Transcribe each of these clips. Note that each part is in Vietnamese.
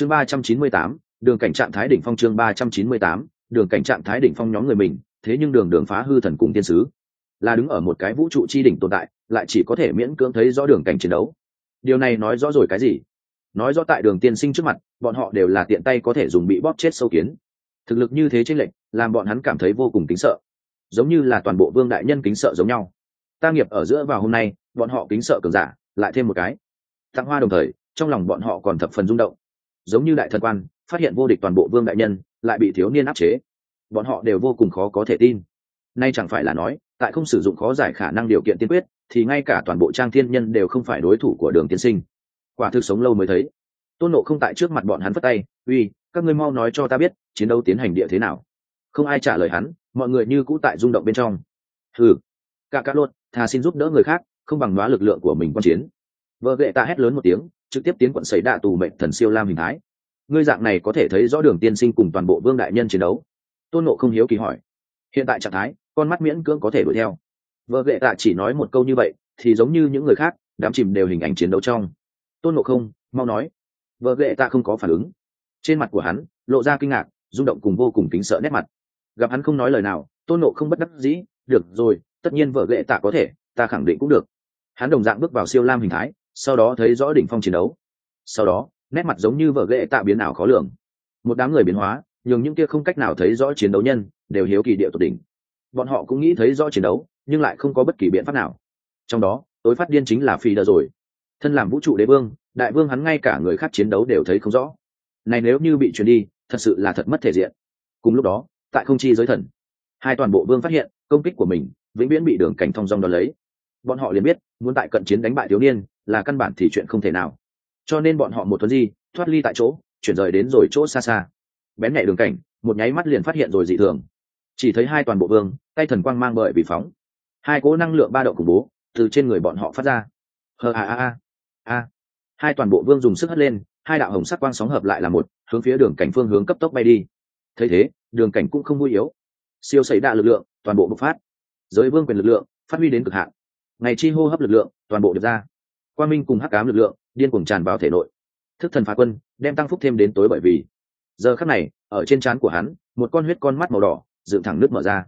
chương ba trăm chín mươi tám, đường cảnh trạng thái đỉnh phong chương ba trăm chín mươi tám, đường cảnh trạng thái đỉnh phong nhóm người mình, thế nhưng đường đường phá hư thần cùng tiên sứ. Là đứng ở một cái vũ trụ chi đỉnh tồn tại, lại chỉ có thể miễn cưỡng thấy rõ đường cảnh chiến đấu. Điều này nói rõ rồi cái gì? Nói rõ tại đường tiên sinh trước mặt, bọn họ đều là tiện tay có thể dùng bị bóp chết sâu kiến. Thực lực như thế tranh lệch, làm bọn hắn cảm thấy vô cùng kính sợ. Giống như là toàn bộ vương đại nhân kính sợ giống nhau. Ta nghiệp ở giữa vào hôm nay, bọn họ kính sợ cường giả, lại thêm một cái. Tặng hoa đồng thời, trong lòng bọn họ còn thập phần rung động giống như đại thần quan, phát hiện vô địch toàn bộ vương đại nhân, lại bị thiếu niên áp chế. Bọn họ đều vô cùng khó có thể tin. Nay chẳng phải là nói, tại không sử dụng khó giải khả năng điều kiện tiên quyết, thì ngay cả toàn bộ trang thiên nhân đều không phải đối thủ của đường tiên sinh. Quả thực sống lâu mới thấy. Tôn nộ không tại trước mặt bọn hắn phất tay, uy, các ngươi mau nói cho ta biết, chiến đấu tiến hành địa thế nào? Không ai trả lời hắn, mọi người như cũ tại rung động bên trong. Ừ cả cả luôn thà xin giúp đỡ người khác, không bằng nói lực lượng của mình quan chiến. Vợ vệ ta hét lớn một tiếng trực tiếp tiến quận xảy đạ tù mệnh thần siêu lam hình thái. Ngươi dạng này có thể thấy rõ đường tiên sinh cùng toàn bộ vương đại nhân chiến đấu. Tôn nộ không hiếu kỳ hỏi. Hiện tại trạng thái, con mắt miễn cưỡng có thể đuổi theo. Vợ vệ tạ chỉ nói một câu như vậy, thì giống như những người khác, đám chìm đều hình ảnh chiến đấu trong. Tôn nộ không, mau nói. Vợ vệ tạ không có phản ứng. Trên mặt của hắn, lộ ra kinh ngạc, rung động cùng vô cùng kính sợ nét mặt. Gặp hắn không nói lời nào, tôn nộ không bất đắc dĩ, được rồi, tất nhiên vợ vệ tạ có thể, ta khẳng định cũng được. Hắn đồng dạng bước vào siêu lam hình thái sau đó thấy rõ đỉnh phong chiến đấu. Sau đó, nét mặt giống như vợ ghệ tạ biến ảo khó lường. Một đám người biến hóa, nhường những kia không cách nào thấy rõ chiến đấu nhân, đều hiếu kỳ địa tột đỉnh. Bọn họ cũng nghĩ thấy rõ chiến đấu, nhưng lại không có bất kỳ biện pháp nào. Trong đó, tối phát điên chính là phi đờ rồi. Thân làm vũ trụ đế vương, đại vương hắn ngay cả người khác chiến đấu đều thấy không rõ. Này nếu như bị truyền đi, thật sự là thật mất thể diện. Cùng lúc đó, tại không chi giới thần, hai toàn bộ vương phát hiện, công kích của mình vĩnh viễn bị đường cảnh thong dong đón lấy. Bọn họ liền biết, muốn tại cận chiến đánh bại thiếu niên là căn bản thì chuyện không thể nào. Cho nên bọn họ một thuần di, thoát ly tại chỗ, chuyển rời đến rồi chỗ xa xa. Bén nhẹ đường cảnh, một nháy mắt liền phát hiện rồi dị thường. Chỉ thấy hai toàn bộ vương, tay thần quang mang bởi vì phóng. Hai cỗ năng lượng ba độ khủng bố, từ trên người bọn họ phát ra. Hờ a a a a. Hai toàn bộ vương dùng sức hất lên, hai đạo hồng sắc quang sóng hợp lại là một, hướng phía đường cảnh phương hướng cấp tốc bay đi. Thấy thế, đường cảnh cũng không vui yếu. Siêu xảy đa lực lượng, toàn bộ bộc phát. Giới vương quyền lực lượng, phát huy đến cực hạn. Ngày chi hô hấp lực lượng, toàn bộ được ra quan minh cùng hắc cám lực lượng, điên cuồng tràn vào thể nội. Thức thần phá quân, đem tăng phúc thêm đến tối bởi vì. Giờ khắc này, ở trên trán của hắn, một con huyết con mắt màu đỏ, dựng thẳng nước mở ra.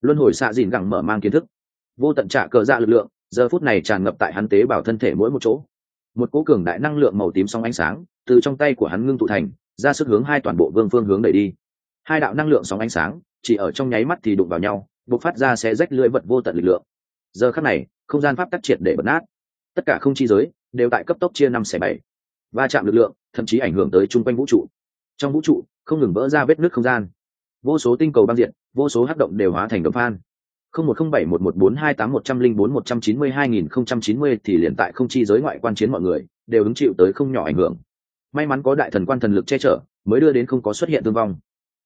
Luân hồi xạ dìn gẳng mở mang kiến thức. Vô tận trả cờ dạ lực lượng, giờ phút này tràn ngập tại hắn tế bào thân thể mỗi một chỗ. Một cố cường đại năng lượng màu tím song ánh sáng, từ trong tay của hắn ngưng tụ thành, ra sức hướng hai toàn bộ vương phương hướng đẩy đi. Hai đạo năng lượng sóng ánh sáng, chỉ ở trong nháy mắt thì đụng vào nhau, bộc phát ra sẽ rách lưỡi vật vô tận lực lượng. Giờ khắc này, không gian pháp tắc triệt để bật nát tất cả không chi giới đều tại cấp tốc chia năm xẻ bảy, va chạm lực lượng, thậm chí ảnh hưởng tới chung quanh vũ trụ. Trong vũ trụ, không ngừng vỡ ra vết nước không gian. Vô số tinh cầu băng diện vô số hát động đều hóa thành đấm phan. Không một không bảy một một bốn hai tám một trăm linh bốn một trăm chín mươi hai nghìn không trăm chín mươi thì liền tại không chi giới ngoại quan chiến mọi người đều hứng chịu tới không nhỏ ảnh hưởng. May mắn có đại thần quan thần lực che chở, mới đưa đến không có xuất hiện thương vong.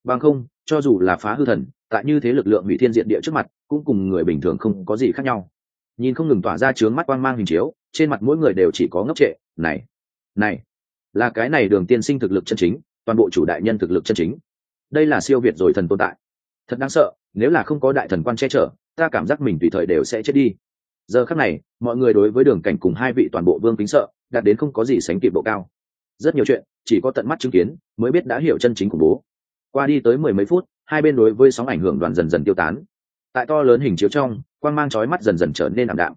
Bằng không, cho dù là phá hư thần, tại như thế lực lượng hủy thiên diện địa trước mặt, cũng cùng người bình thường không có gì khác nhau nhìn không ngừng tỏa ra trướng mắt quang mang hình chiếu, trên mặt mỗi người đều chỉ có ngốc trệ, này này, là cái này đường tiên sinh thực lực chân chính, toàn bộ chủ đại nhân thực lực chân chính. Đây là siêu việt rồi thần tồn tại. Thật đáng sợ, nếu là không có đại thần quan che chở, ta cảm giác mình tùy thời đều sẽ chết đi. Giờ khắc này, mọi người đối với đường cảnh cùng hai vị toàn bộ vương kính sợ, đạt đến không có gì sánh kịp độ cao. Rất nhiều chuyện, chỉ có tận mắt chứng kiến, mới biết đã hiểu chân chính của bố. Qua đi tới mười mấy phút, hai bên đối với sóng ảnh hưởng đoàn dần dần tiêu tán tại to lớn hình chiếu trong, quang mang chói mắt dần dần trở nên ảm đạm.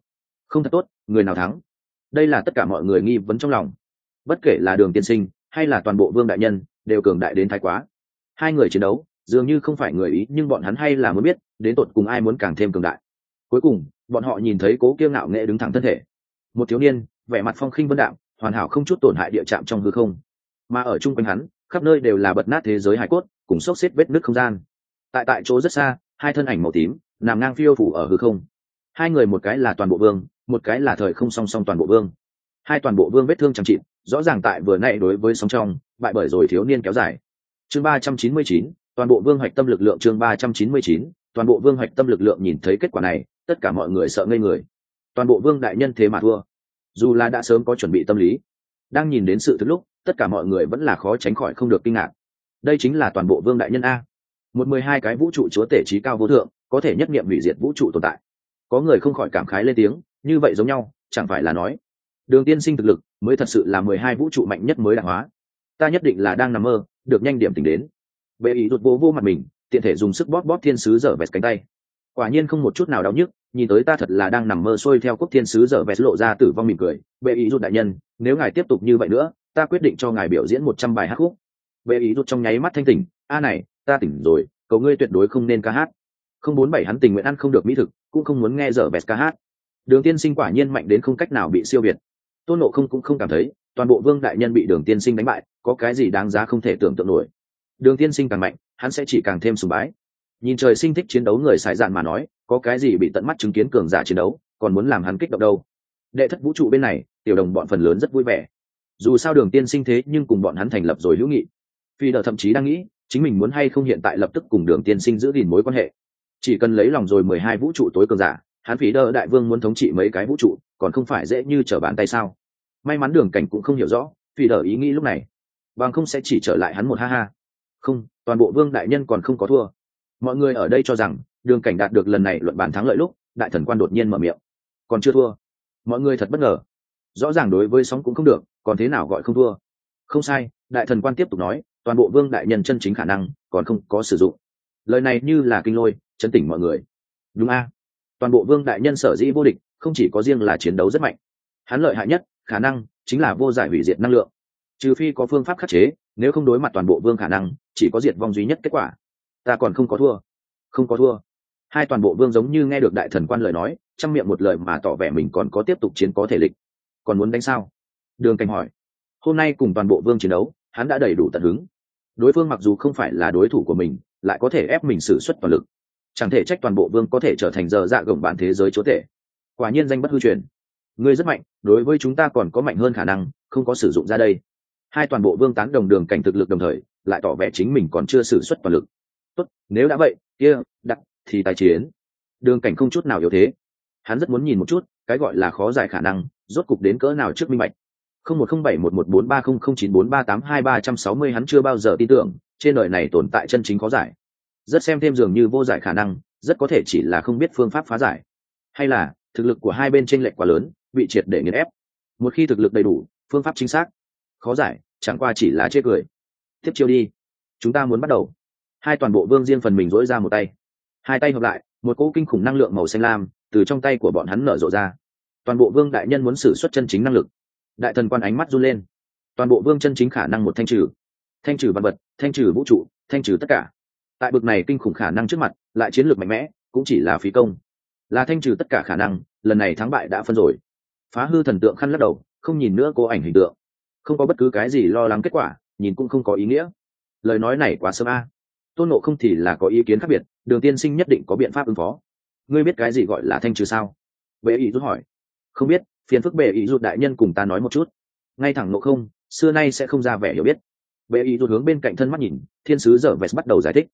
Không thật tốt, người nào thắng? Đây là tất cả mọi người nghi vấn trong lòng. Bất kể là đường tiên sinh, hay là toàn bộ vương đại nhân, đều cường đại đến thái quá. Hai người chiến đấu, dường như không phải người ý, nhưng bọn hắn hay là muốn biết, đến tột cùng ai muốn càng thêm cường đại. Cuối cùng, bọn họ nhìn thấy cố kiêu ngạo nghệ đứng thẳng thân thể. Một thiếu niên, vẻ mặt phong khinh vân đạo hoàn hảo không chút tổn hại địa chạm trong hư không. Mà ở chung quanh hắn, khắp nơi đều là bật nát thế giới hải cốt, cùng xốc xếp vết nước không gian. Tại tại chỗ rất xa, hai thân ảnh màu tím nằm ngang phiêu phủ ở hư không. Hai người một cái là toàn bộ vương, một cái là thời không song song toàn bộ vương. Hai toàn bộ vương vết thương chẳng chịt, rõ ràng tại vừa nay đối với sóng trong, bại bởi rồi thiếu niên kéo dài. Chương ba trăm chín mươi chín, toàn bộ vương hoạch tâm lực lượng chương ba trăm chín mươi chín, toàn bộ vương hoạch tâm lực lượng nhìn thấy kết quả này, tất cả mọi người sợ ngây người. Toàn bộ vương đại nhân thế mà thua. Dù là đã sớm có chuẩn bị tâm lý, đang nhìn đến sự thực lúc, tất cả mọi người vẫn là khó tránh khỏi không được kinh ngạc. Đây chính là toàn bộ vương đại nhân a. Một mười hai cái vũ trụ chúa tể trí cao vô thượng có thể nhất nghiệm hủy diệt vũ trụ tồn tại. Có người không khỏi cảm khái lên tiếng, như vậy giống nhau, chẳng phải là nói, đường tiên sinh thực lực mới thật sự là mười hai vũ trụ mạnh nhất mới đ hóa. Ta nhất định là đang nằm mơ, được nhanh điểm tỉnh đến. Bệ ý rụt vô vô mặt mình, tiện thể dùng sức bóp bóp thiên sứ dở vẹt cánh tay. Quả nhiên không một chút nào đau nhức, nhìn tới ta thật là đang nằm mơ xuôi theo quốc thiên sứ dở vẹt lộ ra tử vong mỉm cười. Bệ ý rụt đại nhân, nếu ngài tiếp tục như vậy nữa, ta quyết định cho ngài biểu diễn một trăm bài hát khúc. Bệ ý rụt trong nháy mắt thanh tỉnh, a này, ta tỉnh rồi, cầu ngươi tuyệt đối không nên ca hát không bốn bảy hắn tình nguyện ăn không được mỹ thực, cũng không muốn nghe dở bẹt ca hát. Đường tiên sinh quả nhiên mạnh đến không cách nào bị siêu việt. Tôn nộ không cũng không cảm thấy, toàn bộ vương đại nhân bị đường tiên sinh đánh bại, có cái gì đáng giá không thể tưởng tượng nổi. Đường tiên sinh càng mạnh, hắn sẽ chỉ càng thêm sùng bái. Nhìn trời sinh thích chiến đấu người xài dạn mà nói, có cái gì bị tận mắt chứng kiến cường giả chiến đấu, còn muốn làm hắn kích động đâu. Đệ thất vũ trụ bên này, tiểu đồng bọn phần lớn rất vui vẻ. Dù sao đường tiên sinh thế nhưng cùng bọn hắn thành lập rồi hữu nghị. Phi đờ thậm chí đang nghĩ, chính mình muốn hay không hiện tại lập tức cùng đường tiên sinh giữ gìn mối quan hệ chỉ cần lấy lòng rồi mười hai vũ trụ tối cường giả, hắn phí đỡ đại vương muốn thống trị mấy cái vũ trụ, còn không phải dễ như trở bàn tay sao? May mắn đường cảnh cũng không hiểu rõ, phí đờ ý nghĩ lúc này. Bằng không sẽ chỉ trở lại hắn một ha ha. Không, toàn bộ vương đại nhân còn không có thua. Mọi người ở đây cho rằng, đường cảnh đạt được lần này luận bàn thắng lợi lúc, đại thần quan đột nhiên mở miệng. Còn chưa thua. Mọi người thật bất ngờ. Rõ ràng đối với sóng cũng không được, còn thế nào gọi không thua? Không sai, đại thần quan tiếp tục nói, toàn bộ vương đại nhân chân chính khả năng, còn không có sử dụng. Lời này như là kinh lôi chân tỉnh mọi người. Đúng a. Toàn bộ vương đại nhân sở dĩ vô địch, không chỉ có riêng là chiến đấu rất mạnh. Hắn lợi hại nhất, khả năng, chính là vô giải hủy diệt năng lượng. Trừ phi có phương pháp khắc chế, nếu không đối mặt toàn bộ vương khả năng, chỉ có diệt vong duy nhất kết quả. Ta còn không có thua. Không có thua. Hai toàn bộ vương giống như nghe được đại thần quan lời nói, chăm miệng một lời mà tỏ vẻ mình còn có tiếp tục chiến có thể lịch. Còn muốn đánh sao? Đường cảnh hỏi. Hôm nay cùng toàn bộ vương chiến đấu, hắn đã đầy đủ tận hứng. Đối phương mặc dù không phải là đối thủ của mình, lại có thể ép mình xử suất toàn lực chẳng thể trách toàn bộ vương có thể trở thành giờ dạ gồng bản thế giới chúa tể. Quả nhiên danh bất hư truyền. Ngươi rất mạnh, đối với chúng ta còn có mạnh hơn khả năng, không có sử dụng ra đây. Hai toàn bộ vương tán đồng đường cảnh thực lực đồng thời, lại tỏ vẻ chính mình còn chưa xử suất toàn lực. Tốt, nếu đã vậy, kia đặt thì tài chiến. Đường cảnh không chút nào yếu thế. Hắn rất muốn nhìn một chút, cái gọi là khó giải khả năng, rốt cục đến cỡ nào trước minh bạch. Không một không bảy một một bốn ba không không chín bốn ba tám hai ba trăm sáu mươi hắn chưa bao giờ tin tưởng, trên đời này tồn tại chân chính khó giải rất xem thêm dường như vô giải khả năng, rất có thể chỉ là không biết phương pháp phá giải. Hay là, thực lực của hai bên tranh lệch quá lớn, bị triệt để nghiền ép. Một khi thực lực đầy đủ, phương pháp chính xác, khó giải, chẳng qua chỉ là chê cười. Tiếp chiêu đi. Chúng ta muốn bắt đầu. Hai toàn bộ vương riêng phần mình dỗi ra một tay. Hai tay hợp lại, một cỗ kinh khủng năng lượng màu xanh lam từ trong tay của bọn hắn nở rộ ra. Toàn bộ vương đại nhân muốn xử suất chân chính năng lực. Đại thần quan ánh mắt run lên. Toàn bộ vương chân chính khả năng một thanh trừ. Thanh trừ văn vật, thanh trừ vũ trụ, thanh trừ tất cả tại bực này kinh khủng khả năng trước mặt, lại chiến lược mạnh mẽ, cũng chỉ là phí công. Là thanh trừ tất cả khả năng, lần này thắng bại đã phân rồi. Phá hư thần tượng khăn lắc đầu, không nhìn nữa cô ảnh hình tượng. Không có bất cứ cái gì lo lắng kết quả, nhìn cũng không có ý nghĩa. Lời nói này quá sớm a. Tôn nộ không thì là có ý kiến khác biệt, đường tiên sinh nhất định có biện pháp ứng phó. Ngươi biết cái gì gọi là thanh trừ sao? Bệ ý rút hỏi. Không biết, phiền phức bệ ý rút đại nhân cùng ta nói một chút. Ngay thẳng nộ không, xưa nay sẽ không ra vẻ hiểu biết. Bệ ý rút hướng bên cạnh thân mắt nhìn, thiên sứ dở vest bắt đầu giải thích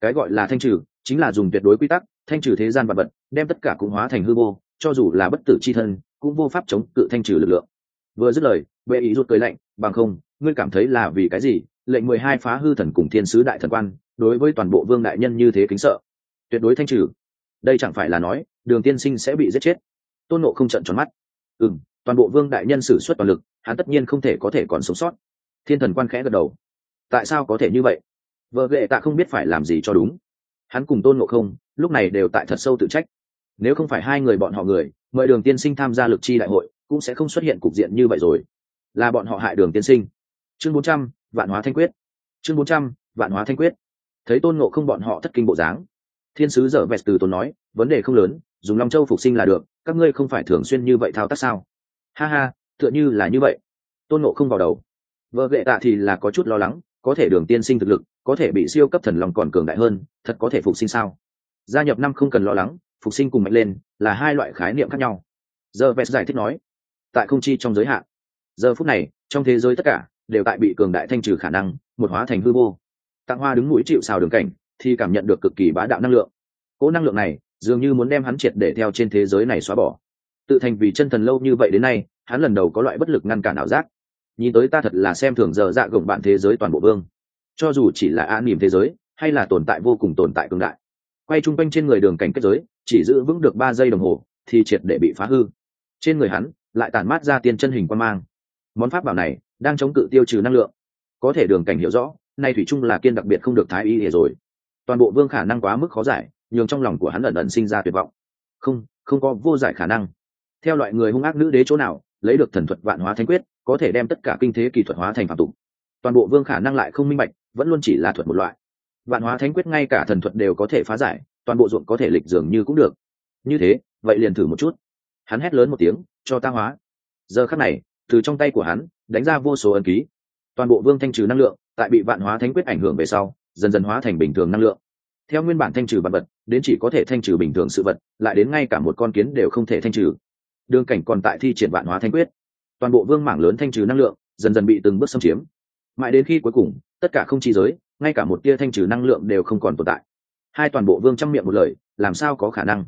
cái gọi là thanh trừ, chính là dùng tuyệt đối quy tắc, thanh trừ thế gian vật vật, đem tất cả cũng hóa thành hư vô, cho dù là bất tử c h i thân, cũng vô pháp chống cự thanh trừ lực lượng. Vừa dứt lời, bệ ý rút cười lạnh, bằng không, ngươi cảm thấy là vì cái gì? Lệnh mười hai phá hư thần cùng thiên sứ đại thần quan, đối với toàn bộ vương đại nhân như thế kính sợ. Tuyệt đối thanh trừ. Đây chẳng phải là nói, đường tiên sinh sẽ bị giết chết. Tôn nộ không trận tròn mắt. Ừ m toàn bộ vương đại nhân xử suất toàn lực, hắn tất nhiên không thể có thể còn sống sót. Thiên thần quan khẽ gật đầu. Tại sao có thể như vậy? Vợ ghệ tạ không biết phải làm gì cho đúng. Hắn cùng tôn ngộ không, lúc này đều tại thật sâu tự trách. Nếu không phải hai người bọn họ người, mời đường tiên sinh tham gia lực chi đại hội, cũng sẽ không xuất hiện cục diện như vậy rồi. Là bọn họ hại đường tiên sinh. Chương bốn trăm, vạn hóa thanh quyết. Chương bốn trăm, vạn hóa thanh quyết. Thấy tôn ngộ không bọn họ thất kinh bộ dáng, thiên sứ dở vẹt từ tôn nói, vấn đề không lớn, dùng long châu phục sinh là được, các ngươi không phải thường xuyên như vậy thao tác sao? Ha ha, tựa như là như vậy. Tôn ngộ không vào đầu. Vợ ghệ tạ thì là có chút lo lắng có thể đường tiên sinh thực lực, có thể bị siêu cấp thần lòng còn cường đại hơn, thật có thể phục sinh sao? Gia nhập năm không cần lo lắng, phục sinh cùng mạnh lên, là hai loại khái niệm khác nhau. Giờ vest giải thích nói, tại không chi trong giới hạn. Giờ phút này, trong thế giới tất cả, đều tại bị cường đại thanh trừ khả năng, một hóa thành hư vô. Tạng hoa đứng mũi chịu xào đường cảnh, thì cảm nhận được cực kỳ bá đạo năng lượng. Cỗ năng lượng này, dường như muốn đem hắn triệt để theo trên thế giới này xóa bỏ. Tự thành vì chân thần lâu như vậy đến nay, hắn lần đầu có loại bất lực ngăn cản ảo giác nhìn tới ta thật là xem thường giờ dạ gồng bạn thế giới toàn bộ vương. Cho dù chỉ là an nỉm thế giới, hay là tồn tại vô cùng tồn tại cường đại. Quay chung quanh trên người đường cảnh kết giới, chỉ giữ vững được ba giây đồng hồ, thì triệt để bị phá hư. Trên người hắn, lại tản mát ra tiên chân hình quan mang. Món pháp bảo này, đang chống cự tiêu trừ năng lượng. Có thể đường cảnh hiểu rõ, nay thủy chung là kiên đặc biệt không được thái y hề rồi. Toàn bộ vương khả năng quá mức khó giải, nhường trong lòng của hắn ẩn ẩn sinh ra tuyệt vọng. Không không có vô giải khả năng. Theo loại người hung ác nữ đế chỗ nào, lấy được thần thuật vạn hóa thánh quyết có thể đem tất cả kinh thế kỳ thuật hóa thành phạm tục. Toàn bộ vương khả năng lại không minh bạch, vẫn luôn chỉ là thuật một loại. Vạn hóa thánh quyết ngay cả thần thuật đều có thể phá giải, toàn bộ ruộng có thể lịch dường như cũng được. Như thế, vậy liền thử một chút. Hắn hét lớn một tiếng, cho ta hóa. Giờ khắc này, từ trong tay của hắn, đánh ra vô số ấn ký. Toàn bộ vương thanh trừ năng lượng, tại bị vạn hóa thánh quyết ảnh hưởng về sau, dần dần hóa thành bình thường năng lượng. Theo nguyên bản thanh trừ vật vật, đến chỉ có thể thanh trừ bình thường sự vật, lại đến ngay cả một con kiến đều không thể thanh trừ. Đường cảnh còn tại thi triển vạn hóa thanh quyết toàn bộ vương mảng lớn thanh trừ năng lượng, dần dần bị từng bước xâm chiếm. Mãi đến khi cuối cùng, tất cả không chi giới, ngay cả một tia thanh trừ năng lượng đều không còn tồn tại. Hai toàn bộ vương trong miệng một lời, làm sao có khả năng?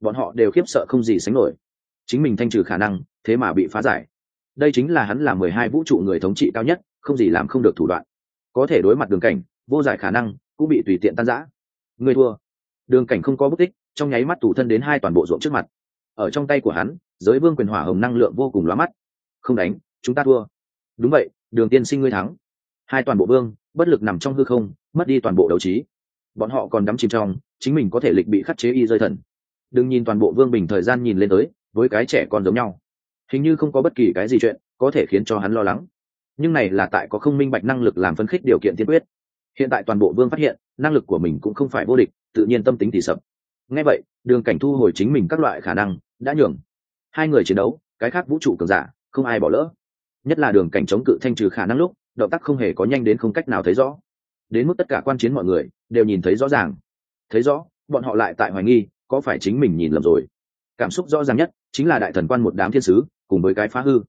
Bọn họ đều khiếp sợ không gì sánh nổi. Chính mình thanh trừ khả năng, thế mà bị phá giải. Đây chính là hắn là mười hai vũ trụ người thống trị cao nhất, không gì làm không được thủ đoạn. Có thể đối mặt đường cảnh, vô giải khả năng, cũng bị tùy tiện tan giã người thua. Đường cảnh không có bức tích, trong nháy mắt tủ thân đến hai toàn bộ ruộng trước mặt. Ở trong tay của hắn, giới vương quyền hỏa hồng năng lượng vô cùng lóa mắt không đánh, chúng ta thua. Đúng vậy, đường tiên sinh ngươi thắng. Hai toàn bộ vương, bất lực nằm trong hư không, mất đi toàn bộ đấu trí. Bọn họ còn đắm chìm trong, chính mình có thể lịch bị khắc chế y rơi thần. Đừng nhìn toàn bộ vương bình thời gian nhìn lên tới, với cái trẻ con giống nhau. Hình như không có bất kỳ cái gì chuyện có thể khiến cho hắn lo lắng. Nhưng này là tại có không minh bạch năng lực làm phân khích điều kiện tiên quyết. Hiện tại toàn bộ vương phát hiện, năng lực của mình cũng không phải vô địch, tự nhiên tâm tính thì sập. Ngay vậy, đường cảnh thu hồi chính mình các loại khả năng, đã nhường. Hai người chiến đấu, cái khác vũ trụ cường giả không ai bỏ lỡ. Nhất là đường cảnh chống cự thanh trừ khả năng lúc, động tác không hề có nhanh đến không cách nào thấy rõ. Đến mức tất cả quan chiến mọi người, đều nhìn thấy rõ ràng. Thấy rõ, bọn họ lại tại hoài nghi, có phải chính mình nhìn lầm rồi. Cảm xúc rõ ràng nhất, chính là đại thần quan một đám thiên sứ, cùng với cái phá hư.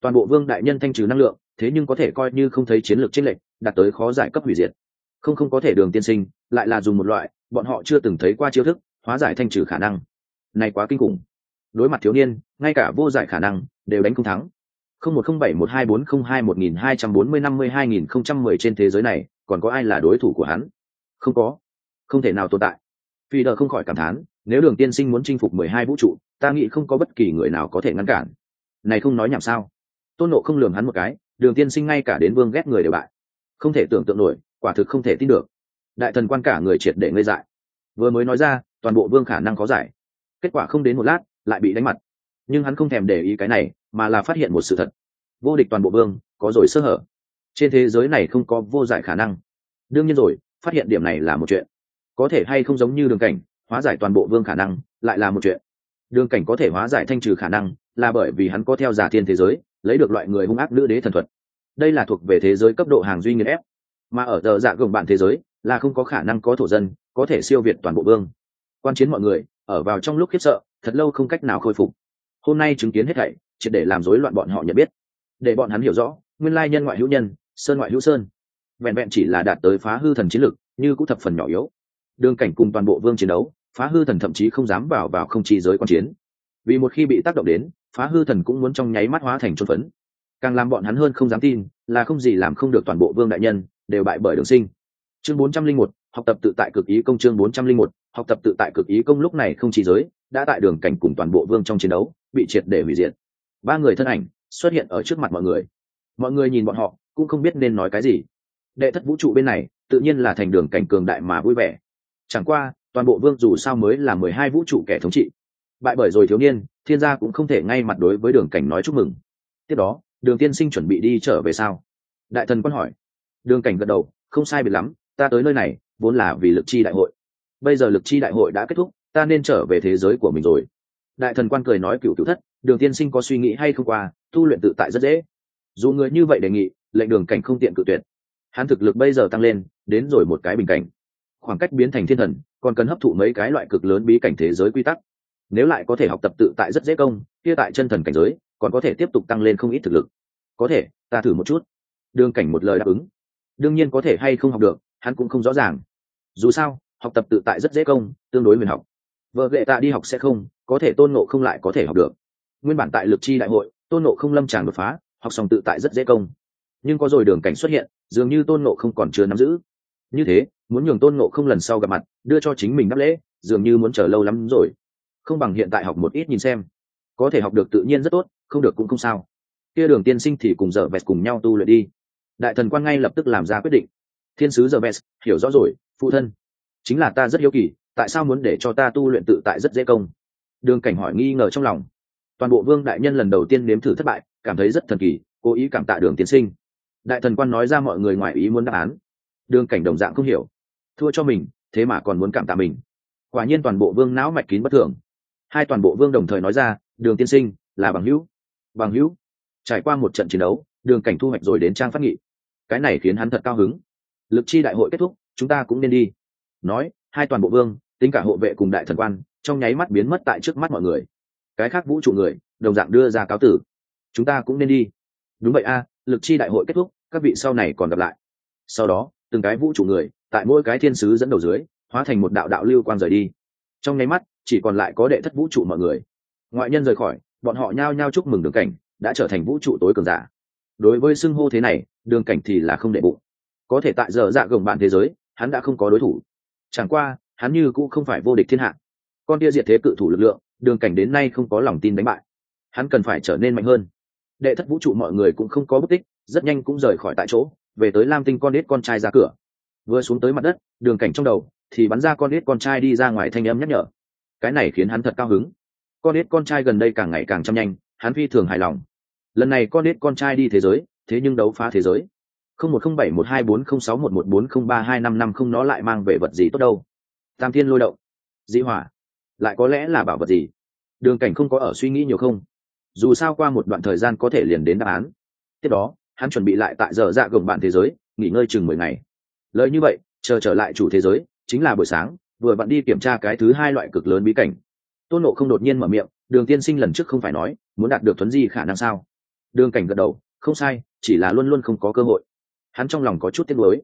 Toàn bộ vương đại nhân thanh trừ năng lượng, thế nhưng có thể coi như không thấy chiến lược chênh lệch, đạt tới khó giải cấp hủy diệt. Không không có thể đường tiên sinh, lại là dùng một loại, bọn họ chưa từng thấy qua chiêu thức, hóa giải thanh trừ khả năng. Này quá kinh khủng đối mặt thiếu niên, ngay cả vô giải khả năng, đều đánh không thắng. không một không bảy một hai bốn không hai một nghìn hai trăm bốn mươi năm mươi hai nghìn không trăm mười trên thế giới này, còn có ai là đối thủ của hắn? Không có. Không thể nào tồn tại. Phi đờ không khỏi cảm thán, nếu đường tiên sinh muốn chinh phục mười hai vũ trụ, ta nghĩ không có bất kỳ người nào có thể ngăn cản. Này không nói nhảm sao? Tôn nộ không lường hắn một cái, đường tiên sinh ngay cả đến vương ghét người đều bại. Không thể tưởng tượng nổi, quả thực không thể tin được. Đại thần quan cả người triệt để ngây dại. Vừa mới nói ra, toàn bộ vương khả năng có giải. Kết quả không đến một lát lại bị đánh mặt. Nhưng hắn không thèm để ý cái này, mà là phát hiện một sự thật. Vô địch toàn bộ vương, có rồi sơ hở. Trên thế giới này không có vô giải khả năng. Đương nhiên rồi, phát hiện điểm này là một chuyện. Có thể hay không giống như đường cảnh, hóa giải toàn bộ vương khả năng, lại là một chuyện. Đường cảnh có thể hóa giải thanh trừ khả năng, là bởi vì hắn có theo giả thiên thế giới, lấy được loại người hung ác nữ đế thần thuật. Đây là thuộc về thế giới cấp độ hàng duy nghiên ép. Mà ở tờ dạ gồng bạn thế giới, là không có khả năng có thổ dân, có thể siêu việt toàn bộ vương. Quan chiến mọi người, ở vào trong lúc khiếp sợ thật lâu không cách nào khôi phục. Hôm nay chứng kiến hết thảy, triệt để làm rối loạn bọn họ nhận biết. Để bọn hắn hiểu rõ, nguyên lai nhân ngoại hữu nhân, sơn ngoại hữu sơn. Vẹn vẹn chỉ là đạt tới phá hư thần chiến lực, như cũng thập phần nhỏ yếu. Đường cảnh cùng toàn bộ vương chiến đấu, phá hư thần thậm chí không dám vào vào không chi giới quan chiến. Vì một khi bị tác động đến, phá hư thần cũng muốn trong nháy mắt hóa thành trôn phấn. Càng làm bọn hắn hơn không dám tin, là không gì làm không được toàn bộ vương đại nhân, đều bại bởi đường sinh. Chương bốn trăm linh một học tập tự tại cực ý công chương bốn trăm linh một, học tập tự tại cực ý công lúc này không chỉ giới, đã tại đường cảnh cùng toàn bộ vương trong chiến đấu, bị triệt để hủy diệt. Ba người thân ảnh xuất hiện ở trước mặt mọi người. Mọi người nhìn bọn họ, cũng không biết nên nói cái gì. Đệ thất vũ trụ bên này, tự nhiên là thành đường cảnh cường đại mà vui vẻ. Chẳng qua, toàn bộ vương dù sao mới là mười hai vũ trụ kẻ thống trị. Bại bởi rồi thiếu niên, thiên gia cũng không thể ngay mặt đối với đường cảnh nói chúc mừng. Tiếp đó, đường tiên sinh chuẩn bị đi trở về sao? Đại thần quan hỏi. Đường cảnh gật đầu, không sai biệt lắm, ta tới nơi này vốn là vì lực chi đại hội. Bây giờ lực chi đại hội đã kết thúc, ta nên trở về thế giới của mình rồi. Đại thần quan cười nói cựu cựu thất, đường tiên sinh có suy nghĩ hay không qua, tu luyện tự tại rất dễ. Dù người như vậy đề nghị, lệnh đường cảnh không tiện cự tuyệt. Hắn thực lực bây giờ tăng lên, đến rồi một cái bình cảnh. Khoảng cách biến thành thiên thần, còn cần hấp thụ mấy cái loại cực lớn bí cảnh thế giới quy tắc. Nếu lại có thể học tập tự tại rất dễ công, kia tại chân thần cảnh giới, còn có thể tiếp tục tăng lên không ít thực lực. Có thể, ta thử một chút. Đường cảnh một lời đáp ứng. Đương nhiên có thể hay không học được hắn cũng không rõ ràng. Dù sao, học tập tự tại rất dễ công, tương đối huyền học. Vợ ghệ tạ đi học sẽ không, có thể tôn nộ không lại có thể học được. Nguyên bản tại lực chi đại hội, tôn nộ không lâm tràng đột phá, học xong tự tại rất dễ công. Nhưng có rồi đường cảnh xuất hiện, dường như tôn nộ không còn chưa nắm giữ. Như thế, muốn nhường tôn nộ không lần sau gặp mặt, đưa cho chính mình đáp lễ, dường như muốn chờ lâu lắm rồi. Không bằng hiện tại học một ít nhìn xem. Có thể học được tự nhiên rất tốt, không được cũng không sao. Kia đường tiên sinh thì cùng dở vẹt cùng nhau tu luyện đi. Đại thần quan ngay lập tức làm ra quyết định thiên sứ giờ bes hiểu rõ rồi, phụ thân. Chính là ta rất hiếu kỳ, tại sao muốn để cho ta tu luyện tự tại rất dễ công? Đường cảnh hỏi nghi ngờ trong lòng. Toàn bộ vương đại nhân lần đầu tiên nếm thử thất bại, cảm thấy rất thần kỳ, cố ý cảm tạ đường tiến sinh. Đại thần quan nói ra mọi người ngoài ý muốn đáp án. Đường cảnh đồng dạng không hiểu. Thua cho mình, thế mà còn muốn cảm tạ mình. Quả nhiên toàn bộ vương não mạch kín bất thường. Hai toàn bộ vương đồng thời nói ra, đường tiên sinh, là bằng hữu. Bằng hữu? Trải qua một trận chiến đấu, đường cảnh thu hoạch rồi đến trang phát nghị. Cái này khiến hắn thật cao hứng lực chi đại hội kết thúc, chúng ta cũng nên đi. Nói, hai toàn bộ vương, tính cả hộ vệ cùng đại thần quan, trong nháy mắt biến mất tại trước mắt mọi người. Cái khác vũ trụ người, đồng dạng đưa ra cáo tử. Chúng ta cũng nên đi. Đúng vậy a, lực chi đại hội kết thúc, các vị sau này còn gặp lại. Sau đó, từng cái vũ trụ người, tại mỗi cái thiên sứ dẫn đầu dưới, hóa thành một đạo đạo lưu quang rời đi. Trong nháy mắt, chỉ còn lại có đệ thất vũ trụ mọi người. Ngoại nhân rời khỏi, bọn họ nhao nhao chúc mừng đường cảnh, đã trở thành vũ trụ tối cường giả. Đối với xưng hô thế này, đường cảnh thì là không đệ bụng có thể tại giờ dạ gồng bạn thế giới, hắn đã không có đối thủ. Chẳng qua, hắn như cũng không phải vô địch thiên hạ. Con tia diệt thế cự thủ lực lượng, đường cảnh đến nay không có lòng tin đánh bại. Hắn cần phải trở nên mạnh hơn. Đệ thất vũ trụ mọi người cũng không có bất tích, rất nhanh cũng rời khỏi tại chỗ, về tới lam tinh con đít con trai ra cửa. Vừa xuống tới mặt đất, đường cảnh trong đầu, thì bắn ra con đít con trai đi ra ngoài thanh âm nhắc nhở. Cái này khiến hắn thật cao hứng. Con đít con trai gần đây càng ngày càng chăm nhanh, hắn phi thường hài lòng. Lần này con đít con trai đi thế giới, thế nhưng đấu phá thế giới không một không bảy một hai bốn không sáu một một bốn không ba hai năm năm không nó lại mang về vật gì tốt đâu. Tam thiên lôi động dĩ hỏa, lại có lẽ là bảo vật gì? Đường cảnh không có ở suy nghĩ nhiều không? Dù sao qua một đoạn thời gian có thể liền đến đáp án. Tiếp đó, hắn chuẩn bị lại tại giờ dạ gồng bạn thế giới, nghỉ ngơi chừng mười ngày. Lời như vậy, chờ trở lại chủ thế giới, chính là buổi sáng, vừa vặn đi kiểm tra cái thứ hai loại cực lớn bí cảnh. Tôn nộ không đột nhiên mở miệng, đường tiên sinh lần trước không phải nói, muốn đạt được thuấn di khả năng sao? Đường cảnh gật đầu, không sai, chỉ là luôn luôn không có cơ hội hắn trong lòng có chút tiếc nuối.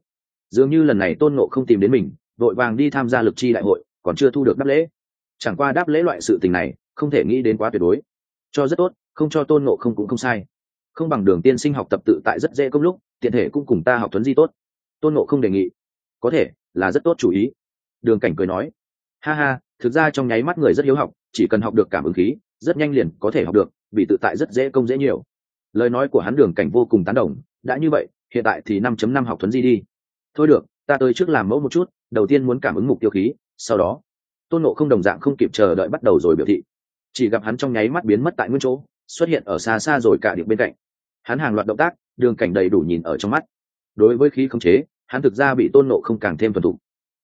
Dường như lần này tôn nộ không tìm đến mình, vội vàng đi tham gia lực chi đại hội, còn chưa thu được đáp lễ. Chẳng qua đáp lễ loại sự tình này, không thể nghĩ đến quá tuyệt đối. Cho rất tốt, không cho tôn nộ không cũng không sai. Không bằng đường tiên sinh học tập tự tại rất dễ công lúc, tiện thể cũng cùng ta học tuấn di tốt. Tôn nộ không đề nghị. Có thể, là rất tốt chủ ý. Đường cảnh cười nói. Ha ha, thực ra trong nháy mắt người rất hiếu học, chỉ cần học được cảm ứng khí, rất nhanh liền có thể học được, vì tự tại rất dễ công dễ nhiều. Lời nói của hắn đường cảnh vô cùng tán đồng, đã như vậy hiện tại thì năm chấm năm học thuấn di đi. Thôi được, ta tới trước làm mẫu một chút, đầu tiên muốn cảm ứng mục tiêu khí, sau đó. Tôn nộ không đồng dạng không kịp chờ đợi bắt đầu rồi biểu thị. Chỉ gặp hắn trong nháy mắt biến mất tại nguyên chỗ, xuất hiện ở xa xa rồi cả điệp bên cạnh. Hắn hàng loạt động tác, đường cảnh đầy đủ nhìn ở trong mắt. Đối với khí khống chế, hắn thực ra bị tôn nộ không càng thêm thuần thục.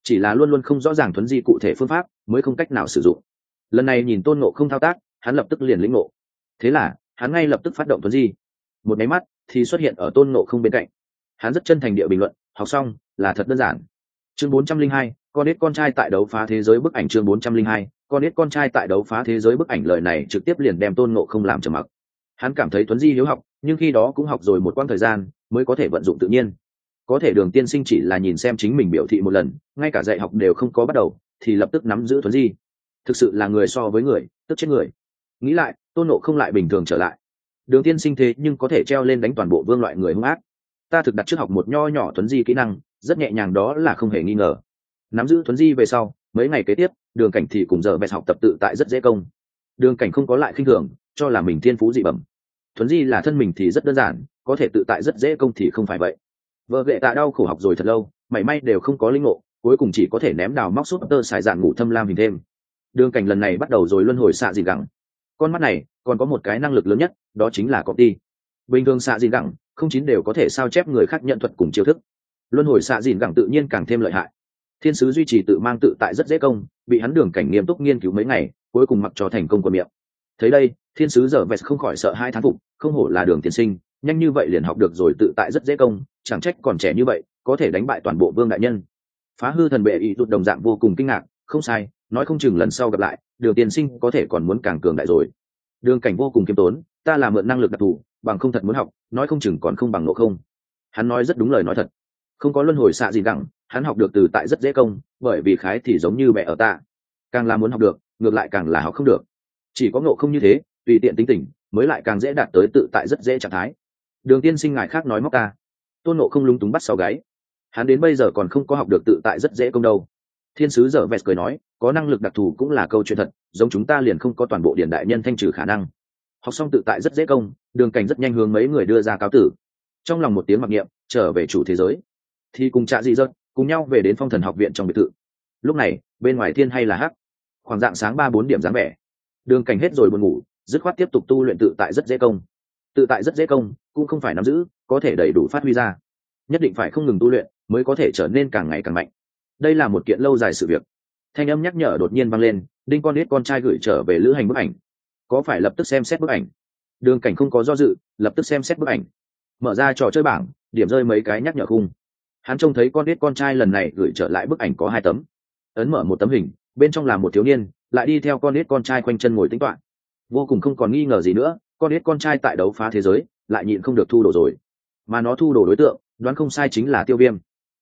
Chỉ là luôn luôn không rõ ràng thuấn di cụ thể phương pháp, mới không cách nào sử dụng. Lần này nhìn tôn nộ không thao tác, hắn lập tức liền lĩnh ngộ. Thế là, hắn ngay lập tức phát động thuấn di. Một máy mắt thì xuất hiện ở tôn nộ không bên cạnh hắn rất chân thành địa bình luận, học xong, là thật đơn giản. Chương bốn trăm linh hai, con ít con trai tại đấu phá thế giới bức ảnh chương bốn trăm linh hai, con ít con trai tại đấu phá thế giới bức ảnh lời này trực tiếp liền đem tôn ngộ không làm trầm mặc. Hắn cảm thấy tuấn di hiếu học, nhưng khi đó cũng học rồi một quãng thời gian, mới có thể vận dụng tự nhiên. Có thể đường tiên sinh chỉ là nhìn xem chính mình biểu thị một lần, ngay cả dạy học đều không có bắt đầu, thì lập tức nắm giữ tuấn di. Thực sự là người so với người, tức chết người. Nghĩ lại, tôn nộ không lại bình thường trở lại. Đường tiên sinh thế nhưng có thể treo lên đánh toàn bộ vương loại người hung ác ta thực đặt trước học một nho nhỏ Thuấn di kỹ năng, rất nhẹ nhàng đó là không hề nghi ngờ. Nắm giữ Thuấn di về sau, mấy ngày kế tiếp, đường cảnh thì cùng giờ bẹt học tập tự tại rất dễ công. Đường cảnh không có lại khinh thường, cho là mình thiên phú dị bẩm. Thuấn di là thân mình thì rất đơn giản, có thể tự tại rất dễ công thì không phải vậy. Vợ ghệ tạ đau khổ học rồi thật lâu, mảy may đều không có linh ngộ, cuối cùng chỉ có thể ném đào móc sút tơ xài dạn ngủ thâm lam hình thêm. Đường cảnh lần này bắt đầu rồi luân hồi xạ dị gẳng. Con mắt này, còn có một cái năng lực lớn nhất, đó chính là copy bình thường xạ dị gẳng không chín đều có thể sao chép người khác nhận thuật cùng chiêu thức. Luân hồi xạ dìn gẳng tự nhiên càng thêm lợi hại. Thiên sứ duy trì tự mang tự tại rất dễ công, bị hắn đường cảnh nghiêm túc nghiên cứu mấy ngày, cuối cùng mặc cho thành công của miệng. Thấy đây, thiên sứ giờ vest không khỏi sợ hai thán phục, không hổ là đường tiên sinh, nhanh như vậy liền học được rồi tự tại rất dễ công, chẳng trách còn trẻ như vậy, có thể đánh bại toàn bộ vương đại nhân. Phá hư thần bệ ý tụt đồng dạng vô cùng kinh ngạc, không sai, nói không chừng lần sau gặp lại, đường tiên sinh có thể còn muốn càng cường đại rồi. Đường cảnh vô cùng kiêm tốn, ta là mượn năng lực đặc thù bằng không thật muốn học, nói không chừng còn không bằng nộ không. Hắn nói rất đúng lời nói thật. Không có luân hồi xạ gì đẳng hắn học được từ tại rất dễ công, bởi vì khái thì giống như mẹ ở ta càng là muốn học được, ngược lại càng là học không được. Chỉ có ngộ không như thế, tùy tiện tính tình, mới lại càng dễ đạt tới tự tại rất dễ trạng thái. Đường tiên sinh ngài khác nói móc ta. Tôn nộ không lúng túng bắt sau gáy. Hắn đến bây giờ còn không có học được tự tại rất dễ công đâu. Thiên sứ dở vẹt cười nói, có năng lực đặc thù cũng là câu chuyện thật, giống chúng ta liền không có toàn bộ điện đại nhân thanh trừ khả năng học xong tự tại rất dễ công, đường cảnh rất nhanh hướng mấy người đưa ra cáo tử. Trong lòng một tiếng mặc niệm, trở về chủ thế giới. Thì cùng trạ dị dật, cùng nhau về đến phong thần học viện trong biệt thự. Lúc này, bên ngoài thiên hay là hắc. Khoảng dạng sáng ba bốn điểm dáng vẻ. Đường cảnh hết rồi buồn ngủ, dứt khoát tiếp tục tu luyện tự tại rất dễ công. Tự tại rất dễ công, cũng không phải nắm giữ, có thể đầy đủ phát huy ra. Nhất định phải không ngừng tu luyện, mới có thể trở nên càng ngày càng mạnh. Đây là một kiện lâu dài sự việc. Thanh âm nhắc nhở đột nhiên vang lên, đinh con ít con trai gửi trở về lữ hành bức ảnh có phải lập tức xem xét bức ảnh? Đường cảnh không có do dự, lập tức xem xét bức ảnh. Mở ra trò chơi bảng, điểm rơi mấy cái nhắc nhở khung. Hắn trông thấy con ít con trai lần này gửi trở lại bức ảnh có hai tấm. Ấn mở một tấm hình, bên trong là một thiếu niên, lại đi theo con ít con trai quanh chân ngồi tính toạ vô cùng không còn nghi ngờ gì nữa, con ít con trai tại đấu phá thế giới, lại nhịn không được thu đồ rồi. Mà nó thu đồ đối tượng, đoán không sai chính là tiêu viêm.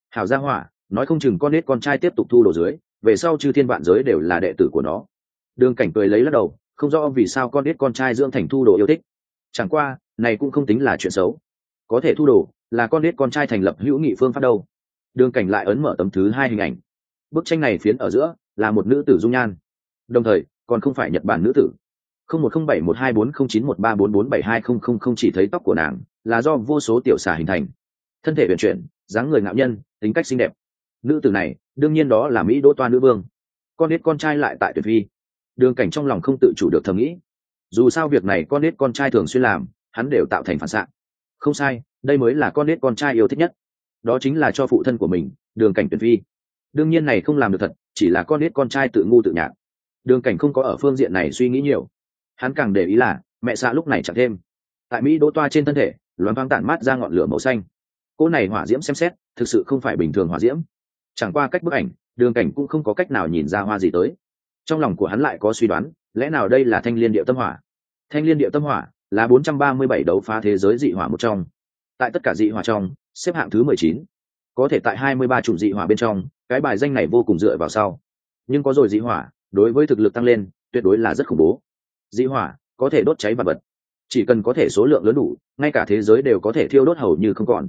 Hảo gia hỏa, nói không chừng con nết con trai tiếp tục thu đồ dưới, về sau chư thiên vạn giới đều là đệ tử của nó. Đường cảnh cười lấy lắc đầu không rõ vì sao con ít con trai dưỡng thành thu đồ yêu thích. Chẳng qua, này cũng không tính là chuyện xấu. Có thể thu đồ là con ít con trai thành lập hữu nghị phương pháp đâu. Đường cảnh lại ấn mở tấm thứ hai hình ảnh. Bức tranh này phiến ở giữa là một nữ tử dung nhan. Đồng thời, còn không phải nhật bản nữ tử. không một không bảy một hai bốn không chín một ba bốn bốn bảy hai không không không chỉ thấy tóc của nàng là do vô số tiểu xà hình thành. Thân thể huyền chuyển, dáng người ngạo nhân, tính cách xinh đẹp. Nữ tử này, đương nhiên đó là mỹ đỗ toa nữ vương. Con ít con trai lại tại tuyệt vi đường cảnh trong lòng không tự chủ được thầm nghĩ. Dù sao việc này con nết con trai thường xuyên làm, hắn đều tạo thành phản xạ. Không sai, đây mới là con nết con trai yêu thích nhất. Đó chính là cho phụ thân của mình, đường cảnh tuyệt vi. Đương nhiên này không làm được thật, chỉ là con nết con trai tự ngu tự nhạc đường cảnh không có ở phương diện này suy nghĩ nhiều. Hắn càng để ý là, mẹ xạ lúc này chẳng thêm. Tại mỹ đỗ toa trên thân thể, loáng thoáng tản mát ra ngọn lửa màu xanh. Cô này hỏa diễm xem xét, thực sự không phải bình thường hỏa diễm. Chẳng qua cách bức ảnh, đường cảnh cũng không có cách nào nhìn ra hoa gì tới trong lòng của hắn lại có suy đoán, lẽ nào đây là thanh liên điệu tâm hỏa? Thanh liên điệu tâm hỏa là 437 đấu phá thế giới dị hỏa một trong. Tại tất cả dị hỏa trong, xếp hạng thứ 19. có thể tại 23 chủng dị hỏa bên trong, cái bài danh này vô cùng dựa vào sau. Nhưng có rồi dị hỏa, đối với thực lực tăng lên, tuyệt đối là rất khủng bố. Dị hỏa, có thể đốt cháy vật vật. Chỉ cần có thể số lượng lớn đủ, ngay cả thế giới đều có thể thiêu đốt hầu như không còn.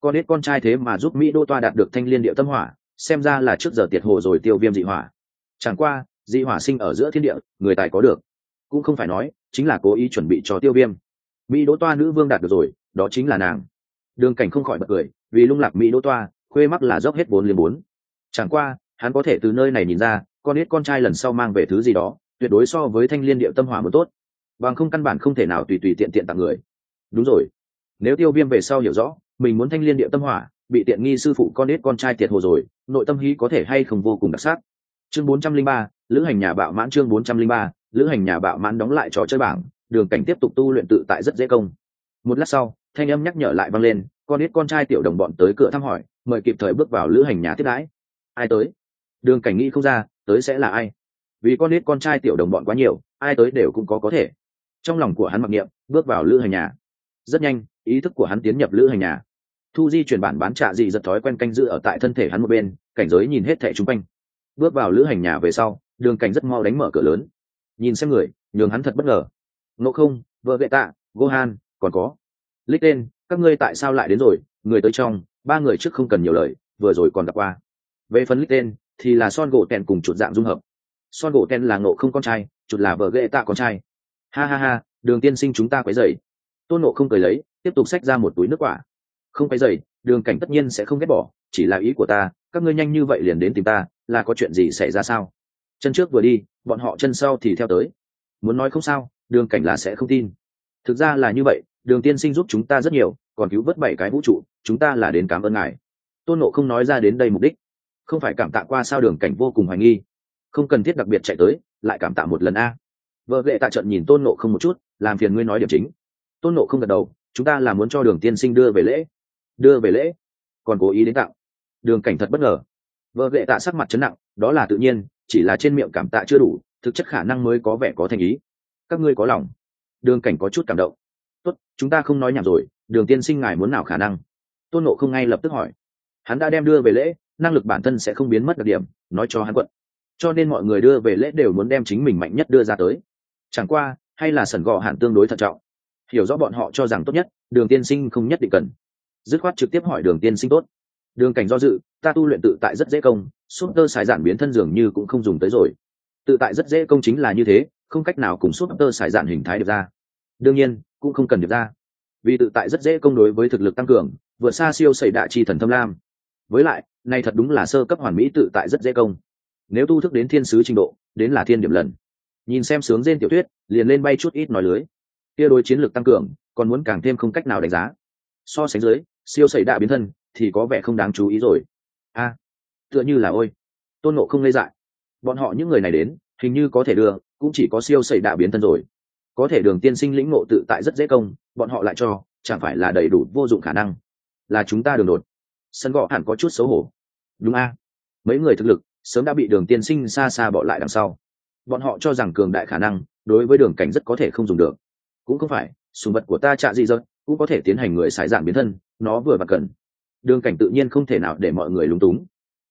Con ít con trai thế mà giúp mỹ đô toa đạt được thanh liên điệu tâm hỏa, xem ra là trước giờ tiệt hồ rồi tiêu viêm dị hỏa. Chẳng qua dị hỏa sinh ở giữa thiên địa, người tài có được. Cũng không phải nói, chính là cố ý chuẩn bị cho tiêu viêm. Mỹ đỗ toa nữ vương đạt được rồi, đó chính là nàng. Đường cảnh không khỏi bật cười, vì lung lạc mỹ đỗ toa, khuê mắc là dốc hết bốn liền bốn. Chẳng qua, hắn có thể từ nơi này nhìn ra, con ít con trai lần sau mang về thứ gì đó, tuyệt đối so với thanh liên điệu tâm hỏa một tốt. Bằng không căn bản không thể nào tùy tùy tiện tiện tặng người. Đúng rồi. Nếu tiêu viêm về sau hiểu rõ, mình muốn thanh liên điệu tâm hỏa, bị tiện nghi sư phụ con ít con trai tiệt hồ rồi, nội tâm hí có thể hay không vô cùng đặc sắc. Chương bốn trăm linh ba lữ hành nhà bạo mãn chương bốn trăm linh ba, lữ hành nhà bạo mãn đóng lại trò chơi bảng, đường cảnh tiếp tục tu luyện tự tại rất dễ công. Một lát sau, thanh âm nhắc nhở lại vang lên, con ít con trai tiểu đồng bọn tới cửa thăm hỏi, mời kịp thời bước vào lữ hành nhà tiếp đãi. Ai tới? Đường cảnh nghĩ không ra, tới sẽ là ai? Vì con ít con trai tiểu đồng bọn quá nhiều, ai tới đều cũng có có thể. Trong lòng của hắn mặc niệm, bước vào lữ hành nhà. Rất nhanh, ý thức của hắn tiến nhập lữ hành nhà. Thu di chuyển bản bán trạ dị giật thói quen canh giữ ở tại thân thể hắn một bên, cảnh giới nhìn hết thẻ chung quanh. Bước vào lữ hành nhà về sau đường cảnh rất mau đánh mở cửa lớn. Nhìn xem người, nhường hắn thật bất ngờ. Ngộ không, vợ vệ tạ, gohan, còn có. Lích tên, các ngươi tại sao lại đến rồi? Người tới trong, ba người trước không cần nhiều lời, vừa rồi còn gặp qua. Về phần lích tên, thì là son gỗ tèn cùng chuột dạng dung hợp. Son gỗ tèn là ngộ không con trai, chuột là vợ ghệ tạ con trai. Ha ha ha, đường tiên sinh chúng ta quấy dày tôn nộ không cười lấy, tiếp tục xách ra một túi nước quả. Không quấy dày đường cảnh tất nhiên sẽ không ghét bỏ, chỉ là ý của ta, các ngươi nhanh như vậy liền đến tìm ta, là có chuyện gì xảy ra sao? Chân trước vừa đi, bọn họ chân sau thì theo tới. Muốn nói không sao, đường cảnh là sẽ không tin. Thực ra là như vậy, đường tiên sinh giúp chúng ta rất nhiều, còn cứu vớt bảy cái vũ trụ, chúng ta là đến cảm ơn ngài. Tôn nộ không nói ra đến đây mục đích. Không phải cảm tạ qua sao đường cảnh vô cùng hoài nghi. Không cần thiết đặc biệt chạy tới, lại cảm tạ một lần a. Vợ vệ tạ trận nhìn tôn nộ không một chút, làm phiền ngươi nói điểm chính. Tôn nộ không gật đầu, chúng ta là muốn cho đường tiên sinh đưa về lễ. Đưa về lễ. Còn cố ý đến tặng đường cảnh thật bất ngờ. Vợ vệ tạ sắc mặt chấn nặng, đó là tự nhiên chỉ là trên miệng cảm tạ chưa đủ, thực chất khả năng mới có vẻ có thành ý. Các ngươi có lòng. Đường cảnh có chút cảm động. Tốt, chúng ta không nói nhảm rồi, đường tiên sinh ngài muốn nào khả năng? Tôn nộ không ngay lập tức hỏi. Hắn đã đem đưa về lễ, năng lực bản thân sẽ không biến mất đặc điểm, nói cho hắn quận. Cho nên mọi người đưa về lễ đều muốn đem chính mình mạnh nhất đưa ra tới. Chẳng qua, hay là sần gò hạn tương đối thận trọng. Hiểu rõ bọn họ cho rằng tốt nhất, đường tiên sinh không nhất định cần. Dứt khoát trực tiếp hỏi đường tiên sinh tốt. Đường cảnh do dự, ta tu luyện tự tại rất dễ công súp tơ xài giản biến thân dường như cũng không dùng tới rồi. Tự tại rất dễ công chính là như thế, không cách nào cùng súp tơ xài giản hình thái được ra. Đương nhiên, cũng không cần được ra. Vì tự tại rất dễ công đối với thực lực tăng cường vượt xa siêu xảy đạ chi thần thâm lam. Với lại, này thật đúng là sơ cấp hoàn mỹ tự tại rất dễ công. Nếu tu thức đến thiên sứ trình độ, đến là thiên điểm lần. Nhìn xem sướng trên tiểu thuyết, liền lên bay chút ít nói lưới. Kia đối chiến lược tăng cường, còn muốn càng thêm không cách nào đánh giá. So sánh dưới, siêu xảy đạ biến thân, thì có vẻ không đáng chú ý rồi. A tựa như là ôi, tôn nộ không lê dại. Bọn họ những người này đến, hình như có thể đưa, cũng chỉ có siêu xảy đạ biến thân rồi. Có thể đường tiên sinh lĩnh ngộ tự tại rất dễ công, bọn họ lại cho, chẳng phải là đầy đủ vô dụng khả năng. Là chúng ta đường đột. Sân gọ hẳn có chút xấu hổ. Đúng a. Mấy người thực lực, sớm đã bị đường tiên sinh xa xa bỏ lại đằng sau. Bọn họ cho rằng cường đại khả năng, đối với đường cảnh rất có thể không dùng được. Cũng không phải, sùng vật của ta chạ gì dật, cũng có thể tiến hành người xài giản biến thân, nó vừa và cần đường cảnh tự nhiên không thể nào để mọi người lúng túng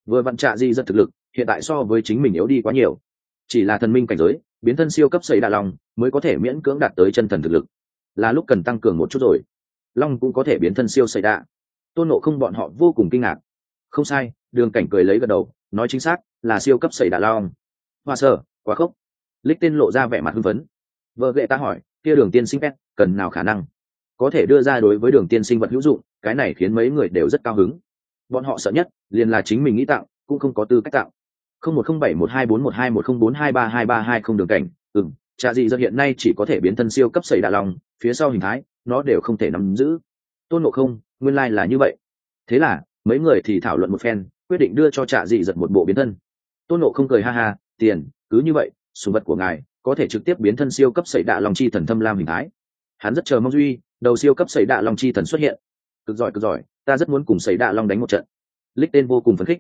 vừa vặn trạ di rất thực lực, hiện tại so với chính mình yếu đi quá nhiều. Chỉ là thần minh cảnh giới, biến thân siêu cấp xây đà long mới có thể miễn cưỡng đạt tới chân thần thực lực. Là lúc cần tăng cường một chút rồi. Long cũng có thể biến thân siêu xây đà tôn nộ không bọn họ vô cùng kinh ngạc. Không sai, đường cảnh cười lấy gật đầu, nói chính xác, là siêu cấp xây đà long. Hoa sơ, quá khốc. Lích tên lộ ra vẻ mặt hưng phấn. Vợ gệ ta hỏi, kia đường tiên sinh pet, cần nào khả năng? Có thể đưa ra đối với đường tiên sinh vật hữu dụng, cái này khiến mấy người đều rất cao hứng bọn họ sợ nhất liền là chính mình nghĩ tạo, cũng không có tư cách tạo. Không một không bảy một hai bốn một hai một không bốn hai ba hai ba hai không đường cảnh ừng trà dị do hiện nay chỉ có thể biến thân siêu cấp xảy đà lòng, phía sau hình thái, nó đều không thể nắm giữ. Tôn ngộ không, nguyên lai、like、là như vậy. Thế là, mấy người thì thảo luận một phen, quyết định đưa cho trà dị giật một bộ biến thân. Tôn ngộ không cười ha ha, tiền, cứ như vậy, sùng vật của ngài có thể trực tiếp biến thân siêu cấp xảy đạ lòng chi thần thâm lam hình thái. Hắn rất chờ mong duy, đầu siêu cấp xảy đạ lòng chi thần xuất hiện. Cực giỏi cực giỏi ta rất muốn cùng sẩy đạ long đánh một trận. Lích tên vô cùng phấn khích.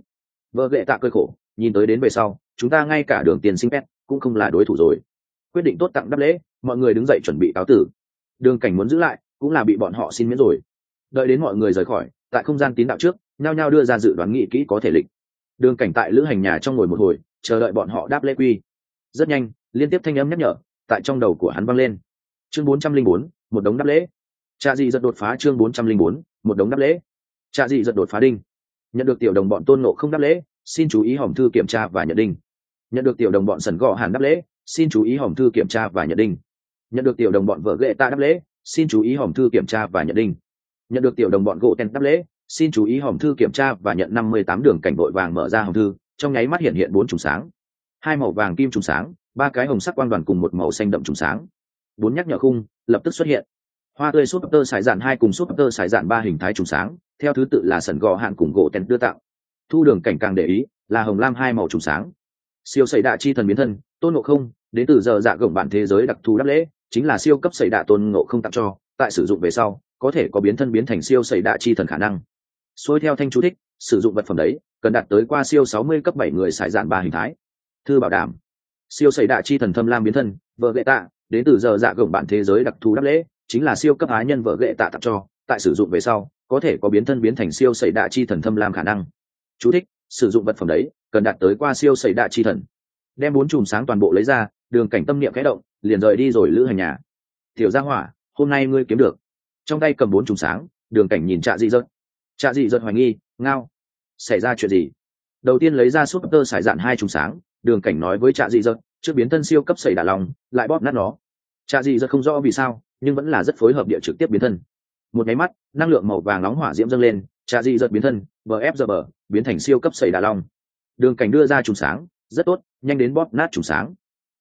Vợ ghệ tạ cơi khổ, nhìn tới đến về sau, chúng ta ngay cả đường tiền sinh pet cũng không là đối thủ rồi. Quyết định tốt tặng đáp lễ, mọi người đứng dậy chuẩn bị cáo tử. Đường cảnh muốn giữ lại, cũng là bị bọn họ xin miễn rồi. Đợi đến mọi người rời khỏi, tại không gian tín đạo trước, nhao nhao đưa ra dự đoán nghị kỹ có thể lịch. Đường cảnh tại lữ hành nhà trong ngồi một hồi, chờ đợi bọn họ đáp lễ quy. Rất nhanh, liên tiếp thanh âm nhắc nhở, tại trong đầu của hắn vang lên. Chương bốn trăm linh bốn, một đống đáp lễ. Cha di giật đột phá chương bốn trăm linh bốn, một đống đáp lễ trạ dị giật đột phá đinh. Nhận được tiểu đồng bọn tôn nộ không đáp lễ, xin chú ý hòm thư kiểm tra và nhận đinh. Nhận được tiểu đồng bọn sần gò hàn đáp lễ, xin chú ý hòm thư kiểm tra và nhận đinh. Nhận được tiểu đồng bọn vợ ghệ ta đáp lễ, xin chú ý hòm thư kiểm tra và nhận đinh. Nhận được tiểu đồng bọn gỗ ten đáp lễ, xin chú ý hòm thư kiểm tra và nhận năm mươi tám đường cảnh vội vàng mở ra hòm thư, trong nháy mắt hiện hiện bốn trùng sáng. Hai màu vàng kim trùng sáng, ba cái hồng sắc quang đoàn cùng một màu xanh đậm trùng sáng. Bốn nhắc nhở khung, lập tức xuất hiện. Hoa tươi súp tơ sải dạn hai cùng súp tơ sải dạn ba hình thái trùng sáng theo thứ tự là sẩn gò hạn cùng gỗ tèn đưa tạo. Thu đường cảnh càng để ý, là hồng lam hai màu trùng sáng. Siêu xảy đạ chi thần biến thân, tôn ngộ không, đến từ giờ dạ gồng bản thế giới đặc thù đáp lễ, chính là siêu cấp xảy đạ tôn ngộ không tặng cho, tại sử dụng về sau, có thể có biến thân biến thành siêu xảy đạ chi thần khả năng. Xuôi theo thanh chú thích, sử dụng vật phẩm đấy, cần đạt tới qua siêu sáu mươi cấp bảy người xài dạn ba hình thái. Thư bảo đảm. Siêu xảy đạ chi thần thâm lam biến thân, vợ gệ tạ, đến từ giờ dạ gồng bản thế giới đặc thù đáp lễ, chính là siêu cấp á nhân vợ gệ tạ tặng cho, tại sử dụng về sau có thể có biến thân biến thành siêu xảy đạ chi thần thâm lam khả năng. Chú thích, sử dụng vật phẩm đấy, cần đạt tới qua siêu xảy đạ chi thần. Đem bốn chùm sáng toàn bộ lấy ra, đường cảnh tâm niệm kẽ động, liền rời đi rồi lữ hành nhà. Tiểu gia hỏa, hôm nay ngươi kiếm được. Trong tay cầm bốn chùm sáng, đường cảnh nhìn trạ dị dợt trạ dị dợt hoài nghi, ngao, xảy ra chuyện gì? Đầu tiên lấy ra súp tơ sải dạn hai chùm sáng, đường cảnh nói với trạ dị dợt trước biến thân siêu cấp sẩy đà lòng, lại bóp nát nó. Trạ dị dợt không rõ vì sao, nhưng vẫn là rất phối hợp địa trực tiếp biến thân một máy mắt, năng lượng màu vàng nóng hỏa diễm dâng lên trà dị dợt biến thân bfg biến thành siêu cấp sẩy đà long. Đường cảnh đưa ra trùng sáng, rất tốt, nhanh đến bóp nát trùng sáng.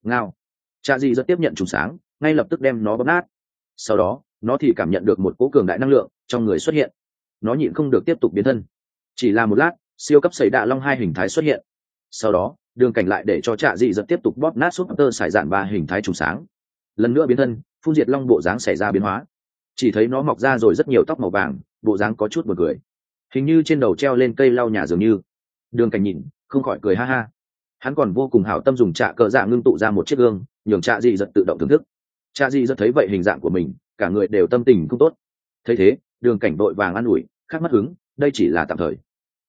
Ngao. Trà dị dợt tiếp nhận trùng sáng, ngay lập tức đem nó bóp nát. Sau đó, nó thì cảm nhận được một cỗ cường đại năng lượng trong người xuất hiện. Nó nhịn không được tiếp tục biến thân. Chỉ là một lát, siêu cấp sẩy đà long hai hình thái xuất hiện. Sau đó, đường cảnh lại để cho trạ dị giật tiếp tục bóp nát súp tơ sải dạn ba hình thái trùng sáng. Lần nữa biến thân, phun diệt long bộ dáng xảy ra biến hóa chỉ thấy nó mọc ra rồi rất nhiều tóc màu vàng, bộ dáng có chút một cười. Hình như trên đầu treo lên cây lau nhà dường như. Đường cảnh nhìn, không khỏi cười ha ha. Hắn còn vô cùng hảo tâm dùng trạ cờ dạ ngưng tụ ra một chiếc gương, nhường trạ dị dật tự động thưởng thức. Trạ dị dật thấy vậy hình dạng của mình, cả người đều tâm tình không tốt. Thấy thế, đường cảnh vội vàng an ủi, khát mất hứng, đây chỉ là tạm thời.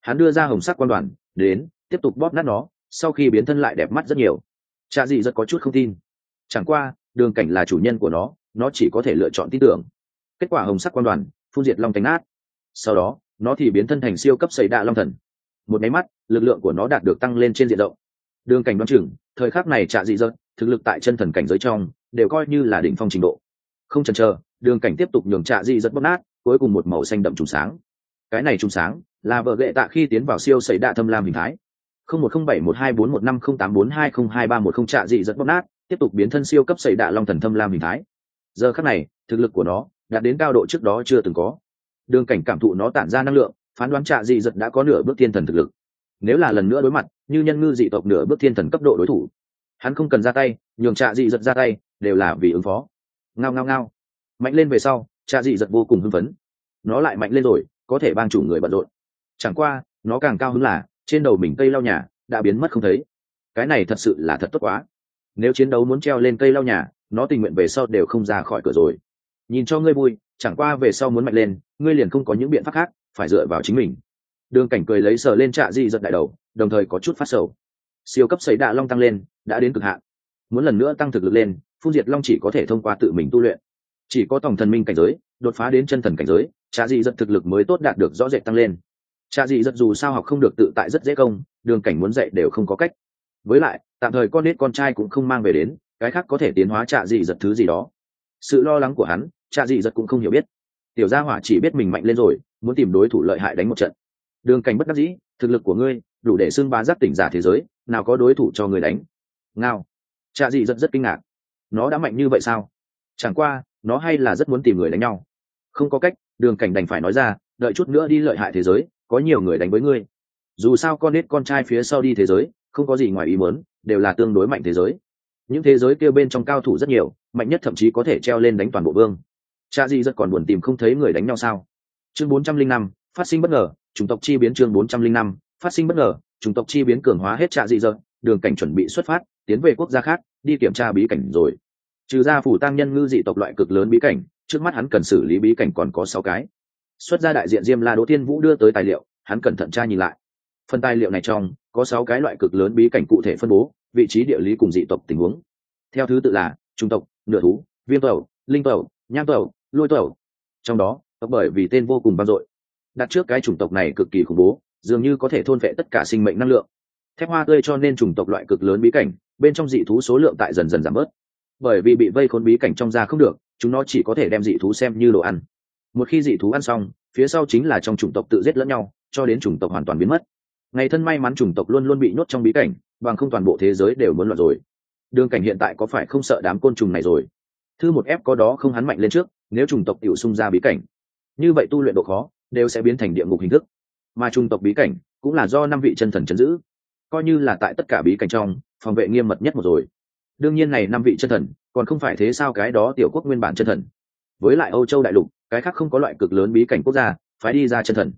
Hắn đưa ra hồng sắc quan đoàn, đến, tiếp tục bóp nát nó, sau khi biến thân lại đẹp mắt rất nhiều. Cha dị rất có chút không tin. Chẳng qua, đường cảnh là chủ nhân của nó nó chỉ có thể lựa chọn tin tưởng kết quả hồng sắc quan đoàn, phun diệt long tánh nát. Sau đó, nó thì biến thân thành siêu cấp xảy đạ long thần. Một máy mắt, lực lượng của nó đạt được tăng lên trên diện rộng. Đường cảnh đoan chừng, thời khắc này trạ dị dợt, thực lực tại chân thần cảnh giới trong, đều coi như là đỉnh phong trình độ. Không chần chờ, đường cảnh tiếp tục nhường trạ dị dợt bóp nát, cuối cùng một màu xanh đậm trùng sáng. Cái này trùng sáng, là vợ gệ tạ khi tiến vào siêu xảy đạ thâm lam hình thái. Không một không bảy một hai bốn một năm không tám bốn hai không hai ba một không trạ dị dợt bóp nát, tiếp tục biến thân siêu cấp xảy đạ long thần thâm lam hình thái. Giờ khắc này, thực lực của nó đạt đến cao độ trước đó chưa từng có. Đường cảnh cảm thụ nó tản ra năng lượng, phán đoán trạ dị giật đã có nửa bước thiên thần thực lực. Nếu là lần nữa đối mặt, như nhân ngư dị tộc nửa bước thiên thần cấp độ đối thủ, hắn không cần ra tay, nhường trạ dị giật ra tay, đều là vì ứng phó. Ngao ngao ngao. Mạnh lên về sau, trạ dị giật vô cùng hưng phấn. Nó lại mạnh lên rồi, có thể bang chủ người bận rộn. Chẳng qua, nó càng cao hứng là, trên đầu mình cây lau nhà đã biến mất không thấy. Cái này thật sự là thật tốt quá. Nếu chiến đấu muốn treo lên cây lau nhà, nó tình nguyện về sau đều không ra khỏi cửa rồi nhìn cho ngươi vui, chẳng qua về sau muốn mạnh lên, ngươi liền không có những biện pháp khác, phải dựa vào chính mình. Đường cảnh cười lấy sờ lên trạ di giật đại đầu, đồng thời có chút phát sầu. Siêu cấp xảy đạ long tăng lên, đã đến cực hạn. Muốn lần nữa tăng thực lực lên, phun diệt long chỉ có thể thông qua tự mình tu luyện. Chỉ có tổng thần minh cảnh giới, đột phá đến chân thần cảnh giới, trạ di giật thực lực mới tốt đạt được rõ rệt tăng lên. Trạ di giật dù sao học không được tự tại rất dễ công, đường cảnh muốn dạy đều không có cách. Với lại, tạm thời con nết con trai cũng không mang về đến, cái khác có thể tiến hóa trạ dị giật thứ gì đó sự lo lắng của hắn, cha dị giật cũng không hiểu biết. Tiểu gia hỏa chỉ biết mình mạnh lên rồi, muốn tìm đối thủ lợi hại đánh một trận. Đường cảnh bất đắc dĩ, thực lực của ngươi, đủ để xưng bá giáp tỉnh giả thế giới, nào có đối thủ cho người đánh. Ngao. Cha dị giật rất kinh ngạc. Nó đã mạnh như vậy sao? Chẳng qua, nó hay là rất muốn tìm người đánh nhau. Không có cách, đường cảnh đành phải nói ra, đợi chút nữa đi lợi hại thế giới, có nhiều người đánh với ngươi. Dù sao con nết con trai phía sau đi thế giới, không có gì ngoài ý muốn, đều là tương đối mạnh thế giới những thế giới kêu bên trong cao thủ rất nhiều, mạnh nhất thậm chí có thể treo lên đánh toàn bộ vương. Cha di rất còn buồn tìm không thấy người đánh nhau sao? Chương bốn trăm linh năm, phát sinh bất ngờ, chủng tộc chi biến chương bốn trăm linh năm, phát sinh bất ngờ, chủng tộc chi biến cường hóa hết trạ dị dợt đường cảnh chuẩn bị xuất phát, tiến về quốc gia khác, đi kiểm tra bí cảnh rồi. Trừ ra phủ tăng nhân ngư dị tộc loại cực lớn bí cảnh, trước mắt hắn cần xử lý bí cảnh còn có sáu cái. Xuất ra đại diện diêm la đỗ tiên vũ đưa tới tài liệu, hắn cẩn thận tra nhìn lại. Phần tài liệu này trong, có sáu cái loại cực lớn bí cảnh cụ thể phân bố vị trí địa lý cùng dị tộc tình huống. Theo thứ tự là trung tộc, nửa thú, viêm tẩu, linh tẩu, nham tẩu, lôi tẩu. Trong đó, tộc bởi vì tên vô cùng vang dội. Đặt trước cái chủng tộc này cực kỳ khủng bố, dường như có thể thôn vệ tất cả sinh mệnh năng lượng. Thép hoa tươi cho nên chủng tộc loại cực lớn bí cảnh, bên trong dị thú số lượng tại dần dần giảm bớt. Bởi vì bị vây khốn bí cảnh trong ra không được, chúng nó chỉ có thể đem dị thú xem như đồ ăn. Một khi dị thú ăn xong, phía sau chính là trong chủng tộc tự giết lẫn nhau, cho đến chủng tộc hoàn toàn biến mất. Ngày thân may mắn chủng tộc luôn luôn bị nhốt trong bí cảnh bằng không toàn bộ thế giới đều muốn loạn rồi. Đường cảnh hiện tại có phải không sợ đám côn trùng này rồi? Thư một ép có đó không hắn mạnh lên trước, nếu trùng tộc tiểu xung ra bí cảnh, như vậy tu luyện độ khó đều sẽ biến thành địa ngục hình thức. Mà trùng tộc bí cảnh cũng là do năm vị chân thần chấn giữ, coi như là tại tất cả bí cảnh trong, phòng vệ nghiêm mật nhất một rồi. Đương nhiên này năm vị chân thần còn không phải thế sao cái đó tiểu quốc nguyên bản chân thần. Với lại âu châu đại lục, cái khác không có loại cực lớn bí cảnh quốc gia phải đi ra chân thần.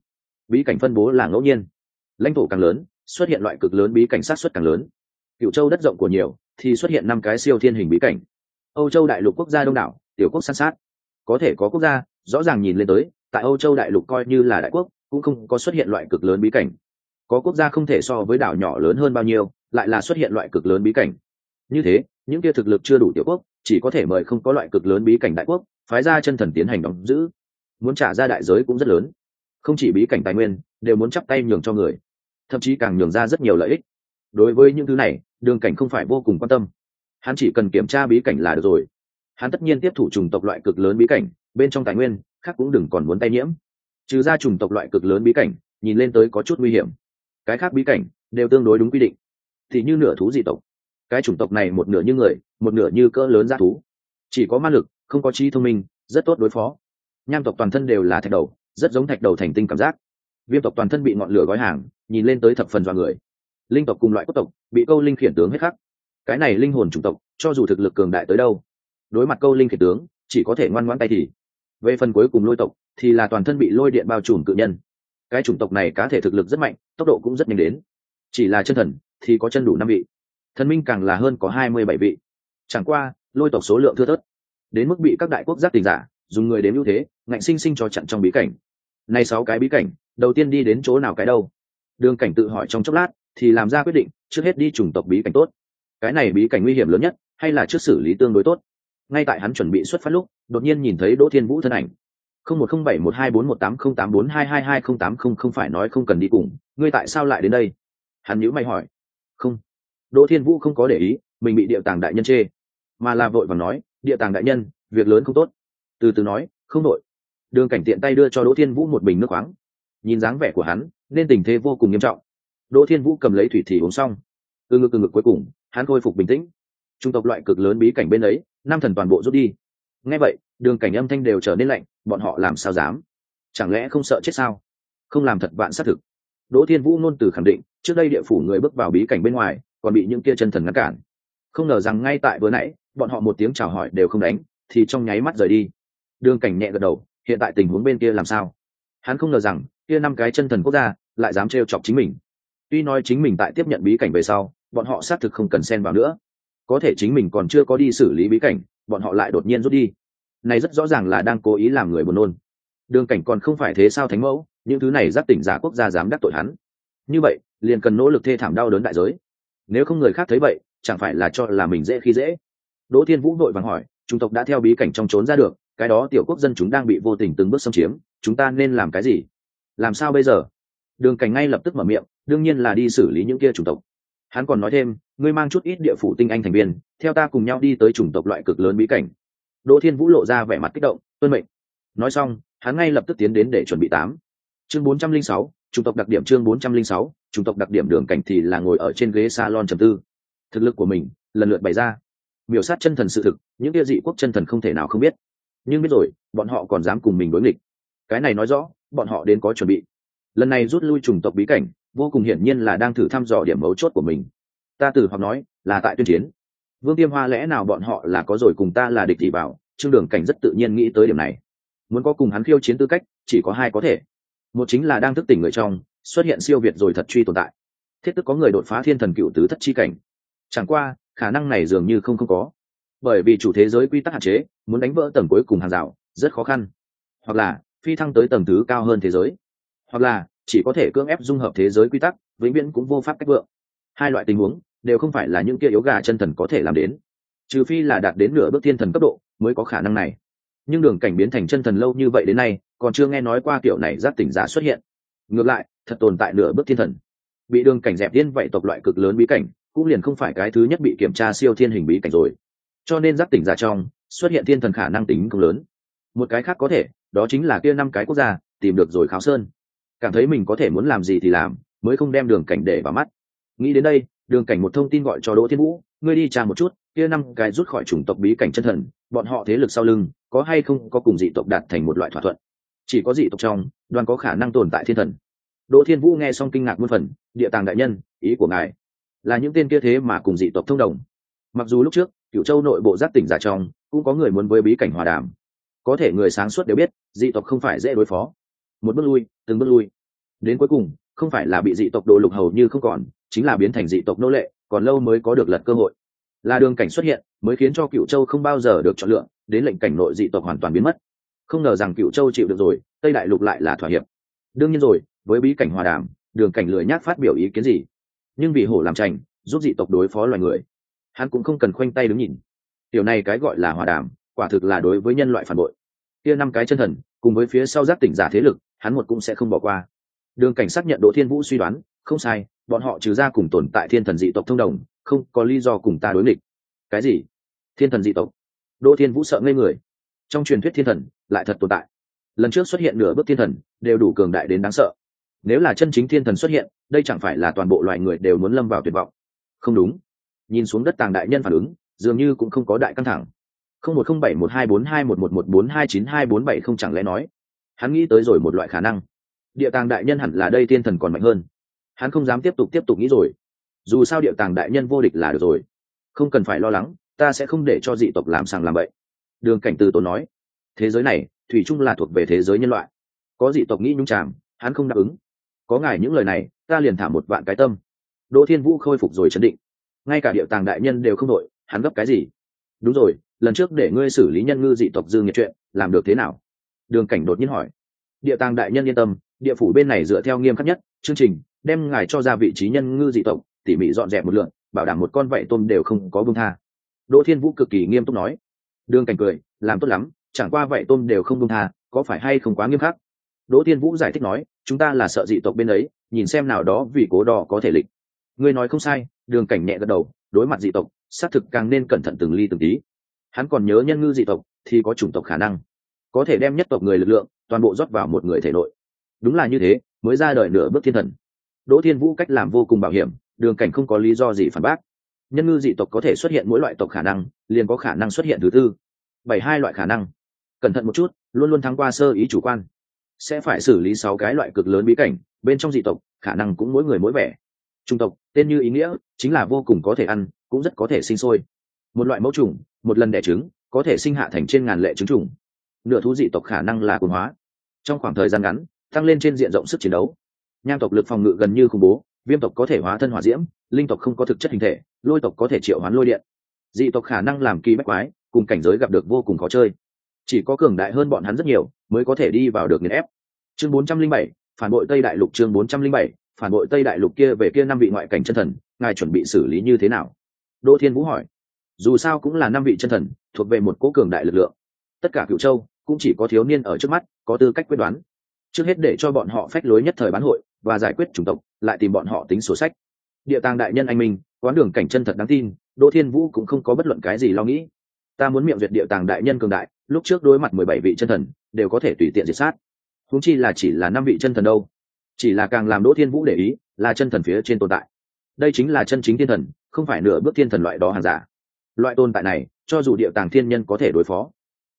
Bí cảnh phân bố là ngẫu nhiên. Lãnh thổ càng lớn xuất hiện loại cực lớn bí cảnh sát xuất càng lớn. Cựu châu đất rộng của nhiều, thì xuất hiện năm cái siêu thiên hình bí cảnh. Âu châu đại lục quốc gia đông đảo, tiểu quốc san sát. Có thể có quốc gia, rõ ràng nhìn lên tới, tại âu châu đại lục coi như là đại quốc, cũng không có xuất hiện loại cực lớn bí cảnh. Có quốc gia không thể so với đảo nhỏ lớn hơn bao nhiêu, lại là xuất hiện loại cực lớn bí cảnh. Như thế, những kia thực lực chưa đủ tiểu quốc, chỉ có thể mời không có loại cực lớn bí cảnh đại quốc, phái ra chân thần tiến hành đóng giữ. Muốn trả ra đại giới cũng rất lớn. Không chỉ bí cảnh tài nguyên, đều muốn chắp tay nhường cho người thậm chí càng nhường ra rất nhiều lợi ích. Đối với những thứ này, đường cảnh không phải vô cùng quan tâm. Hắn chỉ cần kiểm tra bí cảnh là được rồi. Hắn tất nhiên tiếp thủ chủng tộc loại cực lớn bí cảnh, bên trong tài nguyên, khác cũng đừng còn muốn tay nhiễm. Trừ ra chủng tộc loại cực lớn bí cảnh, nhìn lên tới có chút nguy hiểm. Cái khác bí cảnh đều tương đối đúng quy định. Thì như nửa thú dị tộc. Cái chủng tộc này một nửa như người, một nửa như cỡ lớn g thú. Chỉ có ma lực, không có trí thông minh, rất tốt đối phó. Nham tộc toàn thân đều là thạch đầu, rất giống thạch đầu thành tinh cảm giác viêm tộc toàn thân bị ngọn lửa gói hàng, nhìn lên tới thập phần dọa người. Linh tộc cùng loại quốc tộc bị câu linh khiển tướng hết khắc. Cái này linh hồn chủng tộc, cho dù thực lực cường đại tới đâu, đối mặt câu linh khiển tướng, chỉ có thể ngoan ngoãn tay thì. Về phần cuối cùng lôi tộc, thì là toàn thân bị lôi điện bao trùm cự nhân. Cái chủng tộc này cá thể thực lực rất mạnh, tốc độ cũng rất nhanh đến. Chỉ là chân thần, thì có chân đủ năm vị. Thần minh càng là hơn có hai mươi bảy vị. Chẳng qua, lôi tộc số lượng thưa thớt. Đến mức bị các đại quốc giác tình giả, dùng người đến ưu thế, ngạnh sinh sinh cho chặn trong bí cảnh. Nay sáu cái bí cảnh đầu tiên đi đến chỗ nào cái đâu. Đường cảnh tự hỏi trong chốc lát, thì làm ra quyết định, trước hết đi chủng tộc bí cảnh tốt. Cái này bí cảnh nguy hiểm lớn nhất, hay là trước xử lý tương đối tốt. Ngay tại hắn chuẩn bị xuất phát lúc, đột nhiên nhìn thấy đỗ thiên vũ thân ảnh. Không một không bảy một hai bốn một tám không tám bốn hai hai hai không tám không không phải nói không cần đi cùng, ngươi tại sao lại đến đây? Hắn nhữ mày hỏi. Không. Đỗ thiên vũ không có để ý, mình bị địa tàng đại nhân chê. Mà là vội và nói, địa tàng đại nhân, việc lớn không tốt. Từ từ nói, không đội. Đường cảnh tiện tay đưa cho đỗ thiên vũ một bình nước khoáng nhìn dáng vẻ của hắn, nên tình thế vô cùng nghiêm trọng. Đỗ thiên vũ cầm lấy thủy thì uống xong. Từ ngực từ ngực cuối cùng, hắn khôi phục bình tĩnh. Trung tộc loại cực lớn bí cảnh bên ấy nam thần toàn bộ rút đi. Ngay vậy, đường cảnh âm thanh đều trở nên lạnh, bọn họ làm sao dám? Chẳng lẽ không sợ chết sao? Không làm thật vạn xác thực. Đỗ thiên vũ nôn từ khẳng định, trước đây địa phủ người bước vào bí cảnh bên ngoài, còn bị những kia chân thần ngăn cản. Không ngờ rằng ngay tại vừa nãy, bọn họ một tiếng chào hỏi đều không đánh, thì trong nháy mắt rời đi. Đường cảnh nhẹ gật đầu, hiện tại tình huống bên kia làm sao? Hắn không ngờ rằng kia năm cái chân thần quốc gia lại dám trêu chọc chính mình. Tuy nói chính mình tại tiếp nhận bí cảnh về sau, bọn họ xác thực không cần xen vào nữa. Có thể chính mình còn chưa có đi xử lý bí cảnh, bọn họ lại đột nhiên rút đi. Này rất rõ ràng là đang cố ý làm người buồn nôn. Đường cảnh còn không phải thế sao thánh mẫu, những thứ này giáp tỉnh giả quốc gia dám đắc tội hắn. Như vậy, liền cần nỗ lực thê thảm đau đớn đại giới. Nếu không người khác thấy vậy, chẳng phải là cho là mình dễ khi dễ? Đỗ thiên vũ vội vàng hỏi, chúng tộc đã theo bí cảnh trong trốn ra được, cái đó tiểu quốc dân chúng đang bị vô tình từng bước xâm chiếm, chúng ta nên làm cái gì? Làm sao bây giờ? Đường cảnh ngay lập tức mở miệng, đương nhiên là đi xử lý những kia chủng tộc. Hắn còn nói thêm, ngươi mang chút ít địa phủ tinh anh thành viên, theo ta cùng nhau đi tới chủng tộc loại cực lớn bí cảnh. Đỗ thiên vũ lộ ra vẻ mặt kích động, tuân mệnh. Nói xong, hắn ngay lập tức tiến đến để chuẩn bị tám. Chương bốn trăm linh sáu, chủng tộc đặc điểm chương bốn trăm linh sáu, chủng tộc đặc điểm đường cảnh thì là ngồi ở trên ghế salon trầm tư. Thực lực của mình, lần lượt bày ra. Miểu sát chân thần sự thực, những địa dị quốc chân thần không thể nào không biết. Nhưng biết rồi, bọn họ còn dám cùng mình đối nghịch cái này nói rõ, bọn họ đến có chuẩn bị. Lần này rút lui chủng tộc bí cảnh, vô cùng hiển nhiên là đang thử thăm dò điểm mấu chốt của mình. Ta từ hoặc nói, là tại tuyên chiến. Vương tiêm hoa lẽ nào bọn họ là có rồi cùng ta là địch thì bảo, trương đường cảnh rất tự nhiên nghĩ tới điểm này. Muốn có cùng hắn khiêu chiến tư cách, chỉ có hai có thể. Một chính là đang thức tỉnh người trong, xuất hiện siêu việt rồi thật truy tồn tại. Thiết tức có người đột phá thiên thần cựu tứ thất chi cảnh. Chẳng qua, khả năng này dường như không không có. Bởi vì chủ thế giới quy tắc hạn chế, muốn đánh vỡ tầng cuối cùng hàng rào, rất khó khăn. Hoặc là phi thăng tới tầng thứ cao hơn thế giới. Hoặc là, chỉ có thể cưỡng ép dung hợp thế giới quy tắc, vĩnh viễn cũng vô pháp cách vượng. Hai loại tình huống, đều không phải là những kia yếu gà chân thần có thể làm đến. Trừ phi là đạt đến nửa bước thiên thần cấp độ, mới có khả năng này. Nhưng đường cảnh biến thành chân thần lâu như vậy đến nay, còn chưa nghe nói qua kiểu này giác tỉnh giả xuất hiện. Ngược lại, thật tồn tại nửa bước thiên thần. Bị đường cảnh dẹp tiên vậy tộc loại cực lớn bí cảnh, cũng liền không phải cái thứ nhất bị kiểm tra siêu thiên hình bí cảnh rồi. Cho nên giác tỉnh giả trong, xuất hiện thiên thần khả năng tính không lớn. Một cái khác có thể đó chính là kia năm cái quốc gia, tìm được rồi kháo sơn. Cảm thấy mình có thể muốn làm gì thì làm, mới không đem đường cảnh để vào mắt. Nghĩ đến đây, đường cảnh một thông tin gọi cho đỗ thiên vũ, ngươi đi tra một chút, kia năm cái rút khỏi chủng tộc bí cảnh chân thần, bọn họ thế lực sau lưng, có hay không có cùng dị tộc đạt thành một loại thỏa thuận? Chỉ có dị tộc trong, đoàn có khả năng tồn tại thiên thần. Đỗ thiên vũ nghe xong kinh ngạc muôn phần, địa tàng đại nhân, ý của ngài là những tên kia thế mà cùng dị tộc thông đồng. Mặc dù lúc trước cựu châu nội bộ giáp tỉnh giả trong, cũng có người muốn với bí cảnh hòa đàm có thể người sáng suốt đều biết, dị tộc không phải dễ đối phó. Một bước lui, từng bước lui. Đến cuối cùng, không phải là bị dị tộc đồ lục hầu như không còn, chính là biến thành dị tộc nô lệ, còn lâu mới có được lật cơ hội. Là đường cảnh xuất hiện, mới khiến cho cựu châu không bao giờ được chọn lựa, đến lệnh cảnh nội dị tộc hoàn toàn biến mất. Không ngờ rằng cựu châu chịu được rồi, tây đại lục lại là thỏa hiệp. Đương nhiên rồi, với bí cảnh hòa đàm, đường cảnh lười nhác phát biểu ý kiến gì. Nhưng vì hổ làm trành giúp dị tộc đối phó loài người, hắn cũng không cần khoanh tay đứng nhìn. Điều này cái gọi là hòa đàm quả thực là đối với nhân loại phản bội. Kia năm cái chân thần, cùng với phía sau giác tỉnh giả thế lực, hắn một cũng sẽ không bỏ qua. Đường cảnh xác nhận đỗ thiên vũ suy đoán, không sai, bọn họ trừ ra cùng tồn tại thiên thần dị tộc thông đồng, không có lý do cùng ta đối nghịch. Cái gì? Thiên thần dị tộc? Đỗ thiên vũ sợ ngây người. Trong truyền thuyết thiên thần, lại thật tồn tại. Lần trước xuất hiện nửa bước thiên thần, đều đủ cường đại đến đáng sợ. Nếu là chân chính thiên thần xuất hiện, đây chẳng phải là toàn bộ loài người đều muốn lâm vào tuyệt vọng. Không đúng. Nhìn xuống đất tàng đại nhân phản ứng, dường như cũng không có đại căng thẳng không một không bảy một hai bốn hai một một một bốn hai chín hai bốn bảy không chẳng lẽ nói, hắn nghĩ tới rồi một loại khả năng. Địa tàng đại nhân hẳn là đây thiên thần còn mạnh hơn. Hắn không dám tiếp tục tiếp tục nghĩ rồi. Dù sao địa tàng đại nhân vô địch là được rồi. Không cần phải lo lắng, ta sẽ không để cho dị tộc làm sàng làm bậy. Đường cảnh từ tốn nói, thế giới này, thủy chung là thuộc về thế giới nhân loại. Có dị tộc nghĩ nhung tràm hắn không đáp ứng. Có ngài những lời này, ta liền thả một vạn cái tâm. Đỗ thiên vũ khôi phục rồi chấn định. Ngay cả địa tàng đại nhân đều không đội, hắn gấp cái gì? Đúng rồi lần trước để ngươi xử lý nhân ngư dị tộc dương nhiệt chuyện, làm được thế nào? Đường cảnh đột nhiên hỏi. Địa tàng đại nhân yên tâm, địa phủ bên này dựa theo nghiêm khắc nhất, chương trình, đem ngài cho ra vị trí nhân ngư dị tộc, tỉ mỉ dọn dẹp một lượng bảo đảm một con vậy tôm đều không có bông tha. Đỗ thiên vũ cực kỳ nghiêm túc nói. Đường cảnh cười, làm tốt lắm, chẳng qua vậy tôm đều không bông tha, có phải hay không quá nghiêm khắc? Đỗ thiên vũ giải thích nói, chúng ta là sợ dị tộc bên ấy, nhìn xem nào đó vì cố đỏ có thể lịch. Ngươi nói không sai, đường cảnh nhẹ gật đầu, đối mặt dị tộc, xác thực càng nên cẩn thận từng ly từng tí hắn còn nhớ nhân ngư dị tộc thì có chủng tộc khả năng. Có thể đem nhất tộc người lực lượng toàn bộ rót vào một người thể nội. Đúng là như thế, mới ra đời nửa bước thiên thần. Đỗ thiên vũ cách làm vô cùng bảo hiểm, đường cảnh không có lý do gì phản bác. Nhân ngư dị tộc có thể xuất hiện mỗi loại tộc khả năng, liền có khả năng xuất hiện thứ tư. Bảy hai loại khả năng. Cẩn thận một chút, luôn luôn thắng qua sơ ý chủ quan. Sẽ phải xử lý sáu cái loại cực lớn bí cảnh, bên trong dị tộc, khả năng cũng mỗi người mỗi vẻ. Trung tộc, tên như ý nghĩa, chính là vô cùng có thể ăn, cũng rất có thể sinh sôi một loại mẫu trùng một lần đẻ trứng có thể sinh hạ thành trên ngàn lệ trứng trùng. Nửa thú dị tộc khả năng là cồn hóa. Trong khoảng thời gian ngắn tăng lên trên diện rộng sức chiến đấu. Nham tộc lực phòng ngự gần như khủng bố viêm tộc có thể hóa thân hỏa diễm linh tộc không có thực chất hình thể lôi tộc có thể triệu hoán lôi điện. Dị tộc khả năng làm kỳ bách quái cùng cảnh giới gặp được vô cùng khó chơi. Chỉ có cường đại hơn bọn hắn rất nhiều mới có thể đi vào được nghiền ép. Chương 407, phản bội tây đại lục chương 407, phản bội tây đại lục kia về kia năm vị ngoại cảnh chân thần ngài chuẩn bị xử lý như thế nào? Đỗ thiên vũ hỏi dù sao cũng là năm vị chân thần, thuộc về một cố cường đại lực lượng. Tất cả cựu châu cũng chỉ có thiếu niên ở trước mắt, có tư cách quyết đoán. Trước hết để cho bọn họ phách lối nhất thời bán hội và giải quyết chủng tộc, lại tìm bọn họ tính sổ sách. Địa tàng đại nhân anh minh, quán đường cảnh chân thật đáng tin, đỗ thiên vũ cũng không có bất luận cái gì lo nghĩ. Ta muốn miệng duyệt địa tàng đại nhân cường đại, lúc trước đối mặt mười bảy vị chân thần, đều có thể tùy tiện diệt sát. Húng chi là chỉ là năm vị chân thần đâu. Chỉ là càng làm đỗ thiên vũ để ý, là chân thần phía trên tồn tại. Đây chính là chân chính thiên thần, không phải nửa bước thiên thần loại đó hàng giả loại tồn tại này, cho dù địa tàng thiên nhân có thể đối phó,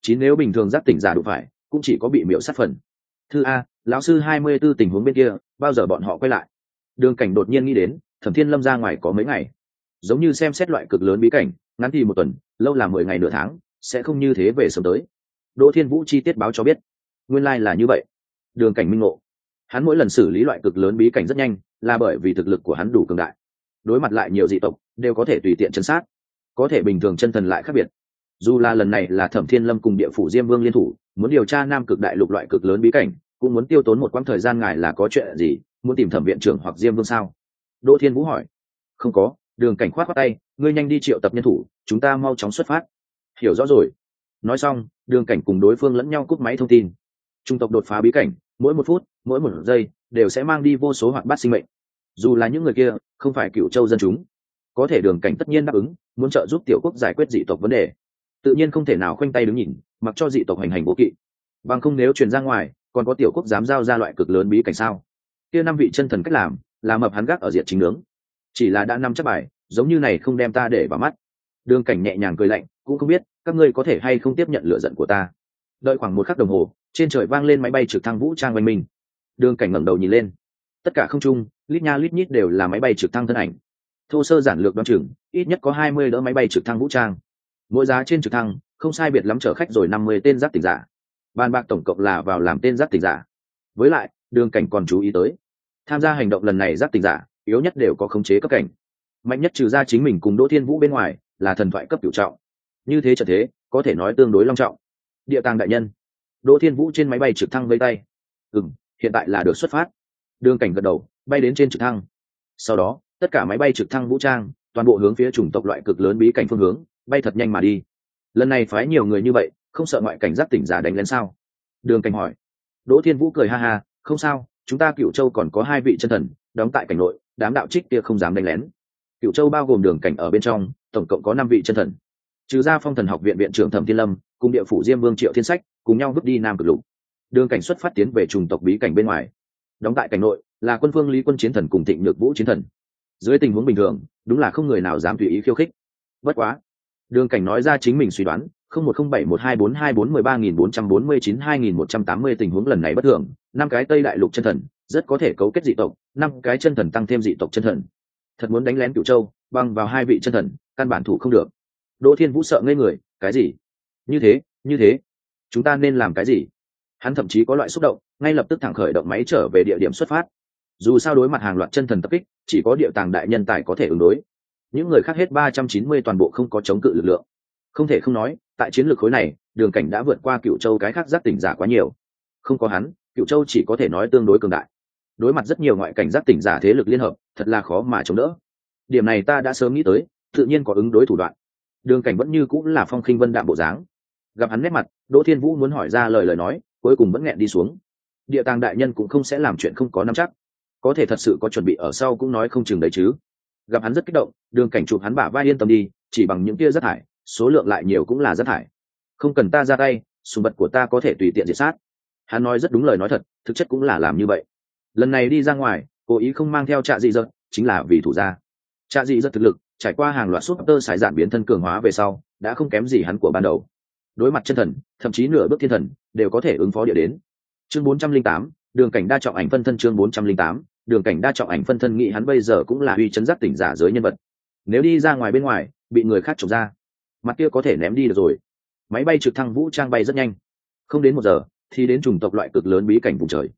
chín nếu bình thường giác tỉnh giả đủ phải, cũng chỉ có bị miễu sát phần. Thư a, lão sư hai mươi b ố tình huống bên kia, bao giờ bọn họ quay lại? Đường cảnh đột nhiên nghĩ đến, thẩm thiên lâm ra ngoài có mấy ngày. Giống như xem xét loại cực lớn bí cảnh, ngắn thì một tuần, lâu là mười ngày nửa tháng, sẽ không như thế về sớm tới. Đỗ thiên vũ chi tiết báo cho biết, nguyên lai、like、là như vậy. Đường cảnh minh ngộ. Hắn mỗi lần xử lý loại cực lớn bí cảnh rất nhanh, là bởi vì thực lực của hắn đủ cường đại. Đối mặt lại nhiều dị tộc, đều có thể tùy tiện chân sát có thể bình thường chân thần lại khác biệt. Dù là lần này là thẩm thiên lâm cùng địa phủ diêm vương liên thủ, muốn điều tra nam cực đại lục loại cực lớn bí cảnh, cũng muốn tiêu tốn một quãng thời gian ngài là có chuyện gì, muốn tìm thẩm viện trưởng hoặc diêm vương sao? Đỗ thiên vũ hỏi. Không có, đường cảnh khoát khoát tay, ngươi nhanh đi triệu tập nhân thủ, chúng ta mau chóng xuất phát. Hiểu rõ rồi. Nói xong, đường cảnh cùng đối phương lẫn nhau cúp máy thông tin. Trung tộc đột phá bí cảnh, mỗi một phút, mỗi một giây, đều sẽ mang đi vô số hoạt bát sinh mệnh. Dù là những người kia, không phải cựu châu dân chúng. Có thể đường cảnh tất nhiên đáp ứng muốn trợ giúp tiểu quốc giải quyết dị tộc vấn đề. Tự nhiên không thể nào khoanh tay đứng nhìn, mặc cho dị tộc hành hành vô kỵ. Bằng không nếu truyền ra ngoài, còn có tiểu quốc dám giao ra loại cực lớn bí cảnh sao? Kia năm vị chân thần cách làm, là mập hắn gác ở diện chính nướng. Chỉ là đã năm chắc bài, giống như này không đem ta để vào mắt. Đường cảnh nhẹ nhàng cười lạnh, cũng không biết, các ngươi có thể hay không tiếp nhận lựa giận của ta. Đợi khoảng một khắc đồng hồ, trên trời vang lên máy bay trực thăng vũ trang oanh minh. Đường cảnh ngẩng đầu nhìn lên. Tất cả không trung, lít nha lít nhít đều là máy bay trực thăng thân ảnh thô sơ giản lược đoan chừng, ít nhất có hai mươi đỡ máy bay trực thăng vũ trang. Mỗi giá trên trực thăng, không sai biệt lắm chở khách rồi năm mươi tên giáp tỉnh giả. Bàn bạc tổng cộng là vào làm tên giáp tỉnh giả. Với lại, đường cảnh còn chú ý tới. Tham gia hành động lần này giáp tỉnh giả, yếu nhất đều có khống chế cấp cảnh. Mạnh nhất trừ ra chính mình cùng đỗ thiên vũ bên ngoài, là thần thoại cấp cựu trọng. Như thế trở thế, có thể nói tương đối long trọng. Địa tàng đại nhân. Đỗ thiên vũ trên máy bay trực thăng vây tay. Ừ hiện tại là được xuất phát. Đường cảnh gật đầu, bay đến trên trực thăng. Sau đó tất cả máy bay trực thăng vũ trang, toàn bộ hướng phía chủng tộc loại cực lớn bí cảnh phương hướng, bay thật nhanh mà đi. Lần này phái nhiều người như vậy, không sợ ngoại cảnh giác tỉnh giả đánh lên sao? Đường cảnh hỏi. Đỗ thiên vũ cười ha ha, không sao, chúng ta cựu châu còn có hai vị chân thần, đóng tại cảnh nội, đám đạo trích kia không dám đánh lén. Cựu châu bao gồm đường cảnh ở bên trong, tổng cộng có năm vị chân thần. Trừ ra phong thần học viện viện trưởng thẩm thiên lâm, cùng địa phủ diêm vương triệu thiên sách, cùng nhau bước đi nam cực lục. Đường cảnh xuất phát tiến về trùng tộc bí cảnh bên ngoài. Đóng tại cảnh nội, là quân phương lý quân chiến thần cùng thịnh nhược vũ chiến thần dưới tình huống bình thường, đúng là không người nào dám tùy ý khiêu khích. Bất quá, đường cảnh nói ra chính mình suy đoán, không một không bảy một hai bốn hai bốn mười ba nghìn bốn trăm bốn mươi chín hai nghìn một trăm tám mươi tình huống lần này bất thường, năm cái tây đại lục chân thần, rất có thể cấu kết dị tộc, năm cái chân thần tăng thêm dị tộc chân thần. Thật muốn đánh lén cựu châu, băng vào hai vị chân thần, căn bản thủ không được. Đỗ thiên vũ sợ ngây người, cái gì? Như thế như thế. Chúng ta nên làm cái gì? Hắn thậm chí có loại xúc động, ngay lập tức thẳng khởi động máy trở về địa điểm xuất phát dù sao đối mặt hàng loạt chân thần tập kích, chỉ có địa tàng đại nhân tài có thể ứng đối. Những người khác hết ba trăm chín mươi toàn bộ không có chống cự lực lượng. Không thể không nói, tại chiến lược khối này, đường cảnh đã vượt qua cựu châu cái khác giác tỉnh giả quá nhiều. Không có hắn cựu châu chỉ có thể nói tương đối cường đại. Đối mặt rất nhiều ngoại cảnh giác tỉnh giả thế lực liên hợp, thật là khó mà chống đỡ. Điểm này ta đã sớm nghĩ tới, tự nhiên có ứng đối thủ đoạn. Đường cảnh vẫn như cũng là phong khinh vân đạm bộ dáng. Gặp hắn nét mặt, đỗ thiên vũ muốn hỏi ra lời lời nói, cuối cùng vẫn nghẹn đi xuống. Địa tàng đại nhân cũng không sẽ làm chuyện không có nắm chắc có thể thật sự có chuẩn bị ở sau cũng nói không chừng đấy chứ. Gặp hắn rất kích động đường cảnh chụp hắn bả vai yên tâm đi chỉ bằng những kia rất thải số lượng lại nhiều cũng là rất thải. Không cần ta ra tay sùng vật của ta có thể tùy tiện diệt sát. Hắn nói rất đúng lời nói thật thực chất cũng là làm như vậy. Lần này đi ra ngoài cố ý không mang theo trạ dị dật chính là vì thủ gia. Trạ dị dật thực lực trải qua hàng loạt súp tơ sải dạn biến thân cường hóa về sau đã không kém gì hắn của ban đầu. Đối mặt chân thần thậm chí nửa bước thiên thần đều có thể ứng phó địa đến. Chương 408, đường cảnh đa trọng ảnh phân thân chương 408, đường cảnh đa trọng ảnh phân thân nghĩ hắn bây giờ cũng là uy chấn giác tỉnh giả giới nhân vật. Nếu đi ra ngoài bên ngoài, bị người khác trộm ra, mặt kia có thể ném đi được rồi. Máy bay trực thăng vũ trang bay rất nhanh. Không đến một giờ, thì đến chủng tộc loại cực lớn bí cảnh vùng trời.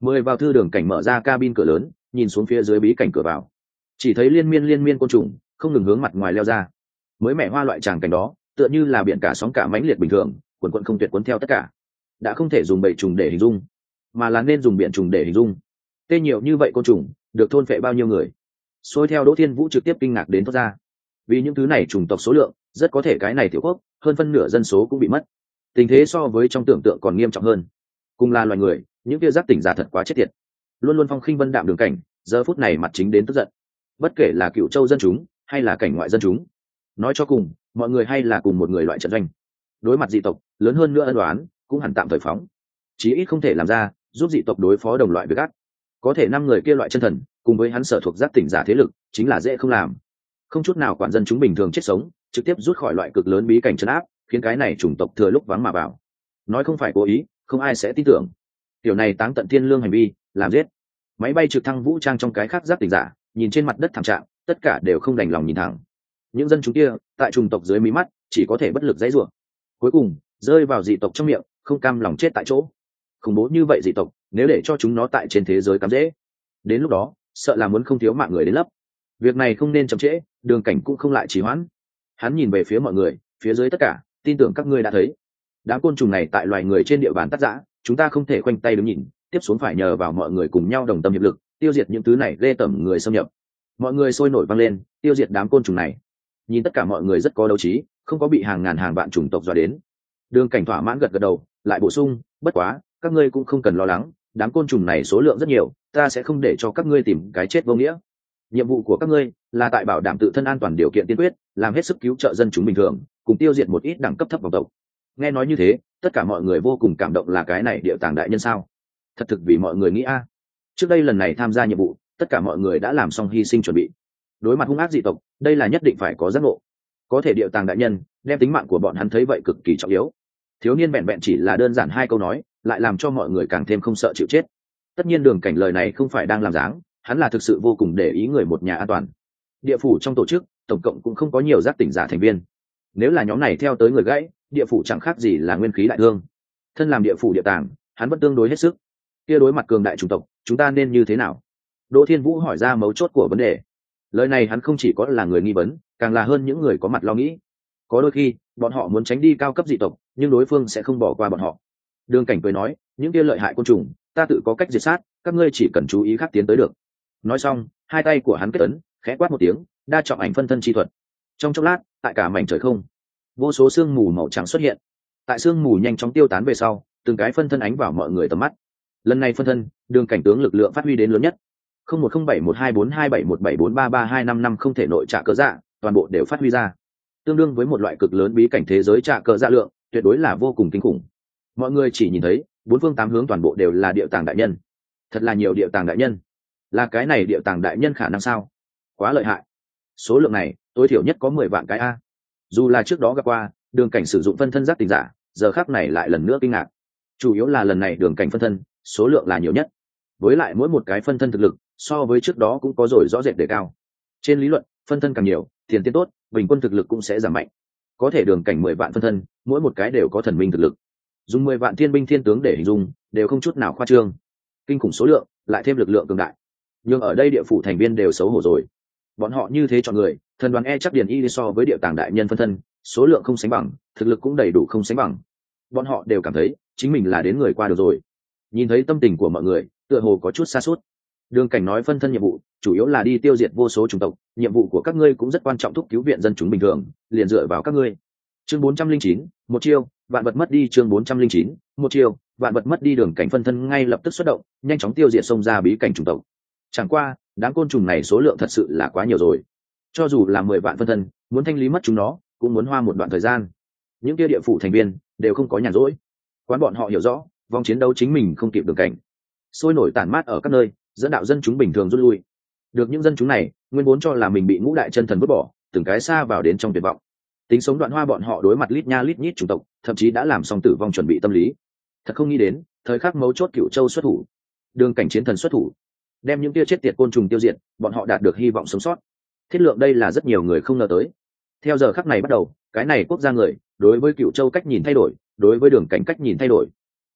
Mười vào thư đường cảnh mở ra cabin cửa lớn, nhìn xuống phía dưới bí cảnh cửa vào. Chỉ thấy liên miên liên miên côn trùng, không ngừng hướng mặt ngoài leo ra. Mới mẻ hoa loại tràng cảnh đó, tựa như là biển cả sóng cả mãnh liệt bình thường, quần quận không tuyệt cuốn theo tất cả. Đã không thể dùng bầy trùng để hình dung, mà là nên dùng biển trùng để hình dung tê nhiều như vậy côn trùng, được thôn phệ bao nhiêu người? Xôi theo đỗ thiên vũ trực tiếp kinh ngạc đến thoát ra. Vì những thứ này trùng tộc số lượng, rất có thể cái này tiểu quốc, hơn phân nửa dân số cũng bị mất. Tình thế so với trong tưởng tượng còn nghiêm trọng hơn. Cùng là loài người, những kia giác tỉnh giả thật quá chết tiệt. Luôn luôn phong khinh vân đạm đường cảnh, giờ phút này mặt chính đến tức giận. Bất kể là cựu châu dân chúng, hay là cảnh ngoại dân chúng, nói cho cùng, mọi người hay là cùng một người loại trận doanh. Đối mặt dị tộc, lớn hơn nữa ân đoán cũng hẳn tạm thời phóng. Chí ít không thể làm ra, giúp dị tộc đối phó đồng loại với gắt có thể năm người kia loại chân thần, cùng với hắn sở thuộc giác tỉnh giả thế lực, chính là dễ không làm. Không chút nào quản dân chúng bình thường chết sống, trực tiếp rút khỏi loại cực lớn bí cảnh chấn áp, khiến cái này chủng tộc thừa lúc vắng mà vào. Nói không phải cố ý, không ai sẽ tin tưởng. Tiểu này táng tận thiên lương hành vi, làm giết. Máy bay trực thăng vũ trang trong cái khác giáp tỉnh giả, nhìn trên mặt đất thảm trạng, tất cả đều không đành lòng nhìn thẳng. Những dân chúng kia, tại chủng tộc dưới mí mắt, chỉ có thể bất lực dãy rủa. Cuối cùng, rơi vào dị tộc trong miệng, không cam lòng chết tại chỗ. Khủng bố như vậy dị tộc nếu để cho chúng nó tại trên thế giới cắm dễ. Đến lúc đó, sợ là muốn không thiếu mạng người đến lấp. Việc này không nên chậm trễ, đường cảnh cũng không lại trì hoãn. Hắn nhìn về phía mọi người, phía dưới tất cả, tin tưởng các ngươi đã thấy. Đám côn trùng này tại loài người trên địa bàn tác giã chúng ta không thể khoanh tay đứng nhìn, tiếp xuống phải nhờ vào mọi người cùng nhau đồng tâm hiệp lực, tiêu diệt những thứ này ghê tởm người xâm nhập. Mọi người sôi nổi vang lên, tiêu diệt đám côn trùng này. Nhìn tất cả mọi người rất có đấu trí, không có bị hàng ngàn hàng vạn chủng tộc dọa đến. Đường cảnh thỏa mãn gật gật đầu, lại bổ sung, bất quá, các ngươi cũng không cần lo lắng đám côn trùng này số lượng rất nhiều, ta sẽ không để cho các ngươi tìm cái chết vô nghĩa. Nhiệm vụ của các ngươi là tại bảo đảm tự thân an toàn điều kiện tiên quyết, làm hết sức cứu trợ dân chúng bình thường, cùng tiêu diệt một ít đẳng cấp thấp vòng tộc. Nghe nói như thế, tất cả mọi người vô cùng cảm động là cái này địa tàng đại nhân sao? Thật thực vì mọi người nghĩ a. Trước đây lần này tham gia nhiệm vụ, tất cả mọi người đã làm xong hy sinh chuẩn bị. Đối mặt hung ác dị tộc, đây là nhất định phải có giác ngộ. Có thể địa tàng đại nhân, đem tính mạng của bọn hắn thấy vậy cực kỳ trọng yếu. Thiếu niên vẹn vẹn chỉ là đơn giản hai câu nói lại làm cho mọi người càng thêm không sợ chịu chết. Tất nhiên đường cảnh lời này không phải đang làm dáng, hắn là thực sự vô cùng để ý người một nhà an toàn. Địa phủ trong tổ chức, tổng cộng cũng không có nhiều giác tỉnh giả thành viên. Nếu là nhóm này theo tới người gãy, địa phủ chẳng khác gì là nguyên khí đại thương. Thân làm địa phủ địa tàng, hắn vẫn tương đối hết sức. Kia đối mặt cường đại chủng tộc, chúng ta nên như thế nào? Đỗ thiên vũ hỏi ra mấu chốt của vấn đề. Lời này hắn không chỉ có là người nghi vấn, càng là hơn những người có mặt lo nghĩ. Có đôi khi, bọn họ muốn tránh đi cao cấp dị tộc, nhưng đối phương sẽ không bỏ qua bọn họ đường cảnh cười nói, những kia lợi hại côn trùng, ta tự có cách diệt sát, các ngươi chỉ cần chú ý khác tiến tới được. Nói xong, hai tay của hắn kết ấn, khẽ quát một tiếng, đa trọng ảnh phân thân chi thuật. Trong chốc lát, tại cả mảnh trời không, vô số sương mù màu trắng xuất hiện. Tại sương mù nhanh chóng tiêu tán về sau, từng cái phân thân ánh vào mọi người tầm mắt. Lần này phân thân, đường cảnh tướng lực lượng phát huy đến lớn nhất. Không một không bảy một hai bốn hai bảy một bảy bốn ba ba hai năm năm không thể nội trả cớ dạ toàn bộ đều phát huy ra. Tương đương với một loại cực lớn bí cảnh thế giới trả cớ dạ lượng, tuyệt đối là vô cùng kinh khủng mọi người chỉ nhìn thấy, bốn phương tám hướng toàn bộ đều là địa tàng đại nhân. Thật là nhiều địa tàng đại nhân. Là cái này địa tàng đại nhân khả năng sao? Quá lợi hại. Số lượng này, tối thiểu nhất có mười vạn cái a. Dù là trước đó gặp qua, đường cảnh sử dụng phân thân giác tình giả, giờ khác này lại lần nữa kinh ngạc. Chủ yếu là lần này đường cảnh phân thân, số lượng là nhiều nhất. Với lại mỗi một cái phân thân thực lực, so với trước đó cũng có rồi rõ rệt đề cao. Trên lý luận, phân thân càng nhiều, tiền tiến tốt, bình quân thực lực cũng sẽ giảm mạnh. Có thể đường cảnh mười vạn phân thân, mỗi một cái đều có thần minh thực lực dùng mười vạn thiên binh thiên tướng để hình dung, đều không chút nào khoa trương. Kinh khủng số lượng, lại thêm lực lượng cường đại. Nhưng ở đây địa phủ thành viên đều xấu hổ rồi. Bọn họ như thế chọn người, thần đoàn e chắc điền y so với địa tàng đại nhân phân thân, số lượng không sánh bằng, thực lực cũng đầy đủ không sánh bằng. Bọn họ đều cảm thấy, chính mình là đến người qua được rồi. Nhìn thấy tâm tình của mọi người, tựa hồ có chút xa suốt đường cảnh nói phân thân nhiệm vụ, chủ yếu là đi tiêu diệt vô số chủng tộc, nhiệm vụ của các ngươi cũng rất quan trọng thúc cứu viện dân chúng bình thường, liền dựa vào các ngươi. Chương bốn trăm linh chín, một chiêu vạn vật mất đi chương bốn trăm linh chín một chiều, vạn vật mất đi đường cảnh phân thân ngay lập tức xuất động nhanh chóng tiêu diệt xông ra bí cảnh chủng tộc. Chẳng qua đám côn trùng này số lượng thật sự là quá nhiều rồi. Cho dù là mười vạn phân thân muốn thanh lý mất chúng nó cũng muốn hoa một đoạn thời gian. Những kia địa phủ thành viên đều không có nhàn rỗi. Quán bọn họ hiểu rõ vòng chiến đấu chính mình không kịp đường cảnh. Sôi nổi tản mát ở các nơi dẫn đạo dân chúng bình thường rút lui. Được những dân chúng này nguyên vốn cho là mình bị ngũ đại chân thần vứt bỏ từng cái xa vào đến trong tuyệt vọng. Tính sống đoạn hoa bọn họ đối mặt lít nha lít nhít chủng tộc thậm chí đã làm xong tử vong chuẩn bị tâm lý. Thật không nghĩ đến, thời khắc mấu chốt cựu châu xuất thủ. Đường cảnh chiến thần xuất thủ, đem những tia chết tiệt côn trùng tiêu diệt, bọn họ đạt được hy vọng sống sót. Thiết lượng đây là rất nhiều người không ngờ tới. Theo giờ khắc này bắt đầu, cái này quốc gia người, đối với cựu châu cách nhìn thay đổi, đối với đường cảnh cách nhìn thay đổi.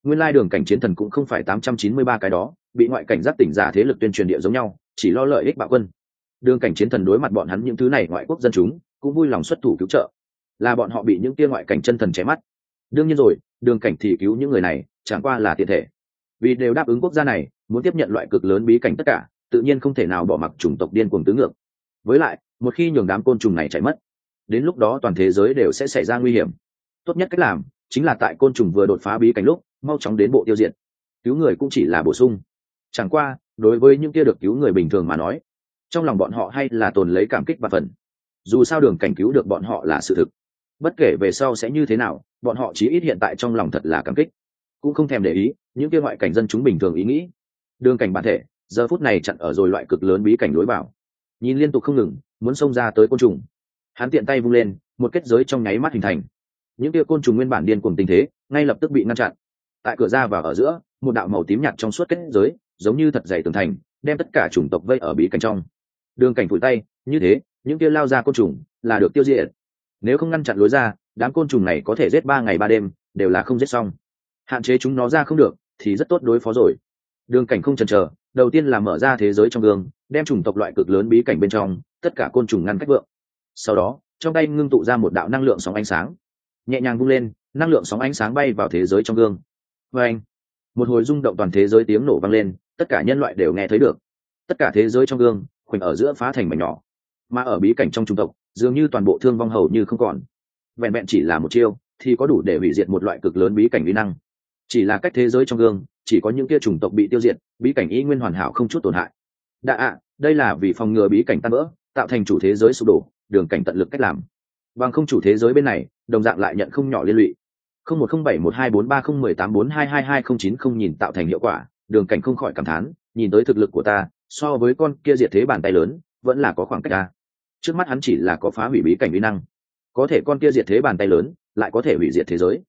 Nguyên lai đường cảnh chiến thần cũng không phải tám trăm chín mươi ba cái đó, bị ngoại cảnh giác tỉnh giả thế lực tuyên truyền địa giống nhau, chỉ lo lợi ích bạo quân. Đường cảnh chiến thần đối mặt bọn hắn những thứ này ngoại quốc dân chúng, cũng vui lòng xuất thủ cứu trợ. Là bọn họ bị những tia ngoại cảnh chân thần chém mắt đương nhiên rồi, đường cảnh thì cứu những người này, chẳng qua là tiện thể. Vì đều đáp ứng quốc gia này, muốn tiếp nhận loại cực lớn bí cảnh tất cả, tự nhiên không thể nào bỏ mặc chủng tộc điên cuồng tứ ngược. Với lại, một khi nhường đám côn trùng này chạy mất, đến lúc đó toàn thế giới đều sẽ xảy ra nguy hiểm. Tốt nhất cách làm, chính là tại côn trùng vừa đột phá bí cảnh lúc, mau chóng đến bộ tiêu diệt. Cứu người cũng chỉ là bổ sung. Chẳng qua, đối với những kia được cứu người bình thường mà nói, trong lòng bọn họ hay là tồn lấy cảm kích và phần. Dù sao đường cảnh cứu được bọn họ là sự thực. Bất kể về sau sẽ như thế nào bọn họ chí ít hiện tại trong lòng thật là cảm kích. Cũng không thèm để ý, những kia ngoại cảnh dân chúng bình thường ý nghĩ. Đường cảnh bản thể, giờ phút này chặn ở rồi loại cực lớn bí cảnh lối vào. Nhìn liên tục không ngừng, muốn xông ra tới côn trùng. Hắn tiện tay vung lên, một kết giới trong nháy mắt hình thành. Những kia côn trùng nguyên bản điên cùng tình thế, ngay lập tức bị ngăn chặn. Tại cửa ra và ở giữa, một đạo màu tím nhạt trong suốt kết giới, giống như thật dày tường thành, đem tất cả chủng tộc vây ở bí cảnh trong. Đường cảnh phủi tay, như thế, những kia lao ra côn trùng là được tiêu diệt. Nếu không ngăn chặn lối ra đám côn trùng này có thể giết ba ngày ba đêm, đều là không giết xong. Hạn chế chúng nó ra không được, thì rất tốt đối phó rồi. Đường cảnh không chần chờ, đầu tiên là mở ra thế giới trong gương, đem chủng tộc loại cực lớn bí cảnh bên trong, tất cả côn trùng ngăn cách vượng. Sau đó, trong tay ngưng tụ ra một đạo năng lượng sóng ánh sáng. Nhẹ nhàng bung lên, năng lượng sóng ánh sáng bay vào thế giới trong gương. Vê anh, một hồi rung động toàn thế giới tiếng nổ vang lên, tất cả nhân loại đều nghe thấy được. Tất cả thế giới trong gương khoảnh ở giữa phá thành mảnh nhỏ. Mà ở bí cảnh trong trung tộc, dường như toàn bộ thương vong hầu như không còn vẹn vẹn chỉ là một chiêu, thì có đủ để hủy diệt một loại cực lớn bí cảnh uy năng. Chỉ là cách thế giới trong gương, chỉ có những kia chủng tộc bị tiêu diệt, bí cảnh y nguyên hoàn hảo không chút tổn hại. Đạ ạ, đây là vì phòng ngừa bí cảnh tan vỡ, tạo thành chủ thế giới sụp đổ, đường cảnh tận lực cách làm. Bằng không chủ thế giới bên này, đồng dạng lại nhận không nhỏ liên lụy. Không một không bảy một hai bốn ba không mười tám bốn hai hai hai không chín không nhìn tạo thành hiệu quả, đường cảnh không khỏi cảm thán, nhìn tới thực lực của ta, so với con kia diệt thế bàn tay lớn, vẫn là có khoảng cách ta. Trước mắt hắn chỉ là có phá hủy bí cảnh bí năng có thể con kia diệt thế bàn tay lớn, lại có thể hủy diệt thế giới.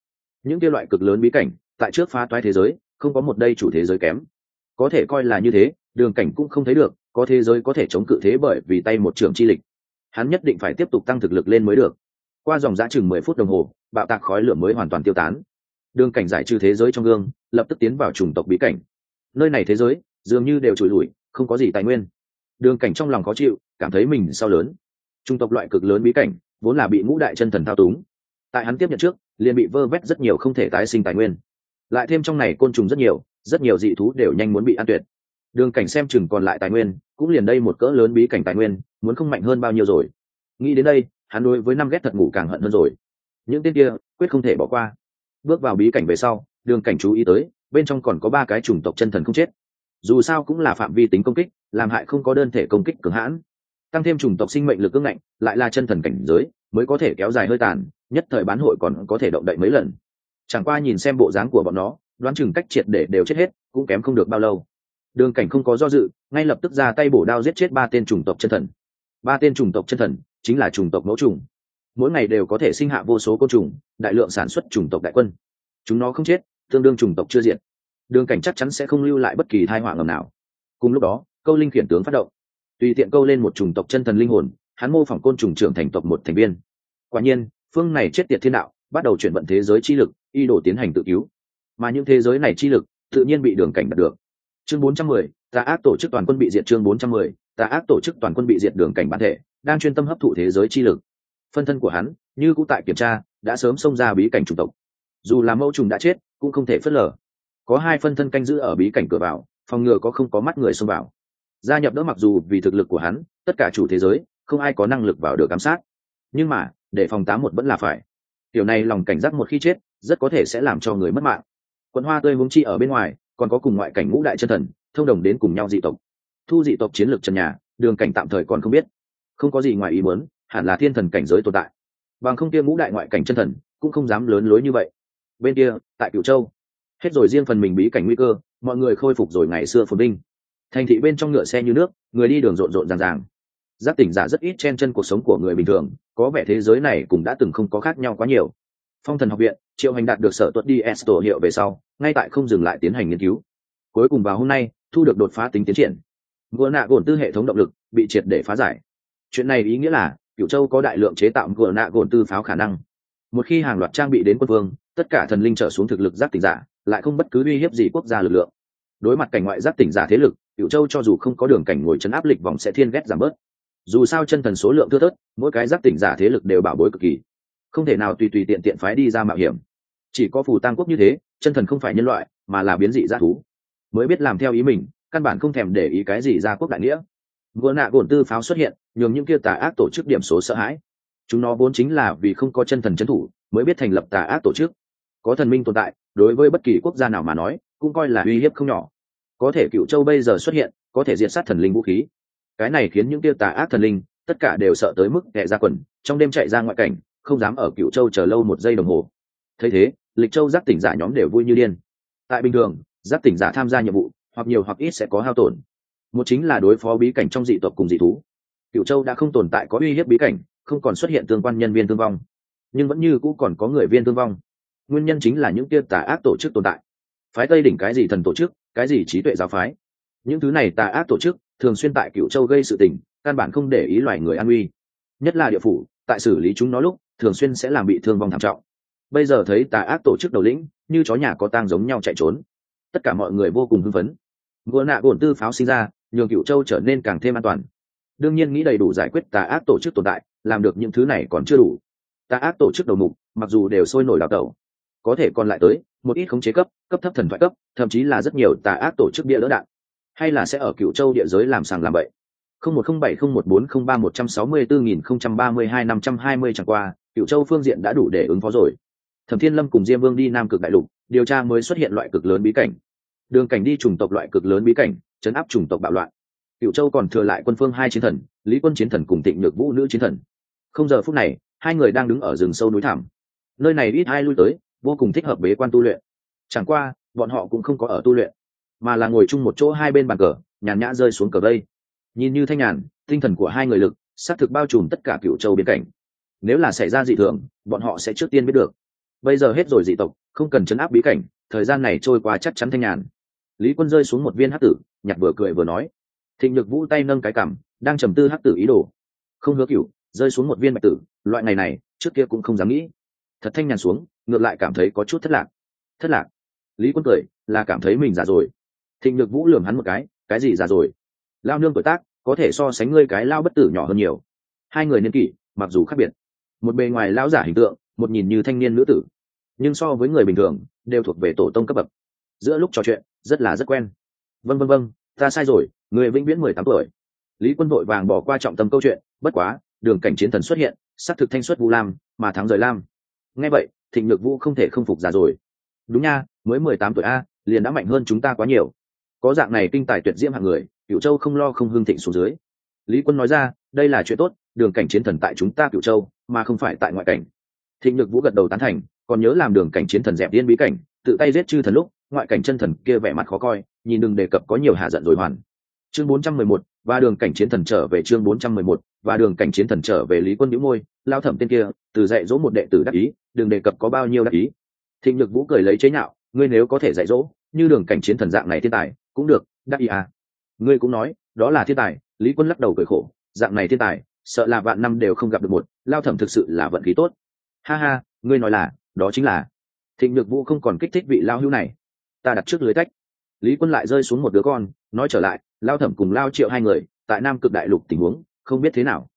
Những kia loại cực lớn bí cảnh, tại trước phá toái thế giới, không có một đây chủ thế giới kém. Có thể coi là như thế, đường cảnh cũng không thấy được, có thế giới có thể chống cự thế bởi vì tay một trường chi lịch. Hắn nhất định phải tiếp tục tăng thực lực lên mới được. Qua dòng giã chừng mười phút đồng hồ, bạo tạc khói lửa mới hoàn toàn tiêu tán. Đường cảnh giải trừ thế giới trong gương, lập tức tiến vào chủng tộc bí cảnh. Nơi này thế giới, dường như đều trụi lủi, không có gì tài nguyên. Đường cảnh trong lòng khó chịu, cảm thấy mình sao lớn. Trung tộc loại cực lớn bí cảnh vốn là bị ngũ đại chân thần thao túng. Tại hắn tiếp nhận trước, liền bị vơ vét rất nhiều không thể tái sinh tài nguyên. Lại thêm trong này côn trùng rất nhiều rất nhiều dị thú đều nhanh muốn bị an tuyệt. Đường cảnh xem chừng còn lại tài nguyên, cũng liền đây một cỡ lớn bí cảnh tài nguyên, muốn không mạnh hơn bao nhiêu rồi. Nghĩ đến đây, hắn đối với năm ghét thật ngủ càng hận hơn rồi. Những tên kia, quyết không thể bỏ qua. Bước vào bí cảnh về sau, đường cảnh chú ý tới, bên trong còn có ba cái chủng tộc chân thần không chết. Dù sao cũng là phạm vi tính công kích, làm hại không có đơn thể công kích cường hãn tăng thêm chủng tộc sinh mệnh lực cương ngạnh, lại là chân thần cảnh giới, mới có thể kéo dài hơi tàn, nhất thời bán hội còn có thể động đậy mấy lần. Chẳng qua nhìn xem bộ dáng của bọn nó, đoán chừng cách triệt để đều chết hết, cũng kém không được bao lâu. Đường cảnh không có do dự, ngay lập tức ra tay bổ đao giết chết ba tên chủng tộc chân thần. Ba tên chủng tộc chân thần chính là chủng tộc mẫu trùng mỗi ngày đều có thể sinh hạ vô số côn trùng, đại lượng sản xuất chủng tộc đại quân. Chúng nó không chết, tương đương chủng tộc chưa diện đường cảnh chắc chắn sẽ không lưu lại bất kỳ thai họa ngầm nào. Cùng lúc đó, câu linh khiển tướng phát động tùy tiện câu lên một chủng tộc chân thần linh hồn hắn mô phỏng côn trùng trưởng thành tộc một thành viên. Quả nhiên phương này chết tiệt thiên đạo bắt đầu chuyển vận thế giới chi lực y đổ tiến hành tự cứu. Mà những thế giới này chi lực tự nhiên bị đường cảnh đạt được. Chương 410, tà ác tổ chức toàn quân bị diệt chương 410, tà ác tổ chức toàn quân bị diệt đường cảnh bản thể đang chuyên tâm hấp thụ thế giới chi lực. Phân thân của hắn như cũ tại kiểm tra đã sớm xông ra bí cảnh chủng tộc. Dù là mẫu trùng đã chết cũng không thể phớt lờ. Có hai phân thân canh giữ ở bí cảnh cửa vào phòng ngừa có không có mắt người xông vào gia nhập đỡ mặc dù vì thực lực của hắn, tất cả chủ thế giới, không ai có năng lực vào được giám sát. Nhưng mà, để phòng tám một vẫn là phải. Tiểu này lòng cảnh giác một khi chết, rất có thể sẽ làm cho người mất mạng. Quận hoa tươi hướng chi ở bên ngoài, còn có cùng ngoại cảnh ngũ đại chân thần, thông đồng đến cùng nhau dị tộc. Thu dị tộc chiến lược trần nhà, đường cảnh tạm thời còn không biết. Không có gì ngoài ý muốn, hẳn là thiên thần cảnh giới tồn tại. Bằng không kia ngũ đại ngoại cảnh chân thần, cũng không dám lớn lối như vậy. Bên kia, tại cửu châu. Hết rồi riêng phần mình bí cảnh nguy cơ, mọi người khôi phục rồi ngày xưa phồn vinh thành thị bên trong ngựa xe như nước, người đi đường rộn rộn ràng ràng. Giác tỉnh giả rất ít chen chân cuộc sống của người bình thường, có vẻ thế giới này cũng đã từng không có khác nhau quá nhiều. Phong thần học viện, triệu hành đạt được sở tuất đi s tổ hiệu về sau, ngay tại không dừng lại tiến hành nghiên cứu. Cuối cùng vào hôm nay, thu được đột phá tính tiến triển. Vừa nạ gồn tư hệ thống động lực, bị triệt để phá giải. Chuyện này ý nghĩa là cựu châu có đại lượng chế tạo vừa nạ gồn tư pháo khả năng. Một khi hàng loạt trang bị đến quân vương, tất cả thần linh trở xuống thực lực giác tỉnh giả, lại không bất cứ uy hiếp gì quốc gia lực lượng. Đối mặt cảnh ngoại giác tỉnh giả thế lực cựu châu cho dù không có đường cảnh ngồi chấn áp lịch vòng sẽ thiên ghét giảm bớt. Dù sao chân thần số lượng thưa thớt, mỗi cái giác tỉnh giả thế lực đều bảo bối cực kỳ. Không thể nào tùy tùy tiện tiện phái đi ra mạo hiểm. Chỉ có phù tăng quốc như thế, chân thần không phải nhân loại, mà là biến dị g thú. Mới biết làm theo ý mình, căn bản không thèm để ý cái gì ra quốc đại nghĩa. Vừa nạ gồn tư pháo xuất hiện, nhường những kia tà ác tổ chức điểm số sợ hãi. Chúng nó vốn chính là vì không có chân thần c thủ, mới biết thành lập tà ác tổ chức. Có thần minh tồn tại, đối với bất kỳ quốc gia nào mà nói, cũng coi là uy hiếp không nhỏ có thể cựu châu bây giờ xuất hiện, có thể diệt sát thần linh vũ khí. Cái này khiến những tiêu tà ác thần linh, tất cả đều sợ tới mức kẻ ra quần, trong đêm chạy ra ngoại cảnh, không dám ở cựu châu chờ lâu một giây đồng hồ. Thấy thế, lịch châu giác tỉnh giả nhóm đều vui như điên. Tại bình thường giác tỉnh giả tham gia nhiệm vụ, hoặc nhiều hoặc ít sẽ có hao tổn. Một chính là đối phó bí cảnh trong dị tộc cùng dị thú. Cựu châu đã không tồn tại có uy hiếp bí cảnh, không còn xuất hiện tương quan nhân viên thương vong. Nhưng vẫn như cũ còn có người viên thương vong. Nguyên nhân chính là những tia tà ác tổ chức tồn tại. Phái tây đỉnh cái gì thần tổ chức cái gì trí tuệ giáo phái? Những thứ này tà ác tổ chức thường xuyên tại cựu châu gây sự tình, căn bản không để ý loài người an uy. Nhất là địa phủ, tại xử lý chúng nó lúc, thường xuyên sẽ làm bị thương vong thảm trọng. Bây giờ thấy tà ác tổ chức đầu lĩnh, như chó nhà có tang giống nhau chạy trốn. Tất cả mọi người vô cùng hưng phấn. Vừa nạ gồn tư pháo sinh ra, nhường cựu châu trở nên càng thêm an toàn. Đương nhiên nghĩ đầy đủ giải quyết tà ác tổ chức tồn tại, làm được những thứ này còn chưa đủ. Tà ác tổ chức đầu mục, mặc dù đều sôi nổi đào tẩu có thể còn lại tới, một ít khống chế cấp cấp thấp thần thoại cấp, thậm chí là rất nhiều tà ác tổ chức bia lỡ đạn. Hay là sẽ ở cựu châu địa giới làm sàng làm bậy. Không một không bảy không một bốn không ba một trăm sáu mươi bốn nghìn không trăm ba mươi hai năm trăm hai mươi chẳng qua cựu châu phương diện đã đủ để ứng phó rồi. Thẩm thiên lâm cùng diêm vương đi nam cực đại lục, điều tra mới xuất hiện loại cực lớn bí cảnh. Đường cảnh đi chủng tộc loại cực lớn bí cảnh, chấn áp chủng tộc bạo loạn. Cựu châu còn thừa lại quân phương hai chiến thần, lý quân chiến thần cùng tịnh nhược vũ nữ chiến thần. Không giờ phút này, hai người đang đứng ở rừng sâu núi thảm nơi này ít ai lui tới vô cùng thích hợp bế quan tu luyện. Chẳng qua, bọn họ cũng không có ở tu luyện, mà là ngồi chung một chỗ hai bên bàn cờ, nhàn nhã rơi xuống cờ vây. Nhìn như thanh nhàn, tinh thần của hai người lực xác thực bao trùm tất cả cựu châu biến cảnh. Nếu là xảy ra dị thường, bọn họ sẽ trước tiên biết được. Bây giờ hết rồi dị tộc, không cần chấn áp bí cảnh, thời gian này trôi qua chắc chắn thanh nhàn. Lý quân rơi xuống một viên hắc tử, nhặt vừa cười vừa nói. Thịnh lực vũ tay nâng cái cảm đang trầm tư hắc tử ý đồ. Không hứa cựu rơi xuống một viên bạch tử, loại ngày này, trước kia cũng không dám nghĩ thật thanh nhàn xuống, ngược lại cảm thấy có chút thất lạc. Thất lạc? Lý quân cười, là cảm thấy mình già rồi. Thịnh được vũ lường hắn một cái cái gì già rồi? Lao nương tuổi tác, có thể so sánh ngươi cái lao bất tử nhỏ hơn nhiều. Hai người niên kỷ, mặc dù khác biệt. Một bề ngoài lao giả hình tượng, một nhìn như thanh niên nữ tử. Nhưng so với người bình thường, đều thuộc về tổ tông cấp bậc. Giữa lúc trò chuyện, rất là rất quen. Vân vân vân ta sai rồi, người vĩnh viễn mười tám tuổi. Lý quân vội vàng bỏ qua trọng tâm câu chuyện, bất quá, đường cảnh chiến thần xuất hiện xác thực thanh xuất vu lam, mà thắng rời lam nghe vậy thịnh nhược vũ không thể không phục già rồi. Đúng nha mới mười tám tuổi a liền đã mạnh hơn chúng ta quá nhiều. Có dạng này kinh tài tuyệt diễm hạng người cựu châu không lo không hương thịnh xuống dưới. Lý quân nói ra đây là chuyện tốt đường cảnh chiến thần tại chúng ta cựu châu mà không phải tại ngoại cảnh. Thịnh nhược vũ gật đầu tán thành còn nhớ làm đường cảnh chiến thần dẹp điên bí cảnh tự tay giết chư thần lúc ngoại cảnh chân thần kia vẻ mặt khó coi nhìn đừng đề cập có nhiều hạ giận rồi hoàn. Chương 411, và đường cảnh chiến thần trở về chương 411, và đường cảnh chiến thần trở về lý quân nhíu môi lao thẩm tên kia từ dạy dỗ một đệ tử đắc ý đừng đề cập có bao nhiêu đắc ý. Thịnh nhược vũ cười lấy chế nhạo, ngươi nếu có thể dạy dỗ, như đường cảnh chiến thần dạng này thiên tài, cũng được, đắc ý à. Ngươi cũng nói, đó là thiên tài, lý quân lắc đầu cười khổ, dạng này thiên tài, sợ là vạn năm đều không gặp được một, lao thẩm thực sự là vận khí tốt. Ha ha, ngươi nói là, đó chính là. Thịnh nhược vũ không còn kích thích vị lao hưu này. Ta đặt trước lưới tách. lý quân lại rơi xuống một đứa con, nói trở lại, lao thẩm cùng lao triệu hai người, tại nam cực đại lục tình huống, không biết thế nào.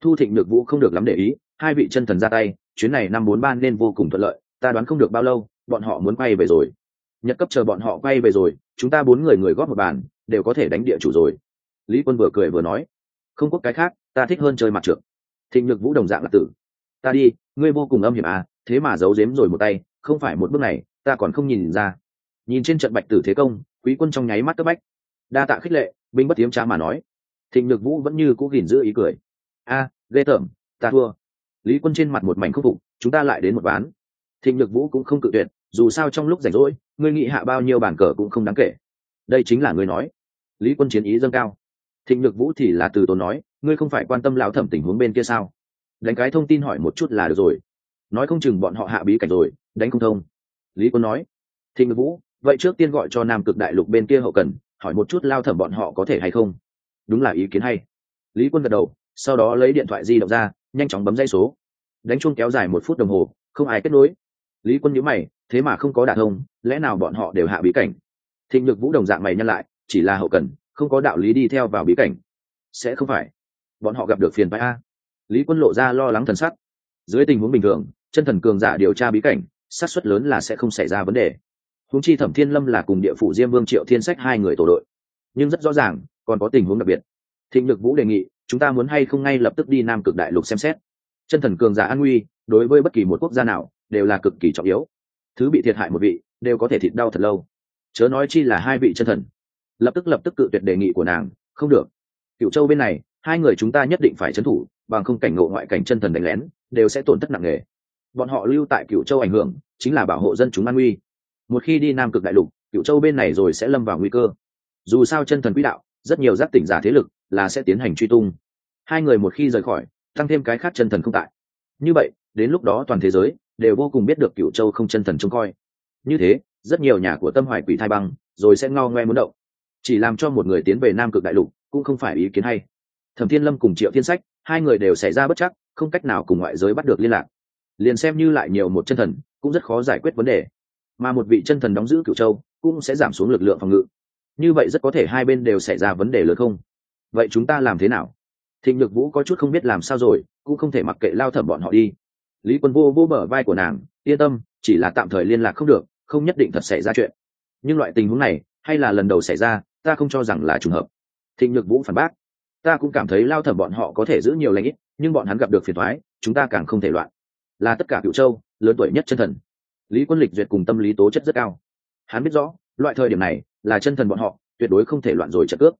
Thu thịnh nhược vũ không được lắm để ý hai vị chân thần ra tay chuyến này năm bốn ban nên vô cùng thuận lợi ta đoán không được bao lâu bọn họ muốn quay về rồi. Nhật cấp chờ bọn họ quay về rồi chúng ta bốn người người góp một bàn đều có thể đánh địa chủ rồi. Lý quân vừa cười vừa nói không có cái khác ta thích hơn chơi mặt trượt thịnh nhược vũ đồng dạng là tử. Ta đi ngươi vô cùng âm hiểm à thế mà giấu giếm rồi một tay không phải một bước này ta còn không nhìn ra. Nhìn trên trận bạch tử thế công quý quân trong nháy mắt cấp bách. Đa tạ khích lệ binh bất tiếm trá mà nói. Thịnh nhược vũ vẫn như cũ gìn giữ ý cười. A à, ghê tởm ta thua lý quân trên mặt một mảnh khúc phục, chúng ta lại đến một ván. Thịnh nhược vũ cũng không cự tuyệt, dù sao trong lúc rảnh rỗi, ngươi nghị hạ bao nhiêu bàn cờ cũng không đáng kể. Đây chính là ngươi nói. Lý quân chiến ý dâng cao. Thịnh nhược vũ thì là từ tốn nói, ngươi không phải quan tâm lão thẩm tình huống bên kia sao? Đánh cái thông tin hỏi một chút là được rồi. Nói không chừng bọn họ hạ bí cảnh rồi, đánh không thông. Lý quân nói. Thịnh nhược vũ, vậy trước tiên gọi cho nam cực đại lục bên kia hậu cần, hỏi một chút lao thẩm bọn họ có thể hay không? Đúng là ý kiến hay. Lý quân gật đầu, sau đó lấy điện thoại di động ra nhanh chóng bấm dây số. Đánh chuông kéo dài một phút đồng hồ, không ai kết nối. Lý quân nhíu mày, thế mà không có đả thông, lẽ nào bọn họ đều hạ bí cảnh? Thịnh nhược vũ đồng dạng mày nhân lại, chỉ là hậu cần, không có đạo lý đi theo vào bí cảnh. Sẽ không phải. Bọn họ gặp được phiền phái a. Lý quân lộ ra lo lắng thần sắc. Dưới tình huống bình thường, chân thần cường giả điều tra bí cảnh, xác suất lớn là sẽ không xảy ra vấn đề. Húng chi thẩm thiên lâm là cùng địa phủ diêm vương triệu thiên sách hai người tổ đội. Nhưng rất rõ ràng, còn có tình huống đặc biệt. Thịnh nhược vũ đề nghị chúng ta muốn hay không ngay lập tức đi nam cực đại lục xem xét. Chân thần cường giả an nguy, đối với bất kỳ một quốc gia nào, đều là cực kỳ trọng yếu. Thứ bị thiệt hại một vị, đều có thể thịt đau thật lâu. Chớ nói chi là hai vị chân thần. Lập tức lập tức cự tuyệt đề nghị của nàng, không được. Cựu châu bên này, hai người chúng ta nhất định phải trấn thủ, bằng không cảnh ngộ ngoại cảnh chân thần đánh lén, đều sẽ tổn thất nặng nề. Bọn họ lưu tại cựu châu ảnh hưởng, chính là bảo hộ dân chúng an nguy. Một khi đi nam cực đại lục cựu châu bên này rồi sẽ lâm vào nguy cơ. Dù sao chân thần quỹ đạo, rất nhiều giác tỉnh giả thế lực là sẽ tiến hành truy tung. Hai người một khi rời khỏi, tăng thêm cái khác chân thần không tại. Như vậy, đến lúc đó toàn thế giới đều vô cùng biết được cựu châu không chân thần trông coi. Như thế, rất nhiều nhà của tâm hoài quỷ thai băng rồi sẽ ngao ngoe muốn động. Chỉ làm cho một người tiến về nam cực đại lục cũng không phải ý kiến hay. Thẩm thiên lâm cùng triệu thiên sách, hai người đều xảy ra bất chắc, không cách nào cùng ngoại giới bắt được liên lạc. Liền xem như lại nhiều một chân thần, cũng rất khó giải quyết vấn đề. Mà một vị chân thần đóng giữ cựu châu cũng sẽ giảm xuống lực lượng phòng ngự. Như vậy rất có thể hai bên đều xảy ra vấn đề lớn không? Vậy chúng ta làm thế nào? Thịnh nhược vũ có chút không biết làm sao rồi, cũng không thể mặc kệ lao thẩm bọn họ đi. Lý quân vô vô bờ vai của nàng, yên tâm, chỉ là tạm thời liên lạc không được, không nhất định thật xảy ra chuyện. Nhưng loại tình huống này, hay là lần đầu xảy ra, ta không cho rằng là trùng hợp. Thịnh nhược vũ phản bác, ta cũng cảm thấy lao thẩm bọn họ có thể giữ nhiều lãnh ít, nhưng bọn hắn gặp được phiền thoái chúng ta càng không thể loạn. Là tất cả cựu châu, lớn tuổi nhất chân thần. Lý quân lịch duyệt cùng tâm lý tố chất rất cao. Hắn biết rõ, loại thời điểm này là chân thần bọn họ, tuyệt đối không thể loạn rồi trận cướp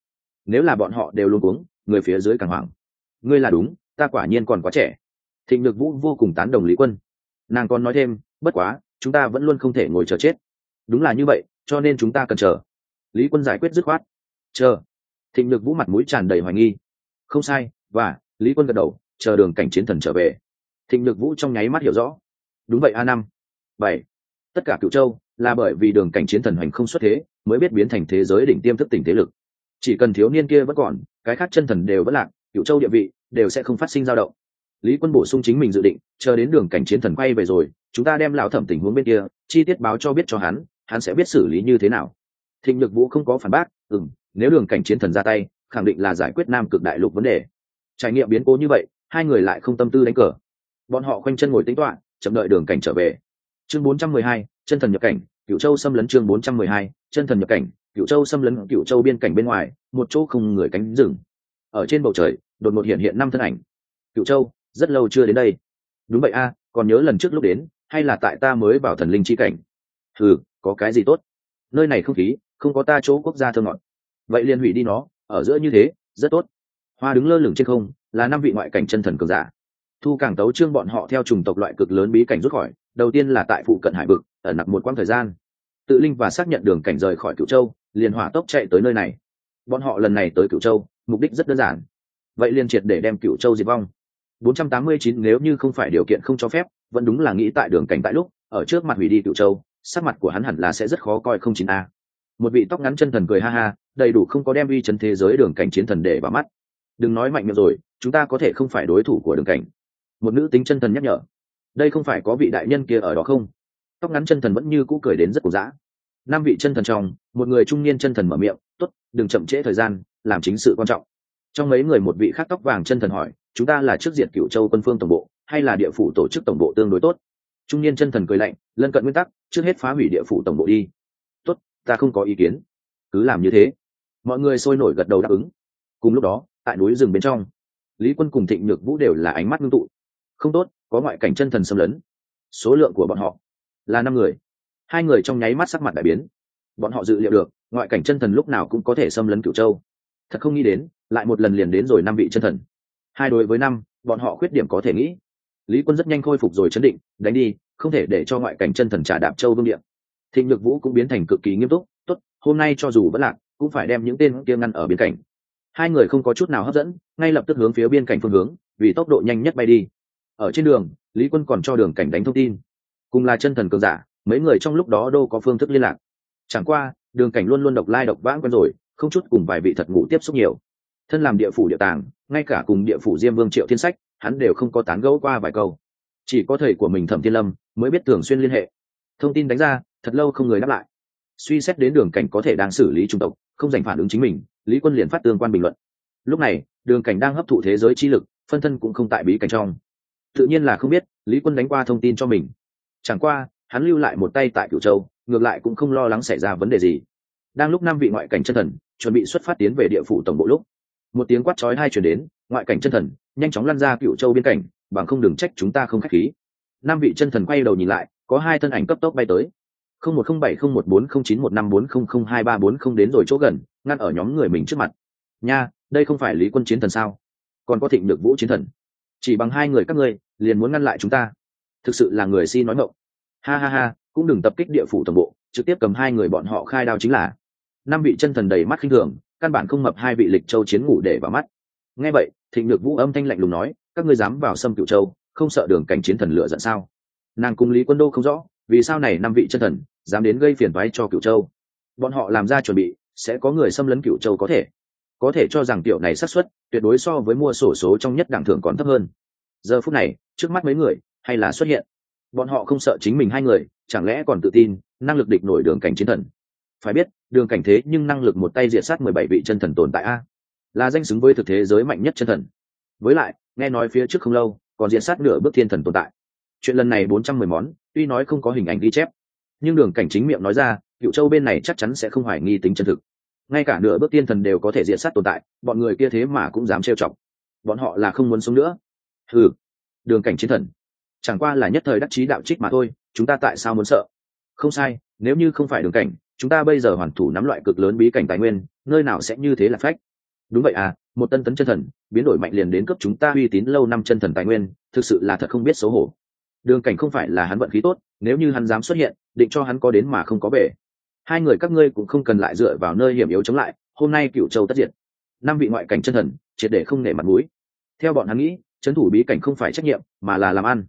nếu là bọn họ đều luôn uống người phía dưới càng hoảng. Ngươi là đúng, ta quả nhiên còn quá trẻ. Thịnh Lực vũ vô cùng tán đồng lý quân. Nàng còn nói thêm, bất quá, chúng ta vẫn luôn không thể ngồi chờ chết. Đúng là như vậy, cho nên chúng ta cần chờ. Lý quân giải quyết dứt khoát. Chờ. Thịnh Lực vũ mặt mũi tràn đầy hoài nghi. Không sai, và, lý quân gật đầu, chờ đường cảnh chiến thần trở về. Thịnh Lực vũ trong nháy mắt hiểu rõ. Đúng vậy, a năm. Bảy. Tất cả cựu châu là bởi vì đường cảnh chiến thần hoành không xuất thế, mới biết biến thành thế giới đỉnh tiêm thức tỉnh thế lực chỉ cần thiếu niên kia vẫn còn cái khác chân thần đều vẫn lạc cựu châu địa vị đều sẽ không phát sinh dao động. Lý quân bổ sung chính mình dự định chờ đến đường cảnh chiến thần quay về rồi chúng ta đem lão thẩm tình huống bên kia chi tiết báo cho biết cho hắn hắn sẽ biết xử lý như thế nào. Thịnh lực vũ không có phản bác ừ nếu đường cảnh chiến thần ra tay khẳng định là giải quyết nam cực đại lục vấn đề. Trải nghiệm biến cố như vậy hai người lại không tâm tư đánh cờ. Bọn họ khoanh chân ngồi tính toạ chậm đợi đường cảnh trở về. Chương 412, chân thần nhập cảnh cựu châu xâm lấn chương 412, chân thần nhập cảnh cựu châu xâm lấn cựu châu biên cảnh bên ngoài, một chỗ không người cánh rừng. Ở trên bầu trời, đột ngột hiện hiện năm thân ảnh. Cựu châu, rất lâu chưa đến đây. Đúng vậy a, còn nhớ lần trước lúc đến, hay là tại ta mới vào thần linh chi cảnh? Ừ có cái gì tốt? Nơi này không khí, không có ta chỗ quốc gia thơ ngọt. Vậy liền hủy đi nó, ở giữa như thế, rất tốt. Hoa đứng lơ lửng trên không, là năm vị ngoại cảnh chân thần cường giả. Thu càng tấu trương bọn họ theo chủng tộc loại cực lớn bí cảnh rút khỏi, đầu tiên là tại phụ cận hải vực ở nặc một quãng thời gian. Tự linh và xác nhận đường cảnh rời khỏi cựu châu liền hỏa tốc chạy tới nơi này. Bọn họ lần này tới cựu châu, mục đích rất đơn giản. Vậy liền triệt để đem cựu châu diệt vong. 489 nếu như không phải điều kiện không cho phép, vẫn đúng là nghĩ tại đường cảnh tại lúc, ở trước mặt hủy đi cựu châu, sắc mặt của hắn hẳn là sẽ rất khó coi không chín a. Một vị tóc ngắn chân thần cười ha ha, đầy đủ không có đem uy chấn thế giới đường cảnh chiến thần để vào mắt. Đừng nói mạnh miệng rồi, chúng ta có thể không phải đối thủ của đường cảnh. Một nữ tính chân thần nhắc nhở. Đây không phải có vị đại nhân kia ở đó không? Tóc ngắn chân thần vẫn như cũ cười đến rất cổ dã năm vị chân thần trong, một người trung niên chân thần mở miệng t ố t đừng chậm trễ thời gian, làm chính sự quan trọng. Trong mấy người một vị khác tóc vàng chân thần hỏi, chúng ta là trước diện cựu châu quân phương tổng bộ, hay là địa phủ tổ chức tổng bộ tương đối tốt? Trung niên chân thần cười lạnh, lân cận nguyên tắc, trước hết phá hủy địa phủ tổng bộ đi. Tốt, ta không có ý kiến. Cứ làm như thế. Mọi người sôi nổi gật đầu đáp ứng. Cùng lúc đó, tại núi rừng bên trong, lý quân cùng thịnh nhược vũ đều là ánh mắt ngưng tụ. Không tốt, có ngoại cảnh chân thần xâm lấn. Số lượng của bọn họ là năm người hai người trong nháy mắt sắc mặt đại biến. Bọn họ dự liệu được, ngoại cảnh chân thần lúc nào cũng có thể xâm lấn cửu châu. Thật không nghĩ đến, lại một lần liền đến rồi năm vị chân thần. Hai đối với năm, bọn họ khuyết điểm có thể nghĩ. Lý quân rất nhanh khôi phục rồi chấn định, đánh đi, không thể để cho ngoại cảnh chân thần trả đạp châu vương điện. Thịnh nhược vũ cũng biến thành cực kỳ nghiêm túc, tốt, hôm nay cho dù vẫn lạc, cũng phải đem những tên kia ngăn ở biên cảnh hai người không có chút nào hấp dẫn, ngay lập tức hướng phía biên cảnh phương hướng, vì tốc độ nhanh nhất bay đi. Ở trên đường, lý quân còn cho đường cảnh đánh thông tin. Cùng là chân thần cường giả mấy người trong lúc đó đâu có phương thức liên lạc. Chẳng qua, đường cảnh luôn luôn độc lai độc vãng quen rồi, không chút cùng vài vị thật ngủ tiếp xúc nhiều. Thân làm địa phủ địa tàng, ngay cả cùng địa phủ diêm vương triệu thiên sách, hắn đều không có tán gẫu qua vài câu. Chỉ có thầy của mình thẩm thiên lâm mới biết thường xuyên liên hệ. Thông tin đánh ra, thật lâu không người đáp lại. Suy xét đến đường cảnh có thể đang xử lý trung tộc, không dành phản ứng chính mình, lý quân liền phát tương quan bình luận. Lúc này, đường cảnh đang hấp thụ thế giới chi lực, phân thân cũng không tại bí cảnh trong. Tự nhiên là không biết, lý quân đánh qua thông tin cho mình. Chẳng qua hắn lưu lại một tay tại cửu châu, ngược lại cũng không lo lắng xảy ra vấn đề gì. Đang lúc năm vị ngoại cảnh chân thần chuẩn bị xuất phát tiến về địa phủ tổng bộ lúc, một tiếng quát chói hai chuyển đến, ngoại cảnh chân thần nhanh chóng lăn ra cựu châu biên cảnh, bằng không đừng trách chúng ta không khách khí. Năm vị chân thần quay đầu nhìn lại, có hai thân ảnh cấp tốc bay tới. Không một không bảy, không một bốn, không chín, một năm bốn, không không hai, ba bốn không đến rồi chỗ gần, ngăn ở nhóm người mình trước mặt. Nha, đây không phải lý quân chiến thần sao? Còn có thịnh được vũ chiến thần. Chỉ bằng hai người các ngươi, liền muốn ngăn lại chúng ta. Thực sự là người si nói mộng ha ha ha, cũng đừng tập kích địa phủ tổng bộ, trực tiếp cầm hai người bọn họ khai đao chính là. Năm vị chân thần đầy mắt khinh thường, căn bản không mập hai vị lịch châu chiến ngủ để vào mắt. Nghe vậy, thịnh được vũ âm thanh lạnh lùng nói, các ngươi dám vào xâm cựu châu, không sợ đường cảnh chiến thần lựa giận sao? Nàng cung lý quân đô không rõ, vì sao này năm vị chân thần dám đến gây phiền toái cho cựu châu? Bọn họ làm ra chuẩn bị, sẽ có người xâm lấn cựu châu có thể. Có thể cho rằng tiểu này xác suất, tuyệt đối so với mua sổ số trong nhất đẳng thưởng còn thấp hơn. Giờ phút này, trước mắt mấy người, hay là xuất hiện bọn họ không sợ chính mình hai người, chẳng lẽ còn tự tin, năng lực địch nổi đường cảnh chiến thần? Phải biết, đường cảnh thế nhưng năng lực một tay diệt sát mười bảy vị chân thần tồn tại a. Là danh xứng với thực thế giới mạnh nhất chân thần. Với lại, nghe nói phía trước không lâu, còn diệt sát nửa bước thiên thần tồn tại. Chuyện lần này bốn trăm mười món, tuy nói không có hình ảnh ghi chép, nhưng đường cảnh chính miệng nói ra, cựu châu bên này chắc chắn sẽ không hoài nghi tính chân thực. Ngay cả nửa bước tiên thần đều có thể diệt sát tồn tại, bọn người kia thế mà cũng dám trêu chọc. Bọn họ là không muốn sống nữa. Ừ đường cảnh chiến thần chẳng qua là nhất thời đắc chí đạo trích mà thôi, chúng ta tại sao muốn sợ? Không sai, nếu như không phải đường cảnh, chúng ta bây giờ hoàn thủ nắm loại cực lớn bí cảnh tài nguyên, nơi nào sẽ như thế là phách? Đúng vậy à một tân tấn chân thần, biến đổi mạnh liền đến cấp chúng ta uy tín lâu năm chân thần tài nguyên, thực sự là thật không biết xấu hổ. Đường cảnh không phải là hắn vận khí tốt, nếu như hắn dám xuất hiện, định cho hắn có đến mà không có bể. Hai người các ngươi cũng không cần lại dựa vào nơi hiểm yếu chống lại, hôm nay cựu châu tất diệt. Năm vị ngoại cảnh chân thần, triệt để không nể mặt mũi. Theo bọn hắn nghĩ, trấn thủ bí cảnh không phải trách nhiệm, mà là làm ăn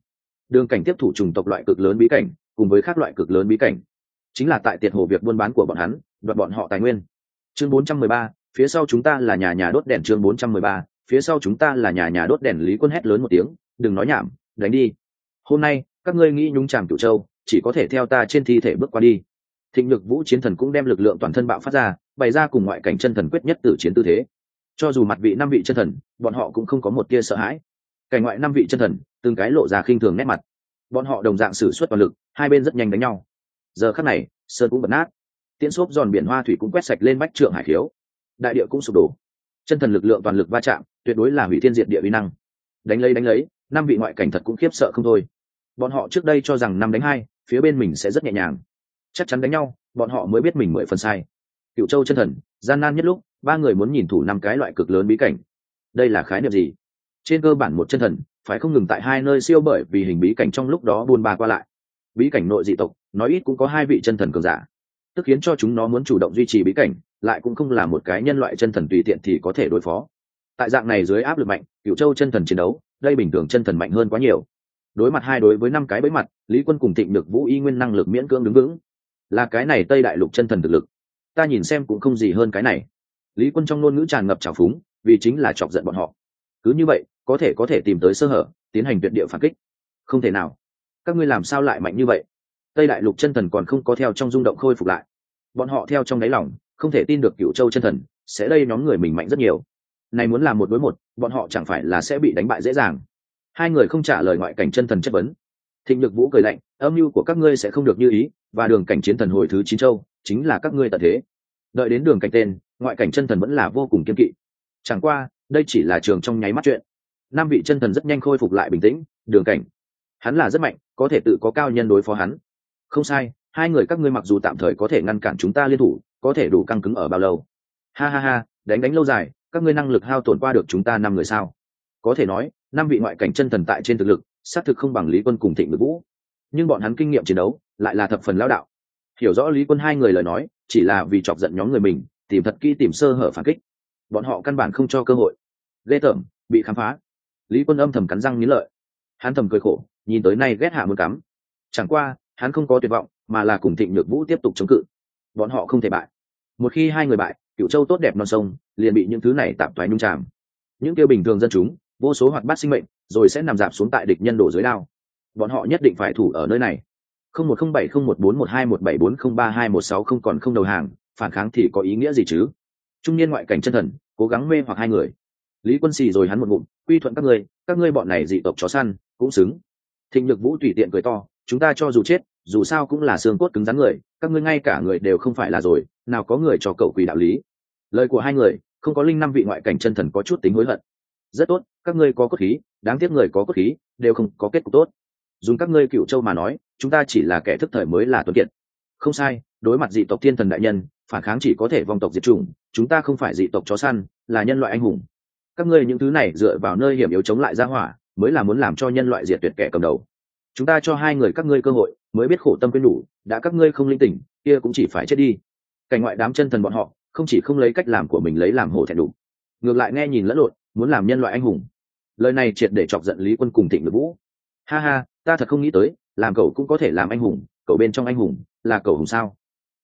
đường cảnh tiếp thủ trùng tộc loại cực lớn bí cảnh cùng với các loại cực lớn bí cảnh. Chính là tại tiệt hồ việc buôn bán của bọn hắn đoạt bọn họ tài nguyên. Chương 413, phía sau chúng ta là nhà nhà đốt đèn chương 413, phía sau chúng ta là nhà nhà đốt đèn lý quân hét lớn một tiếng đừng nói nhảm đánh đi. Hôm nay các ngươi nghĩ nhúng chàm cửu châu chỉ có thể theo ta trên thi thể bước qua đi. Thịnh lực vũ chiến thần cũng đem lực lượng toàn thân bạo phát ra bày ra cùng ngoại cảnh chân thần quyết nhất tử chiến tư thế. Cho dù mặt vị năm vị chân thần bọn họ cũng không có một tia sợ hãi cảnh ngoại năm vị chân thần, từng cái lộ ra khinh thường nét mặt. Bọn họ đồng dạng xử suất toàn lực, hai bên rất nhanh đánh nhau. Giờ khắc này, sơn cũng bật nát. Tiễn xốp giòn biển hoa thủy cũng quét sạch lên bách trượng hải khiếu. Đại địa cũng sụp đổ. Chân thần lực lượng toàn lực va chạm, tuyệt đối là hủy thiên diệt địa vi năng. Đánh lấy đánh lấy, năm vị ngoại cảnh thật cũng khiếp sợ không thôi. Bọn họ trước đây cho rằng năm đánh hai, phía bên mình sẽ rất nhẹ nhàng. Chắc chắn đánh nhau, bọn họ mới biết mình mười phần sai. Cựu châu chân thần, gian nan nhất lúc, ba người muốn nhìn thủ năm cái loại cực lớn bí cảnh. Đây là khái niệm gì? Trên cơ bản một chân thần, phải không ngừng tại hai nơi siêu bởi vì hình bí cảnh trong lúc đó buôn ba qua lại. Bí cảnh nội dị tộc, nói ít cũng có hai vị chân thần cường giả. Tức khiến cho chúng nó muốn chủ động duy trì bí cảnh, lại cũng không là một cái nhân loại chân thần tùy tiện thì có thể đối phó. Tại dạng này dưới áp lực mạnh cựu châu chân thần chiến đấu, đây bình thường chân thần mạnh hơn quá nhiều. Đối mặt hai đối với năm cái bẫy mặt, lý quân cùng thịnh được vũ y nguyên năng lực miễn cưỡng đứng vững. Là cái này tây đại lục chân thần thực lực. Ta nhìn xem cũng không gì hơn cái này. Lý quân trong ngôn ngữ tràn ngập trào phúng, vì chính là chọc giận bọn họ. Cứ như vậy có thể có thể tìm tới sơ hở, tiến hành tuyệt địa phản kích. Không thể nào. Các ngươi làm sao lại mạnh như vậy? Tây đại lục chân thần còn không có theo trong rung động khôi phục lại. Bọn họ theo trong đáy lòng, không thể tin được cựu châu chân thần sẽ đây nhóm người mình mạnh rất nhiều. Này muốn làm một đối một, bọn họ chẳng phải là sẽ bị đánh bại dễ dàng. Hai người không trả lời ngoại cảnh chân thần chất vấn. Thịnh lực vũ cười lạnh, âm mưu của các ngươi sẽ không được như ý, và đường cảnh chiến thần hồi thứ chín châu chính là các ngươi tận thế. Đợi đến đường cảnh tên, ngoại cảnh chân thần vẫn là vô cùng kiên kỵ. Chẳng qua, đây chỉ là trường trong nháy mắt chuyện năm vị chân thần rất nhanh khôi phục lại bình tĩnh, đường cảnh. Hắn là rất mạnh, có thể tự có cao nhân đối phó hắn. Không sai, hai người các ngươi mặc dù tạm thời có thể ngăn cản chúng ta liên thủ, có thể đủ căng cứng ở bao lâu. Ha ha ha, đánh đánh lâu dài, các ngươi năng lực hao tổn qua được chúng ta năm người sao? Có thể nói, năm vị ngoại cảnh chân thần tại trên thực lực, xác thực không bằng lý quân cùng thịnh ngự vũ. Nhưng bọn hắn kinh nghiệm chiến đấu, lại là thập phần lao đạo. Hiểu rõ lý quân hai người lời nói, chỉ là vì chọc giận nhóm người mình, tìm thật kỹ tìm sơ hở phản kích. Bọn họ căn bản không cho cơ hội. Ghê tởm, bị khám phá lý quân âm thầm cắn răng nghĩ lợi. Hắn thầm cười khổ, nhìn tới nay ghét hạ muốn cắm. Chẳng qua, hắn không có tuyệt vọng, mà là cùng thịnh nhược vũ tiếp tục chống cự. Bọn họ không thể bại. Một khi hai người bại cựu châu tốt đẹp non sông, liền bị những thứ này tạm thoái nhung tràm những kêu bình thường dân chúng, vô số hoạt bát sinh mệnh, rồi sẽ nằm dạp xuống tại địch nhân đổ dưới đao. Bọn họ nhất định phải thủ ở nơi này. Không một không bảy không một bốn một hai một bảy bốn không ba hai một sáu không còn không đầu hàng, phản kháng thì có ý nghĩa gì chứ? Trung niên ngoại cảnh chân thần, cố gắng mê hoặc hai người. Lý quân xì rồi hắn một ngụm quy thuận các ngươi các ngươi bọn này dị tộc chó săn cũng xứng. Thịnh nhược vũ tùy tiện cười to, chúng ta cho dù chết, dù sao cũng là xương cốt cứng rắn người, các ngươi ngay cả người đều không phải là rồi, nào có người cho cậu quỳ đạo lý. Lời của hai người, không có linh năm vị ngoại cảnh chân thần có chút tính hối hận. Rất tốt, các ngươi có cốt khí, đáng tiếc người có cốt khí, đều không có kết cục tốt. Dùng các ngươi cựu châu mà nói, chúng ta chỉ là kẻ thức thời mới là tuấn kiệt. Không sai, đối mặt dị tộc thiên thần đại nhân, phản kháng chỉ có thể vong tộc diệt chủng, chúng ta không phải dị tộc chó săn, là nhân loại anh hùng các ngươi những thứ này dựa vào nơi hiểm yếu chống lại ra hỏa, mới là muốn làm cho nhân loại diệt tuyệt kẻ cầm đầu. Chúng ta cho hai người các ngươi cơ hội, mới biết khổ tâm quyên đủ, đã các ngươi không linh tỉnh, kia cũng chỉ phải chết đi. Cảnh ngoại đám chân thần bọn họ, không chỉ không lấy cách làm của mình lấy làm hổ thẹn đủ, ngược lại nghe nhìn lẫn lộn, muốn làm nhân loại anh hùng. Lời này triệt để chọc giận lý quân cùng thịnh được vũ. Ha ha, ta thật không nghĩ tới, làm cậu cũng có thể làm anh hùng, cậu bên trong anh hùng là cậu hùng sao?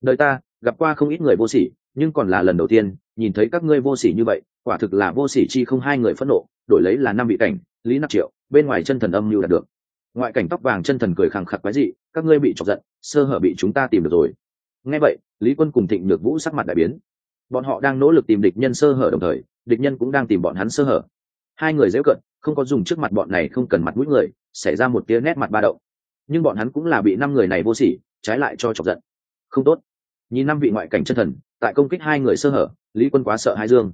Đời ta, gặp qua không ít người vô sỉ nhưng còn là lần đầu tiên, nhìn thấy các ngươi vô sỉ như vậy, quả thực là vô sỉ chi không hai người phẫn nộ, đổi lấy là năm vị cảnh, lý nạp triệu, bên ngoài chân thần âm mưu đạt được. Ngoại cảnh tóc vàng chân thần cười khẳng khặc quái dị, các ngươi bị chọc giận, sơ hở bị chúng ta tìm được rồi. Nghe vậy, lý quân cùng thịnh nhược vũ sắc mặt đại biến. Bọn họ đang nỗ lực tìm địch nhân sơ hở đồng thời, địch nhân cũng đang tìm bọn hắn sơ hở. Hai người dễ cận, không có dùng trước mặt bọn này không cần mặt mũi người, xảy ra một tia nét mặt ba đậu nhưng bọn hắn cũng là bị năm người này vô sỉ, trái lại cho chọc giận. Không tốt. Nhìn năm vị ngoại cảnh chân thần tại công kích hai người sơ hở lý quân quá sợ hai dương.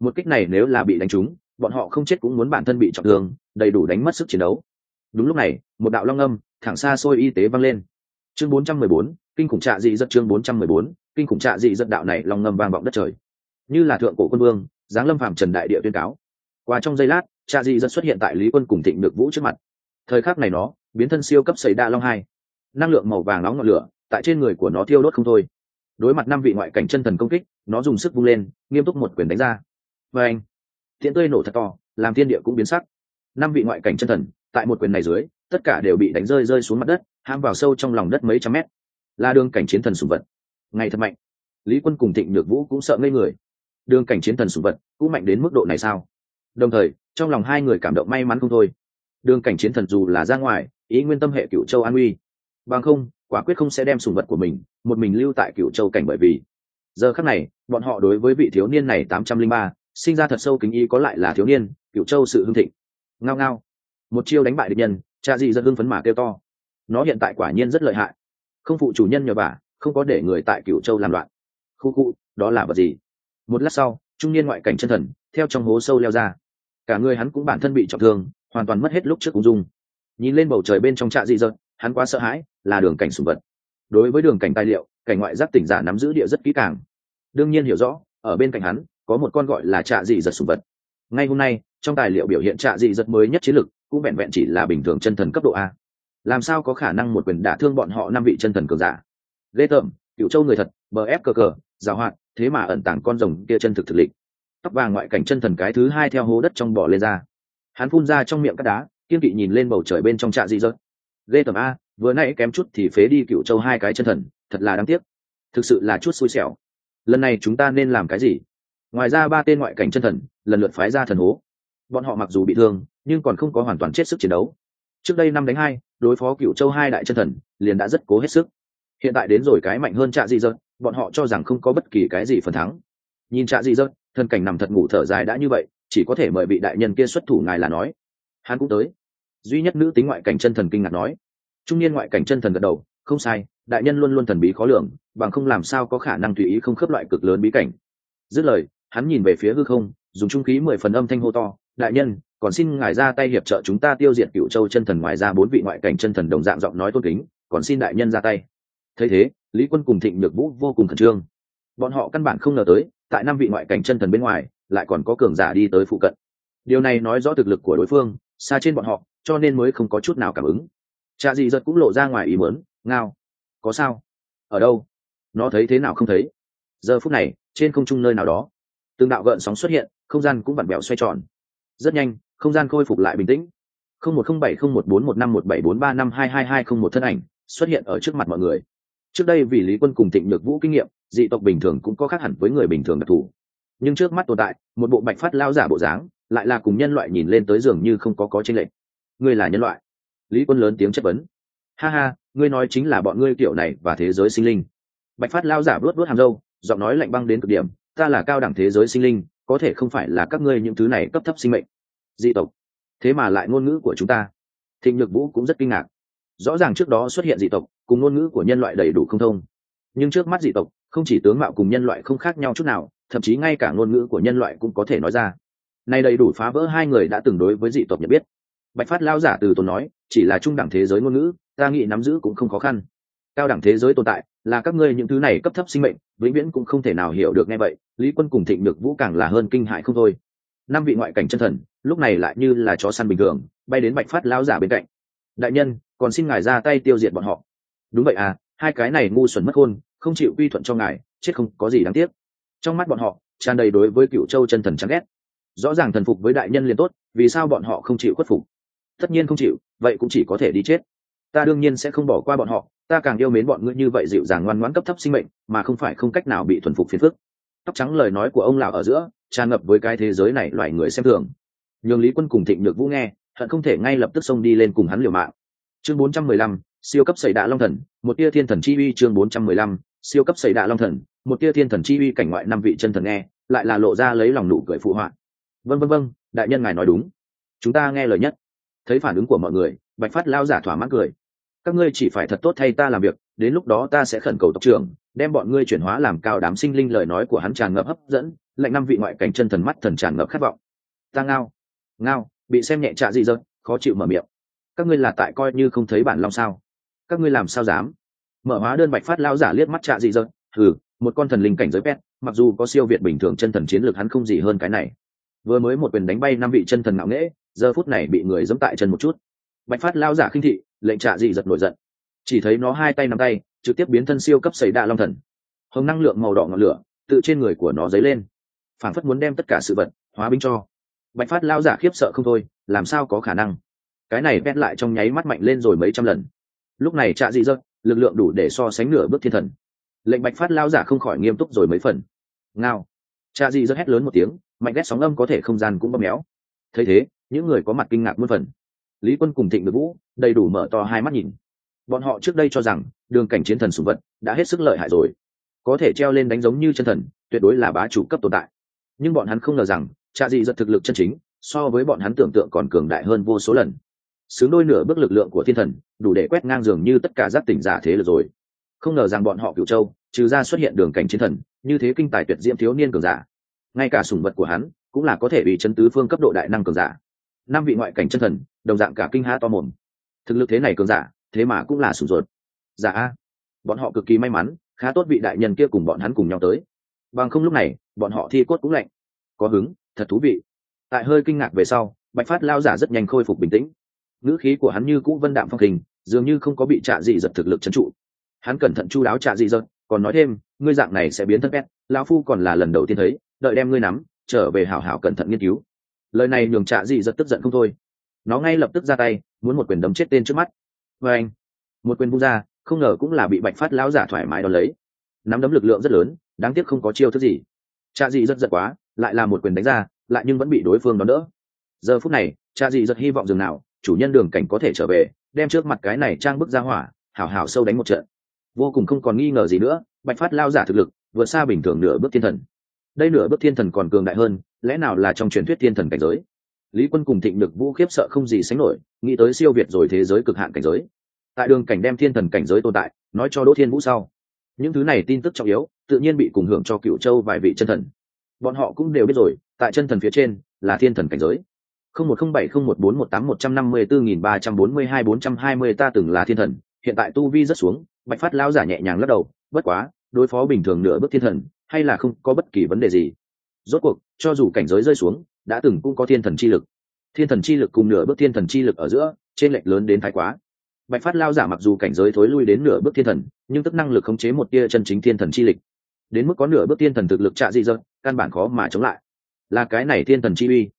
Một kích này nếu là bị đánh trúng bọn họ không chết cũng muốn bản thân bị trọng thương đầy đủ đánh mất sức chiến đấu. Đúng lúc này một đạo long âm thẳng xa xôi y tế vang lên. Chương 414, kinh khủng trạ dị giật chương 414, kinh khủng trạ dị giật đạo này long âm vang vọng đất trời. Như là thượng cổ quân vương giáng lâm phàm trần đại địa tuyên cáo. Qua trong giây lát trạ dị giật xuất hiện tại lý quân cùng thịnh được vũ trước mặt. Thời khắc này nó biến thân siêu cấp xảy đa long hai. Năng lượng màu vàng nóng ngọn lửa tại trên người của nó thiêu đốt không thôi đối mặt năm vị ngoại cảnh chân thần công kích, nó dùng sức vung lên, nghiêm túc một quyền đánh ra. Và anh, tiễn tươi nổ thật to, làm thiên địa cũng biến sắc. Năm vị ngoại cảnh chân thần, tại một quyền này dưới, tất cả đều bị đánh rơi rơi xuống mặt đất ham vào sâu trong lòng đất mấy trăm mét. Là đường cảnh chiến thần sùng vật. Ngày thật mạnh. Lý quân cùng thịnh nhược vũ cũng sợ ngây người. Đường cảnh chiến thần sùng vật cũng mạnh đến mức độ này sao? Đồng thời, trong lòng hai người cảm động may mắn không thôi. Đường cảnh chiến thần dù là ra ngoài, ý nguyên tâm hệ cựu châu an uy. Bằng không quả quyết không sẽ đem sùng vật của mình, một mình lưu tại cựu châu cảnh bởi vì. Giờ khắc này, bọn họ đối với vị thiếu niên này tám trăm linh ba, sinh ra thật sâu kính ý có lại là thiếu niên cựu châu sự hưng thịnh. Ngao ngao. Một chiêu đánh bại địch nhân, cha dị rất hưng phấn mà kêu to. Nó hiện tại quả nhiên rất lợi hại. Không phụ chủ nhân nhờ vả, không có để người tại cựu châu làm loạn. Khu khu, đó là vật gì? Một lát sau, trung niên ngoại cảnh chân thần, theo trong hố sâu leo ra. Cả người hắn cũng bản thân bị trọng thương, hoàn toàn mất hết lúc trước cung dung. Nhìn lên bầu trời bên trong trạ dị dợt hắn quá sợ hãi, là đường cảnh sùng vật. Đối với đường cảnh tài liệu, cảnh ngoại giáp tỉnh giả nắm giữ địa rất kỹ càng. Đương nhiên hiểu rõ, ở bên cạnh hắn, có một con gọi là trạ dị giật sùng vật. Ngay hôm nay, trong tài liệu biểu hiện trạ dị giật mới nhất chiến lực, cũng vẹn vẹn chỉ là bình thường chân thần cấp độ a. Làm sao có khả năng một quyền đả thương bọn họ năm vị chân thần cường giả? Ghê tởm, cựu châu người thật, bờ ép cờ cờ giảo hoạt thế mà ẩn tàng con rồng kia chân thực thực lịch. Tóc vàng ngoại cảnh chân thần cái thứ hai theo hố đất trong bỏ lên ra. Hắn phun ra trong miệng cắt đá, kiên kỵ nhìn lên bầu trời bên trong trạ dị giật ghê tởm a, vừa nãy kém chút thì phế đi cựu châu hai cái chân thần, thật là đáng tiếc. Thực sự là chút xui xẻo. Lần này chúng ta nên làm cái gì? Ngoài ra ba tên ngoại cảnh chân thần, lần lượt phái ra thần hố. Bọn họ mặc dù bị thương, nhưng còn không có hoàn toàn chết sức chiến đấu. Trước đây năm đánh hai, đối phó cựu châu hai đại chân thần, liền đã rất cố hết sức. Hiện tại đến rồi cái mạnh hơn trạ dị dợt bọn họ cho rằng không có bất kỳ cái gì phần thắng. Nhìn trạ dị dợt thân cảnh nằm thật ngủ thở dài đã như vậy, chỉ có thể mời vị đại nhân kia xuất thủ ngài là nói. Hắn cũng tới duy nhất nữ tính ngoại cảnh chân thần kinh ngạc nói. Trung niên ngoại cảnh chân thần gật đầu, không sai, đại nhân luôn luôn thần bí khó lường, bằng không làm sao có khả năng tùy ý không khớp loại cực lớn bí cảnh. Dứt lời, hắn nhìn về phía hư không, dùng trung khí mười phần âm thanh hô to, đại nhân, còn xin ngài ra tay hiệp trợ chúng ta tiêu diệt cựu châu chân thần ngoài ra bốn vị ngoại cảnh chân thần đồng dạng giọng nói tôn kính, còn xin đại nhân ra tay. Thấy thế, lý quân cùng thịnh nhược vũ vô cùng khẩn trương. Bọn họ căn bản không ngờ tới, tại năm vị ngoại cảnh chân thần bên ngoài, lại còn có cường giả đi tới phụ cận. Điều này nói rõ thực lực của đối phương xa trên bọn họ, cho nên mới không có chút nào cảm ứng. Cha dị giật cũng lộ ra ngoài ý mớn ngao, có sao? Ở đâu? Nó thấy thế nào không thấy? Giờ phút này, trên không trung nơi nào đó tương đạo gợn sóng xuất hiện, không gian cũng vặn vẹo xoay tròn. Rất nhanh, không gian khôi phục lại bình tĩnh. Không một không bảy, không một bốn một năm một bảy bốn ba năm hai hai hai không một thân ảnh xuất hiện ở trước mặt mọi người. Trước đây vì lý quân cùng thịnh nhược vũ kinh nghiệm, dị tộc bình thường cũng có khác hẳn với người bình thường đặc thù. Nhưng trước mắt tồn tại, một bộ bạch phát lao giả bộ dáng lại là cùng nhân loại nhìn lên tới giường như không có có trên lệnh ngươi là nhân loại. Lý quân lớn tiếng chất vấn. Ha ha, ngươi nói chính là bọn ngươi kiểu này và thế giới sinh linh. Bạch phát lao giả vớt vớt hàm râu, giọng nói lạnh băng đến cực điểm. Ta là cao đẳng thế giới sinh linh, có thể không phải là các ngươi những thứ này cấp thấp sinh mệnh. Dị tộc. Thế mà lại ngôn ngữ của chúng ta. Thịnh nhược vũ cũng rất kinh ngạc. Rõ ràng trước đó xuất hiện dị tộc, cùng ngôn ngữ của nhân loại đầy đủ không thông. Nhưng trước mắt dị tộc, không chỉ tướng mạo cùng nhân loại không khác nhau chút nào, thậm chí ngay cả ngôn ngữ của nhân loại cũng có thể nói ra nay đầy đủ phá vỡ hai người đã từng đối với dị tộc nhận biết. Bạch phát lao giả từ tốn nói chỉ là trung đẳng thế giới ngôn ngữ ta nghĩ nắm giữ cũng không khó khăn. Cao đẳng thế giới tồn tại là các ngươi những thứ này cấp thấp sinh mệnh vĩnh viễn cũng không thể nào hiểu được nghe vậy lý quân cùng thịnh được vũ càng là hơn kinh hại không thôi. Năm vị ngoại cảnh chân thần lúc này lại như là chó săn bình thường bay đến bạch phát lao giả bên cạnh. Đại nhân còn xin ngài ra tay tiêu diệt bọn họ. Đúng vậy à hai cái này ngu xuẩn mất hôn, không chịu quy thuận cho ngài chết không có gì đáng tiếc. Trong mắt bọn họ tràn đầy đối với cựu châu chân thần chán ghét rõ ràng thần phục với đại nhân liền tốt vì sao bọn họ không chịu khuất phục? Tất nhiên không chịu vậy cũng chỉ có thể đi chết. Ta đương nhiên sẽ không bỏ qua bọn họ ta càng yêu mến bọn ngươi như vậy dịu dàng ngoan ngoãn cấp thấp sinh mệnh mà không phải không cách nào bị thuần phục phiền phức. Tóc trắng lời nói của ông lão ở giữa tràn ngập với cái thế giới này loài người xem thường. Nhường lý quân cùng thịnh nhược vũ nghe hận không thể ngay lập tức xông đi lên cùng hắn liều mạng. Chương 415, siêu cấp xảy đạ long thần một tia thiên thần chi uy chương 415, siêu cấp xảy đạ long thần một tia thiên thần chi uy cảnh ngoại năm vị chân thần nghe lại là lộ ra lấy lòng nụ cười phụ họa vân vân vân đại nhân ngài nói đúng. Chúng ta nghe lời nhất. Thấy phản ứng của mọi người, bạch phát lao giả thỏa mãn cười. Các ngươi chỉ phải thật tốt thay ta làm việc, đến lúc đó ta sẽ khẩn cầu tộc trưởng, đem bọn ngươi chuyển hóa làm cao đám sinh linh lời nói của hắn tràn ngập hấp dẫn lệnh năm vị ngoại cảnh chân thần mắt thần tràn ngập khát vọng. Ta ngao ngao, bị xem nhẹ trạ dị dợt khó chịu mở miệng. Các ngươi là tại coi như không thấy bản long sao? Các ngươi làm sao dám? Mở hóa đơn bạch phát lao giả liếc mắt trạ dị dợt thử một con thần linh cảnh giới pet, mặc dù có siêu việt bình thường chân thần chiến lược hắn không gì hơn cái này vừa mới một quyền đánh bay năm vị chân thần ngạo nghễ, giờ phút này bị người dẫm tại chân một chút. Bạch phát lao giả khinh thị, lệnh trạ dị giật nổi giận. Chỉ thấy nó hai tay nắm tay, trực tiếp biến thân siêu cấp xảy đạ long thần. Hồng năng lượng màu đỏ ngọn lửa tự trên người của nó dấy lên. Phản phất muốn đem tất cả sự vật hóa binh cho. Bạch phát lao giả khiếp sợ không thôi, làm sao có khả năng? Cái này vét lại trong nháy mắt mạnh lên rồi mấy trăm lần. Lúc này trạ dị dật lực lượng đủ để so sánh nửa bước thiên thần. Lệnh bạch phát lao giả không khỏi nghiêm túc rồi mấy phần. Ngao. Trạ dị giật hét lớn một tiếng mạnh ghét sóng âm có thể không gian cũng bóp méo. Thấy thế, những người có mặt kinh ngạc muôn phần. Lý quân cùng thịnh được vũ đầy đủ mở to hai mắt nhìn. Bọn họ trước đây cho rằng, đường cảnh chiến thần sùng vật đã hết sức lợi hại rồi. Có thể treo lên đánh giống như chân thần, tuyệt đối là bá chủ cấp tồn tại. Nhưng bọn hắn không ngờ rằng cha dị giật thực lực chân chính, so với bọn hắn tưởng tượng còn cường đại hơn vô số lần. Xứng đôi nửa bước lực lượng của thiên thần, đủ để quét ngang dường như tất cả giác tỉnh giả thế là rồi. Không ngờ rằng bọn họ cựu châu, trừ ra xuất hiện đường cảnh chiến thần, như thế kinh tài tuyệt diễm thiếu niên cường giả ngay cả sủng vật của hắn cũng là có thể bị chân tứ phương cấp độ đại năng cường giả. Năm vị ngoại cảnh chân thần, đồng dạng cả kinh há to mồm. Thực lực thế này cường giả, thế mà cũng là sủng ruột. Giả a, bọn họ cực kỳ may mắn, khá tốt vị đại nhân kia cùng bọn hắn cùng nhau tới. Bằng không lúc này, bọn họ thi cốt cũng lạnh. Có hứng, thật thú vị. Tại hơi kinh ngạc về sau, bạch phát lao giả rất nhanh khôi phục bình tĩnh. Ngữ khí của hắn như cũ vân đạm phong hình, dường như không có bị trạ dị giật thực lực trấn trụ. Hắn cẩn thận chu đáo trạ dị giật, còn nói thêm, ngươi dạng này sẽ biến thân pet. Lão phu còn là lần đầu tiên thấy đợi đem ngươi nắm, trở về hảo hảo cẩn thận nghiên cứu. Lời này nhường trạ dị giật tức giận không thôi. Nó ngay lập tức ra tay, muốn một quyền đấm chết tên trước mắt. Và anh, một quyền vung ra, không ngờ cũng là bị bạch phát lão giả thoải mái đón lấy. Nắm đấm lực lượng rất lớn, đáng tiếc không có chiêu thức gì. Cha dị rất giật quá, lại là một quyền đánh ra, lại nhưng vẫn bị đối phương đón đỡ. Giờ phút này cha dị rất hy vọng dường nào, chủ nhân đường cảnh có thể trở về, đem trước mặt cái này trang bức ra hỏa, hảo hảo sâu đánh một trận. Vô cùng không còn nghi ngờ gì nữa, bạch phát lao giả thực lực, vượt xa bình thường nửa bước thiên thần đây nửa bước thiên thần còn cường đại hơn, lẽ nào là trong truyền thuyết thiên thần cảnh giới? Lý quân cùng thịnh được vũ khiếp sợ không gì sánh nổi, nghĩ tới siêu việt rồi thế giới cực hạn cảnh giới. Tại đường cảnh đem thiên thần cảnh giới tồn tại, nói cho đỗ thiên vũ sau. Những thứ này tin tức trọng yếu, tự nhiên bị cùng hưởng cho cựu châu vài vị chân thần. Bọn họ cũng đều biết rồi, tại chân thần phía trên, là thiên thần cảnh giới. Không một không bảy không một bốn một tám một trăm năm mươi bốn nghìn ba trăm bốn mươi hai bốn trăm hai mươi ta từng là thiên thần, hiện tại tu vi rất xuống, bạch phát lao giả nhẹ nhàng lắc đầu, bất quá, đối phó bình thường nửa bước thiên thần hay là không có bất kỳ vấn đề gì. Rốt cuộc cho dù cảnh giới rơi xuống đã từng cũng có thiên thần chi lực. Thiên thần chi lực cùng nửa bước thiên thần chi lực ở giữa trên lệch lớn đến thái quá. Bạch phát lao giả mặc dù cảnh giới thối lui đến nửa bước thiên thần nhưng tức năng lực khống chế một tia chân chính thiên thần chi lực. Đến mức có nửa bước thiên thần thực lực trạ dị dật căn bản khó mà chống lại. Là cái này thiên thần chi uy.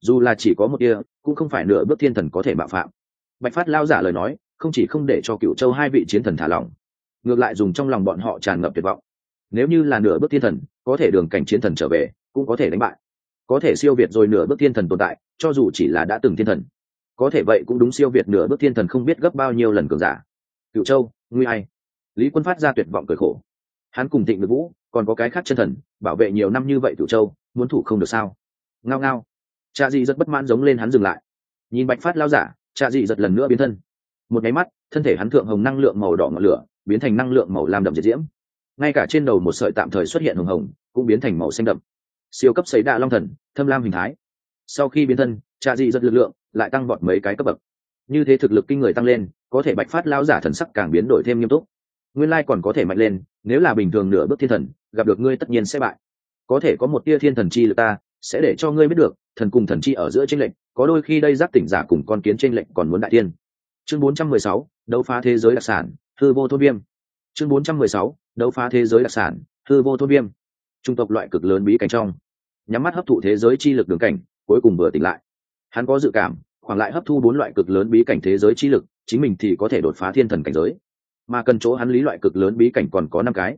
Dù là chỉ có một tia, cũng không phải nửa bước thiên thần có thể bạo phạm. Bạch phát lao giả lời nói không chỉ không để cho cựu châu hai vị chiến thần thả lỏng ngược lại dùng trong lòng bọn họ tràn ngập tuyệt vọng nếu như là nửa bước thiên thần, có thể đường cảnh chiến thần trở về, cũng có thể đánh bại. Có thể siêu việt rồi nửa bước thiên thần tồn tại, cho dù chỉ là đã từng thiên thần. Có thể vậy cũng đúng siêu việt nửa bước thiên thần không biết gấp bao nhiêu lần cường giả. Cựu châu, nguy ai. Lý quân phát ra tuyệt vọng cười khổ. Hắn cùng thịnh được vũ, còn có cái khác chân thần, bảo vệ nhiều năm như vậy cựu châu, muốn thủ không được sao? Ngao ngao. Cha dị rất bất mãn giống lên hắn dừng lại. Nhìn bạch phát lao giả, cha dị giật lần nữa biến thân. Một nháy mắt, thân thể hắn thượng hồng năng lượng màu đỏ ngọn lửa, biến thành năng lượng màu lam đậm diệt diễm ngay cả trên đầu một sợi tạm thời xuất hiện hồng hồng cũng biến thành màu xanh đậm. Siêu cấp xấy đạ long thần thâm lam hình thái. Sau khi biến thân cha dị giật lực lượng lại tăng vọt mấy cái cấp bậc. Như thế thực lực kinh người tăng lên có thể bạch phát lao giả thần sắc càng biến đổi thêm nghiêm túc. Nguyên lai còn có thể mạnh lên nếu là bình thường nửa bước thiên thần gặp được ngươi tất nhiên sẽ bại. Có thể có một tia thiên thần chi lực ta sẽ để cho ngươi biết được thần cùng thần chi ở giữa tranh lệnh có đôi khi đây giáp tỉnh giả cùng con kiến tranh lệnh còn muốn đại tiên chương 416, đấu phá thế giới đặc sản hư vô thôn viêm. Chương 416, đấu phá thế giới đặc sản, hư vô thôn viêm. Trung tộc loại cực lớn bí cảnh trong, nhắm mắt hấp thụ thế giới chi lực đường cảnh, cuối cùng vừa tỉnh lại. Hắn có dự cảm, khoảng lại hấp thu bốn loại cực lớn bí cảnh thế giới chi lực, chính mình thì có thể đột phá thiên thần cảnh giới. Mà cần chỗ hắn lý loại cực lớn bí cảnh còn có năm cái.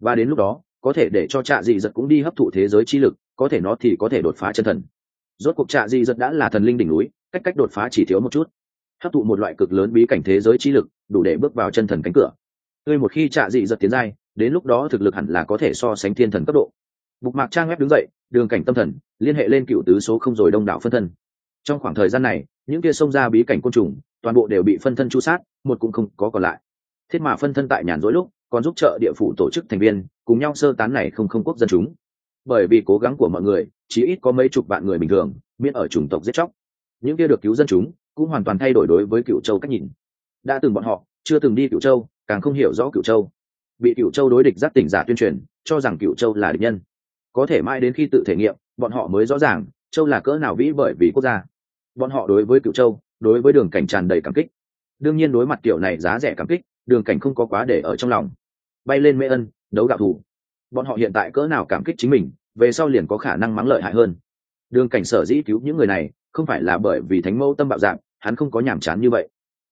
Và đến lúc đó, có thể để cho trạ dị giật cũng đi hấp thụ thế giới chi lực, có thể nó thì có thể đột phá chân thần. Rốt cuộc trạ dị giật đã là thần linh đỉnh núi, cách cách đột phá chỉ thiếu một chút. Hấp thụ một loại cực lớn bí cảnh thế giới chi lực, đủ để bước vào chân thần cánh cửa tươi một khi trạ dị giật tiến giai, đến lúc đó thực lực hẳn là có thể so sánh thiên thần cấp độ. Bục mạc trang web đứng dậy, đường cảnh tâm thần, liên hệ lên cựu tứ số không rồi đông đảo phân thân. Trong khoảng thời gian này, những kia xông ra bí cảnh côn trùng, toàn bộ đều bị phân thân chu sát, một cũng không có còn lại. Thiết mà phân thân tại nhàn rỗi lúc, còn giúp trợ địa phủ tổ chức thành viên, cùng nhau sơ tán này không không quốc dân chúng. Bởi vì cố gắng của mọi người, chỉ ít có mấy chục vạn người bình thường, miễn ở chủng tộc giết chóc. Những kia được cứu dân chúng, cũng hoàn toàn thay đổi đối với cựu châu cách nhìn. Đã từng bọn họ, chưa từng đi cựu châu càng không hiểu rõ cựu châu. Bị cựu châu đối địch giác tỉnh giả tuyên truyền, cho rằng cựu châu là địch nhân. Có thể mãi đến khi tự thể nghiệm, bọn họ mới rõ ràng, châu là cỡ nào vĩ bởi vì quốc gia. Bọn họ đối với cựu châu, đối với đường cảnh tràn đầy cảm kích. Đương nhiên đối mặt kiểu này giá rẻ cảm kích, đường cảnh không có quá để ở trong lòng. Bay lên mê ân, đấu gạo thủ. Bọn họ hiện tại cỡ nào cảm kích chính mình, về sau liền có khả năng mắng lợi hại hơn. Đường cảnh sở dĩ cứu những người này, không phải là bởi vì thánh mẫu tâm bạo dạng, hắn không có nhàm chán như vậy.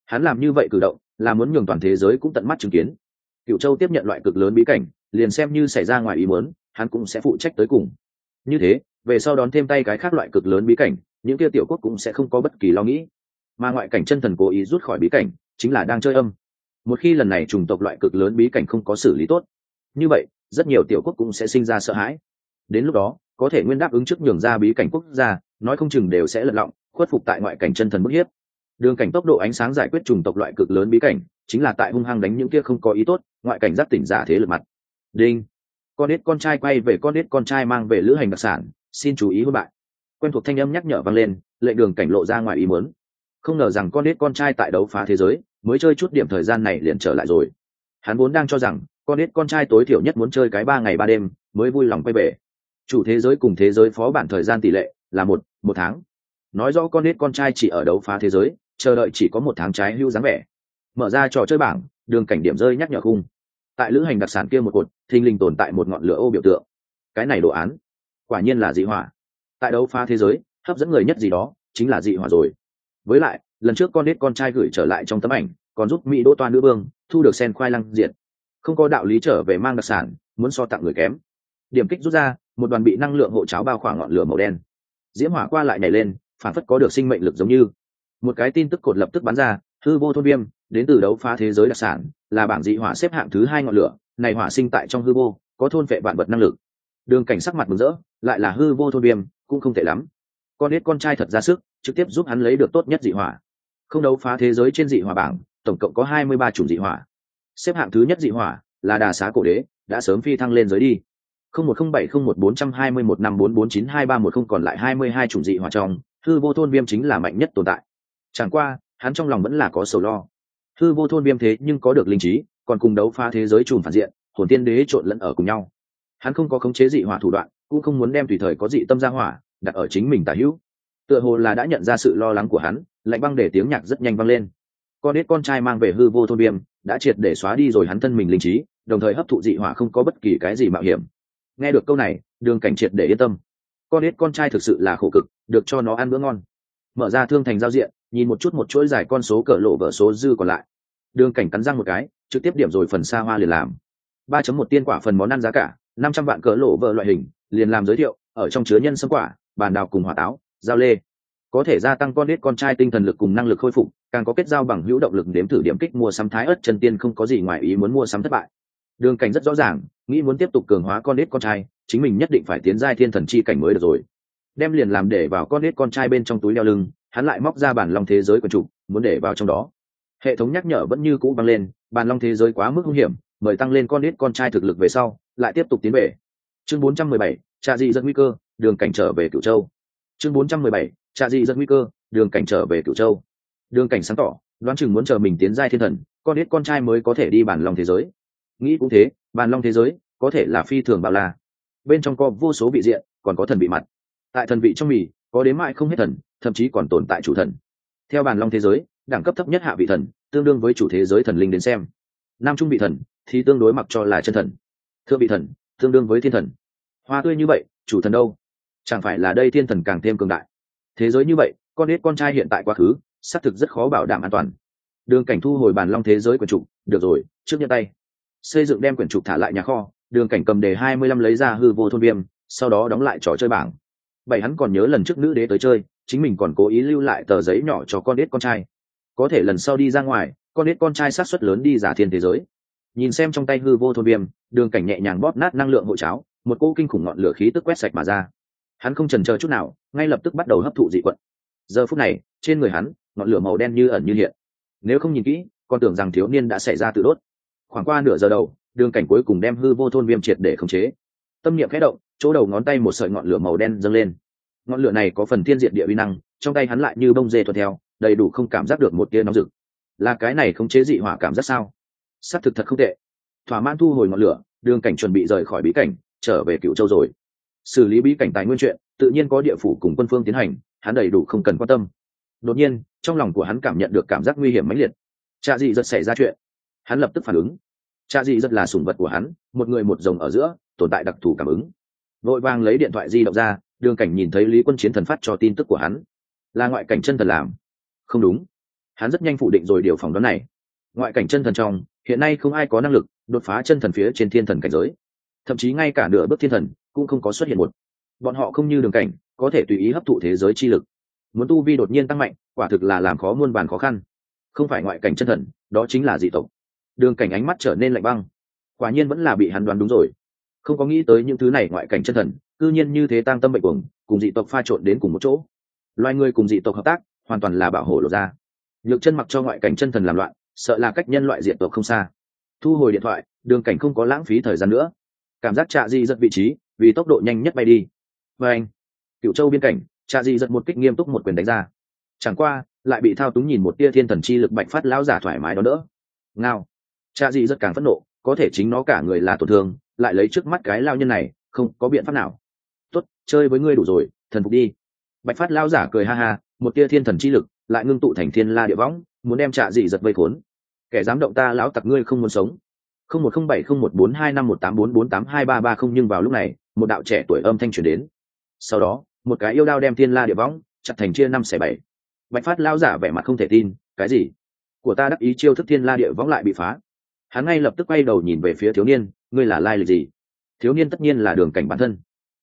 Hắn làm như vậy cử động là muốn nhường toàn thế giới cũng tận mắt chứng kiến. Cựu châu tiếp nhận loại cực lớn bí cảnh, liền xem như xảy ra ngoài ý muốn, hắn cũng sẽ phụ trách tới cùng. Như thế, về sau đón thêm tay cái khác loại cực lớn bí cảnh, những kia tiểu quốc cũng sẽ không có bất kỳ lo nghĩ. Mà ngoại cảnh chân thần cố ý rút khỏi bí cảnh, chính là đang chơi âm. Một khi lần này trùng tộc loại cực lớn bí cảnh không có xử lý tốt, như vậy, rất nhiều tiểu quốc cũng sẽ sinh ra sợ hãi. Đến lúc đó, có thể nguyên đáp ứng trước nhường ra bí cảnh quốc gia, nói không chừng đều sẽ lật lọng, khuất phục tại ngoại cảnh chân thần bức hiếp đường cảnh tốc độ ánh sáng giải quyết trùng tộc loại cực lớn bí cảnh, chính là tại hung hăng đánh những kia không có ý tốt, ngoại cảnh giáp tỉnh giả thế lực mặt. Đinh. Con đít con trai quay về con đít con trai mang về lữ hành đặc sản, xin chú ý hôn bại. Quen thuộc thanh âm nhắc nhở vang lên, lệnh đường cảnh lộ ra ngoài ý muốn. Không ngờ rằng con đít con trai tại đấu phá thế giới, mới chơi chút điểm thời gian này liền trở lại rồi. Hắn vốn đang cho rằng, con ít con trai tối thiểu nhất muốn chơi cái ba ngày ba đêm, mới vui lòng quay về. Chủ thế giới cùng thế giới phó bản thời gian tỷ lệ là một một tháng. Nói rõ con ít con trai chỉ ở đấu phá thế giới chờ đợi chỉ có một tháng trái hưu dáng vẻ. Mở ra trò chơi bảng, đường cảnh điểm rơi nhắc nhở khung. Tại lữ hành đặc sản kia một cột, thình lình tồn tại một ngọn lửa ô biểu tượng. Cái này đồ án, quả nhiên là dị hỏa. Tại đấu phá thế giới, hấp dẫn người nhất gì đó, chính là dị hỏa rồi. Với lại, lần trước con đít con trai gửi trở lại trong tấm ảnh, còn giúp mỹ đỗ toa nữ vương thu được sen khoai lăng diện. Không có đạo lý trở về mang đặc sản, muốn so tặng người kém. Điểm kích rút ra, một đoàn bị năng lượng hộ cháo bao khoảng ngọn lửa màu đen. Diễm hỏa qua lại nhảy lên, phản phất có được sinh mệnh lực giống như một cái tin tức cột lập tức bắn ra, hư vô thôn viêm, đến từ đấu phá thế giới đặc sản, là bảng dị hỏa xếp hạng thứ hai ngọn lửa, này hỏa sinh tại trong hư vô, có thôn vệ vạn vật năng lực. Đường cảnh sắc mặt mừng rỡ, lại là hư vô thôn viêm, cũng không tệ lắm. Con ít con trai thật ra sức, trực tiếp giúp hắn lấy được tốt nhất dị hỏa. Không đấu phá thế giới trên dị hỏa bảng, tổng cộng có hai mươi ba chủng dị hỏa. Xếp hạng thứ nhất dị hỏa, là đà xá cổ đế, đã sớm phi thăng lên giới đi. Không một không bảy không một bốn trăm hai mươi một năm bốn bốn chín hai ba một không còn lại hai mươi hai chủng dị hỏa trong, hư vô thôn viêm chính là mạnh nhất tồn tại chẳng qua, hắn trong lòng vẫn là có sầu lo. Hư vô thôn viêm thế nhưng có được linh trí, còn cùng đấu phá thế giới trùm phản diện, hồn tiên đế trộn lẫn ở cùng nhau. Hắn không có khống chế dị hỏa thủ đoạn, cũng không muốn đem tùy thời có dị tâm ra hỏa, đặt ở chính mình tả hữu. Tựa hồ là đã nhận ra sự lo lắng của hắn, lạnh băng để tiếng nhạc rất nhanh vang lên. Con ít con trai mang về hư vô thôn viêm, đã triệt để xóa đi rồi hắn thân mình linh trí, đồng thời hấp thụ dị hỏa không có bất kỳ cái gì mạo hiểm. Nghe được câu này, đường cảnh triệt để yên tâm. Con ít con trai thực sự là khổ cực, được cho nó ăn bữa ngon. Mở ra thương thành giao diện nhìn một chút một chuỗi dài con số cỡ lộ vở số dư còn lại. Đường cảnh cắn răng một cái, trực tiếp điểm rồi phần xa hoa liền làm. Ba chấm một tiên quả phần món ăn giá cả, năm trăm vạn cỡ lộ vợ loại hình, liền làm giới thiệu, ở trong chứa nhân sâm quả, bàn đào cùng hỏa táo giao lê. Có thể gia tăng con nết con trai tinh thần lực cùng năng lực khôi phục, càng có kết giao bằng hữu động lực đếm thử điểm kích mua sắm thái ớt chân tiên không có gì ngoài ý muốn mua sắm thất bại. Đường cảnh rất rõ ràng, nghĩ muốn tiếp tục cường hóa con nết con trai, chính mình nhất định phải tiến giai thiên thần chi cảnh mới được rồi. Đem liền làm để vào con nết con trai bên trong túi đeo lưng hắn lại móc ra bản long thế giới quần trục muốn để vào trong đó. Hệ thống nhắc nhở vẫn như cũ vang lên bản long thế giới quá mức nguy hiểm mời tăng lên con nít con trai thực lực về sau lại tiếp tục tiến về. Chương 417, trà dị dẫn nguy cơ đường cảnh trở về cửu châu. Chương 417, trà dị dẫn nguy cơ đường cảnh trở về cửu châu. Đường cảnh sáng tỏ đoán chừng muốn chờ mình tiến giai thiên thần con nít con trai mới có thể đi bản long thế giới. Nghĩ cũng thế bản long thế giới có thể là phi thường bảo la. Bên trong có vô số vị diện còn có thần vị mặt. Tại thần vị trong mì có đến mãi không hết thần, thậm chí còn tồn tại chủ thần. Theo bản long thế giới, đẳng cấp thấp nhất hạ vị thần, tương đương với chủ thế giới thần linh đến xem. Nam trung vị thần, thì tương đối mặc cho là chân thần. Thượng vị thần, tương đương với thiên thần. Hoa tươi như vậy, chủ thần đâu? Chẳng phải là đây thiên thần càng thêm cường đại. Thế giới như vậy, con ít con trai hiện tại quá khứ, xác thực rất khó bảo đảm an toàn. Đường cảnh thu hồi bàn long thế giới quyển trục, được rồi, trước nhận tay. Xây dựng đem quyển trục thả lại nhà kho, đường cảnh cầm đề hai mươi lăm lấy ra hư vô thôn viêm, sau đó đóng lại trò chơi bảng bảy hắn còn nhớ lần trước nữ đế tới chơi, chính mình còn cố ý lưu lại tờ giấy nhỏ cho con đết con trai. Có thể lần sau đi ra ngoài, con đết con trai sát xuất lớn đi giả thiên thế giới. Nhìn xem trong tay hư vô thôn viêm, đường cảnh nhẹ nhàng bóp nát năng lượng hộ cháo, một cỗ kinh khủng ngọn lửa khí tức quét sạch mà ra. Hắn không trần chờ chút nào, ngay lập tức bắt đầu hấp thụ dị quận giờ phút này, trên người hắn, ngọn lửa màu đen như ẩn như hiện. Nếu không nhìn kỹ còn tưởng rằng thiếu niên đã xảy ra tự đốt. Khoảng qua nửa giờ đầu, đường cảnh cuối cùng đem hư vô thôn viêm triệt để khống chế. Tâm niệm khẽ động chỗ đầu ngón tay một sợi ngọn lửa màu đen dâng lên. Ngọn lửa này có phần thiên diện địa uy năng, trong tay hắn lại như bông dê thuận theo, đầy đủ không cảm giác được một tia nóng rực. Là cái này không chế dị hỏa cảm giác sao? S ắ c thực thật không tệ. Thỏa mãn thu hồi ngọn lửa, đường cảnh chuẩn bị rời khỏi bí cảnh, trở về cựu châu rồi. Xử lý bí cảnh tài nguyên chuyện, tự nhiên có địa phủ cùng quân phương tiến hành, hắn đầy đủ không cần quan tâm. Đột nhiên, trong lòng của hắn cảm nhận được cảm giác nguy hiểm mãnh liệt. Cha dị giật xảy ra chuyện. Hắn lập tức phản ứng. Cha dị rất là sùng vật của hắn, một người một rồng ở giữa, tồn tại đặc thù cảm ứng vội vàng lấy điện thoại di động ra, đường cảnh nhìn thấy lý quân chiến thần phát cho tin tức của hắn. Là ngoại cảnh chân thần làm. Không đúng. Hắn rất nhanh phủ định rồi điều phỏng đoán này. Ngoại cảnh chân thần trong, hiện nay không ai có năng lực đột phá chân thần phía trên thiên thần cảnh giới. Thậm chí ngay cả nửa bước thiên thần cũng không có xuất hiện một. Bọn họ không như đường cảnh, có thể tùy ý hấp thụ thế giới chi lực. Muốn tu vi đột nhiên tăng mạnh, quả thực là làm khó muôn bàn khó khăn. Không phải ngoại cảnh chân thần, đó chính là dị tộc. Đường cảnh ánh mắt trở nên lạnh băng. Quả nhiên vẫn là bị hắn đoán đúng rồi không có nghĩ tới những thứ này ngoại cảnh chân thần, cư nhiên như thế tăng tâm bệnh cuồng, cùng dị tộc pha trộn đến cùng một chỗ. Loài người cùng dị tộc hợp tác, hoàn toàn là bảo hộ lộ ra. Nhược chân mặc cho ngoại cảnh chân thần làm loạn, sợ là cách nhân loại diện tộc không xa. Thu hồi điện thoại, đường cảnh không có lãng phí thời gian nữa. Cảm giác trạ di giật vị trí, vì tốc độ nhanh nhất bay đi. Và anh cựu châu biên cảnh, trạ di giật một kích nghiêm túc một quyền đánh ra. Chẳng qua, lại bị thao túng nhìn một tia thiên thần chi lực bạch phát lão giả thoải mái đó đỡ. Ngao. Trạ di giật càng phẫn nộ, có thể chính nó cả người là tổn thương lại lấy trước mắt cái lao nhân này, không có biện pháp nào. Tốt, chơi với ngươi đủ rồi, thần phục đi. Bạch phát lao giả cười ha ha, một tia thiên thần chi lực, lại ngưng tụ thành thiên la địa võng, muốn đem trạ dị giật vây khốn. Kẻ dám động ta, lão tặc ngươi không muốn sống. Không một không bảy, không một bốn hai, năm một tám bốn bốn tám hai, ba ba không, nhưng vào lúc này, một đạo trẻ tuổi âm thanh truyền đến. Sau đó, một cái yêu đao đem thiên la địa võng chặt thành chia năm xẻ bảy. Bạch phát lao giả vẻ mặt không thể tin, cái gì? Của ta đắc ý chiêu thức thiên la địa võng lại bị phá. Hắn ngay lập tức quay đầu nhìn về phía thiếu niên ngươi là lai lịch gì? Thiếu niên tất nhiên là đường cảnh bản thân.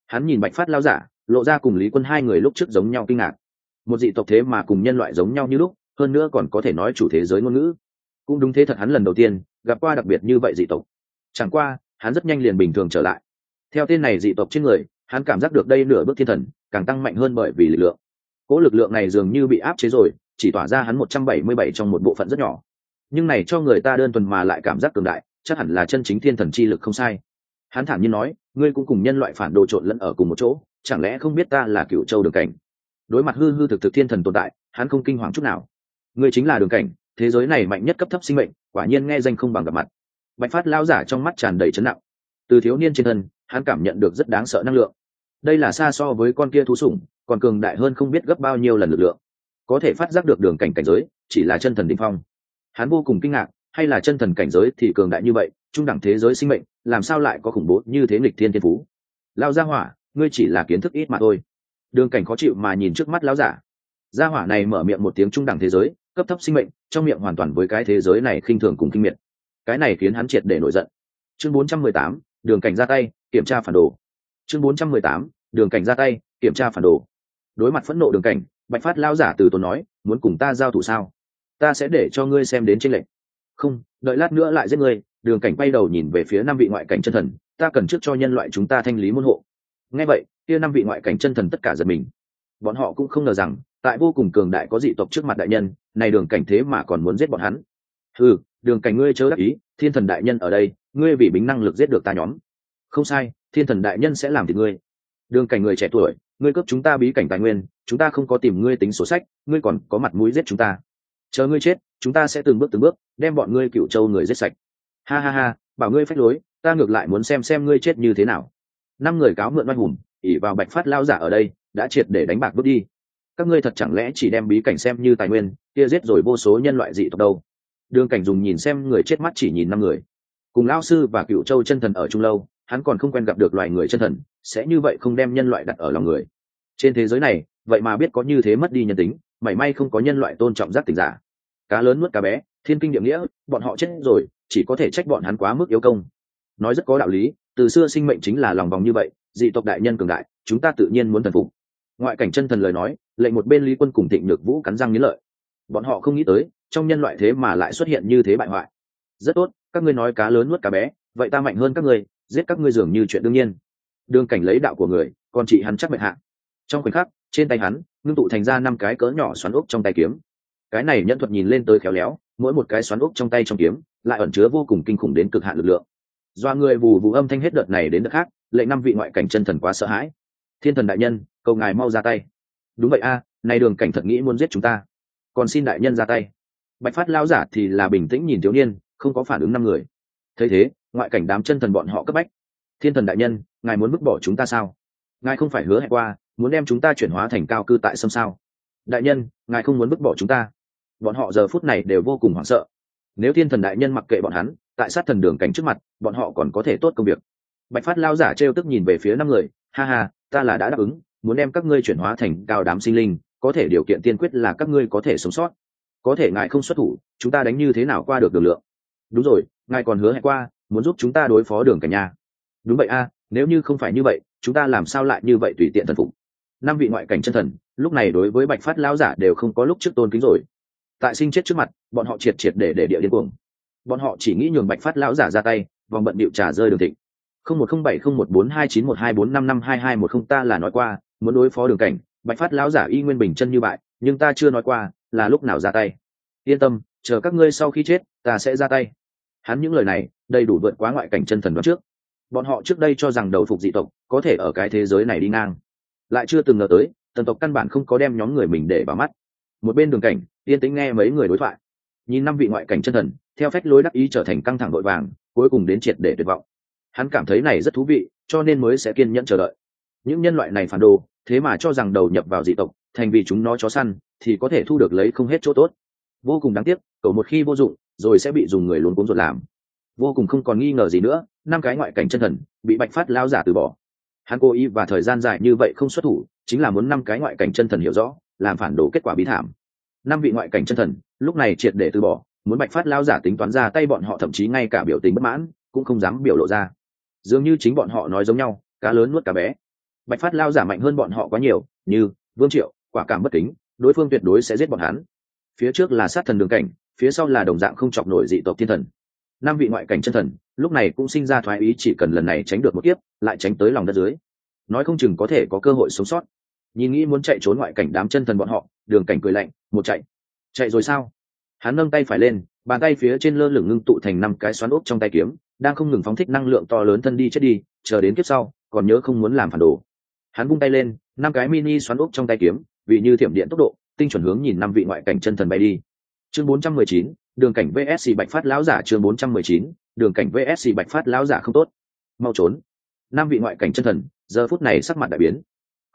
Hắn nhìn bạch phát lao giả, lộ ra cùng lý quân hai người lúc trước giống nhau kinh ngạc. Một dị tộc thế mà cùng nhân loại giống nhau như lúc, hơn nữa còn có thể nói chủ thế giới ngôn ngữ. Cũng đúng thế thật hắn lần đầu tiên gặp qua đặc biệt như vậy dị tộc. Chẳng qua, hắn rất nhanh liền bình thường trở lại. Theo tên này dị tộc trên người, hắn cảm giác được đây nửa bước thiên thần, càng tăng mạnh hơn bởi vì lực lượng. Cỗ lực lượng này dường như bị áp chế rồi, chỉ tỏa ra hắn một trăm bảy mươi bảy trong một bộ phận rất nhỏ. Nhưng này cho người ta đơn thuần mà lại cảm giác cường đại chắc hẳn là chân chính thiên thần chi lực không sai. Hắn thản nhiên nói, ngươi cũng cùng nhân loại phản đồ trộn lẫn ở cùng một chỗ, chẳng lẽ không biết ta là cựu châu đường cảnh? Đối mặt hư hư thực thực thiên thần tồn tại, hắn không kinh hoàng chút nào. Ngươi chính là đường cảnh, thế giới này mạnh nhất cấp thấp sinh mệnh, quả nhiên nghe danh không bằng gặp mặt. Bạch phát lao giả trong mắt tràn đầy chấn nặng từ thiếu niên trên thân, hắn cảm nhận được rất đáng sợ năng lượng. Đây là xa so với con kia thú sủng, còn cường đại hơn không biết gấp bao nhiêu lần lực lượng. Có thể phát giác được đường cảnh cảnh giới, chỉ là chân thần đình phong. Hắn vô cùng kinh ngạc hay là chân thần cảnh giới thì cường đại như vậy trung đẳng thế giới sinh mệnh làm sao lại có khủng bố như thế nghịch thiên thiên phú? Lao gia hỏa ngươi chỉ là kiến thức ít mà thôi. Đường cảnh khó chịu mà nhìn trước mắt lão giả. Gia hỏa này mở miệng một tiếng trung đẳng thế giới cấp thấp sinh mệnh trong miệng hoàn toàn với cái thế giới này khinh thường cùng kinh miệt. Cái này khiến hắn triệt để nổi giận. Chương 418, đường cảnh ra tay kiểm tra phản đồ. Chương 418, đường cảnh ra tay kiểm tra phản đồ. Đối mặt phẫn nộ đường cảnh bạch phát lao giả từ tốn nói muốn cùng ta giao thủ sao? Ta sẽ để cho ngươi xem đến trên lệnh không, đợi lát nữa lại giết ngươi, đường cảnh bay đầu nhìn về phía năm vị ngoại cảnh chân thần, ta cần trước cho nhân loại chúng ta thanh lý môn hộ. Nghe vậy, kia năm vị ngoại cảnh chân thần tất cả giật mình. Bọn họ cũng không ngờ rằng, tại vô cùng cường đại có dị tộc trước mặt đại nhân, này đường cảnh thế mà còn muốn giết bọn hắn. Ừ đường cảnh ngươi chớ đắc ý, thiên thần đại nhân ở đây, ngươi vì bính năng lực giết được ta nhóm. Không sai, thiên thần đại nhân sẽ làm thì ngươi. Đường cảnh người trẻ tuổi, ngươi cướp chúng ta bí cảnh tài nguyên, chúng ta không có tìm ngươi tính sổ sách, ngươi còn có mặt mũi giết chúng ta. Chờ ngươi chết, chúng ta sẽ từng bước từng bước đem bọn ngươi cựu châu người giết sạch. Ha ha ha, bảo ngươi phách lối, ta ngược lại muốn xem xem ngươi chết như thế nào. Năm người cáo mượn oai hùng, ỉ vào bạch phát lao giả ở đây, đã triệt để đánh bạc bước đi. Các ngươi thật chẳng lẽ chỉ đem bí cảnh xem như tài nguyên, kia giết rồi vô số nhân loại dị tộc đâu? Đường cảnh dùng nhìn xem người chết mắt chỉ nhìn năm người. Cùng lao sư và cựu châu chân thần ở trung lâu, hắn còn không quen gặp được loài người chân thần, sẽ như vậy không đem nhân loại đặt ở lòng người. Trên thế giới này, vậy mà biết có như thế mất đi nhân tính, mảy may không có nhân loại tôn trọng giác tình giả. Cá lớn nuốt cá bé thiên kinh địa nghĩa, bọn họ chết rồi, chỉ có thể trách bọn hắn quá mức yếu công. Nói rất có đạo lý, từ xưa sinh mệnh chính là lòng vòng như vậy, dị tộc đại nhân cường đại, chúng ta tự nhiên muốn thần phục. Ngoại cảnh chân thần lời nói, lệnh một bên lý quân cùng thịnh nhược vũ cắn răng nghĩ lợi. Bọn họ không nghĩ tới, trong nhân loại thế mà lại xuất hiện như thế bại hoại. Rất tốt, các ngươi nói cá lớn nuốt cá bé, vậy ta mạnh hơn các ngươi, giết các ngươi dường như chuyện đương nhiên. Đương cảnh lấy đạo của người, còn chị hắn chắc mệnh hạ. Trong khoảnh khắc, trên tay hắn, ngưng tụ thành ra năm cái cỡ nhỏ xoắn ốc trong tay kiếm. Cái này nhân thuật nhìn lên tới khéo léo mỗi một cái xoắn ốc trong tay trong kiếm lại ẩn chứa vô cùng kinh khủng đến cực hạn lực lượng. Do người vù vù âm thanh hết đợt này đến đợt khác lệ năm vị ngoại cảnh chân thần quá sợ hãi. Thiên thần đại nhân cầu ngài mau ra tay. Đúng vậy a à, này đường cảnh thật nghĩ muốn giết chúng ta. Còn xin đại nhân ra tay. Bạch phát lao giả thì là bình tĩnh nhìn thiếu niên không có phản ứng năm người. Thấy thế ngoại cảnh đám chân thần bọn họ cấp bách. Thiên thần đại nhân ngài muốn vứt bỏ chúng ta sao? Ngài không phải hứa hẹn qua muốn đem chúng ta chuyển hóa thành cao cư tại sâm sao. Đại nhân ngài không muốn vứt bỏ chúng ta bọn họ giờ phút này đều vô cùng hoảng sợ. Nếu thiên thần đại nhân mặc kệ bọn hắn, tại sát thần đường cảnh trước mặt, bọn họ còn có thể tốt công việc. Bạch phát lao giả trêu tức nhìn về phía năm người, ha ha, ta là đã đáp ứng, muốn đem các ngươi chuyển hóa thành cao đám sinh linh, có thể điều kiện tiên quyết là các ngươi có thể sống sót. Có thể ngài không xuất thủ, chúng ta đánh như thế nào qua được đường lượng? Đúng rồi, ngài còn hứa hẹn qua, muốn giúp chúng ta đối phó đường cảnh nhà đúng vậy a, nếu như không phải như vậy, chúng ta làm sao lại như vậy tùy tiện thần phục? Năm vị ngoại cảnh chân thần, lúc này đối với bạch phát lao giả đều không có lúc trước tôn kính rồi tại sinh chết trước mặt, bọn họ triệt triệt để để địa điên cuồng. Bọn họ chỉ nghĩ nhường bạch phát lão giả ra tay, vòng bận điệu trả rơi đường thịnh. Không một không bảy không một bốn hai chín một hai bốn năm năm hai hai một không, ta là nói qua, muốn đối phó đường cảnh, bạch phát lão giả y nguyên bình chân như bại, nhưng ta chưa nói qua, là lúc nào ra tay. Yên tâm, chờ các ngươi sau khi chết, ta sẽ ra tay. Hắn những lời này, đầy đủ vượt quá ngoại cảnh chân thần đoán trước. Bọn họ trước đây cho rằng đầu phục dị tộc, có thể ở cái thế giới này đi ngang. Lại chưa từng ngờ tới, tần tộc căn bản không có đem nhóm người mình để vào mắt một bên đường cảnh, yên tĩnh nghe mấy người đối thoại. Nhìn năm vị ngoại cảnh chân thần, theo phách lối đắc ý trở thành căng thẳng vội vàng, cuối cùng đến triệt để tuyệt vọng. Hắn cảm thấy này rất thú vị, cho nên mới sẽ kiên nhẫn chờ đợi. Những nhân loại này phản đồ, thế mà cho rằng đầu nhập vào dị tộc, thành vì chúng nó chó săn, thì có thể thu được lấy không hết chỗ tốt. Vô cùng đáng tiếc cậu một khi vô dụng, rồi sẽ bị dùng người luồn cuốn ruột làm. Vô cùng không còn nghi ngờ gì nữa, năm cái ngoại cảnh chân thần, bị bạch phát lao giả từ bỏ. Hắn cố ý và thời gian dài như vậy không xuất thủ, chính là muốn năm cái ngoại cảnh chân thần hiểu rõ làm phản đồ kết quả bí thảm. Năm vị ngoại cảnh chân thần, lúc này triệt để từ bỏ, muốn bạch phát lao giả tính toán ra tay bọn họ thậm chí ngay cả biểu tình bất mãn, cũng không dám biểu lộ ra. Dường như chính bọn họ nói giống nhau, cá lớn nuốt cá bé. Bạch phát lao giả mạnh hơn bọn họ quá nhiều, như vương triệu, quả cảm bất kính, đối phương tuyệt đối sẽ giết bọn hắn. Phía trước là sát thần đường cảnh, phía sau là đồng dạng không chọc nổi dị tộc thiên thần. Năm vị ngoại cảnh chân thần, lúc này cũng sinh ra thoái ý chỉ cần lần này tránh được một kiếp, lại tránh tới lòng đất dưới. Nói không chừng có thể có cơ hội sống sót nhìn nghĩ muốn chạy trốn ngoại cảnh đám chân thần bọn họ đường cảnh cười lạnh một chạy. Chạy rồi sao? Hắn nâng tay phải lên bàn tay phía trên lơ lửng ngưng tụ thành năm cái xoắn ốc trong tay kiếm đang không ngừng phóng thích năng lượng to lớn thân đi chết đi chờ đến kiếp sau còn nhớ không muốn làm phản đồ. Hắn vung tay lên năm cái mini xoắn ốc trong tay kiếm vì như thiểm điện tốc độ tinh chuẩn hướng nhìn năm vị ngoại cảnh chân thần bay đi. Chương 419, đường cảnh vsc bạch phát lão giả chương 419, đường cảnh vsc bạch phát lão giả không tốt. Mau trốn. Năm vị ngoại cảnh chân thần giờ phút này sắc mặt đại biến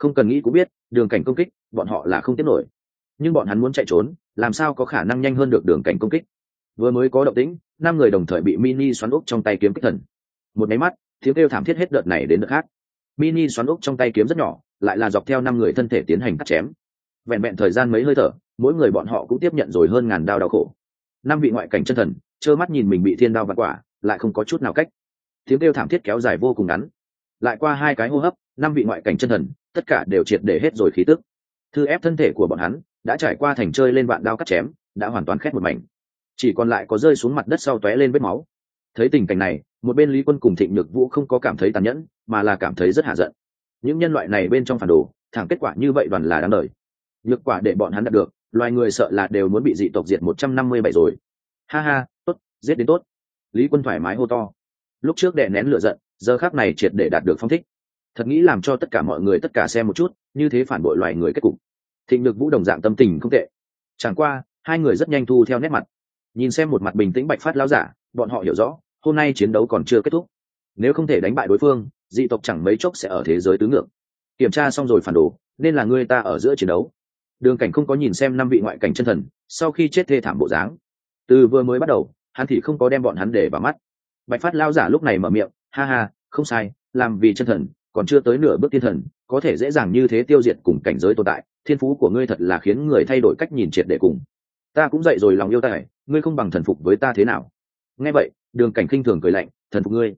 không cần nghĩ cũng biết, đường cảnh công kích, bọn họ là không tiếp nổi. Nhưng bọn hắn muốn chạy trốn, làm sao có khả năng nhanh hơn được đường cảnh công kích? Vừa mới có động tĩnh, năm người đồng thời bị mini xoắn ốc trong tay kiếm kích thần. Một máy mắt, tiếng kêu thảm thiết hết đợt này đến đợt khác. Mini xoắn ốc trong tay kiếm rất nhỏ, lại là dọc theo năm người thân thể tiến hành cắt chém. Vẹn vẹn thời gian mấy hơi thở, mỗi người bọn họ cũng tiếp nhận rồi hơn ngàn đao đau khổ. Năm vị ngoại cảnh chân thần, trơ mắt nhìn mình bị thiên đao vặt quả, lại không có chút nào cách. Tiếng kêu thảm thiết kéo dài vô cùng ngắn. Lại qua hai cái hô hấp năm vị ngoại cảnh chân thần, tất cả đều triệt để hết rồi khí tức. Thư ép thân thể của bọn hắn đã trải qua thành chơi lên vạn đao cắt chém, đã hoàn toàn khét một mảnh. Chỉ còn lại có rơi xuống mặt đất sau tóe lên vết máu. Thấy tình cảnh này, một bên lý quân cùng thịnh nhược vũ không có cảm thấy tàn nhẫn, mà là cảm thấy rất hạ giận. Những nhân loại này bên trong phản đồ, thẳng kết quả như vậy đoàn là đáng đời. Nhược quả để bọn hắn đạt được, loài người sợ là đều muốn bị dị tộc diệt một trăm năm mươi bảy rồi. Ha ha, tốt, giết đến tốt. Lý quân thoải mái hô to. Lúc trước đè nén lửa giận, giờ khác này triệt để đạt được phong thích thật nghĩ làm cho tất cả mọi người tất cả xem một chút, như thế phản bội loài người kết cục. Thịnh lực vũ đồng dạng tâm tình không tệ. Chẳng qua, hai người rất nhanh thu theo nét mặt. Nhìn xem một mặt bình tĩnh bạch phát lao giả, bọn họ hiểu rõ, hôm nay chiến đấu còn chưa kết thúc. Nếu không thể đánh bại đối phương, dị tộc chẳng mấy chốc sẽ ở thế giới tứ ngược. Kiểm tra xong rồi phản đồ, nên là người ta ở giữa chiến đấu. Đường cảnh không có nhìn xem năm vị ngoại cảnh chân thần, sau khi chết thê thảm bộ dáng. Từ vừa mới bắt đầu, hắn thì không có đem bọn hắn để vào mắt. Bạch phát lao giả lúc này mở miệng, ha ha, không sai, làm vì chân thần còn chưa tới nửa bước tiên thần, có thể dễ dàng như thế tiêu diệt cùng cảnh giới tồn tại, thiên phú của ngươi thật là khiến người thay đổi cách nhìn triệt để cùng. Ta cũng dậy rồi lòng yêu tài, ngươi không bằng thần phục với ta thế nào? Nghe vậy, đường cảnh khinh thường cười lạnh, thần phục ngươi.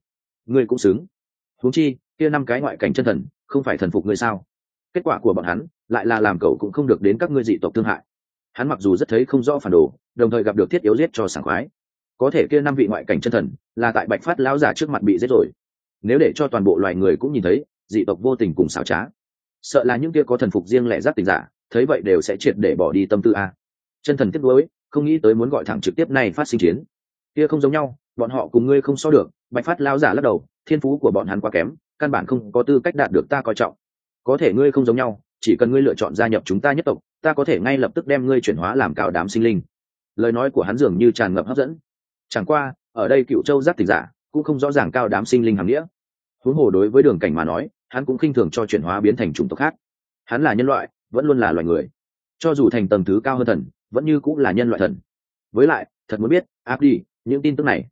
Ngươi cũng xứng. Huống chi, kia năm cái ngoại cảnh chân thần, không phải thần phục ngươi sao? Kết quả của bọn hắn, lại là làm cậu cũng không được đến các ngươi dị tộc thương hại. Hắn mặc dù rất thấy không rõ phản đồ, đồng thời gặp được thiết yếu giết cho sảng khoái. Có thể kia năm vị ngoại cảnh chân thần, là tại bạch phát lão giả trước mặt bị giết rồi nếu để cho toàn bộ loài người cũng nhìn thấy, dị tộc vô tình cùng xảo trá. Sợ là những kia có thần phục riêng lẻ giác tình giả, thấy vậy đều sẽ triệt để bỏ đi tâm tư a. Chân thần tiếp nối, không nghĩ tới muốn gọi thẳng trực tiếp này phát sinh chiến. Kia không giống nhau, bọn họ cùng ngươi không so được, bạch phát lao giả lắc đầu, thiên phú của bọn hắn quá kém, căn bản không có tư cách đạt được ta coi trọng. Có thể ngươi không giống nhau, chỉ cần ngươi lựa chọn gia nhập chúng ta nhất tộc, ta có thể ngay lập tức đem ngươi chuyển hóa làm cào đám sinh linh. Lời nói của hắn dường như tràn ngập hấp dẫn. Chẳng qua, ở đây cựu châu giác tình giả cũng không rõ ràng cao đám sinh linh hàm nghĩa huống hồ đối với đường cảnh mà nói, hắn cũng khinh thường cho chuyển hóa biến thành chủng tộc khác. Hắn là nhân loại, vẫn luôn là loài người. Cho dù thành tầng thứ cao hơn thần, vẫn như cũng là nhân loại thần. Với lại, thật muốn biết, áp đi, những tin tức này.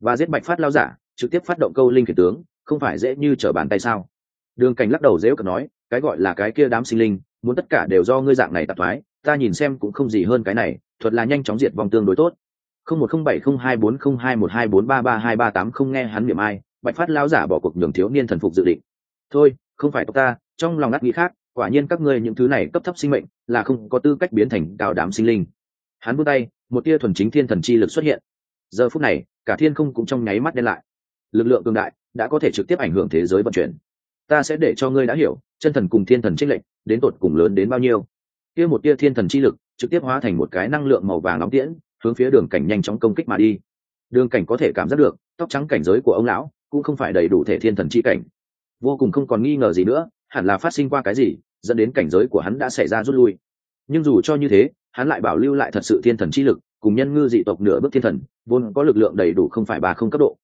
Và giết bạch phát lao giả, trực tiếp phát động câu linh khiển tướng, không phải dễ như trở bàn tay sao? Đường cảnh lắc đầu dễ cờ nói, cái gọi là cái kia đám sinh linh, muốn tất cả đều do ngươi dạng này tạp thoái, ta nhìn xem cũng không gì hơn cái này, thuật là nhanh chóng diệt vòng tương đối tốt. Không một không bảy không hai bốn không hai một hai bốn ba ba hai ba tám không nghe hắn niệm ai bạch phát lao giả bỏ cuộc nhường thiếu niên thần phục dự định. Thôi, không phải tộc ta, trong lòng ngắt nghĩ khác, quả nhiên các ngươi những thứ này cấp thấp sinh mệnh, là không có tư cách biến thành cao đám sinh linh. Hắn vươn tay, một tia thuần chính thiên thần chi lực xuất hiện. Giờ phút này, cả thiên không cũng trong nháy mắt đen lại. Lực lượng cường đại đã có thể trực tiếp ảnh hưởng thế giới vận chuyển. Ta sẽ để cho ngươi đã hiểu, chân thần cùng thiên thần trích lệnh đến tột cùng lớn đến bao nhiêu. Kia một tia thiên thần chi lực trực tiếp hóa thành một cái năng lượng màu vàng nóng tiễn, hướng phía đường cảnh nhanh chóng công kích mà đi. Đường cảnh có thể cảm giác được, tóc trắng cảnh giới của ông lão cũng không phải đầy đủ thể thiên thần chi cảnh. Vô cùng không còn nghi ngờ gì nữa, hẳn là phát sinh qua cái gì, dẫn đến cảnh giới của hắn đã xảy ra rút lui. Nhưng dù cho như thế, hắn lại bảo lưu lại thật sự thiên thần chi lực, cùng nhân ngư dị tộc nửa bước thiên thần, vốn có lực lượng đầy đủ không phải ba không cấp độ.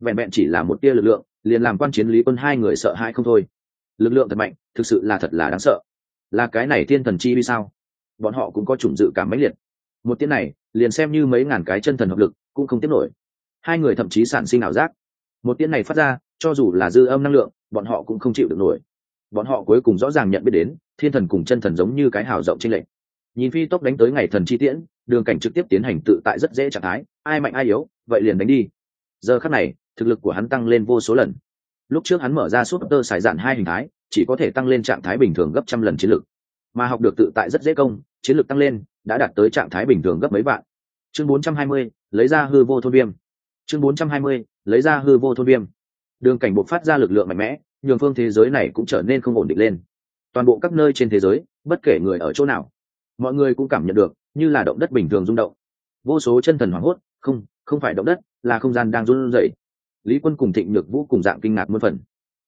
Vẹn vẹn chỉ là một tia lực lượng, liền làm quan chiến lý quân hai người sợ hãi không thôi. Lực lượng thật mạnh, thực sự là thật là đáng sợ. Là cái này thiên thần chi vì sao? Bọn họ cũng có chủng dự cảm mãnh liệt. Một tiếng này, liền xem như mấy ngàn cái chân thần hợp lực, cũng không tiếp nổi. Hai người thậm chí sản sinh ảo giác một tiếng này phát ra cho dù là dư âm năng lượng bọn họ cũng không chịu được nổi. Bọn họ cuối cùng rõ ràng nhận biết đến thiên thần cùng chân thần giống như cái hào rộng trên lệnh nhìn phi tốc đánh tới ngày thần chi tiễn đường cảnh trực tiếp tiến hành tự tại rất dễ trạng thái ai mạnh ai yếu vậy liền đánh đi. Giờ khắc này thực lực của hắn tăng lên vô số lần. Lúc trước hắn mở ra suốt tơ xài dạn hai hình thái chỉ có thể tăng lên trạng thái bình thường gấp trăm lần chiến lược mà học được tự tại rất dễ công chiến lược tăng lên đã đạt tới trạng thái bình thường gấp mấy vạn. Chương 420, lấy ra hư vô thôn viêm chương 420, lấy ra hư vô thôn viêm. Đường cảnh buộc phát ra lực lượng mạnh mẽ nhường phương thế giới này cũng trở nên không ổn định lên. Toàn bộ các nơi trên thế giới bất kể người ở chỗ nào mọi người cũng cảm nhận được như là động đất bình thường rung động. Vô số chân thần hoảng hốt không không phải động đất là không gian đang run rẩy. Lý quân cùng thịnh nhược vũ cùng dạng kinh ngạc muôn phần.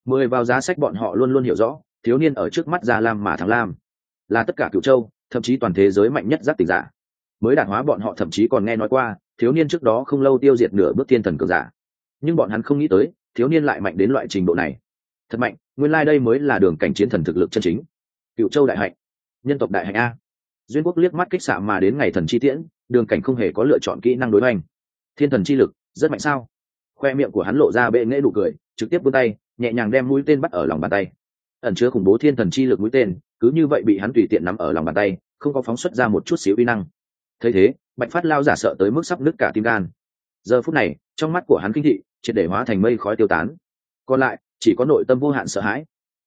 Mười vào giá sách bọn họ luôn luôn hiểu rõ thiếu niên ở trước mắt gia lam mà thắng lam. Là tất cả cựu châu thậm chí toàn thế giới mạnh nhất giác tỉnh giả. Mới đạt hóa bọn họ thậm chí còn nghe nói qua thiếu niên trước đó không lâu tiêu diệt nửa bước thiên thần cường giả. Nhưng bọn hắn không nghĩ tới, thiếu niên lại mạnh đến loại trình độ này. Thật mạnh, nguyên lai、like、đây mới là đường cảnh chiến thần thực lực chân chính. Cựu châu đại hạnh, nhân tộc đại hạnh a. Duyên quốc liếc mắt kích xạ mà đến ngày thần chi tiễn, đường cảnh không hề có lựa chọn kỹ năng đối hoành. Thiên thần chi lực, rất mạnh sao? Khoe miệng của hắn lộ ra bệ nghễ nụ cười, trực tiếp vươn tay, nhẹ nhàng đem mũi tên bắt ở lòng bàn tay. Ẩn chứa khủng bố thiên thần chi lực mũi tên, cứ như vậy bị hắn tùy tiện nắm ở lòng bàn tay, không có phóng xuất ra một chút xíu uy năng. Thấy thế bạch phát lao giả sợ tới mức sắp nứt cả tim gan. Giờ phút này, trong mắt của hắn kinh thị, triệt để hóa thành mây khói tiêu tán. Còn lại, chỉ có nội tâm vô hạn sợ hãi.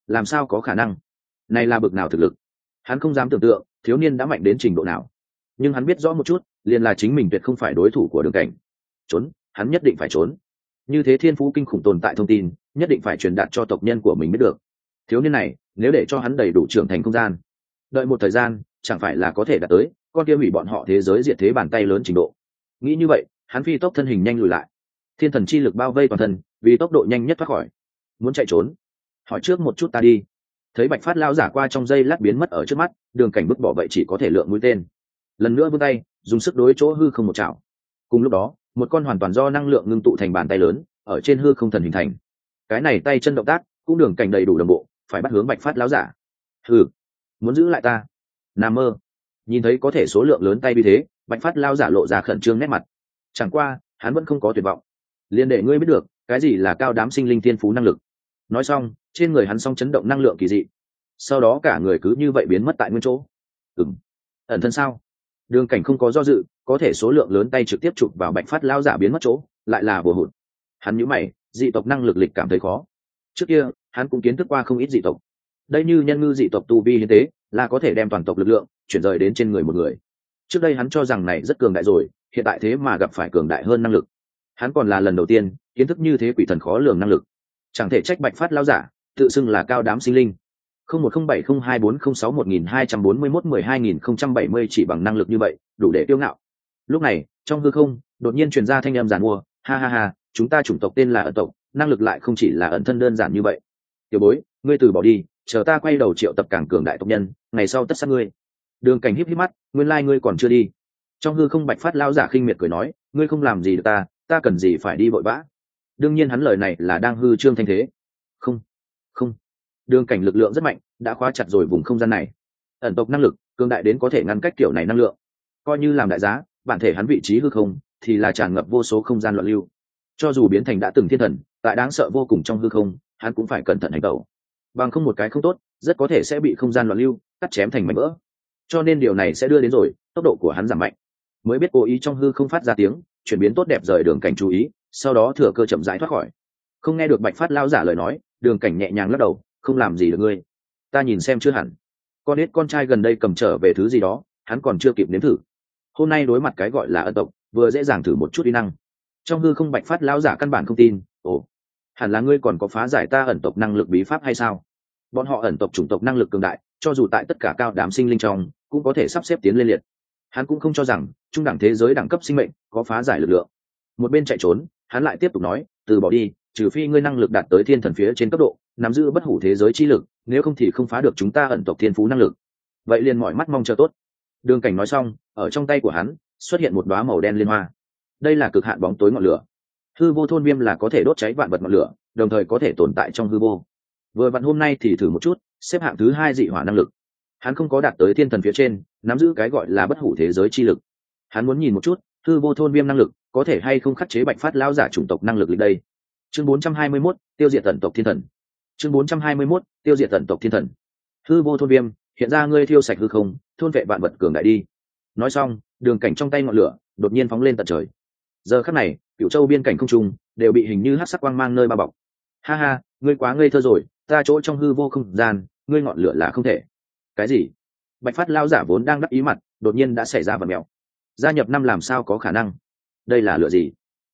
Làm sao có khả năng? Này là bực nào thực lực? Hắn không dám tưởng tượng, thiếu niên đã mạnh đến trình độ nào. Nhưng hắn biết rõ một chút, liền là chính mình tuyệt không phải đối thủ của đường cảnh. Trốn, hắn nhất định phải trốn. Như thế thiên phú kinh khủng tồn tại thông tin, nhất định phải truyền đạt cho tộc nhân của mình biết được. Thiếu niên này, nếu để cho hắn đầy đủ trưởng thành không gian, đợi một thời gian, chẳng phải là có thể đạt tới con kia hủy bọn họ thế giới diệt thế bàn tay lớn trình độ. Nghĩ như vậy, hắn phi tốc thân hình nhanh lùi lại. Thiên thần chi lực bao vây toàn thân, vì tốc độ nhanh nhất thoát khỏi. Muốn chạy trốn? Hỏi trước một chút ta đi. Thấy bạch phát lao giả qua trong dây lát biến mất ở trước mắt, đường cảnh bức bỏ vậy chỉ có thể lượng mũi tên. Lần nữa vươn tay, dùng sức đối chỗ hư không một chảo. Cùng lúc đó, một con hoàn toàn do năng lượng ngưng tụ thành bàn tay lớn, ở trên hư không thần hình thành. Cái này tay chân động tác, cũng đường cảnh đầy đủ đồng bộ, phải bắt hướng bạch phát lão giả. Ừ muốn giữ lại ta. N mơ nhìn thấy có thể số lượng lớn tay như thế, bạch phát lao giả lộ ra khẩn trương nét mặt. Chẳng qua, hắn vẫn không có tuyệt vọng. Liên để ngươi biết được, cái gì là cao đám sinh linh thiên phú năng lực? Nói xong, trên người hắn xong chấn động năng lượng kỳ dị. Sau đó cả người cứ như vậy biến mất tại nguyên chỗ. Ừng ẩn thân sao? Đường cảnh không có do dự, có thể số lượng lớn tay trực tiếp chụp vào bạch phát lao giả biến mất chỗ, lại là vừa hụt. Hắn nhíu mày, dị tộc năng lực lịch cảm thấy khó. Trước kia, hắn cũng kiến thức qua không ít dị tộc. Đây như nhân ngư dị tộc tu vi hiến tế là có thể đem toàn tộc lực lượng chuyển rời đến trên người một người. Trước đây hắn cho rằng này rất cường đại rồi, hiện tại thế mà gặp phải cường đại hơn năng lực. Hắn còn là lần đầu tiên, kiến thức như thế quỷ thần khó lường năng lực. Chẳng thể trách bạch phát lao giả, tự xưng là cao đám sinh linh. Không một không bảy không hai bốn không sáu một nghìn hai trăm bốn mươi mốt mười hai nghìn không trăm bảy mươi chỉ bằng năng lực như vậy, đủ để tiêu ngạo. Lúc này, trong hư không, đột nhiên truyền ra thanh âm giàn mua, ha ha ha, chúng ta chủng tộc tên là ẩn tộc, năng lực lại không chỉ là ẩn thân đơn giản như vậy. Tiểu bối, ngươi từ bỏ đi chờ ta quay đầu triệu tập càng cường đại tộc nhân, ngày sau tất sát ngươi. Đường cảnh híp híp mắt, nguyên lai ngươi còn chưa đi. Trong hư không bạch phát lao giả khinh miệt cười nói, ngươi không làm gì được ta ta cần gì phải đi vội vã? Đương nhiên hắn lời này là đang hư trương thanh thế. Không không. Đường cảnh lực lượng rất mạnh, đã khóa chặt rồi vùng không gian này. Ẩn tộc năng lực, cường đại đến có thể ngăn cách kiểu này năng lượng. Coi như làm đại giá, bản thể hắn vị trí hư không thì là tràn ngập vô số không gian loạn lưu. Cho dù biến thành đã từng thiên thần, tại đáng sợ vô cùng trong hư không, hắn cũng phải cẩn thận hành tẩu bằng không một cái không tốt, rất có thể sẽ bị không gian loạn lưu, cắt chém thành mảnh vỡ. Cho nên điều này sẽ đưa đến rồi, tốc độ của hắn giảm mạnh. Mới biết cố ý trong hư không phát ra tiếng, chuyển biến tốt đẹp rời đường cảnh chú ý, sau đó thừa cơ chậm rãi thoát khỏi. Không nghe được bạch phát lao giả lời nói, đường cảnh nhẹ nhàng lắc đầu, không làm gì được ngươi. Ta nhìn xem chưa hẳn. Con ít con trai gần đây cầm trở về thứ gì đó, hắn còn chưa kịp nếm thử. Hôm nay đối mặt cái gọi là ân tộc, vừa dễ dàng thử một chút đi năng. Trong hư không bạch phát lao giả căn bản không tin, ồ hẳn là ngươi còn có phá giải ta ẩn tộc năng lực bí pháp hay sao? Bọn họ ẩn tộc chủng tộc năng lực cường đại, cho dù tại tất cả cao đám sinh linh trong, cũng có thể sắp xếp tiến lên liệt. Hắn cũng không cho rằng, trung đẳng thế giới đẳng cấp sinh mệnh có phá giải lực lượng. Một bên chạy trốn, hắn lại tiếp tục nói, từ bỏ đi, trừ phi ngươi năng lực đạt tới thiên thần phía trên cấp độ, nắm giữ bất hủ thế giới chi lực, nếu không thì không phá được chúng ta ẩn tộc thiên phú năng lực. Vậy liền mọi mắt mong chờ tốt. Đường cảnh nói xong, ở trong tay của hắn, xuất hiện một đoá màu đen liên hoa. Đây là cực hạn bóng tối ngọn lửa hư vô thôn viêm là có thể đốt cháy vạn vật ngọn lửa đồng thời có thể tồn tại trong hư vô. Vừa vặn hôm nay thì thử một chút xếp hạng thứ hai dị hỏa năng lực. Hắn không có đạt tới thiên thần phía trên nắm giữ cái gọi là bất hủ thế giới chi lực. Hắn muốn nhìn một chút hư vô thôn viêm năng lực có thể hay không khắc chế bạch phát lao giả chủng tộc năng lực lịch đây. Chương 421, tiêu diệt tần tộc thiên thần. Chương 421, tiêu diệt tần tộc thiên thần. Hư vô thôn viêm hiện ra ngươi thiêu sạch hư không thôn vệ vạn vật cường đại đi. Nói xong đường cảnh trong tay ngọn lửa đột nhiên phóng lên tận trời. Giờ khắc này cựu châu biên cảnh không trung, đều bị hình như hát sắc quang mang nơi bao bọc. Ha ha, ngươi quá ngây thơ rồi, ta chỗ trong hư vô không gian, ngươi ngọn lửa là không thể. Cái gì? Bạch phát lao giả vốn đang đắc ý mặt, đột nhiên đã xảy ra vật mèo gia nhập năm làm sao có khả năng? Đây là lửa gì?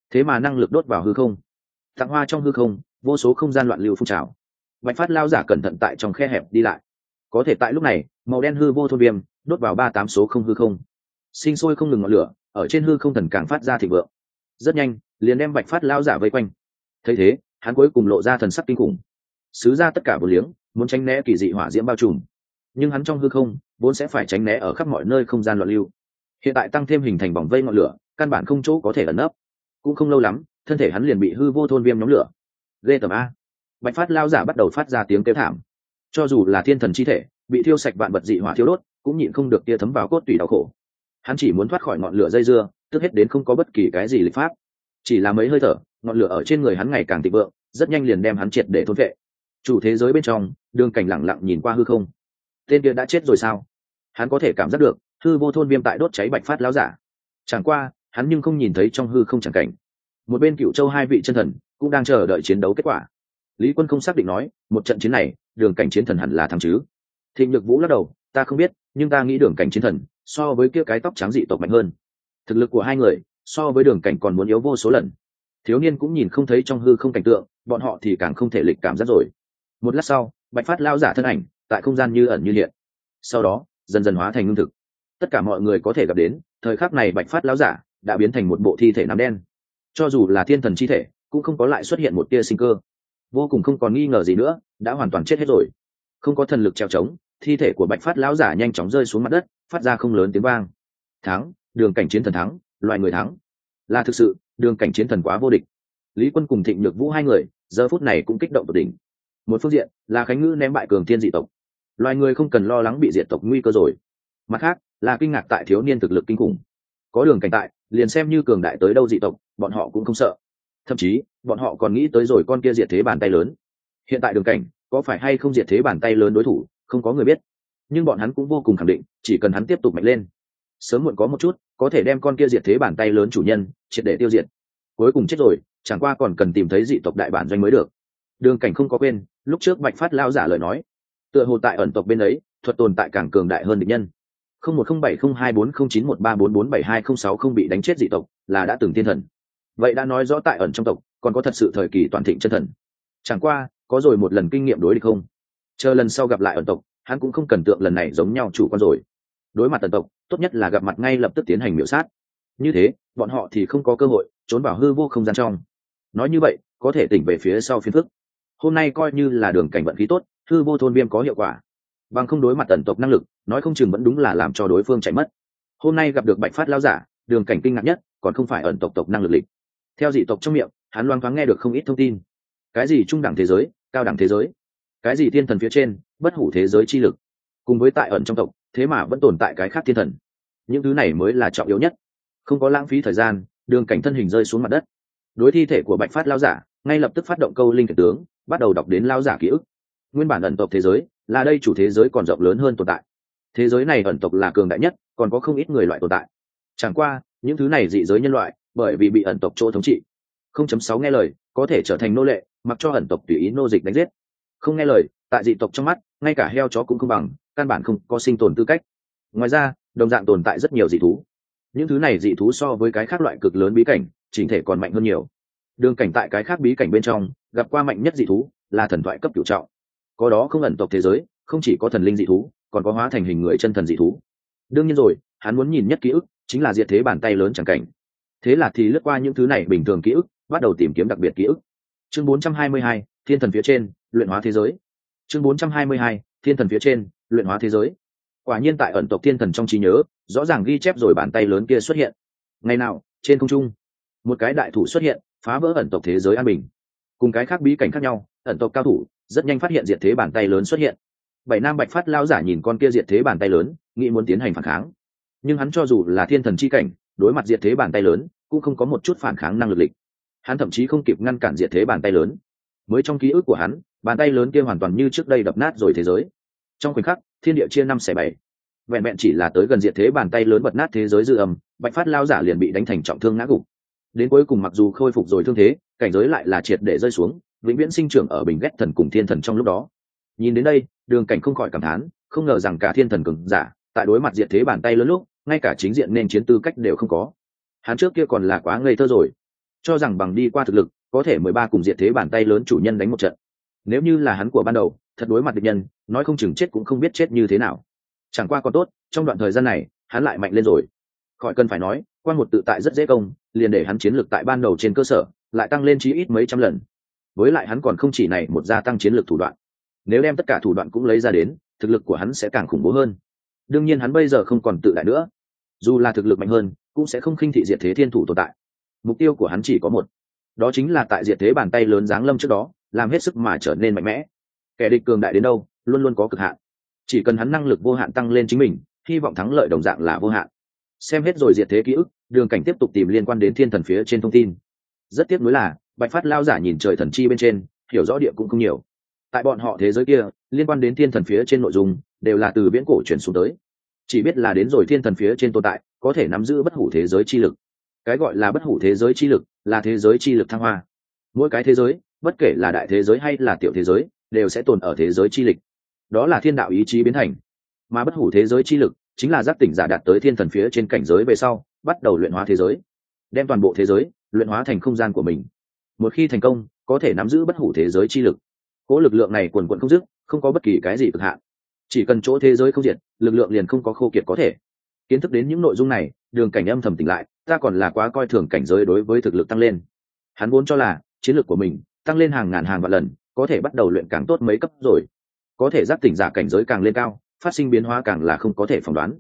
Thế mà năng lực đốt vào hư không. Tặng hoa trong hư không, vô số không gian loạn lưu phun trào. Bạch phát lao giả cẩn thận tại trong khe hẹp đi lại. Có thể tại lúc này, màu đen hư vô thôn viêm, đốt vào ba tám số không hư không. Sinh sôi không ngừng ngọn lửa, ở trên hư không thần càng phát ra thịnh vượng rất nhanh, liền đem bạch phát lao giả vây quanh. Thấy thế, hắn cuối cùng lộ ra thần sắc kinh khủng. Xứ ra tất cả vô liếng, muốn tránh né kỳ dị hỏa diễm bao trùm. Nhưng hắn trong hư không, vốn sẽ phải tránh né ở khắp mọi nơi không gian loạn lưu. Hiện tại tăng thêm hình thành vòng vây ngọn lửa, căn bản không chỗ có thể ẩn nấp. Cũng không lâu lắm, thân thể hắn liền bị hư vô thôn viêm nhóm lửa. Ghê tầm a. Bạch phát lao giả bắt đầu phát ra tiếng kêu thảm. Cho dù là thiên thần chi thể, bị thiêu sạch vạn vật dị hỏa thiêu đốt, cũng nhịn không được tia thấm vào cốt tủy đau khổ hắn chỉ muốn thoát khỏi ngọn lửa dây dưa, tức hết đến không có bất kỳ cái gì lịch pháp. Chỉ là mấy hơi thở, ngọn lửa ở trên người hắn ngày càng thịnh vượng, rất nhanh liền đem hắn triệt để thôn vệ. Chủ thế giới bên trong, đường cảnh lẳng lặng nhìn qua hư không. Tên kia đã chết rồi sao? Hắn có thể cảm giác được, hư vô thôn viêm tại đốt cháy bạch phát láo giả. Chẳng qua, hắn nhưng không nhìn thấy trong hư không chẳng cảnh. Một bên cựu châu hai vị chân thần cũng đang chờ đợi chiến đấu kết quả. Lý quân không xác định nói, một trận chiến này, đường cảnh chiến thần hẳn là thắng chứ. Thịnh nhược vũ lắc đầu, ta không biết, nhưng ta nghĩ đường cảnh chiến thần so với kia cái tóc trắng dị tộc mạnh hơn. Thực lực của hai người, so với đường cảnh còn muốn yếu vô số lần. Thiếu niên cũng nhìn không thấy trong hư không cảnh tượng, bọn họ thì càng không thể lịch cảm giác rồi. Một lát sau, bạch phát lao giả thân ảnh, tại không gian như ẩn như hiện. Sau đó, dần dần hóa thành ngưng thực. Tất cả mọi người có thể gặp đến, thời khắc này bạch phát lao giả đã biến thành một bộ thi thể nám đen. Cho dù là thiên thần chi thể, cũng không có lại xuất hiện một tia sinh cơ. Vô cùng không còn nghi ngờ gì nữa, đã hoàn toàn chết hết rồi. Không có thần lực treo trống thi thể của bạch phát lão giả nhanh chóng rơi xuống mặt đất, phát ra không lớn tiếng vang. Thắng, đường cảnh chiến thần thắng, loại người thắng. Là thực sự, đường cảnh chiến thần quá vô địch. Lý quân cùng thịnh nhược vũ hai người, giờ phút này cũng kích động tột đỉnh. Một phương diện, là khánh ngữ ném bại cường thiên dị tộc. Loài người không cần lo lắng bị diệt tộc nguy cơ rồi. Mặt khác, là kinh ngạc tại thiếu niên thực lực kinh khủng. Có đường cảnh tại, liền xem như cường đại tới đâu dị tộc, bọn họ cũng không sợ. Thậm chí, bọn họ còn nghĩ tới rồi con kia diệt thế bàn tay lớn. Hiện tại đường cảnh, có phải hay không diệt thế bàn tay lớn đối thủ? Không có người biết. Nhưng bọn hắn cũng vô cùng khẳng định, chỉ cần hắn tiếp tục mạnh lên, sớm muộn có một chút, có thể đem con kia diệt thế bàn tay lớn chủ nhân, triệt để tiêu diệt. Cuối cùng chết rồi, chẳng qua còn cần tìm thấy dị tộc đại bản doanh mới được. Đường cảnh không có quên, lúc trước bạch phát lao giả lời nói, tựa hồ tại ẩn tộc bên ấy, thuật tồn tại càng cường đại hơn địch nhân. Không một không bảy không hai bốn không chín một ba bốn bốn bảy hai không sáu không bị đánh chết dị tộc, là đã từng thiên thần. Vậy đã nói rõ tại ẩn trong tộc, còn có thật sự thời kỳ toàn thịnh chân thần. Chẳng qua, có rồi một lần kinh nghiệm đối địch không? Chờ lần sau gặp lại ẩn tộc, hắn cũng không cần tượng lần này giống nhau chủ quan rồi. Đối mặt ẩn tộc, tốt nhất là gặp mặt ngay lập tức tiến hành miểu sát. Như thế, bọn họ thì không có cơ hội trốn vào hư vô không gian trong. Nói như vậy, có thể tỉnh về phía sau phiến phức. Hôm nay coi như là đường cảnh vận khí tốt, hư vô thôn viêm có hiệu quả. Bằng không đối mặt ẩn tộc năng lực, nói không chừng vẫn đúng là làm cho đối phương chạy mất. Hôm nay gặp được bạch phát lao giả, đường cảnh kinh ngạc nhất, còn không phải ẩn tộc tộc năng lực lịch. Theo dị tộc trong miệng, hắn loang thoáng nghe được không ít thông tin. Cái gì trung đẳng thế giới, cao đẳng thế giới? Cái gì thiên thần phía trên, bất hủ thế giới chi lực, cùng với tại ẩn trong tộc, thế mà vẫn tồn tại cái khác thiên thần. Những thứ này mới là trọng yếu nhất. Không có lãng phí thời gian, đường cảnh thân hình rơi xuống mặt đất. Đối thi thể của bạch phát lao giả, ngay lập tức phát động câu linh kể tướng, bắt đầu đọc đến lao giả ký ức. Nguyên bản ẩn tộc thế giới, là đây chủ thế giới còn rộng lớn hơn tồn tại. Thế giới này ẩn tộc là cường đại nhất, còn có không ít người loại tồn tại. Chẳng qua, những thứ này dị giới nhân loại, bởi vì bị ẩn tộc chỗ thống trị, không chấm sáu nghe lời, có thể trở thành nô lệ, mặc cho ẩn tộc tùy ý nô dịch đánh giết không nghe lời tại dị tộc trong mắt ngay cả heo chó cũng không bằng căn bản không có sinh tồn tư cách. Ngoài ra đồng dạng tồn tại rất nhiều dị thú. Những thứ này dị thú so với cái khác loại cực lớn bí cảnh chỉnh thể còn mạnh hơn nhiều. Đường cảnh tại cái khác bí cảnh bên trong gặp qua mạnh nhất dị thú là thần thoại cấp cửu trọng. Có đó không ẩn tộc thế giới không chỉ có thần linh dị thú còn có hóa thành hình người chân thần dị thú. Đương nhiên rồi hắn muốn nhìn nhất ký ức chính là diệt thế bàn tay lớn chẳng cảnh. Thế là thì lướt qua những thứ này bình thường ký ức bắt đầu tìm kiếm đặc biệt ký ức. Chương 422, thiên thần phía trên luyện hóa thế giới. Chương 422, thiên thần phía trên luyện hóa thế giới. Quả nhiên tại ẩn tộc thiên thần trong trí nhớ rõ ràng ghi chép rồi bàn tay lớn kia xuất hiện. Ngày nào trên không trung một cái đại thủ xuất hiện phá vỡ ẩn tộc thế giới an bình. Cùng cái khác bí cảnh khác nhau ẩn tộc cao thủ rất nhanh phát hiện diệt thế bàn tay lớn xuất hiện. Bảy nam bạch phát lao giả nhìn con kia diệt thế bàn tay lớn nghĩ muốn tiến hành phản kháng. Nhưng hắn cho dù là thiên thần chi cảnh đối mặt diệt thế bàn tay lớn cũng không có một chút phản kháng năng lực lịch. Hắn thậm chí không kịp ngăn cản diệt thế bàn tay lớn. Mới trong ký ức của hắn bàn tay lớn kia hoàn toàn như trước đây đập nát rồi thế giới. Trong khoảnh khắc, thiên địa chia năm xẻ bảy. Vẹn vẹn chỉ là tới gần diệt thế bàn tay lớn bật nát thế giới dư âm, bạch phát lao giả liền bị đánh thành trọng thương ngã gục. Đến cuối cùng mặc dù khôi phục rồi thương thế, cảnh giới lại là triệt để rơi xuống, vĩnh viễn sinh trưởng ở bình ghét thần cùng thiên thần trong lúc đó. Nhìn đến đây, đường cảnh không khỏi cảm thán, không ngờ rằng cả thiên thần cường giả, tại đối mặt diệt thế bàn tay lớn lúc, ngay cả chính diện nên chiến tư cách đều không có. Hắn trước kia còn là quá ngây thơ rồi. Cho rằng bằng đi qua thực lực, có thể mười ba cùng diệt thế bàn tay lớn chủ nhân đánh một trận nếu như là hắn của ban đầu, thật đối mặt địch nhân, nói không chừng chết cũng không biết chết như thế nào. Chẳng qua còn tốt, trong đoạn thời gian này, hắn lại mạnh lên rồi. Khỏi cần phải nói, quan một tự tại rất dễ công, liền để hắn chiến lược tại ban đầu trên cơ sở, lại tăng lên chí ít mấy trăm lần. Với lại hắn còn không chỉ này một gia tăng chiến lược thủ đoạn. Nếu đem tất cả thủ đoạn cũng lấy ra đến, thực lực của hắn sẽ càng khủng bố hơn. Đương nhiên hắn bây giờ không còn tự đại nữa. Dù là thực lực mạnh hơn, cũng sẽ không khinh thị diệt thế thiên thủ tồn tại. Mục tiêu của hắn chỉ có một. Đó chính là tại diệt thế bàn tay lớn giáng lâm trước đó làm hết sức mà trở nên mạnh mẽ. Kẻ địch cường đại đến đâu, luôn luôn có cực hạn. Chỉ cần hắn năng lực vô hạn tăng lên chính mình, hy vọng thắng lợi đồng dạng là vô hạn. Xem hết rồi diệt thế ký ức, đường cảnh tiếp tục tìm liên quan đến thiên thần phía trên thông tin. Rất tiếc nuối là, bạch phát lao giả nhìn trời thần chi bên trên, hiểu rõ địa cũng không nhiều. Tại bọn họ thế giới kia, liên quan đến thiên thần phía trên nội dung, đều là từ viễn cổ chuyển xuống tới. Chỉ biết là đến rồi thiên thần phía trên tồn tại, có thể nắm giữ bất hủ thế giới chi lực. Cái gọi là bất hủ thế giới chi lực, là thế giới chi lực thăng hoa. Mỗi cái thế giới bất kể là đại thế giới hay là tiểu thế giới, đều sẽ tồn ở thế giới chi lịch. Đó là thiên đạo ý chí biến thành. Mà bất hủ thế giới chi lực chính là giác tỉnh giả đạt tới thiên thần phía trên cảnh giới về sau, bắt đầu luyện hóa thế giới. Đem toàn bộ thế giới luyện hóa thành không gian của mình. Một khi thành công, có thể nắm giữ bất hủ thế giới chi lực. Cỗ lực lượng này quần quận không dứt, không có bất kỳ cái gì cực hạn. Chỉ cần chỗ thế giới không diệt, lực lượng liền không có khô kiệt có thể. Kiến thức đến những nội dung này, đường cảnh âm thầm tỉnh lại, ta còn là quá coi thường cảnh giới đối với thực lực tăng lên. Hắn vốn cho là, chiến lược của mình tăng lên hàng ngàn hàng vạn lần, có thể bắt đầu luyện càng tốt mấy cấp rồi. Có thể giác tỉnh giả cảnh giới càng lên cao, phát sinh biến hóa càng là không có thể phỏng đoán.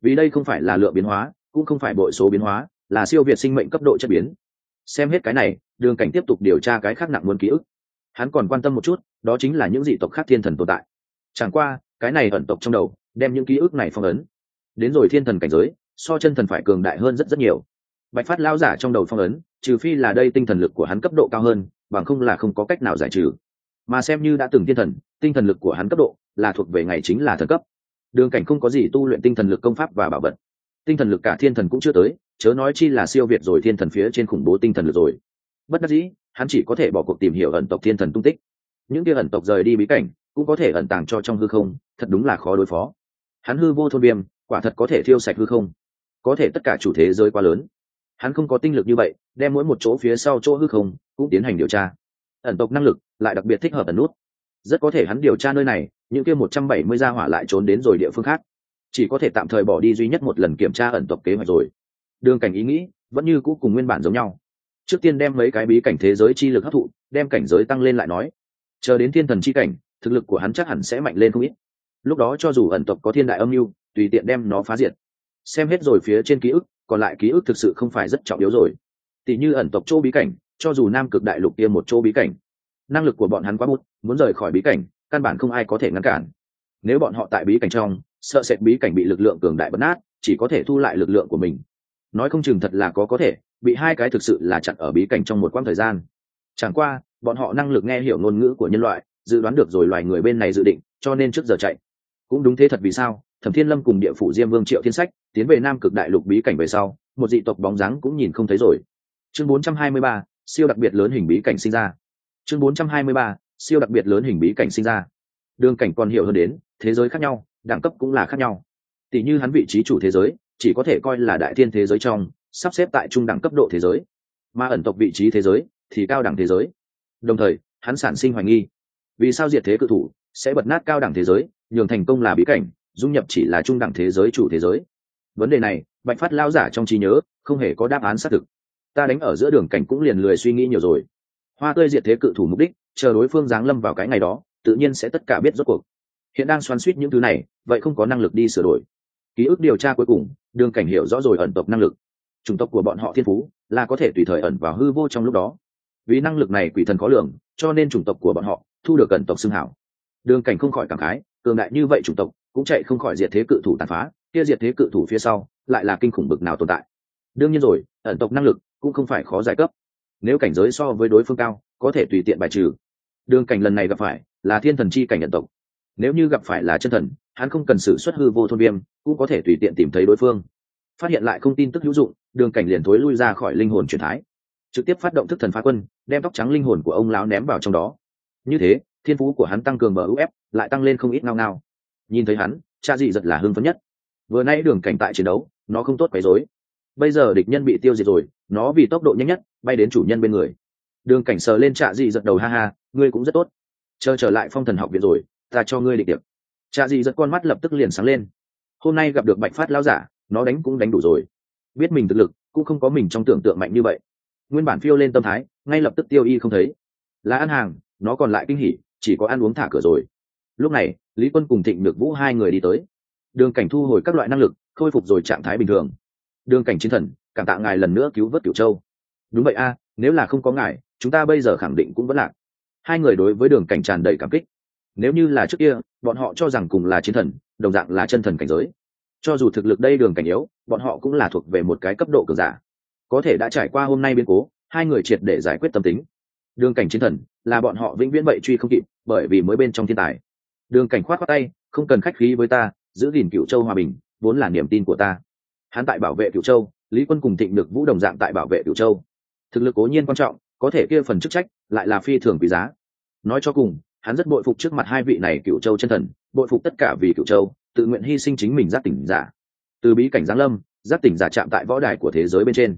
Vì đây không phải là lượng biến hóa, cũng không phải bội số biến hóa, là siêu việt sinh mệnh cấp độ chất biến. Xem hết cái này, đường cảnh tiếp tục điều tra cái khác nặng muốn ký ức. Hắn còn quan tâm một chút, đó chính là những dị tộc khác thiên thần tồn tại. Chẳng qua, cái này ẩn tộc trong đầu, đem những ký ức này phong ấn. Đến rồi thiên thần cảnh giới, so chân thần phải cường đại hơn rất rất nhiều. Bạch phát lao giả trong đầu phong ấn, trừ phi là đây tinh thần lực của hắn cấp độ cao hơn bằng không là không có cách nào giải trừ. Mà xem như đã từng thiên thần, tinh thần lực của hắn cấp độ là thuộc về ngày chính là thần cấp. Đường cảnh không có gì tu luyện tinh thần lực công pháp và bảo vật. Tinh thần lực cả thiên thần cũng chưa tới, chớ nói chi là siêu việt rồi thiên thần phía trên khủng bố tinh thần lực rồi. Bất đắc dĩ, hắn chỉ có thể bỏ cuộc tìm hiểu ẩn tộc thiên thần tung tích. Những kia ẩn tộc rời đi bí cảnh, cũng có thể ẩn tàng cho trong hư không, thật đúng là khó đối phó. Hắn hư vô thôn viêm quả thật có thể thiêu sạch hư không. Có thể tất cả chủ thế giới quá lớn hắn không có tinh lực như vậy, đem mỗi một chỗ phía sau chỗ hư không cũng tiến hành điều tra. Ẩn tộc năng lực lại đặc biệt thích hợp ẩn nút. Rất có thể hắn điều tra nơi này, những kia một trăm bảy mươi gia hỏa lại trốn đến rồi địa phương khác. Chỉ có thể tạm thời bỏ đi duy nhất một lần kiểm tra ẩn tộc kế hoạch rồi. Đường cảnh ý nghĩ vẫn như cũ cùng nguyên bản giống nhau. Trước tiên đem mấy cái bí cảnh thế giới chi lực hấp thụ, đem cảnh giới tăng lên lại nói. Chờ đến thiên thần chi cảnh, thực lực của hắn chắc hẳn sẽ mạnh lên không ít. Lúc đó cho dù ẩn tộc có thiên đại âm mưu, tùy tiện đem nó phá diệt. Xem hết rồi phía trên ký ức còn lại ký ức thực sự không phải rất trọng yếu rồi. Tỷ như ẩn tộc chỗ bí cảnh, cho dù nam cực đại lục kia một chỗ bí cảnh, năng lực của bọn hắn quá bút muốn rời khỏi bí cảnh, căn bản không ai có thể ngăn cản. Nếu bọn họ tại bí cảnh trong, sợ sệt bí cảnh bị lực lượng cường đại bấn nát, chỉ có thể thu lại lực lượng của mình. Nói không chừng thật là có có thể, bị hai cái thực sự là chặn ở bí cảnh trong một quãng thời gian. Chẳng qua, bọn họ năng lực nghe hiểu ngôn ngữ của nhân loại, dự đoán được rồi loài người bên này dự định, cho nên trước giờ chạy. Cũng đúng thế thật vì sao? Thẩm thiên lâm cùng địa phủ diêm vương triệu thiên sách tiến về nam cực đại lục bí cảnh về sau một dị tộc bóng dáng cũng nhìn không thấy rồi. Chương 423, siêu đặc biệt lớn hình bí cảnh sinh ra. Chương 423, siêu đặc biệt lớn hình bí cảnh sinh ra. Đường cảnh còn hiểu hơn đến thế giới khác nhau đẳng cấp cũng là khác nhau. Tỷ như hắn vị trí chủ thế giới chỉ có thể coi là đại thiên thế giới trong sắp xếp tại trung đẳng cấp độ thế giới. Mà ẩn tộc vị trí thế giới thì cao đẳng thế giới. Đồng thời hắn sản sinh hoài nghi. Vì sao diệt thế cự thủ sẽ bật nát cao đẳng thế giới nhường thành công là bí cảnh? Dung nhập chỉ là trung đẳng thế giới chủ thế giới. Vấn đề này, bạch phát lao giả trong trí nhớ, không hề có đáp án xác thực. Ta đánh ở giữa đường cảnh cũng liền lười suy nghĩ nhiều rồi. Hoa tươi diệt thế cự thủ mục đích, chờ đối phương giáng lâm vào cái ngày đó, tự nhiên sẽ tất cả biết rốt cuộc. Hiện đang xoắn suýt những thứ này, vậy không có năng lực đi sửa đổi. Ký ức điều tra cuối cùng, đường cảnh hiểu rõ rồi ẩn tộc năng lực. Chủng tộc của bọn họ thiên phú, là có thể tùy thời ẩn vào hư vô trong lúc đó. Vì năng lực này quỷ thần khó lường, cho nên chủng tộc của bọn họ thu được ẩn tộc xưng hảo. Đường cảnh không khỏi cảm khái, cường đại như vậy chủng tộc cũng chạy không khỏi diệt thế cự thủ tàn phá, kia diệt thế cự thủ phía sau lại là kinh khủng bực nào tồn tại. Đương nhiên rồi, ẩn tộc năng lực cũng không phải khó giải cấp. Nếu cảnh giới so với đối phương cao, có thể tùy tiện bài trừ. Đường cảnh lần này gặp phải là thiên thần chi cảnh ẩn tộc. Nếu như gặp phải là chân thần, hắn không cần sự xuất hư vô thôn viêm, cũng có thể tùy tiện tìm thấy đối phương. Phát hiện lại không tin tức hữu dụng, đường cảnh liền thối lui ra khỏi linh hồn truyền thái. Trực tiếp phát động thức thần phá quân, đem tóc trắng linh hồn của ông lão ném vào trong đó. Như thế, thiên phú của hắn tăng cường bờ uf lại tăng lên không ít ngao ngao nhìn thấy hắn, cha dị giật là hưng phấn nhất. Vừa nay đường cảnh tại chiến đấu, nó không tốt quấy rối. Bây giờ địch nhân bị tiêu diệt rồi, nó vì tốc độ nhanh nhất, bay đến chủ nhân bên người. Đường cảnh sờ lên trạ dị giật đầu ha ha, ngươi cũng rất tốt. Chờ trở lại phong thần học viện rồi, ta cho ngươi định tiệc trạ dị giật con mắt lập tức liền sáng lên. Hôm nay gặp được bạch phát lao giả, nó đánh cũng đánh đủ rồi. Biết mình thực lực, cũng không có mình trong tưởng tượng mạnh như vậy. Nguyên bản phiêu lên tâm thái, ngay lập tức tiêu y không thấy. Là ăn hàng, nó còn lại kinh hỉ, chỉ có ăn uống thả cửa rồi. Lúc này lý quân cùng thịnh nhược vũ hai người đi tới. Đường cảnh thu hồi các loại năng lực, khôi phục rồi trạng thái bình thường. Đường cảnh chiến thần, cảm tạ ngài lần nữa cứu vớt kiểu châu. Đúng vậy a, nếu là không có ngài, chúng ta bây giờ khẳng định cũng vẫn lạc. Hai người đối với đường cảnh tràn đầy cảm kích. Nếu như là trước kia, bọn họ cho rằng cùng là chiến thần, đồng dạng là chân thần cảnh giới. Cho dù thực lực đây đường cảnh yếu, bọn họ cũng là thuộc về một cái cấp độ cường giả. Có thể đã trải qua hôm nay biến cố, hai người triệt để giải quyết tâm tính. Đường cảnh chiến thần, là bọn họ vĩnh viễn vậy truy không kịp, bởi vì mới bên trong thiên tài đường cảnh khoát khoát tay, không cần khách khí với ta, giữ gìn cựu châu hòa bình, vốn là niềm tin của ta. Hắn tại bảo vệ cựu châu, lý quân cùng thịnh được vũ đồng dạng tại bảo vệ cựu châu. Thực lực cố nhiên quan trọng, có thể kia phần chức trách lại là phi thường quý giá. Nói cho cùng, hắn rất bội phục trước mặt hai vị này cựu châu chân thần, bội phục tất cả vì cựu châu, tự nguyện hy sinh chính mình giác tỉnh giả. Từ bí cảnh giáng lâm giác tỉnh giả chạm tại võ đài của thế giới bên trên.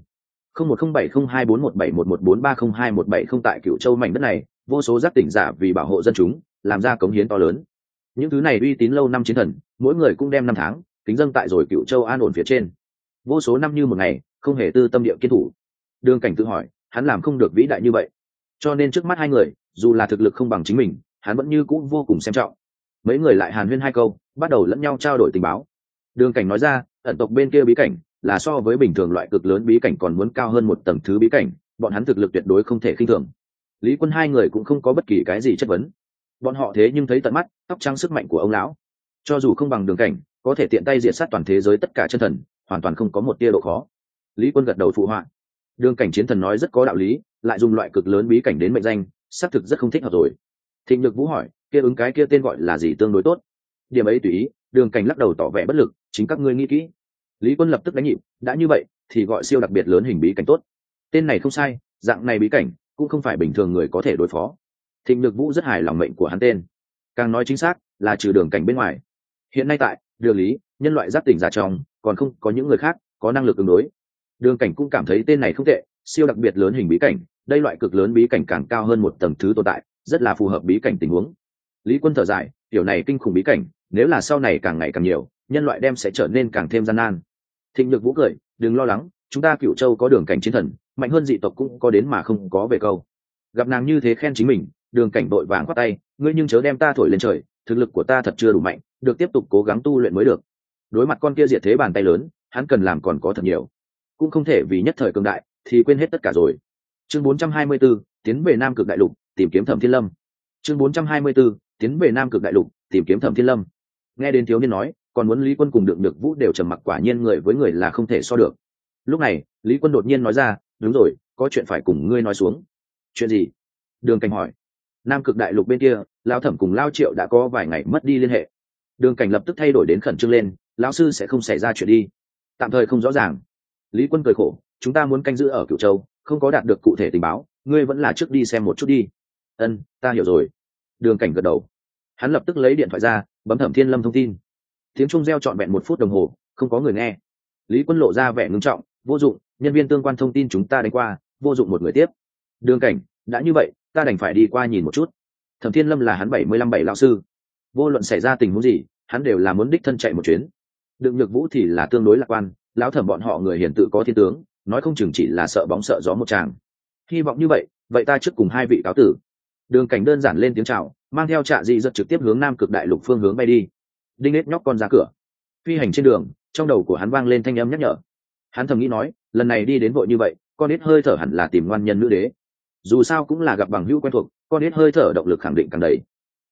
Không một không bảy không hai bốn một bảy một một bốn ba không hai một bảy không tại cựu châu mảnh đất này, vô số giác tỉnh giả vì bảo hộ dân chúng, làm ra cống hiến to lớn những thứ này uy tín lâu năm chiến thần, mỗi người cũng đem năm tháng, kính dâng tại rồi cựu châu an ổn phía trên. Vô số năm như một ngày, không hề tư tâm địa kiên thủ. Đường cảnh tự hỏi, hắn làm không được vĩ đại như vậy. Cho nên trước mắt hai người, dù là thực lực không bằng chính mình, hắn vẫn như cũng vô cùng xem trọng. Mấy người lại hàn huyên hai câu, bắt đầu lẫn nhau trao đổi tình báo. Đường cảnh nói ra, ẩn tộc bên kia bí cảnh, là so với bình thường loại cực lớn bí cảnh còn muốn cao hơn một tầng thứ bí cảnh, bọn hắn thực lực tuyệt đối không thể khinh thường. Lý quân hai người cũng không có bất kỳ cái gì chất vấn bọn họ thế nhưng thấy tận mắt, tóc trắng sức mạnh của ông lão. Cho dù không bằng đường cảnh, có thể tiện tay diệt sát toàn thế giới tất cả chân thần, hoàn toàn không có một tia độ khó. Lý quân gật đầu phụ họa. Đường cảnh chiến thần nói rất có đạo lý, lại dùng loại cực lớn bí cảnh đến mệnh danh, xác thực rất không thích hợp rồi. Thịnh nhược vũ hỏi, kia ứng cái kia tên gọi là gì tương đối tốt? Điểm ấy tùy ý, đường cảnh lắc đầu tỏ vẻ bất lực, chính các ngươi nghĩ kỹ. Lý quân lập tức đánh nhịp, đã như vậy, thì gọi siêu đặc biệt lớn hình bí cảnh tốt. Tên này không sai, dạng này bí cảnh, cũng không phải bình thường người có thể đối phó thịnh nhược vũ rất hài lòng mệnh của hắn tên. Càng nói chính xác là trừ đường cảnh bên ngoài. Hiện nay tại, đường lý, nhân loại giáp tỉnh giả trong, còn không có những người khác có năng lực ứng đối. Đường cảnh cũng cảm thấy tên này không tệ, siêu đặc biệt lớn hình bí cảnh, đây loại cực lớn bí cảnh càng cao hơn một tầng thứ tồn tại, rất là phù hợp bí cảnh tình huống. Lý quân thở dài, tiểu này kinh khủng bí cảnh, nếu là sau này càng ngày càng nhiều, nhân loại đem sẽ trở nên càng thêm gian nan. Thịnh nhược vũ cười, đừng lo lắng, chúng ta cựu châu có đường cảnh chiến thần, mạnh hơn dị tộc cũng có đến mà không có về câu. Gặp nàng như thế khen chính mình đường cảnh đội vàng khoát tay ngươi nhưng chớ đem ta thổi lên trời thực lực của ta thật chưa đủ mạnh được tiếp tục cố gắng tu luyện mới được. Đối mặt con kia diệt thế bàn tay lớn hắn cần làm còn có thật nhiều. Cũng không thể vì nhất thời cường đại thì quên hết tất cả rồi. Chương 424, tiến về nam cực đại lục tìm kiếm thẩm thiên lâm. Chương 424, tiến về nam cực đại lục tìm kiếm thẩm thiên lâm. Nghe đến thiếu niên nói còn muốn lý quân cùng được được vũ đều trầm mặc quả nhiên người với người là không thể so được. Lúc này lý quân đột nhiên nói ra đúng rồi có chuyện phải cùng ngươi nói xuống. Chuyện gì? Đường cảnh hỏi nam cực đại lục bên kia lao thẩm cùng lao triệu đã có vài ngày mất đi liên hệ. Đường cảnh lập tức thay đổi đến khẩn trương lên, lão sư sẽ không xảy ra chuyện đi. Tạm thời không rõ ràng. Lý quân cười khổ, chúng ta muốn canh giữ ở cửu châu, không có đạt được cụ thể tình báo, ngươi vẫn là trước đi xem một chút đi. Ân, ta hiểu rồi. Đường cảnh gật đầu. Hắn lập tức lấy điện thoại ra, bấm thẩm thiên lâm thông tin. Tiếng trung reo trọn vẹn một phút đồng hồ, không có người nghe. Lý quân lộ ra vẻ ngưng trọng, vô dụng, nhân viên tương quan thông tin chúng ta đánh qua, vô dụng một người tiếp. Đường cảnh, đã như vậy ta đành phải đi qua nhìn một chút. Thẩm thiên lâm là hắn bảy mươi lăm bảy lao sư. Vô luận xảy ra tình huống gì, hắn đều là muốn đích thân chạy một chuyến. Đựng nhược vũ thì là tương đối lạc quan, lão thẩm bọn họ người hiển tự có thiên tướng, nói không chừng chỉ là sợ bóng sợ gió một chàng hy vọng như vậy vậy ta trước cùng hai vị cáo tử. Đường cảnh đơn giản lên tiếng chào, mang theo trạ dị giật trực tiếp hướng nam cực đại lục phương hướng bay đi. Đinh nết nhóc con ra cửa. Phi hành trên đường, trong đầu của hắn vang lên thanh âm nhắc nhở. Hắn thầm nghĩ nói, lần này đi đến vội như vậy, con nết hơi thở hẳn là tìm ngoan nhân nữ đế dù sao cũng là gặp bằng hữu quen thuộc, con ít hơi thở động lực khẳng định càng đầy.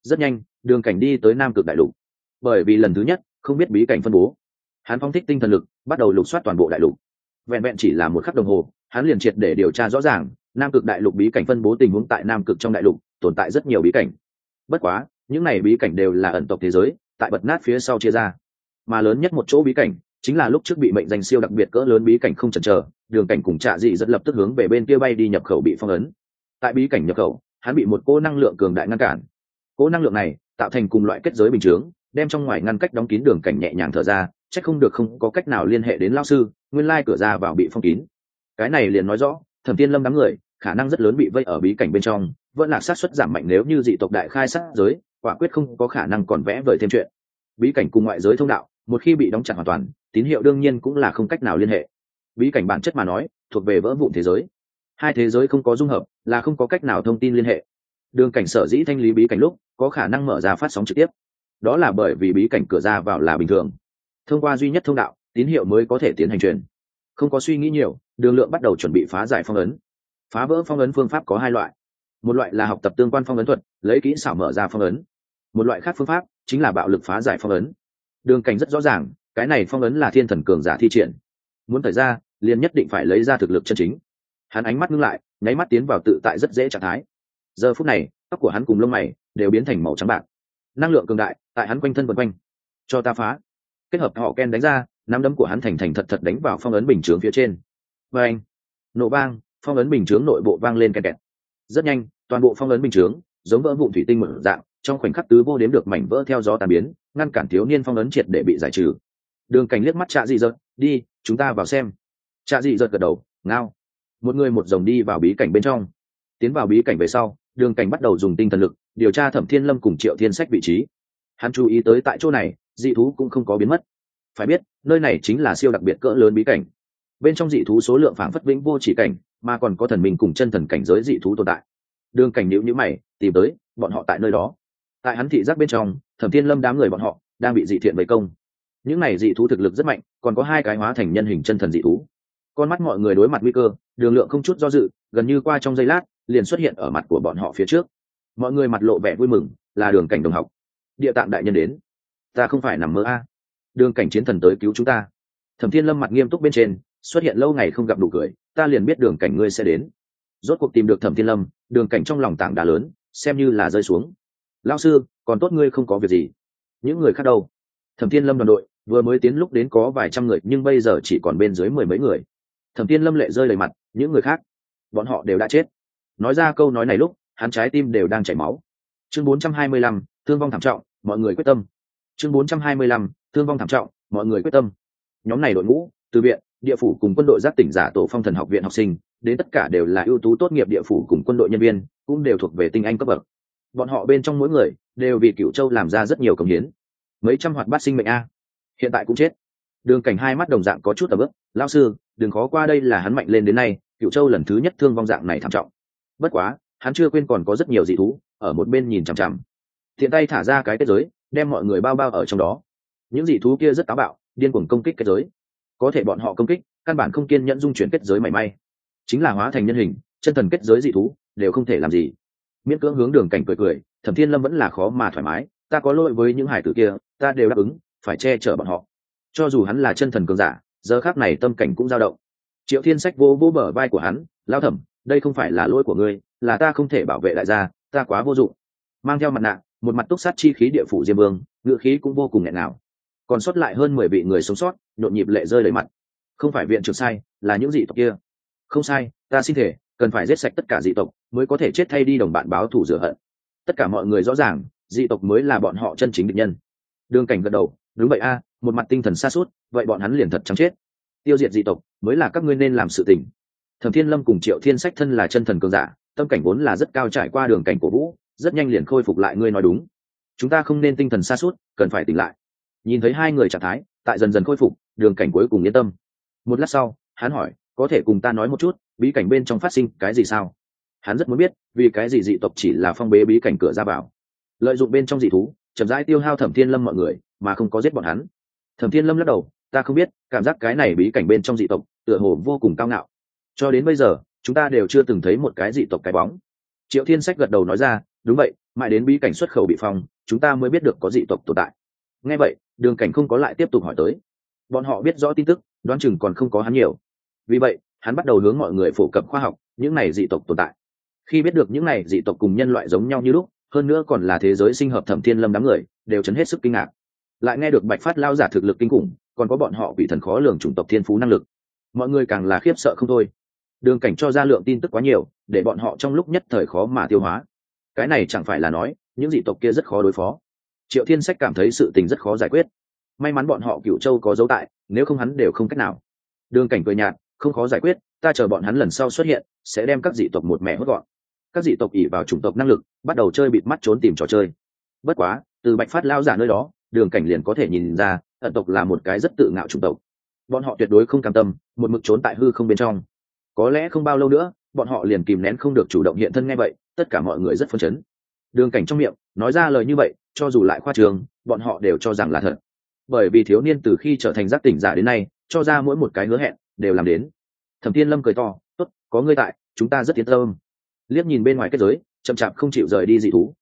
Rất nhanh, đường cảnh đi tới nam cực đại lục. Bởi vì lần thứ nhất, không biết bí cảnh phân bố. Hắn phong thích tinh thần lực, bắt đầu lục soát toàn bộ đại lục. Vẹn vẹn chỉ là một khắc đồng hồ, hắn liền triệt để điều tra rõ ràng, nam cực đại lục bí cảnh phân bố tình huống tại nam cực trong đại lục, tồn tại rất nhiều bí cảnh. Bất quá, những này bí cảnh đều là ẩn tộc thế giới, tại bật nát phía sau chia ra. Mà lớn nhất một chỗ bí cảnh, chính là lúc trước bị mệnh danh siêu đặc biệt cỡ lớn bí cảnh không chần chờ, đường cảnh cùng trạ dị dẫn lập tức hướng về bên kia bay đi nhập khẩu bị phong ấn tại bí cảnh nhập khẩu, hắn bị một cô năng lượng cường đại ngăn cản. Cô năng lượng này tạo thành cùng loại kết giới bình chướng, đem trong ngoài ngăn cách đóng kín đường cảnh nhẹ nhàng thở ra, chắc không được không có cách nào liên hệ đến lao sư, nguyên lai cửa ra vào bị phong kín. Cái này liền nói rõ, thẩm tiên lâm đám người, khả năng rất lớn bị vây ở bí cảnh bên trong, vẫn là sát xuất giảm mạnh nếu như dị tộc đại khai sát giới, quả quyết không có khả năng còn vẽ vời thêm chuyện. Bí cảnh cùng ngoại giới thông đạo, một khi bị đóng chặt hoàn toàn, tín hiệu đương nhiên cũng là không cách nào liên hệ. Bí cảnh bản chất mà nói, thuộc về vỡ vụn thế giới hai thế giới không có dung hợp, là không có cách nào thông tin liên hệ. Đường cảnh sở dĩ thanh lý bí cảnh lúc, có khả năng mở ra phát sóng trực tiếp. Đó là bởi vì bí cảnh cửa ra vào là bình thường. Thông qua duy nhất thông đạo, tín hiệu mới có thể tiến hành truyền. Không có suy nghĩ nhiều, đường lượng bắt đầu chuẩn bị phá giải phong ấn. Phá vỡ phong ấn phương pháp có hai loại. Một loại là học tập tương quan phong ấn thuật, lấy kỹ xảo mở ra phong ấn. Một loại khác phương pháp chính là bạo lực phá giải phong ấn. Đường cảnh rất rõ ràng, cái này phong ấn là thiên thần cường giả thi triển. Muốn thời ra, liền nhất định phải lấy ra thực lực chân chính hắn ánh mắt ngưng lại, nháy mắt tiến vào tự tại rất dễ trạng thái. Giờ phút này, tóc của hắn cùng lông mày đều biến thành màu trắng bạc. Năng lượng cường đại tại hắn quanh thân vân quanh. Cho ta phá. Kết hợp họ ken đánh ra, nắm đấm của hắn thành thành thật thật đánh vào phong ấn bình chướng phía trên. Và anh nổ vang, phong ấn bình chướng nội bộ vang lên kẹt kẹt. Rất nhanh, toàn bộ phong ấn bình chướng giống vỡ vụn thủy tinh mở dạng, trong khoảnh khắc tứ vô đếm được mảnh vỡ theo gió tàn biến, ngăn cản thiếu niên phong ấn triệt để bị giải trừ. Đường cảnh liếc mắt trạ dị dợt đi, chúng ta vào xem. Trạ dị dợt gật đầu, ngao một người một dòng đi vào bí cảnh bên trong. Tiến vào bí cảnh về sau, đường cảnh bắt đầu dùng tinh thần lực, điều tra thẩm thiên lâm cùng triệu thiên sách vị trí. Hắn chú ý tới tại chỗ này, dị thú cũng không có biến mất. Phải biết, nơi này chính là siêu đặc biệt cỡ lớn bí cảnh. Bên trong dị thú số lượng phảng phất vĩnh vô chỉ cảnh, mà còn có thần mình cùng chân thần cảnh giới dị thú tồn tại. Đường cảnh nhữ nhữ mày, tìm tới, bọn họ tại nơi đó. Tại hắn thị giác bên trong, thẩm thiên lâm đám người bọn họ, đang bị dị thiện vây công. Những này dị thú thực lực rất mạnh, còn có hai cái hóa thành nhân hình chân thần dị thú con mắt mọi người đối mặt nguy cơ, đường lượng không chút do dự, gần như qua trong giây lát, liền xuất hiện ở mặt của bọn họ phía trước. Mọi người mặt lộ vẻ vui mừng, là đường cảnh đồng học. Địa tạng đại nhân đến. Ta không phải nằm mơ a. À. Đường cảnh chiến thần tới cứu chúng ta. Thẩm thiên lâm mặt nghiêm túc bên trên, xuất hiện lâu ngày không gặp đủ cười, ta liền biết đường cảnh ngươi sẽ đến. Rốt cuộc tìm được thẩm thiên lâm, đường cảnh trong lòng tảng đá lớn, xem như là rơi xuống. Lao sư, còn tốt ngươi không có việc gì. Những người khác đâu? Thẩm thiên lâm đoàn đội, vừa mới tiến lúc đến có vài trăm người, nhưng bây giờ chỉ còn bên dưới mười mấy người thẩm tiên lâm lệ rơi đầy mặt những người khác bọn họ đều đã chết. Nói ra câu nói này lúc hắn trái tim đều đang chảy máu. Chương 425, thương vong thảm trọng mọi người quyết tâm. Chương 425, thương vong thảm trọng mọi người quyết tâm. Nhóm này đội ngũ từ viện địa phủ cùng quân đội giáp tỉnh giả tổ phong thần học viện học sinh đến tất cả đều là ưu tú tốt nghiệp địa phủ cùng quân đội nhân viên cũng đều thuộc về tinh anh cấp bậc. Bọn họ bên trong mỗi người đều vì cựu châu làm ra rất nhiều công hiến. Mấy trăm hoạt bát sinh mệnh a. Hiện tại cũng chết đường cảnh hai mắt đồng dạng có chút tầm ức lao sư, đừng khó qua đây là hắn mạnh lên đến nay cựu châu lần thứ nhất thương vong dạng này thảm trọng. Bất quá, hắn chưa quên còn có rất nhiều dị thú, ở một bên nhìn chằm chằm. Thiện tay thả ra cái kết giới, đem mọi người bao bao ở trong đó. Những dị thú kia rất táo bạo, điên cuồng công kích kết giới. Có thể bọn họ công kích, căn bản không kiên nhẫn dung chuyển kết giới mảy may. Chính là hóa thành nhân hình, chân thần kết giới dị thú, đều không thể làm gì. Miễn cưỡng hướng đường cảnh cười cười, thẩm thiên lâm vẫn là khó mà thoải mái, ta có lỗi với những hải tử kia, ta đều đáp ứng, phải che chở bọn họ cho dù hắn là chân thần cường giả, giờ khác này tâm cảnh cũng dao động. Triệu thiên sách vô vô bờ vai của hắn lao thẩm, đây không phải là lỗi của ngươi, là ta không thể bảo vệ đại gia, ta quá vô dụng. Mang theo mặt nạ, một mặt túc sát chi khí địa phủ diêm vương, ngựa khí cũng vô cùng nghẹn nào còn sót lại hơn mười vị người sống sót, nhộn nhịp lệ rơi đầy mặt. Không phải viện trưởng sai, là những dị tộc kia. Không sai, ta xin thể cần phải giết sạch tất cả dị tộc, mới có thể chết thay đi đồng bạn báo thù rửa hận. Tất cả mọi người rõ ràng, dị tộc mới là bọn họ chân chính định nhân. Đường cảnh gật đầu, đúng vậy a một mặt tinh thần xa suốt, vậy bọn hắn liền thật trắng chết. Tiêu diệt dị tộc mới là các ngươi nên làm sự tình. Thẩm thiên lâm cùng triệu thiên sách thân là chân thần cường giả, tâm cảnh vốn là rất cao trải qua đường cảnh cổ vũ, rất nhanh liền khôi phục lại ngươi nói đúng. Chúng ta không nên tinh thần xa suốt, cần phải tỉnh lại. Nhìn thấy hai người trạng thái, tại dần dần khôi phục, đường cảnh cuối cùng yên tâm. Một lát sau, hắn hỏi, có thể cùng ta nói một chút, bí cảnh bên trong phát sinh cái gì sao? Hắn rất muốn biết, vì cái gì dị tộc chỉ là phong bế bí cảnh cửa ra vào. Lợi dụng bên trong dị thú, chậm rãi tiêu hao thẩm thiên lâm mọi người, mà không có giết bọn hắn thẩm thiên lâm lắc đầu, ta không biết, cảm giác cái này bí cảnh bên trong dị tộc, tựa hồ vô cùng cao ngạo. Cho đến bây giờ, chúng ta đều chưa từng thấy một cái dị tộc cái bóng. Triệu thiên sách gật đầu nói ra, đúng vậy, mãi đến bí cảnh xuất khẩu bị phong, chúng ta mới biết được có dị tộc tồn tại. Nghe vậy, đường cảnh không có lại tiếp tục hỏi tới. Bọn họ biết rõ tin tức, đoán chừng còn không có hắn nhiều. Vì vậy, hắn bắt đầu hướng mọi người phổ cập khoa học, những này dị tộc tồn tại. Khi biết được những này dị tộc cùng nhân loại giống nhau như lúc, hơn nữa còn là thế giới sinh hợp thẩm thiên lâm đám người, đều chấn hết sức kinh ngạc lại nghe được bạch phát lao giả thực lực kinh khủng, còn có bọn họ bị thần khó lường chủng tộc thiên phú năng lực. Mọi người càng là khiếp sợ không thôi. Đường cảnh cho ra lượng tin tức quá nhiều, để bọn họ trong lúc nhất thời khó mà tiêu hóa. Cái này chẳng phải là nói, những dị tộc kia rất khó đối phó. Triệu thiên sách cảm thấy sự tình rất khó giải quyết. May mắn bọn họ cựu châu có dấu tại, nếu không hắn đều không cách nào. Đường cảnh cười nhạt, không khó giải quyết, ta chờ bọn hắn lần sau xuất hiện, sẽ đem các dị tộc một mẹ hốt gọn. Các dị tộc ỉ vào chủng tộc năng lực, bắt đầu chơi bịt mắt trốn tìm trò chơi. Bất quá, từ bạch phát lao giả nơi đó đường cảnh liền có thể nhìn ra, ẩn tộc là một cái rất tự ngạo chủng tộc. Bọn họ tuyệt đối không cam tâm, một mực trốn tại hư không bên trong. Có lẽ không bao lâu nữa, bọn họ liền kìm nén không được chủ động hiện thân ngay vậy, tất cả mọi người rất phấn chấn. Đường cảnh trong miệng, nói ra lời như vậy, cho dù lại khoa trường, bọn họ đều cho rằng là thật. Bởi vì thiếu niên từ khi trở thành giác tỉnh giả đến nay, cho ra mỗi một cái hứa hẹn, đều làm đến. Thẩm tiên lâm cười to, tốt, có ngươi tại, chúng ta rất tiến tâm. Liếc nhìn bên ngoài kết giới, chậm chạp không chịu rời đi dị thú.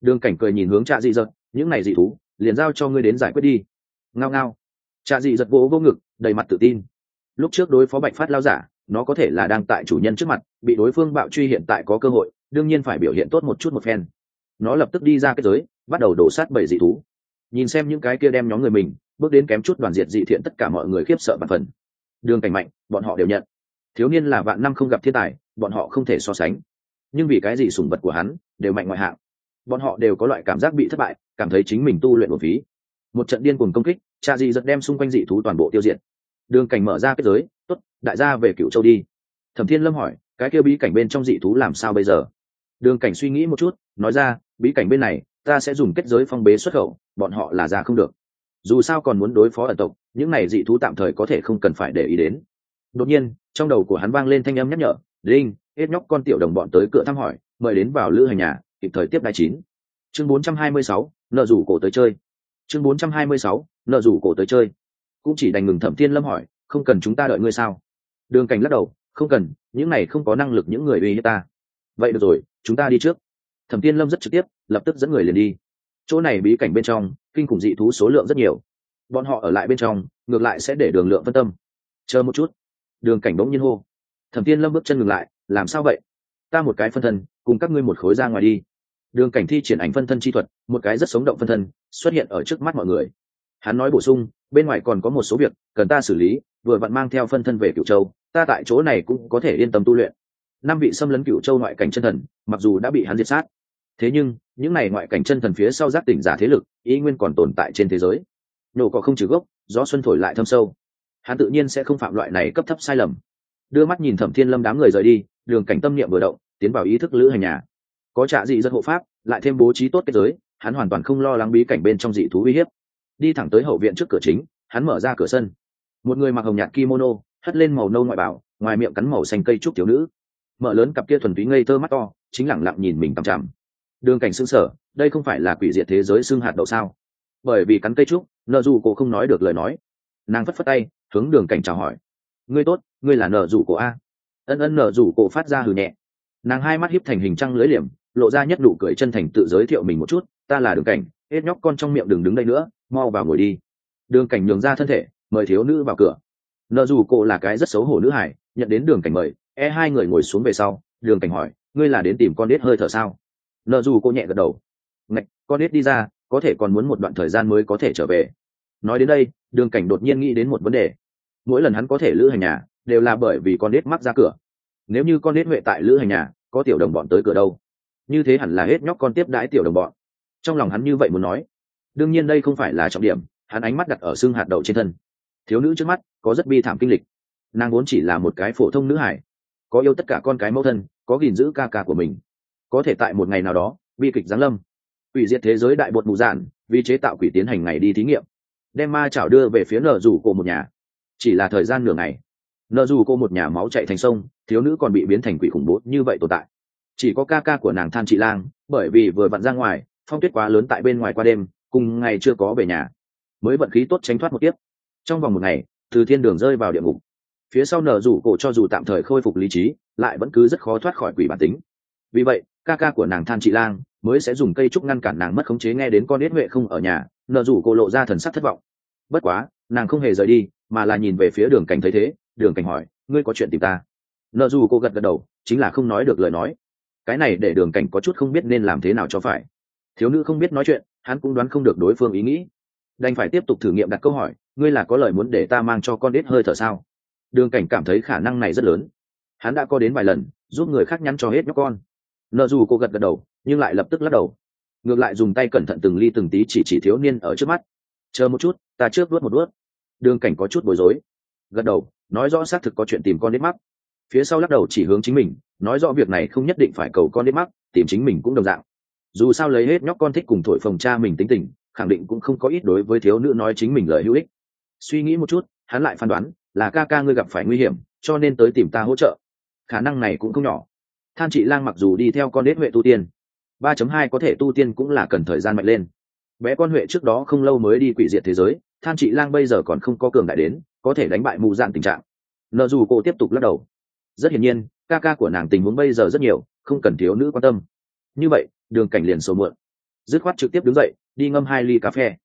Đường cảnh cười nhìn hướng trạ dị giật những này dị thú liền giao cho ngươi đến giải quyết đi. Ngao ngao. Trà dị giật vỗ vô ngực, đầy mặt tự tin. Lúc trước đối phó bạch phát lao giả, nó có thể là đang tại chủ nhân trước mặt, bị đối phương bạo truy hiện tại có cơ hội, đương nhiên phải biểu hiện tốt một chút một phen. Nó lập tức đi ra cái giới, bắt đầu đổ sát bảy dị thú. Nhìn xem những cái kia đem nhóm người mình, bước đến kém chút đoàn diệt dị thiện tất cả mọi người khiếp sợ bản phần. Đường cảnh mạnh, bọn họ đều nhận. Thiếu niên là vạn năm không gặp thiên tài, bọn họ không thể so sánh. Nhưng vì cái gì sủng vật của hắn đều mạnh ngoại hạng? Bọn họ đều có loại cảm giác bị thất bại, cảm thấy chính mình tu luyện một phí. Một trận điên cuồng công kích, cha di giật đem xung quanh dị thú toàn bộ tiêu diệt. Đường cảnh mở ra kết giới, tốt, đại gia về cựu châu đi. Thẩm thiên lâm hỏi, cái kia bí cảnh bên trong dị thú làm sao bây giờ? Đường cảnh suy nghĩ một chút, nói ra, bí cảnh bên này, ta sẽ dùng kết giới phong bế xuất khẩu, bọn họ là ra không được. Dù sao còn muốn đối phó ẩn tộc, những này dị thú tạm thời có thể không cần phải để ý đến. Đột nhiên, trong đầu của hắn vang lên thanh âm nhắc nhở đinh hết nhóc con tiểu đồng bọn tới cửa thăm hỏi, mời đến vào lữ hành nhà kịp thời tiếp đại chín. Chương 426, nợ rủ cổ tới chơi. Chương 426, nợ rủ cổ tới chơi. Cũng chỉ đành ngừng thẩm thiên lâm hỏi không cần chúng ta đợi ngươi sao? Đường cảnh lắc đầu không cần những này không có năng lực những người uy hiếp ta. Vậy được rồi chúng ta đi trước. Thẩm tiên lâm rất trực tiếp lập tức dẫn người liền đi. Chỗ này bí cảnh bên trong kinh khủng dị thú số lượng rất nhiều. Bọn họ ở lại bên trong ngược lại sẽ để đường lượng phân tâm. Chờ một chút. Đường cảnh bỗng nhiên hô. Thẩm tiên lâm bước chân ngừng lại làm sao vậy? Ta một cái phân thân cùng các ngươi một khối ra ngoài đi đường cảnh thi triển ảnh phân thân chi thuật, một cái rất sống động phân thân, xuất hiện ở trước mắt mọi người. Hắn nói bổ sung, bên ngoài còn có một số việc cần ta xử lý, vừa vặn mang theo phân thân về cựu châu, ta tại chỗ này cũng có thể yên tâm tu luyện. Năm vị xâm lấn cựu châu ngoại cảnh chân thần, mặc dù đã bị hắn diệt sát, thế nhưng, những n à y ngoại cảnh chân thần phía sau giác tỉnh giả thế lực, ý nguyên còn tồn tại trên thế giới. Nổ cỏ không trừ gốc, gió xuân thổi lại thâm sâu. Hắn tự nhiên sẽ không phạm loại này cấp thấp sai lầm. Đưa mắt nhìn thẩm thiên lâm đám người rời đi, đường cảnh tâm niệm vừa động, tiến vào ý thức lữ hành nhà có trạ dị dân hộ pháp, lại thêm bố trí tốt kết giới, hắn hoàn toàn không lo lắng bí cảnh bên trong dị thú uy hiếp. Đi thẳng tới hậu viện trước cửa chính, hắn mở ra cửa sân. Một người mặc hồng nhạt kimono, hất lên màu nâu ngoại bảo, ngoài miệng cắn màu xanh cây trúc thiếu nữ. Mở lớn cặp kia thuần túy ngây thơ mắt to, chính lẳng lặng nhìn mình tằm chằm. Đường cảnh xương sở đây không phải là quỷ diệt thế giới xương hạt đậu sao? Bởi vì cắn cây trúc, nợ dù cô không nói được lời nói. Nàng phất phất tay, hướng đường cảnh chào hỏi. Ngươi tốt, ngươi là nợ dù cổ a. Ân ân nợ dù cổ phát ra hừ nhẹ. Nàng hai mắt hiếp thành hình trăng lưới liềm lộ ra nhất nụ cười chân thành tự giới thiệu mình một chút, ta là đường cảnh, hết nhóc con trong miệng đừng đứng đây nữa, mau vào ngồi đi. Đường cảnh nhường ra thân thể, mời thiếu nữ vào cửa. Nợ dù cô là cái rất xấu hổ nữ hải nhận đến đường cảnh mời e hai người ngồi xuống về sau, đường cảnh hỏi, ngươi là đến tìm con đết hơi thở sao? Nợ dù cô nhẹ gật đầu. Ngạch, con đết đi ra, có thể còn muốn một đoạn thời gian mới có thể trở về. Nói đến đây, đường cảnh đột nhiên nghĩ đến một vấn đề. Mỗi lần hắn có thể lữ hành nhà, đều là bởi vì con đết mắc ra cửa. Nếu như con đết huệ tại lữ hành nhà, có tiểu đồng bọn tới cửa đâu? Như thế hẳn là hết nhóc con tiếp đãi tiểu đồng bọn. Trong lòng hắn như vậy muốn nói, đương nhiên đây không phải là trọng điểm, hắn ánh mắt đặt ở xương hạt đậu trên thân. Thiếu nữ trước mắt có rất bi thảm kinh lịch, nàng vốn chỉ là một cái phổ thông nữ hải, có yêu tất cả con cái mẫu thân, có gìn giữ ca ca của mình. Có thể tại một ngày nào đó, bi kịch giáng lâm. Ủy diệt thế giới đại bột mù dạn, vì chế tạo quỷ tiến hành ngày đi thí nghiệm. Đem ma chảo đưa về phía nợ rủ cô một nhà. Chỉ là thời gian nửa ngày, nợ rủ cô một nhà máu chạy thành sông, thiếu nữ còn bị biến thành quỷ khủng bố như vậy tồn tại chỉ có ca ca của nàng than chị lang, bởi vì vừa vặn ra ngoài, phong tuyết quá lớn tại bên ngoài qua đêm, cùng ngày chưa có về nhà. Mới vận khí tốt tránh thoát một kiếp. Trong vòng một ngày, từ thiên đường rơi vào địa ngục. Phía sau nở rủ cổ cho dù tạm thời khôi phục lý trí, lại vẫn cứ rất khó thoát khỏi quỷ bản tính. Vì vậy, ca ca của nàng than chị lang mới sẽ dùng cây trúc ngăn cản nàng mất khống chế nghe đến con yết huệ không ở nhà, nở rủ cổ lộ ra thần sắc thất vọng. Bất quá, nàng không hề rời đi, mà là nhìn về phía đường cảnh thấy thế, đường cảnh hỏi, ngươi có chuyện tìm ta? Nợ dù cô gật gật đầu, chính là không nói được lời nói cái này để đường cảnh có chút không biết nên làm thế nào cho phải. Thiếu nữ không biết nói chuyện, hắn cũng đoán không được đối phương ý nghĩ. Đành phải tiếp tục thử nghiệm đặt câu hỏi, ngươi là có lời muốn để ta mang cho con đít hơi thở sao? Đường cảnh cảm thấy khả năng này rất lớn. Hắn đã có đến vài lần, giúp người khác nhắn cho hết nhóc con. Nợ dù cô gật gật đầu, nhưng lại lập tức lắc đầu. Ngược lại dùng tay cẩn thận từng ly từng tí chỉ chỉ thiếu niên ở trước mắt. Chờ một chút, ta trước vớt một vớt đường cảnh có chút bối rối. Gật đầu, nói rõ xác thực có chuyện tìm con đít mắt. phía sau lắc đầu chỉ hướng chính mình nói rõ việc này không nhất định phải cầu con đết mắc, tìm chính mình cũng đồng dạng. Dù sao lấy hết nhóc con thích cùng thổi phồng cha mình tính tình, khẳng định cũng không có ít đối với thiếu nữ nói chính mình lời hữu ích. Suy nghĩ một chút, hắn lại phán đoán là ca ca ngươi gặp phải nguy hiểm, cho nên tới tìm ta hỗ trợ. Khả năng này cũng không nhỏ. Than chị lang mặc dù đi theo con đết huệ tu tiên, ba chấm hai có thể tu tiên cũng là cần thời gian mạnh lên. Bé con huệ trước đó không lâu mới đi quỷ diệt thế giới, than chị lang bây giờ còn không có cường đại đến, có thể đánh bại mù dạng tình trạng. Nợ dù cô tiếp tục lắc đầu. Rất hiển nhiên ca ca của nàng tình huống bây giờ rất nhiều không cần thiếu nữ quan tâm. Như vậy đường cảnh liền sầu muộn dứt khoát trực tiếp đứng dậy đi ngâm hai ly cà phê.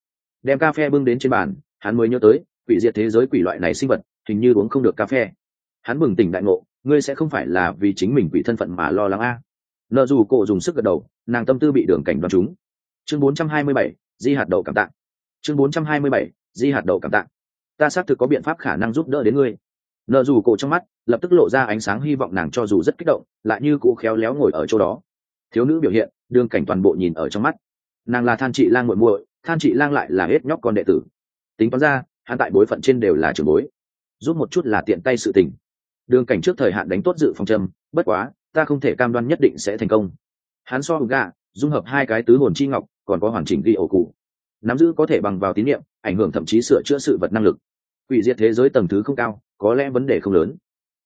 Đem cà phê bưng đến trên bàn hắn mới nhớ tới quỷ diệt thế giới quỷ loại này sinh vật hình như uống không được cà phê. Hắn bừng tỉnh đại ngộ ngươi sẽ không phải là vì chính mình quỷ thân phận mà lo lắng a. Nợ dù cổ dùng sức gật đầu nàng tâm tư bị đường cảnh đoán chúng chương 427, di hạt đậu cảm tạ. Chương 427, di hạt đậu cảm tạ. Ta xác thực có biện pháp khả năng giúp đỡ đến ngươi nợ dù cổ trong mắt, lập tức lộ ra ánh sáng hy vọng nàng cho dù rất kích động, lại như cụ khéo léo ngồi ở chỗ đó. Thiếu nữ biểu hiện, đường cảnh toàn bộ nhìn ở trong mắt. Nàng là than chị lang muội muội, than chị lang lại là hết nhóc con đệ tử. Tính toán ra, hắn tại bối phận trên đều là trường bối. Giúp một chút là tiện tay sự tình. Đường cảnh trước thời hạn đánh tốt dự phòng châm, bất quá, ta không thể cam đoan nhất định sẽ thành công. Hắn so hữu gà, dung hợp hai cái tứ hồn chi ngọc, còn có hoàn chỉnh ghi ổ cụ. Nắm giữ có thể bằng vào tín nhiệm ảnh hưởng thậm chí sửa chữa sự vật năng lực. Quỷ diệt thế giới tầng thứ không cao có lẽ vấn đề không lớn.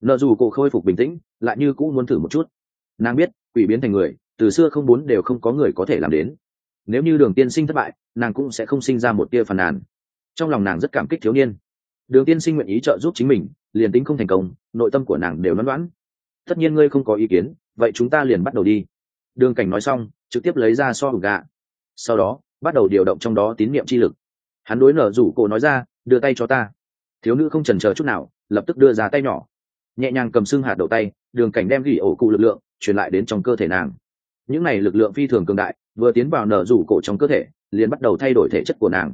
Nợ dù cổ khôi phục bình tĩnh, lại như cũng muốn thử một chút. Nàng biết, quỷ biến thành người, từ xưa không bốn đều không có người có thể làm đến. Nếu như đường tiên sinh thất bại, nàng cũng sẽ không sinh ra một tia phàn nàn. Trong lòng nàng rất cảm kích thiếu niên. Đường tiên sinh nguyện ý trợ giúp chính mình, liền tính không thành công, nội tâm của nàng đều nón đoán tất nhiên ngươi không có ý kiến, vậy chúng ta liền bắt đầu đi. Đường cảnh nói xong, trực tiếp lấy ra so hủ gạ sau đó, bắt đầu điều động trong đó tín niệm chi lực. Hắn đối nở rủ cổ nói ra, đưa tay cho ta. Thiếu nữ không trần chờ chút nào lập tức đưa ra tay nhỏ. Nhẹ nhàng cầm xương hạt đầu tay, đường cảnh đem ghi ổ cụ lực lượng truyền lại đến trong cơ thể nàng. Những này lực lượng phi thường cường đại, vừa tiến vào nở rủ cổ trong cơ thể, liền bắt đầu thay đổi thể chất của nàng.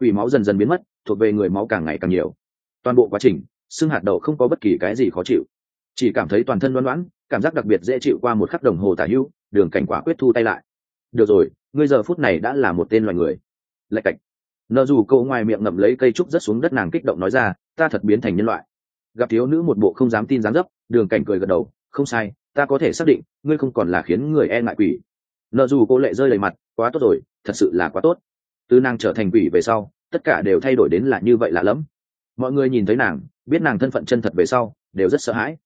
Quỷ máu dần dần biến mất, thuộc về người máu càng ngày càng nhiều. Toàn bộ quá trình, xương hạt đậu không có bất kỳ cái gì khó chịu. Chỉ cảm thấy toàn thân đoán đoán cảm giác đặc biệt dễ chịu qua một khắc đồng hồ tả hữu, đường cảnh quả quyết thu tay lại. Được rồi, ngươi giờ phút này đã là một tên loài người. Lạch cạch. Nợ dù cậu ngoài miệng ngậm lấy cây trúc rất xuống đất nàng kích động nói ra, ta thật biến thành nhân loại gặp thiếu nữ một bộ không dám tin dáng dấp, đường cảnh cười gật đầu, không sai, ta có thể xác định, ngươi không còn là khiến người e ngại quỷ. Nợ dù cô lệ rơi đầy mặt, quá tốt rồi, thật sự là quá tốt. Từ nàng trở thành quỷ về sau, tất cả đều thay đổi đến là như vậy lạ lẫm. Mọi người nhìn thấy nàng, biết nàng thân phận chân thật về sau, đều rất sợ hãi.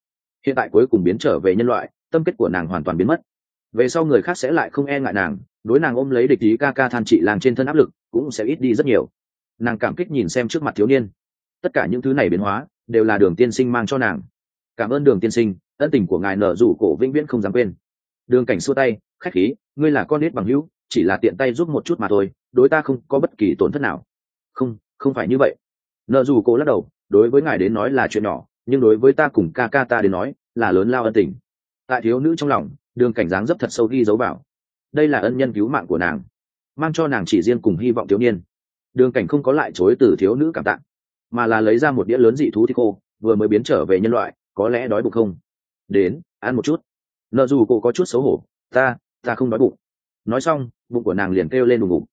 Hiện tại cuối cùng biến trở về nhân loại, tâm kết của nàng hoàn toàn biến mất. Về sau người khác sẽ lại không e ngại nàng, đối nàng ôm lấy địch ý ca ca than trị làng trên thân áp lực cũng sẽ ít đi rất nhiều. Nàng cảm kích nhìn xem trước mặt thiếu niên. Tất cả những thứ này biến hóa đều là đường tiên sinh mang cho nàng. Cảm ơn đường tiên sinh, ân tình của ngài nở rủ cổ vĩnh viễn không dám quên. Đường cảnh xua tay, khách khí, ngươi là con nết bằng hữu, chỉ là tiện tay giúp một chút mà thôi, đối ta không có bất kỳ tổn thất nào. Không không phải như vậy. Nợ dù cổ lắc đầu, đối với ngài đến nói là chuyện nhỏ, nhưng đối với ta cùng ca ca ta đến nói, là lớn lao ân tình. Tại thiếu nữ trong lòng, đường cảnh dáng dấp thật sâu ghi dấu vào. Đây là ân nhân cứu mạng của nàng, mang cho nàng chỉ riêng cùng hy vọng thiếu niên. Đường cảnh không có lại chối từ thiếu nữ cảm tạng mà là lấy ra một đĩa lớn dị thú thì khô, vừa mới biến trở về nhân loại, có lẽ đói bụng không? Đến, ăn một chút. Nợ dù cô có chút xấu hổ, ta ta không đói bụng. Nói xong, bụng của nàng liền kêu lên đùng bụng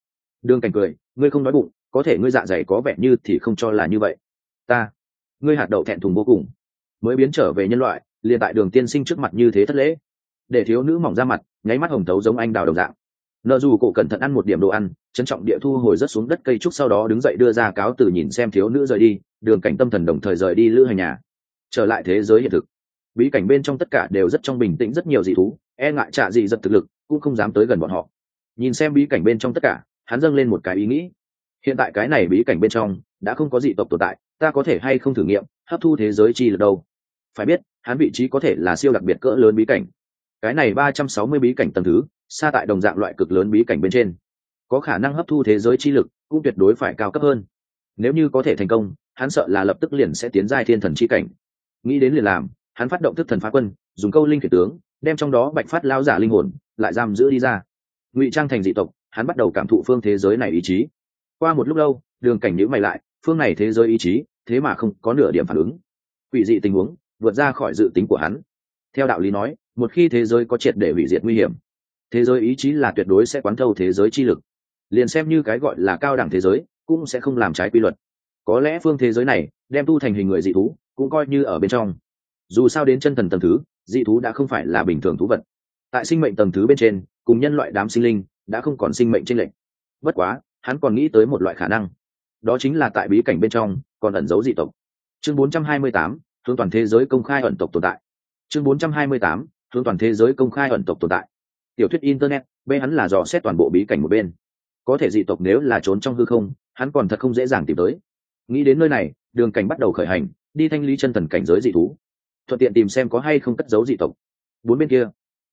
đường cảnh cười, ngươi không đói bụng, có thể ngươi dạ dày có vẻ như thì không cho là như vậy. Ta, ngươi hạt đậu thẹn thùng vô cùng. Mới biến trở về nhân loại, liền tại đường tiên sinh trước mặt như thế thất lễ. Để thiếu nữ mỏng ra mặt, nháy mắt hồng thấu giống anh đào đồng dạng nợ dù cổ cẩn thận ăn một điểm đồ ăn trân trọng địa thu hồi rất xuống đất cây trúc sau đó đứng dậy đưa ra cáo từ nhìn xem thiếu nữ rời đi, đường cảnh tâm thần đồng thời rời đi lữ hành nhà. Trở lại thế giới hiện thực. Bí cảnh bên trong tất cả đều rất trong bình tĩnh, rất nhiều dị thú e ngại trả dị giật thực lực, cũng không dám tới gần bọn họ. Nhìn xem bí cảnh bên trong tất cả, hắn dâng lên một cái ý nghĩ. Hiện tại cái này bí cảnh bên trong, đã không có dị tộc tồn tại, ta có thể hay không thử nghiệm, hấp thu thế giới chi lực đâu? Phải biết, hắn vị trí có thể là siêu đặc biệt cỡ lớn bí cảnh. Cái này ba trăm sáu mươi bí cảnh tầng thứ xa tại đồng dạng loại cực lớn bí cảnh bên trên. Có khả năng hấp thu thế giới chi lực, cũng tuyệt đối phải cao cấp hơn. Nếu như có thể thành công, hắn sợ là lập tức liền sẽ tiến giai thiên thần chi cảnh. Nghĩ đến liền làm, hắn phát động thức thần phá quân, dùng câu linh khiển tướng, đem trong đó bạch phát lao giả linh hồn, lại giam giữ đi ra. Ngụy trang thành dị tộc, hắn bắt đầu cảm thụ phương thế giới này ý chí. Qua một lúc lâu, đường cảnh nhữ mày lại, phương này thế giới ý chí, thế mà không có nửa điểm phản ứng. Quỷ dị tình huống, vượt ra khỏi dự tính của hắn. Theo đạo lý nói, một khi thế giới có triệt để hủy diệt nguy hiểm thế giới ý chí là tuyệt đối sẽ quán thâu thế giới chi lực. Liền xem như cái gọi là cao đẳng thế giới cũng sẽ không làm trái quy luật. Có lẽ phương thế giới này đem tu thành hình người dị thú cũng coi như ở bên trong. Dù sao đến chân thần tầng thứ dị thú đã không phải là bình thường thú vật. Tại sinh mệnh tầng thứ bên trên cùng nhân loại đám sinh linh đã không còn sinh mệnh trên lệnh bất quá hắn còn nghĩ tới một loại khả năng. Đó chính là tại bí cảnh bên trong còn ẩn giấu dị tộc. Chương 428, hướng toàn thế giới công khai ẩn tộc tồn tại. Chương 428, hướng toàn thế giới công khai ẩn tộc tồn tại tiểu thuyết internet bên hắn là dò xét toàn bộ bí cảnh một bên. Có thể dị tộc nếu là trốn trong hư không, hắn còn thật không dễ dàng tìm tới. Nghĩ đến nơi này, đường cảnh bắt đầu khởi hành, đi thanh lý chân thần cảnh giới dị thú. Thuận tiện tìm xem có hay không cất giấu dị tộc. Bốn bên kia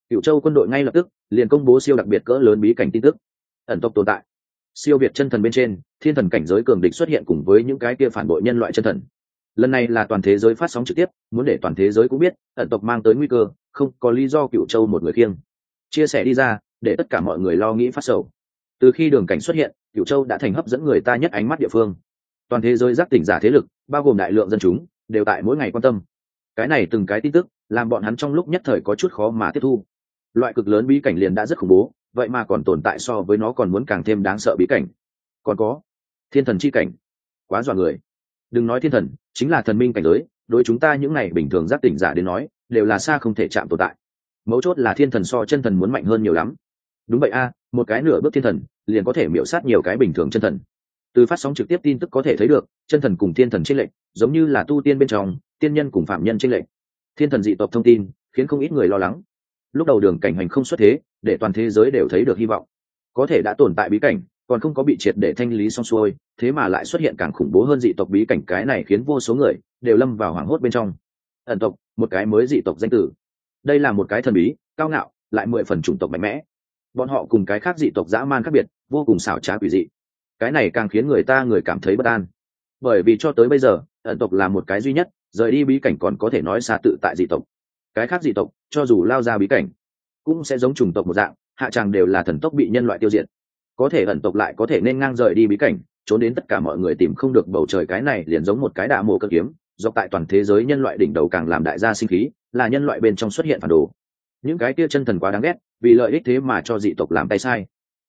cựu châu quân đội ngay lập tức, liền công bố siêu đặc biệt cỡ lớn bí cảnh tin tức. Ẩn tộc tồn tại. Siêu việt chân thần bên trên, thiên thần cảnh giới cường địch xuất hiện cùng với những cái kia phản bội nhân loại chân thần. Lần này là toàn thế giới phát sóng trực tiếp, muốn để toàn thế giới cũng biết, ẩn tộc mang tới nguy cơ, không có lý do cựu châu một người khiêng chia sẻ đi ra, để tất cả mọi người lo nghĩ phát sầu. Từ khi đường cảnh xuất hiện cựu châu đã thành hấp dẫn người ta nhất ánh mắt địa phương. Toàn thế giới giác tỉnh giả thế lực, bao gồm đại lượng dân chúng, đều tại mỗi ngày quan tâm. Cái này từng cái tin tức, làm bọn hắn trong lúc nhất thời có chút khó mà tiếp thu. Loại cực lớn bí cảnh liền đã rất khủng bố, vậy mà còn tồn tại so với nó còn muốn càng thêm đáng sợ bí cảnh. Còn có, thiên thần chi cảnh. Quá dọa người. Đừng nói thiên thần, chính là thần minh cảnh giới, đối chúng ta những này bình thường giác tỉnh giả đến nói, đều là xa không thể chạm tồn tại mấu chốt là thiên thần so chân thần muốn mạnh hơn nhiều lắm. Đúng vậy a, một cái nửa bước thiên thần, liền có thể miễu sát nhiều cái bình thường chân thần. Từ phát sóng trực tiếp tin tức có thể thấy được, chân thần cùng thiên thần tranh lệch, giống như là tu tiên bên trong, tiên nhân cùng phạm nhân tranh lệch. Thiên thần dị tộc thông tin, khiến không ít người lo lắng. Lúc đầu đường cảnh hành không xuất thế, để toàn thế giới đều thấy được hy vọng. Có thể đã tồn tại bí cảnh, còn không có bị triệt để thanh lý xong xuôi, thế mà lại xuất hiện càng khủng bố hơn dị tộc bí cảnh cái này khiến vô số người đều lâm vào hoảng hốt bên trong. Ẩn tộc, một cái mới dị tộc danh tử đây là một cái thần bí, cao ngạo, lại mười phần chủng tộc mạnh mẽ. Bọn họ cùng cái khác dị tộc dã man khác biệt, vô cùng xảo trá quỷ dị. Cái này càng khiến người ta người cảm thấy bất an. Bởi vì cho tới bây giờ, ẩn tộc là một cái duy nhất, rời đi bí cảnh còn có thể nói xa tự tại dị tộc. Cái khác dị tộc, cho dù lao ra bí cảnh, cũng sẽ giống chủng tộc một dạng, hạ tràng đều là thần tốc bị nhân loại tiêu diệt. Có thể ẩn tộc lại có thể nên ngang rời đi bí cảnh, trốn đến tất cả mọi người tìm không được bầu trời cái này liền giống một cái đạ mộ cơ kiếm dọc tại toàn thế giới nhân loại đỉnh đầu càng làm đại gia sinh khí, là nhân loại bên trong xuất hiện phản đồ. Những cái kia chân thần quá đáng ghét, vì lợi ích thế mà cho dị tộc làm tay sai.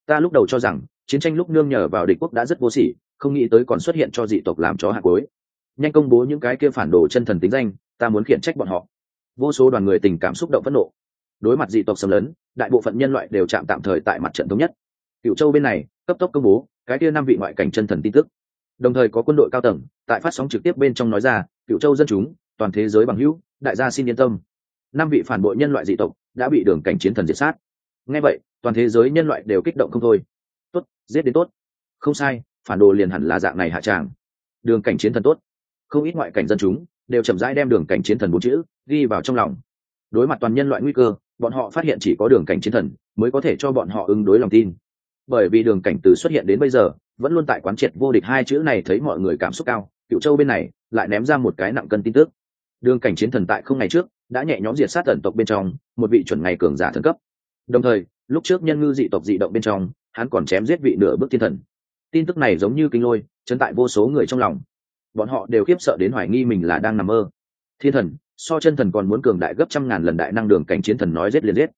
Ta lúc đầu cho rằng, chiến tranh lúc nương nhờ vào địch quốc đã rất vô sỉ, không nghĩ tới còn xuất hiện cho dị tộc làm chó hạ cối nhanh công bố những cái kia phản đồ chân thần tính danh, ta muốn khiển trách bọn họ. Vô số đoàn người tình cảm xúc động phẫn nộ. Đối mặt dị tộc xâm lấn, đại bộ phận nhân loại đều chạm tạm thời tại mặt trận thống nhất. Cựu châu bên này, cấp tốc công bố, cái kia năm vị ngoại cảnh chân thần tin tức đồng thời có quân đội cao tầng, tại phát sóng trực tiếp bên trong nói ra, cựu châu dân chúng, toàn thế giới bằng hữu, đại gia xin yên tâm. Năm vị phản bội nhân loại dị tộc đã bị đường cảnh chiến thần diệt sát. Ngay vậy, toàn thế giới nhân loại đều kích động không thôi. Tốt, giết đến tốt. Không sai, phản đồ liền hẳn là dạng này hạ tràng. Đường cảnh chiến thần tốt. Không ít ngoại cảnh dân chúng đều chậm rãi đem đường cảnh chiến thần bốn chữ ghi vào trong lòng. Đối mặt toàn nhân loại nguy cơ, bọn họ phát hiện chỉ có đường cảnh chiến thần mới có thể cho bọn họ ứng đối lòng tin bởi vì đường cảnh từ xuất hiện đến bây giờ, vẫn luôn tại quán triệt vô địch hai chữ này thấy mọi người cảm xúc cao cựu châu bên này lại ném ra một cái nặng cân tin tức. Đường cảnh chiến thần tại không ngày trước đã nhẹ nhõm diệt sát tần tộc bên trong, một vị chuẩn ngày cường giả thần cấp. Đồng thời, lúc trước nhân ngư dị tộc dị động bên trong, hắn còn chém giết vị nửa bước thiên thần. Tin tức này giống như kinh lôi chân tại vô số người trong lòng. Bọn họ đều khiếp sợ đến hoài nghi mình là đang nằm mơ. Thiên thần, so chân thần còn muốn cường đại gấp trăm ngàn lần đại năng đường cảnh chiến thần nói giết liền giết.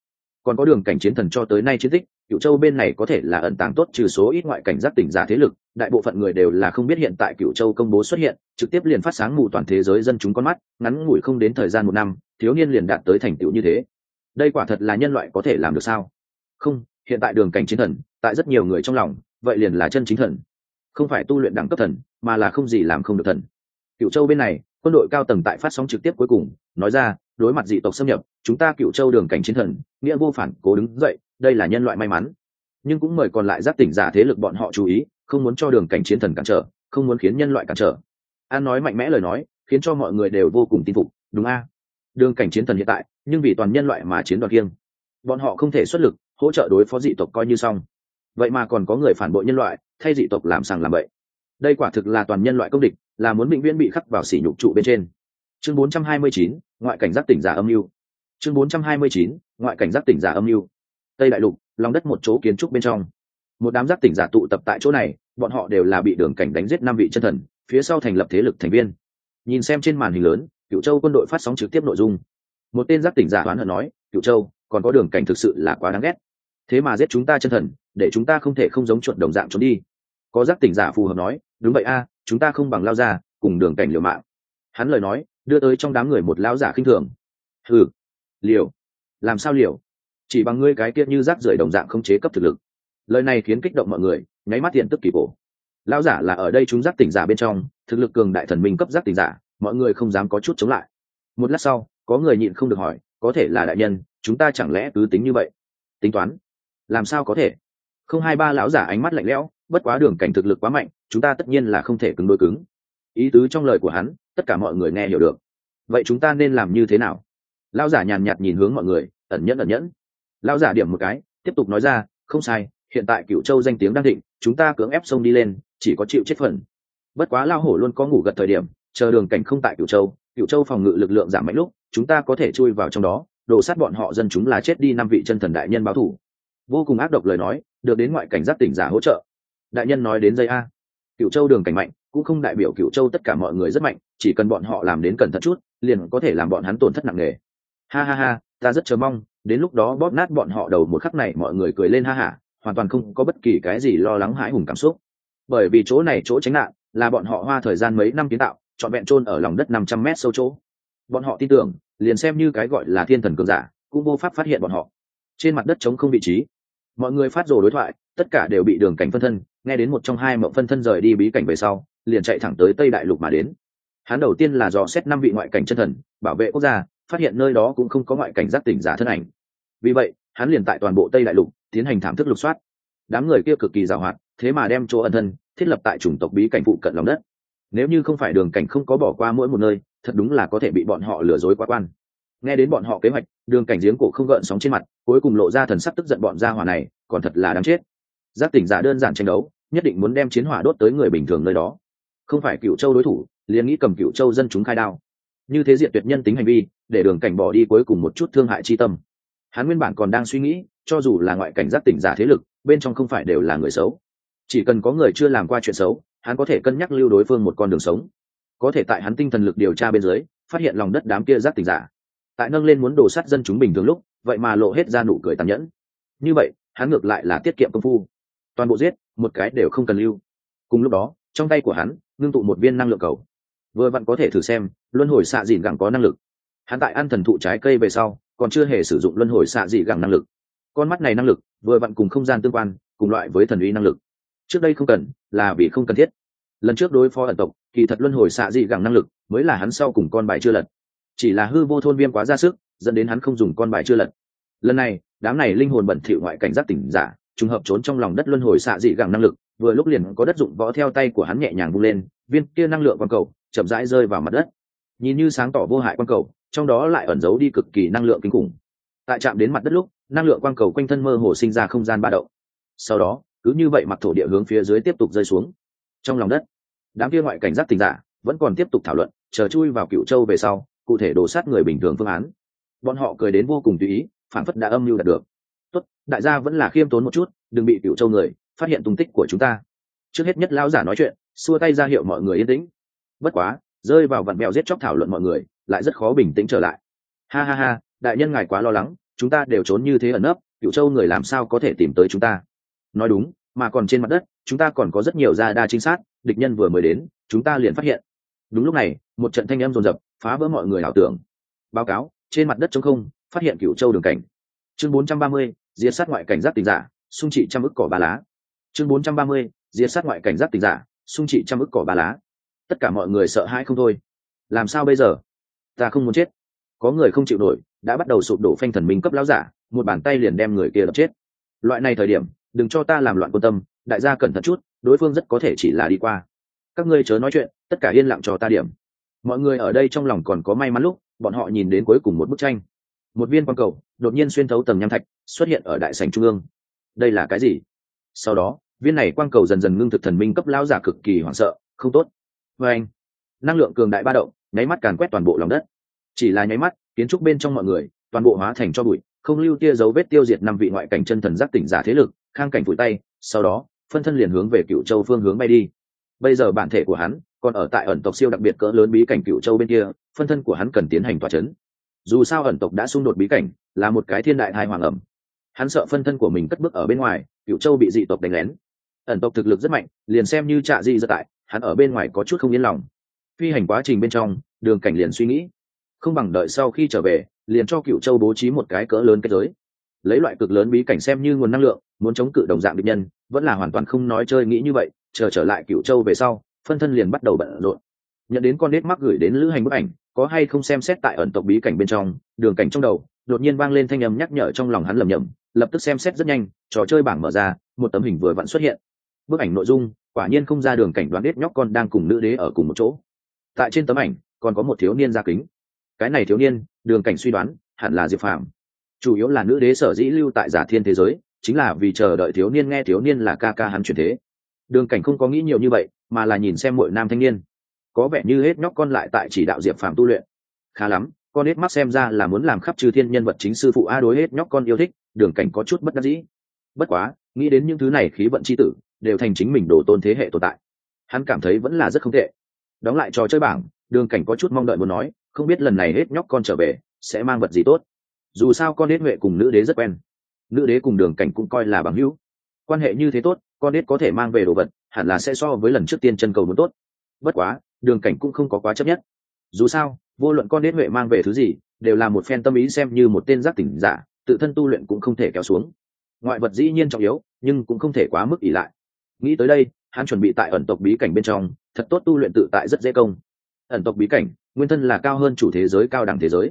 Còn có đường cảnh chiến thần cho tới nay chiến tích cựu châu bên này có thể là ẩn tàng tốt trừ số ít ngoại cảnh giác tỉnh giả thế lực, đại bộ phận người đều là không biết hiện tại cựu châu công bố xuất hiện, trực tiếp liền phát sáng mù toàn thế giới dân chúng con mắt, ngắn ngủi không đến thời gian một năm, thiếu niên liền đạt tới thành tựu như thế. Đây quả thật là nhân loại có thể làm được sao? Không, hiện tại đường cảnh chiến thần, tại rất nhiều người trong lòng, vậy liền là chân chính thần. Không phải tu luyện đẳng cấp thần, mà là không gì làm không được thần. Cựu châu bên này, quân đội cao tầng tại phát sóng trực tiếp cuối cùng, nói ra, đối mặt dị tộc xâm nhập, chúng ta cựu châu đường cảnh chiến thần, nghĩa vô phản, cố đứng dậy đây là nhân loại may mắn. Nhưng cũng mời còn lại giáp tỉnh giả thế lực bọn họ chú ý không muốn cho đường cảnh chiến thần cản trở không muốn khiến nhân loại cản trở. An nói mạnh mẽ lời nói khiến cho mọi người đều vô cùng tin phục đúng a? Đường cảnh chiến thần hiện tại nhưng vì toàn nhân loại mà chiến đoạt kiêng. Bọn họ không thể xuất lực hỗ trợ đối phó dị tộc coi như xong. Vậy mà còn có người phản bội nhân loại thay dị tộc làm sàng làm bậy. Đây quả thực là toàn nhân loại công địch là muốn bệnh viễn bị khắc vào sỉ nhục trụ bên trên. Chương 429, ngoại cảnh giác tỉnh giả âm mưu. Chương 429, ngoại cảnh giác tỉnh giả âm mưu tây đại lục, lòng đất một chỗ kiến trúc bên trong. Một đám giác tỉnh giả tụ tập tại chỗ này, bọn họ đều là bị đường cảnh đánh giết năm vị chân thần, phía sau thành lập thế lực thành viên. Nhìn xem trên màn hình lớn cựu châu quân đội phát sóng trực tiếp nội dung. Một tên giác tỉnh giả oán hận nói cựu châu, còn có đường cảnh thực sự là quá đáng ghét. Thế mà giết chúng ta chân thần, để chúng ta không thể không giống chuột đồng dạng trốn đi. Có giác tỉnh giả phù hợp nói, đúng vậy a, chúng ta không bằng lao ra, cùng đường cảnh liều mạng. Hắn lời nói, đưa tới trong đám người một lão giả khinh thường. Ừ liều. Làm sao liều? Chỉ bằng ngươi cái kia như rác rưởi đồng dạng không chế cấp thực lực. Lời này khiến kích động mọi người, nháy mắt hiện tức kỳ cổ. Lão giả là ở đây chúng giác tỉnh giả bên trong, thực lực cường đại thần minh cấp giác tỉnh giả, mọi người không dám có chút chống lại. Một lát sau, có người nhịn không được hỏi, có thể là đại nhân, chúng ta chẳng lẽ cứ tính như vậy? Tính toán? Làm sao có thể? Không hai ba lão giả ánh mắt lạnh lẽo, bất quá đường cảnh thực lực quá mạnh, chúng ta tất nhiên là không thể cứng đôi cứng. Ý tứ trong lời của hắn, tất cả mọi người nghe hiểu được. Vậy chúng ta nên làm như thế nào? Lão giả nhàn nhạt nhìn hướng mọi người, ẩn nhẫn ẩn nhẫn lão giả điểm một cái, tiếp tục nói ra, không sai, hiện tại cựu châu danh tiếng đang thịnh, chúng ta cưỡng ép sông đi lên, chỉ có chịu chết phần. Bất quá lao hổ luôn có ngủ gật thời điểm, chờ đường cảnh không tại cựu châu cựu châu phòng ngự lực lượng giảm mạnh lúc, chúng ta có thể chui vào trong đó đổ sát bọn họ dân chúng là chết đi năm vị chân thần đại nhân báo thủ. Vô cùng ác độc lời nói, được đến ngoại cảnh giác tỉnh giả hỗ trợ. Đại nhân nói đến dây a. Cựu châu đường cảnh mạnh, cũng không đại biểu cựu châu tất cả mọi người rất mạnh, chỉ cần bọn họ làm đến cẩn thận chút, liền có thể làm bọn hắn tổn thất nặng nề. Ha ha ha ta rất chờ mong, đến lúc đó bóp nát bọn họ đầu một khắc này mọi người cười lên ha hả, hoàn toàn không có bất kỳ cái gì lo lắng hãi hùng cảm xúc. Bởi vì chỗ này chỗ tránh nạn, là bọn họ hoa thời gian mấy năm kiến tạo, trọn vẹn trôn ở lòng đất năm trăm mét sâu chỗ. Bọn họ tin tưởng, liền xem như cái gọi là thiên thần cường giả, cũng vô pháp phát hiện bọn họ. Trên mặt đất trống không vị trí. Mọi người phát rồ đối thoại, tất cả đều bị đường cảnh phân thân, nghe đến một trong hai mộng phân thân rời đi bí cảnh về sau, liền chạy thẳng tới tây đại lục mà đến. Hắn đầu tiên là dò xét năm vị ngoại cảnh chân thần, bảo vệ quốc gia phát hiện nơi đó cũng không có ngoại cảnh giác tỉnh giả thân ảnh. Vì vậy, hắn liền tại toàn bộ tây đại lục tiến hành thảm thức lục soát. Đám người kia cực kỳ giàu hoạt, thế mà đem chỗ ẩn thân, thiết lập tại chủng tộc bí cảnh phụ cận lòng đất. Nếu như không phải đường cảnh không có bỏ qua mỗi một nơi, thật đúng là có thể bị bọn họ lừa dối quá quan. Nghe đến bọn họ kế hoạch, đường cảnh giếng cổ không gợn sóng trên mặt, cuối cùng lộ ra thần sắc tức giận bọn gia hỏa này, còn thật là đáng chết. Giác tỉnh giả đơn giản tranh đấu, nhất định muốn đem chiến hỏa đốt tới người bình thường nơi đó. Không phải cựu châu đối thủ, liền nghĩ cầm cựu châu dân chúng khai đao như thế diện tuyệt nhân tính hành vi, để đường cảnh bỏ đi cuối cùng một chút thương hại chi tâm. Hắn nguyên bản còn đang suy nghĩ, cho dù là ngoại cảnh giác tỉnh giả thế lực, bên trong không phải đều là người xấu. Chỉ cần có người chưa làm qua chuyện xấu, hắn có thể cân nhắc lưu đối phương một con đường sống. Có thể tại hắn tinh thần lực điều tra bên dưới, phát hiện lòng đất đám kia giác tỉnh giả. Tại nâng lên muốn đổ sát dân chúng bình thường lúc, vậy mà lộ hết ra nụ cười tàn nhẫn. Như vậy, hắn ngược lại là tiết kiệm công phu. Toàn bộ giết, một cái đều không cần lưu. Cùng lúc đó, trong tay của hắn, ngưng tụ một viên năng lượng cầu vừa vặn có thể thử xem, luân hồi xạ dìn gẳng có năng lực. Hắn tại ăn thần thụ trái cây về sau, còn chưa hề sử dụng luân hồi xạ dị gẳng năng lực. Con mắt này năng lực, vừa vặn cùng không gian tương quan, cùng loại với thần uy năng lực. Trước đây không cần, là vì không cần thiết. Lần trước đối phó ẩn tộc, kỳ thật luân hồi xạ dị gẳng năng lực mới là hắn sau cùng con bài chưa lật. Chỉ là hư vô thôn viêm quá ra sức, dẫn đến hắn không dùng con bài chưa lật. Lần này, đám này linh hồn bẩn thỉu ngoại cảnh giác tỉnh giả, trùng hợp trốn trong lòng đất luân hồi xạ dị gẳng năng lực vừa lúc liền có đất dụng võ theo tay của hắn nhẹ nhàng vung lên, viên kia năng lượng quang cầu chậm rãi rơi vào mặt đất. Nhìn như sáng tỏ vô hại quang cầu, trong đó lại ẩn giấu đi cực kỳ năng lượng kinh khủng. Tại chạm đến mặt đất lúc, năng lượng quang cầu quanh thân mơ hồ sinh ra không gian ba động. Sau đó, cứ như vậy mặc thổ địa hướng phía dưới tiếp tục rơi xuống. Trong lòng đất, đám kia ngoại cảnh giác tình giả vẫn còn tiếp tục thảo luận, chờ chui vào cựu châu về sau, cụ thể đổ sát người bình thường phương án. Bọn họ cười đến vô cùng tùy ý phản phất đã âm mưu đạt được. Tốt, đại gia vẫn là khiêm tốn một chút, đừng bị cựu châu người phát hiện tung tích của chúng ta. Trước hết nhất lão giả nói chuyện xua tay ra hiệu mọi người yên tĩnh. Bất quá rơi vào vặn mèo giết chóc thảo luận mọi người lại rất khó bình tĩnh trở lại. Ha ha ha đại nhân ngài quá lo lắng chúng ta đều trốn như thế ẩn nấp cựu châu người làm sao có thể tìm tới chúng ta? Nói đúng mà còn trên mặt đất chúng ta còn có rất nhiều gia đa trinh sát địch nhân vừa mới đến chúng ta liền phát hiện. Đúng lúc này một trận thanh âm rồn rập phá vỡ mọi người ảo tưởng. Báo cáo trên mặt đất trống không phát hiện cựu châu đường cảnh. Chương 430, diệt sát ngoại cảnh giác tình giả xung trị trăm ức cỏ ba lá chương 430, diệt sát ngoại cảnh giác tình giả xung trị trăm ức cỏ ba lá. Tất cả mọi người sợ hãi không thôi. Làm sao bây giờ? Ta không muốn chết. Có người không chịu nổi đã bắt đầu sụp đổ phanh thần minh cấp lão giả một bàn tay liền đem người kia đập chết. Loại này thời điểm đừng cho ta làm loạn quan tâm đại gia cẩn thận chút đối phương rất có thể chỉ là đi qua. Các ngươi chớ nói chuyện tất cả yên lặng cho ta điểm. Mọi người ở đây trong lòng còn có may mắn lúc bọn họ nhìn đến cuối cùng một bức tranh. Một viên quang cầu đột nhiên xuyên thấu tầng nham thạch xuất hiện ở đại sành trung ương. Đây là cái gì? Sau đó, viên này quang cầu dần dần ngưng thực thần minh cấp lao giả cực kỳ hoảng sợ, không tốt. Vê anh, năng lượng cường đại ba động, nháy mắt càn quét toàn bộ lòng đất. Chỉ là nháy mắt, kiến trúc bên trong mọi người, toàn bộ hóa thành cho bụi, không lưu tia dấu vết tiêu diệt năm vị ngoại cảnh chân thần giác tỉnh giả thế lực, khang cảnh vùi tay, sau đó, phân thân liền hướng về cựu châu phương hướng bay đi. Bây giờ bản thể của hắn còn ở tại ẩn tộc siêu đặc biệt cỡ lớn bí cảnh cựu châu bên kia, phân thân của hắn cần tiến hành tòa c h ấ n dù sao ẩn tộc đã xung đột bí cảnh, là một cái thiên đại thai hoàng ẩm. Hắn sợ phân thân của mình cất bước ở bên ngoài cựu châu bị dị tộc đánh lén. Ẩn tộc thực lực rất mạnh, liền xem như trạ dị dơ tại, hắn ở bên ngoài có chút không yên lòng. Phi hành quá trình bên trong, đường cảnh liền suy nghĩ. Không bằng đợi sau khi trở về, liền cho cựu châu bố trí một cái cỡ lớn kết giới. Lấy loại cực lớn bí cảnh xem như nguồn năng lượng, muốn chống cự đồng dạng địch nhân, vẫn là hoàn toàn không nói chơi nghĩ như vậy, chờ trở lại cựu châu về sau, phân thân liền bắt đầu bận rộn. Nhận đến con nết mắc gửi đến lữ hành bức ảnh có hay không xem xét tại ẩn tộc bí cảnh bên trong, đường cảnh trong đầu, đột nhiên vang lên thanh âm nhắc nhở trong lòng hắn lầm nhầm lập tức xem xét rất nhanh, trò chơi bảng mở ra, một tấm hình vừa vặn xuất hiện. Bức ảnh nội dung, quả nhiên không ra đường cảnh đoán biết nhóc con đang cùng nữ đế ở cùng một chỗ. Tại trên tấm ảnh, còn có một thiếu niên gia kính. Cái này thiếu niên, đường cảnh suy đoán, hẳn là diệp phàm. Chủ yếu là nữ đế sở dĩ lưu tại giả thiên thế giới, chính là vì chờ đợi thiếu niên nghe thiếu niên là ca ca hắn chuyển thế. Đường cảnh không có nghĩ nhiều như vậy, mà là nhìn xem mỗi nam thanh niên có vẻ như hết nhóc con lại tại chỉ đạo diệp phàm tu luyện. Khá lắm, con hết mắt xem ra là muốn làm khắp trừ thiên nhân vật chính sư phụ a đối hết nhóc con yêu thích, đường cảnh có chút bất đắc dĩ. Bất quá, nghĩ đến những thứ này khí vận c h i tử, đều thành chính mình đồ tôn thế hệ tồn tại. Hắn cảm thấy vẫn là rất không tệ. Đóng lại trò chơi bảng, đường cảnh có chút mong đợi muốn nói, không biết lần này hết nhóc con trở về, sẽ mang vật gì tốt. Dù sao con hết huệ cùng nữ đế rất quen. Nữ đế cùng đường cảnh cũng coi là bằng hữu. Quan hệ như thế tốt, con hết có thể mang về đồ vật, hẳn là sẽ so với lần trước tiên chân cầu muốn tốt. Bất quá đường cảnh cũng không có quá chấp nhất. Dù sao, vô luận con đến huệ mang về thứ gì, đều là một phen tâm ý xem như một tên giác tỉnh giả, tự thân tu luyện cũng không thể kéo xuống. Ngoại vật dĩ nhiên trọng yếu, nhưng cũng không thể quá mức ỷ lại. Nghĩ tới đây, hắn chuẩn bị tại ẩn tộc bí cảnh bên trong, thật tốt tu luyện tự tại rất dễ công. Ẩn tộc bí cảnh, nguyên thân là cao hơn chủ thế giới, cao đẳng thế giới.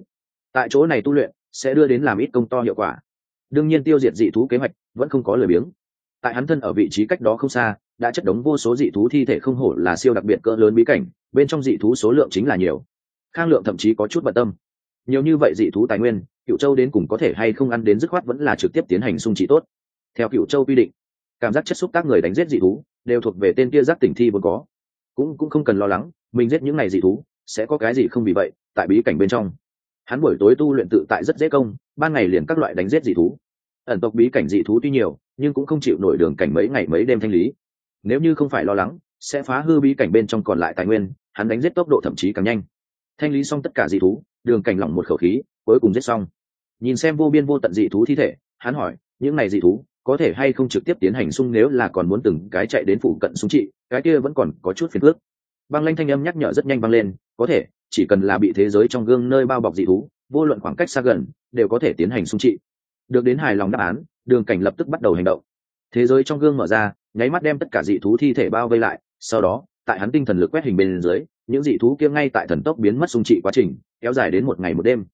Tại chỗ này tu luyện, sẽ đưa đến làm ít công to hiệu quả. Đương nhiên tiêu diệt dị thú kế hoạch, vẫn không có lời biếng tại hắn thân ở vị trí cách đó không xa, đã chất đống vô số dị thú thi thể không hổ là siêu đặc biệt cỡ lớn bí cảnh, bên trong dị thú số lượng chính là nhiều. Khang lượng thậm chí có chút bận tâm. Nhiều như vậy dị thú tài nguyên cựu châu đến cùng có thể hay không ăn đến dứt khoát vẫn là trực tiếp tiến hành sung trị tốt. Theo cựu châu quy định, cảm giác chất xúc tác người đánh giết dị thú, đều thuộc về tên kia giác tỉnh thi vốn có. Cũng cũng không cần lo lắng, mình giết những này dị thú, sẽ có cái gì không vì vậy, tại bí cảnh bên trong. Hắn buổi tối tu luyện tự tại rất dễ công, ban ngày liền các loại đánh giết dị thú. Ẩn tộc bí cảnh dị thú tuy nhiều nhưng cũng không chịu nổi đường cảnh mấy ngày mấy đêm thanh lý. Nếu như không phải lo lắng, sẽ phá hư bí cảnh bên trong còn lại tài nguyên, hắn đánh giết tốc độ thậm chí càng nhanh. Thanh lý xong tất cả dị thú, đường cảnh lỏng một khẩu khí, cuối cùng giết xong. Nhìn xem vô biên vô tận dị thú thi thể, hắn hỏi, những này dị thú có thể hay không trực tiếp tiến hành xung nếu là còn muốn từng cái chạy đến phụ cận xung trị, cái kia vẫn còn có chút phiền phước băng lanh thanh âm nhắc nhở rất nhanh băng lên, có thể, chỉ cần là bị thế giới trong gương nơi bao bọc dị thú, vô luận khoảng cách xa gần, đều có thể tiến hành xung trị. Được đến hài lòng đáp án đường cảnh lập tức bắt đầu hành động. Thế giới trong gương mở ra, nháy mắt đem tất cả dị thú thi thể bao vây lại, sau đó, tại hắn tinh thần lực quét hình bên dưới, những dị thú kia ngay tại thần tốc biến mất xung trị quá trình, kéo dài đến một ngày một đêm.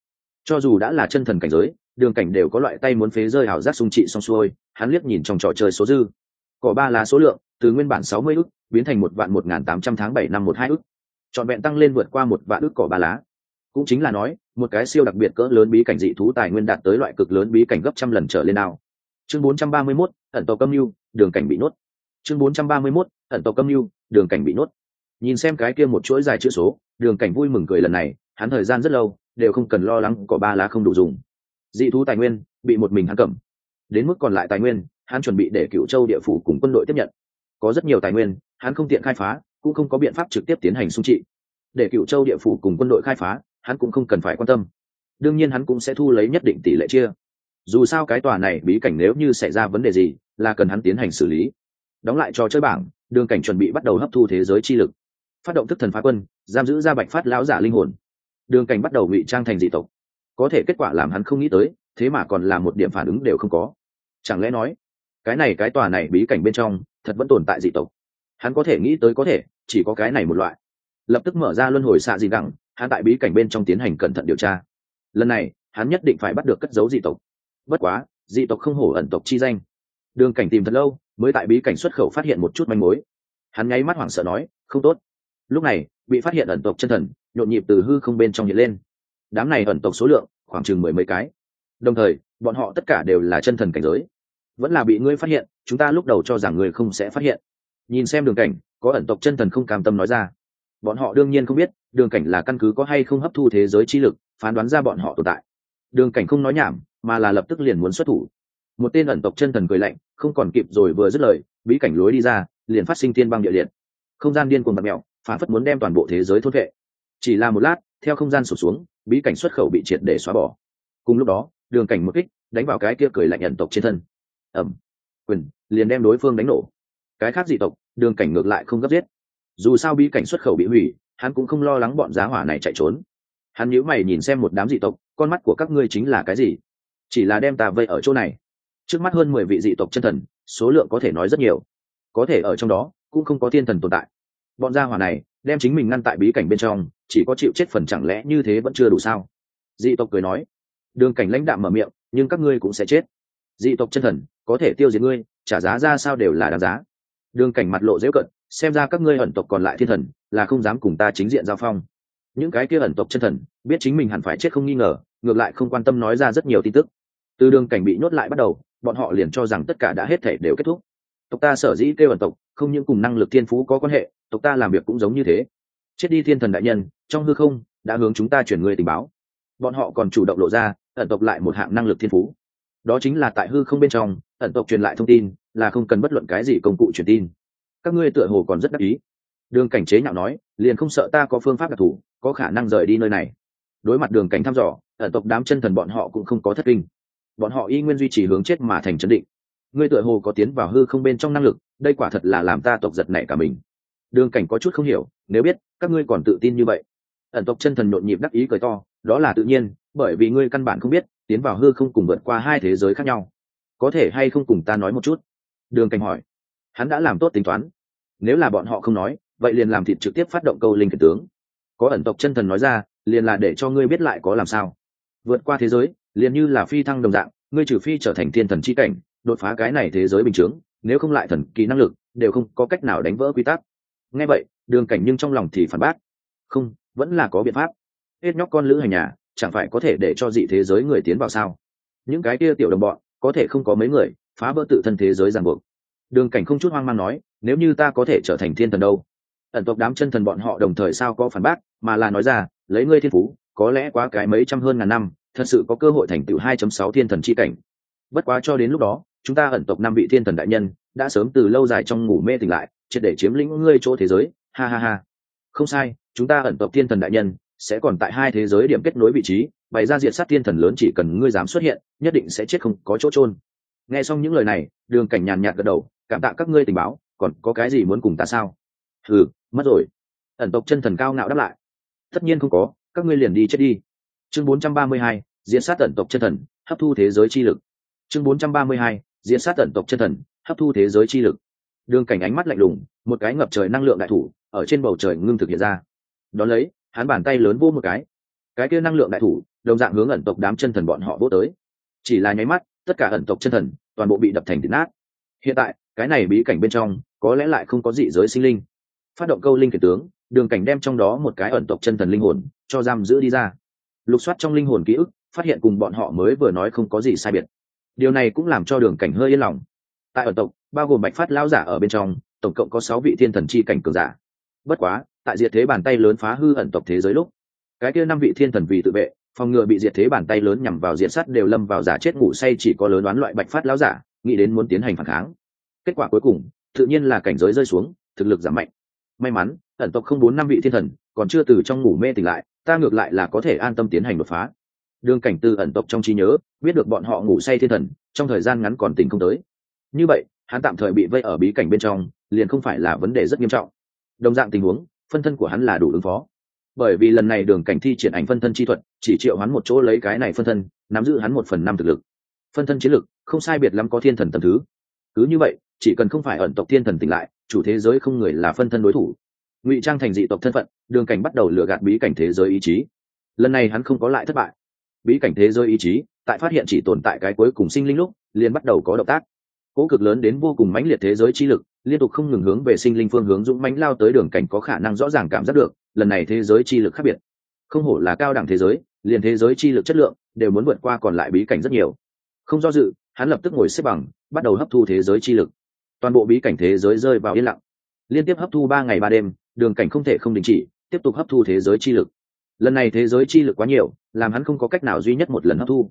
Cho dù đã là chân thần cảnh giới, đường cảnh đều có loại tay muốn phế rơi hảo giác xung trị xong xuôi, hắn liếc nhìn trong trò chơi số dư. Cỏ ba là số lượng, từ nguyên bản sáu mươi ức, biến thành một vạn một n g h n tám trăm tháng bảy năm một hai ức. Trọn vẹn tăng lên vượt qua một vạn ức cỏ ba lá. Cũng chính là nói, một cái siêu đặc biệt cỡ lớn bí cảnh dị thú tài nguyên đạt tới loại cực lớn bí cảnh gấp trăm lần trở lên nào chương 431, ẩn tộc câm lưu đường cảnh bị nuốt chương 431, ẩn tộc câm lưu đường cảnh bị nuốt nhìn xem cái kia một chuỗi dài chữ số đường cảnh vui mừng cười lần này hắn thời gian rất lâu đều không cần lo lắng có ba lá không đủ dùng. Dị thú tài nguyên bị một mình hắn cầm. Đến mức còn lại tài nguyên hắn chuẩn bị để cựu châu địa phủ cùng quân đội tiếp nhận. Có rất nhiều tài nguyên hắn không tiện khai phá cũng không có biện pháp trực tiếp tiến hành xung trị. Để cựu châu địa phủ cùng quân đội khai phá hắn cũng không cần phải quan tâm. Đương nhiên hắn cũng sẽ thu lấy nhất định tỷ lệ chia dù sao cái tòa này bí cảnh nếu như xảy ra vấn đề gì, là cần hắn tiến hành xử lý. Đóng lại trò chơi bảng, đường cảnh chuẩn bị bắt đầu hấp thu thế giới chi lực. Phát động thức thần phá quân, giam giữ ra bạch phát lão giả linh hồn. Đường cảnh bắt đầu ngụy trang thành dị tộc. Có thể kết quả làm hắn không nghĩ tới, thế mà còn là một điểm phản ứng đều không có. Chẳng lẽ nói, cái này cái tòa này bí cảnh bên trong, thật vẫn tồn tại dị tộc? Hắn có thể nghĩ tới có thể, chỉ có cái này một loại. Lập tức mở ra luân hồi xạ dị đẳng, hắn tại bí cảnh bên trong tiến hành cẩn thận điều tra. Lần này, hắn nhất định phải bắt được cất dấu dị tộc bất quá, dị tộc không hổ ẩn tộc chi danh. Đường cảnh tìm thật lâu, mới tại bí cảnh xuất khẩu phát hiện một chút manh mối. Hắn nháy mắt hoảng sợ nói, không tốt. Lúc này, bị phát hiện ẩn tộc chân thần, nhộn nhịp từ hư không bên trong hiện lên. Đám này ẩn tộc số lượng, khoảng chừng mười mấy cái. Đồng thời, bọn họ tất cả đều là chân thần cảnh giới. Vẫn là bị ngươi phát hiện, chúng ta lúc đầu cho rằng người không sẽ phát hiện. Nhìn xem đường cảnh, có ẩn tộc chân thần không cam tâm nói ra. Bọn họ đương nhiên không biết, đường cảnh là căn cứ có hay không hấp thu thế giới chi lực, phán đoán ra bọn họ tồn tại. Đường cảnh không nói nhảm mà là lập tức liền muốn xuất thủ. Một tên ẩn tộc chân thần cười lạnh, không còn kịp rồi vừa dứt lời, bí cảnh lối đi ra, liền phát sinh thiên băng địa liệt. Không gian điên cuồng mặt mẹo phản phất muốn đem toàn bộ thế giới thốt vệ. Chỉ là một lát, theo không gian sụp xuống, bí cảnh xuất khẩu bị triệt để xóa bỏ. Cùng lúc đó, đường cảnh một kích, đánh vào cái kia cười lạnh ẩn tộc trên thân. Ẩm quyền, liền đem đối phương đánh nổ. Cái khác dị tộc, đường cảnh ngược lại không gấp giết. Dù sao bí cảnh xuất khẩu bị hủy, hắn cũng không lo lắng bọn giá hỏa này chạy trốn. Hắn nhíu mày nhìn xem một đám dị tộc, con mắt của các ngươi chính là cái gì? Chỉ là đem ta vây ở chỗ này. Trước mắt hơn mười vị dị tộc chân thần, số lượng có thể nói rất nhiều. Có thể ở trong đó, cũng không có thiên thần tồn tại. Bọn gia hỏa này, đem chính mình ngăn tại bí cảnh bên trong, chỉ có chịu chết phần chẳng lẽ như thế vẫn chưa đủ sao? Dị tộc cười nói, đường cảnh lãnh đạm mở miệng, nhưng các ngươi cũng sẽ chết. Dị tộc chân thần, có thể tiêu diệt ngươi, trả giá ra sao đều là đáng giá. Đường cảnh mặt lộ dễ cận, xem ra các ngươi ẩn tộc còn lại thiên thần, là không dám cùng ta chính diện giao phong. Những cái kia ẩn tộc chân thần, biết chính mình hẳn phải chết không nghi ngờ, ngược lại không quan tâm nói ra rất nhiều tin tức từ đường cảnh bị nhốt lại bắt đầu, bọn họ liền cho rằng tất cả đã hết thể đều kết thúc. Tộc ta sở dĩ kêu ẩn tộc, không những cùng năng lực thiên phú có quan hệ, tộc ta làm việc cũng giống như thế. Chết đi thiên thần đại nhân, trong hư không, đã hướng chúng ta chuyển người tình báo. Bọn họ còn chủ động lộ ra, ẩn tộc lại một hạng năng lực thiên phú. Đó chính là tại hư không bên trong, ẩn tộc truyền lại thông tin, là không cần bất luận cái gì công cụ truyền tin. Các ngươi tựa hồ còn rất đắc ý. Đường cảnh chế nhạo nói, liền không sợ ta có phương pháp đặc thù, có khả năng rời đi nơi này. Đối mặt đường cảnh thăm dò, ẩn tộc đám chân thần bọn họ cũng không có thất kinh bọn họ y nguyên duy trì hướng chết mà thành chấn định. Ngươi tựa hồ có tiến vào hư không bên trong năng lực, đây quả thật là làm ta tộc giật nảy cả mình. Đường cảnh có chút không hiểu, nếu biết, các ngươi còn tự tin như vậy. Ẩn tộc chân thần nhộn nhịp đắc ý cười to, đó là tự nhiên, bởi vì ngươi căn bản không biết, tiến vào hư không cùng vượt qua hai thế giới khác nhau. Có thể hay không cùng ta nói một chút? Đường cảnh hỏi. Hắn đã làm tốt tính toán. Nếu là bọn họ không nói, vậy liền làm thịt trực tiếp phát động câu linh kiệt tướng. Có ẩn tộc chân thần nói ra, liền là để cho ngươi biết lại có làm sao. Vượt qua thế giới liền như là phi thăng đồng dạng, ngươi trừ phi trở thành thiên thần c h i cảnh, đột phá cái này thế giới bình chướng, nếu không lại thần, kỳ năng lực, đều không có cách nào đánh vỡ quy tắc. Nghe vậy, đường cảnh nhưng trong lòng thì phản bác. Không, vẫn là có biện pháp. Hết nhóc con lữ hành nhà, chẳng phải có thể để cho dị thế giới người tiến vào sao? Những cái kia tiểu đồng bọn, có thể không có mấy người, phá vỡ tự thân thế giới ràng buộc. Đường cảnh không chút hoang mang nói, nếu như ta có thể trở thành thiên thần đâu? Ẩn tộc đám chân thần bọn họ đồng thời sao có phản bác, mà là nói ra, lấy ngươi thiên phú, có lẽ quá cái mấy trăm hơn ngàn năm thật sự có cơ hội thành tựu 2.6 thiên thần chi cảnh. Bất quá cho đến lúc đó, chúng ta ẩn tộc năm vị thiên thần đại nhân đã sớm từ lâu dài trong ngủ mê tỉnh lại, triệt để chiếm lĩnh ngươi chỗ thế giới. Ha ha ha. Không sai, chúng ta ẩn tộc thiên thần đại nhân sẽ còn tại hai thế giới điểm kết nối vị trí, bày ra diện sát thiên thần lớn chỉ cần ngươi dám xuất hiện, nhất định sẽ chết không có chỗ trôn nghe xong những lời này, đường cảnh nhàn nhạt gật đầu, cảm tạ các ngươi tình báo, còn có cái gì muốn cùng ta sao? Ừ mất rồi. Ẩn tộc chân thần cao ngạo đáp lại. Tất nhiên không có, các ngươi liền đi chết đi chương 432, diễn sát tận tộc chân thần hấp thu thế giới chi lực. Chương 432, diễn sát tận tộc chân thần hấp thu thế giới chi lực. Đường cảnh ánh mắt lạnh lùng một cái ngập trời năng lượng đại thủ ở trên bầu trời ngưng thực hiện ra. Đón lấy hắn bàn tay lớn vô một cái. Cái kia năng lượng đại thủ đồng dạng hướng ẩn tộc đám chân thần bọn họ vô tới. Chỉ là nháy mắt tất cả ẩn tộc chân thần toàn bộ bị đập thành thịt nát. Hiện tại cái này bí cảnh bên trong có lẽ lại không có dị giới sinh linh. Phát động câu linh kể tướng đường cảnh đem trong đó một cái ẩn tộc chân thần linh hồn cho giam giữ đi ra lục soát trong linh hồn ký ức, phát hiện cùng bọn họ mới vừa nói không có gì sai biệt. Điều này cũng làm cho đường cảnh hơi yên lòng. Tại ẩn tộc, bao gồm bạch phát lao giả ở bên trong, tổng cộng có sáu vị thiên thần chi cảnh cường giả. Bất quá, tại diệt thế bàn tay lớn phá hư ẩn tộc thế giới lúc, cái kia năm vị thiên thần vì tự vệ, phòng ngừa bị diệt thế bàn tay lớn nhằm vào diệt sắt đều lâm vào giả chết ngủ say chỉ có lớn đoán loại bạch phát lão giả, nghĩ đến muốn tiến hành phản kháng. Kết quả cuối cùng, tự nhiên là cảnh giới rơi xuống, thực lực giảm mạnh. May mắn, ẩn tộc không bốn năm vị thiên thần, còn chưa từ trong ngủ mê tỉnh lại ta ngược lại là có thể an tâm tiến hành đột phá. Đường cảnh Tư ẩn tộc trong trí nhớ, biết được bọn họ ngủ say thiên thần, trong thời gian ngắn còn tình không tới. Như vậy, hắn tạm thời bị vây ở bí cảnh bên trong, liền không phải là vấn đề rất nghiêm trọng. Đồng dạng tình huống, phân thân của hắn là đủ ứng phó. Bởi vì lần này đường cảnh thi triển ảnh phân thân chi thuật, chỉ triệu hắn một chỗ lấy cái này phân thân, nắm giữ hắn một phần năm thực lực. Phân thân chiến lực, không sai biệt lắm có thiên thần tầm thứ. Cứ như vậy, chỉ cần không phải ẩn tộc thiên thần tỉnh lại, chủ thế giới không người là phân thân đối thủ ngụy trang thành dị tộc thân phận, đường cảnh bắt đầu lừa gạt bí cảnh thế giới ý chí. Lần này hắn không có lại thất bại. Bí cảnh thế giới ý chí, tại phát hiện chỉ tồn tại cái cuối cùng sinh linh lúc, liền bắt đầu có động tác. Cố cực lớn đến vô cùng mãnh liệt thế giới chi lực, liên tục không ngừng hướng về sinh linh phương hướng dũng mãnh lao tới đường cảnh có khả năng rõ ràng cảm giác được, lần này thế giới chi lực khác biệt. Không hổ là cao đẳng thế giới, liền thế giới chi lực chất lượng đều muốn vượt qua còn lại bí cảnh rất nhiều. Không do dự, hắn lập tức ngồi xếp bằng, bắt đầu hấp thu thế giới chi lực. Toàn bộ bí cảnh thế giới rơi vào yên lặng. Liên tiếp hấp thu ba ngày ba đêm đường cảnh không thể không đình chỉ, tiếp tục hấp thu thế giới chi lực. Lần này thế giới chi lực quá nhiều, làm hắn không có cách nào duy nhất một lần hấp thu.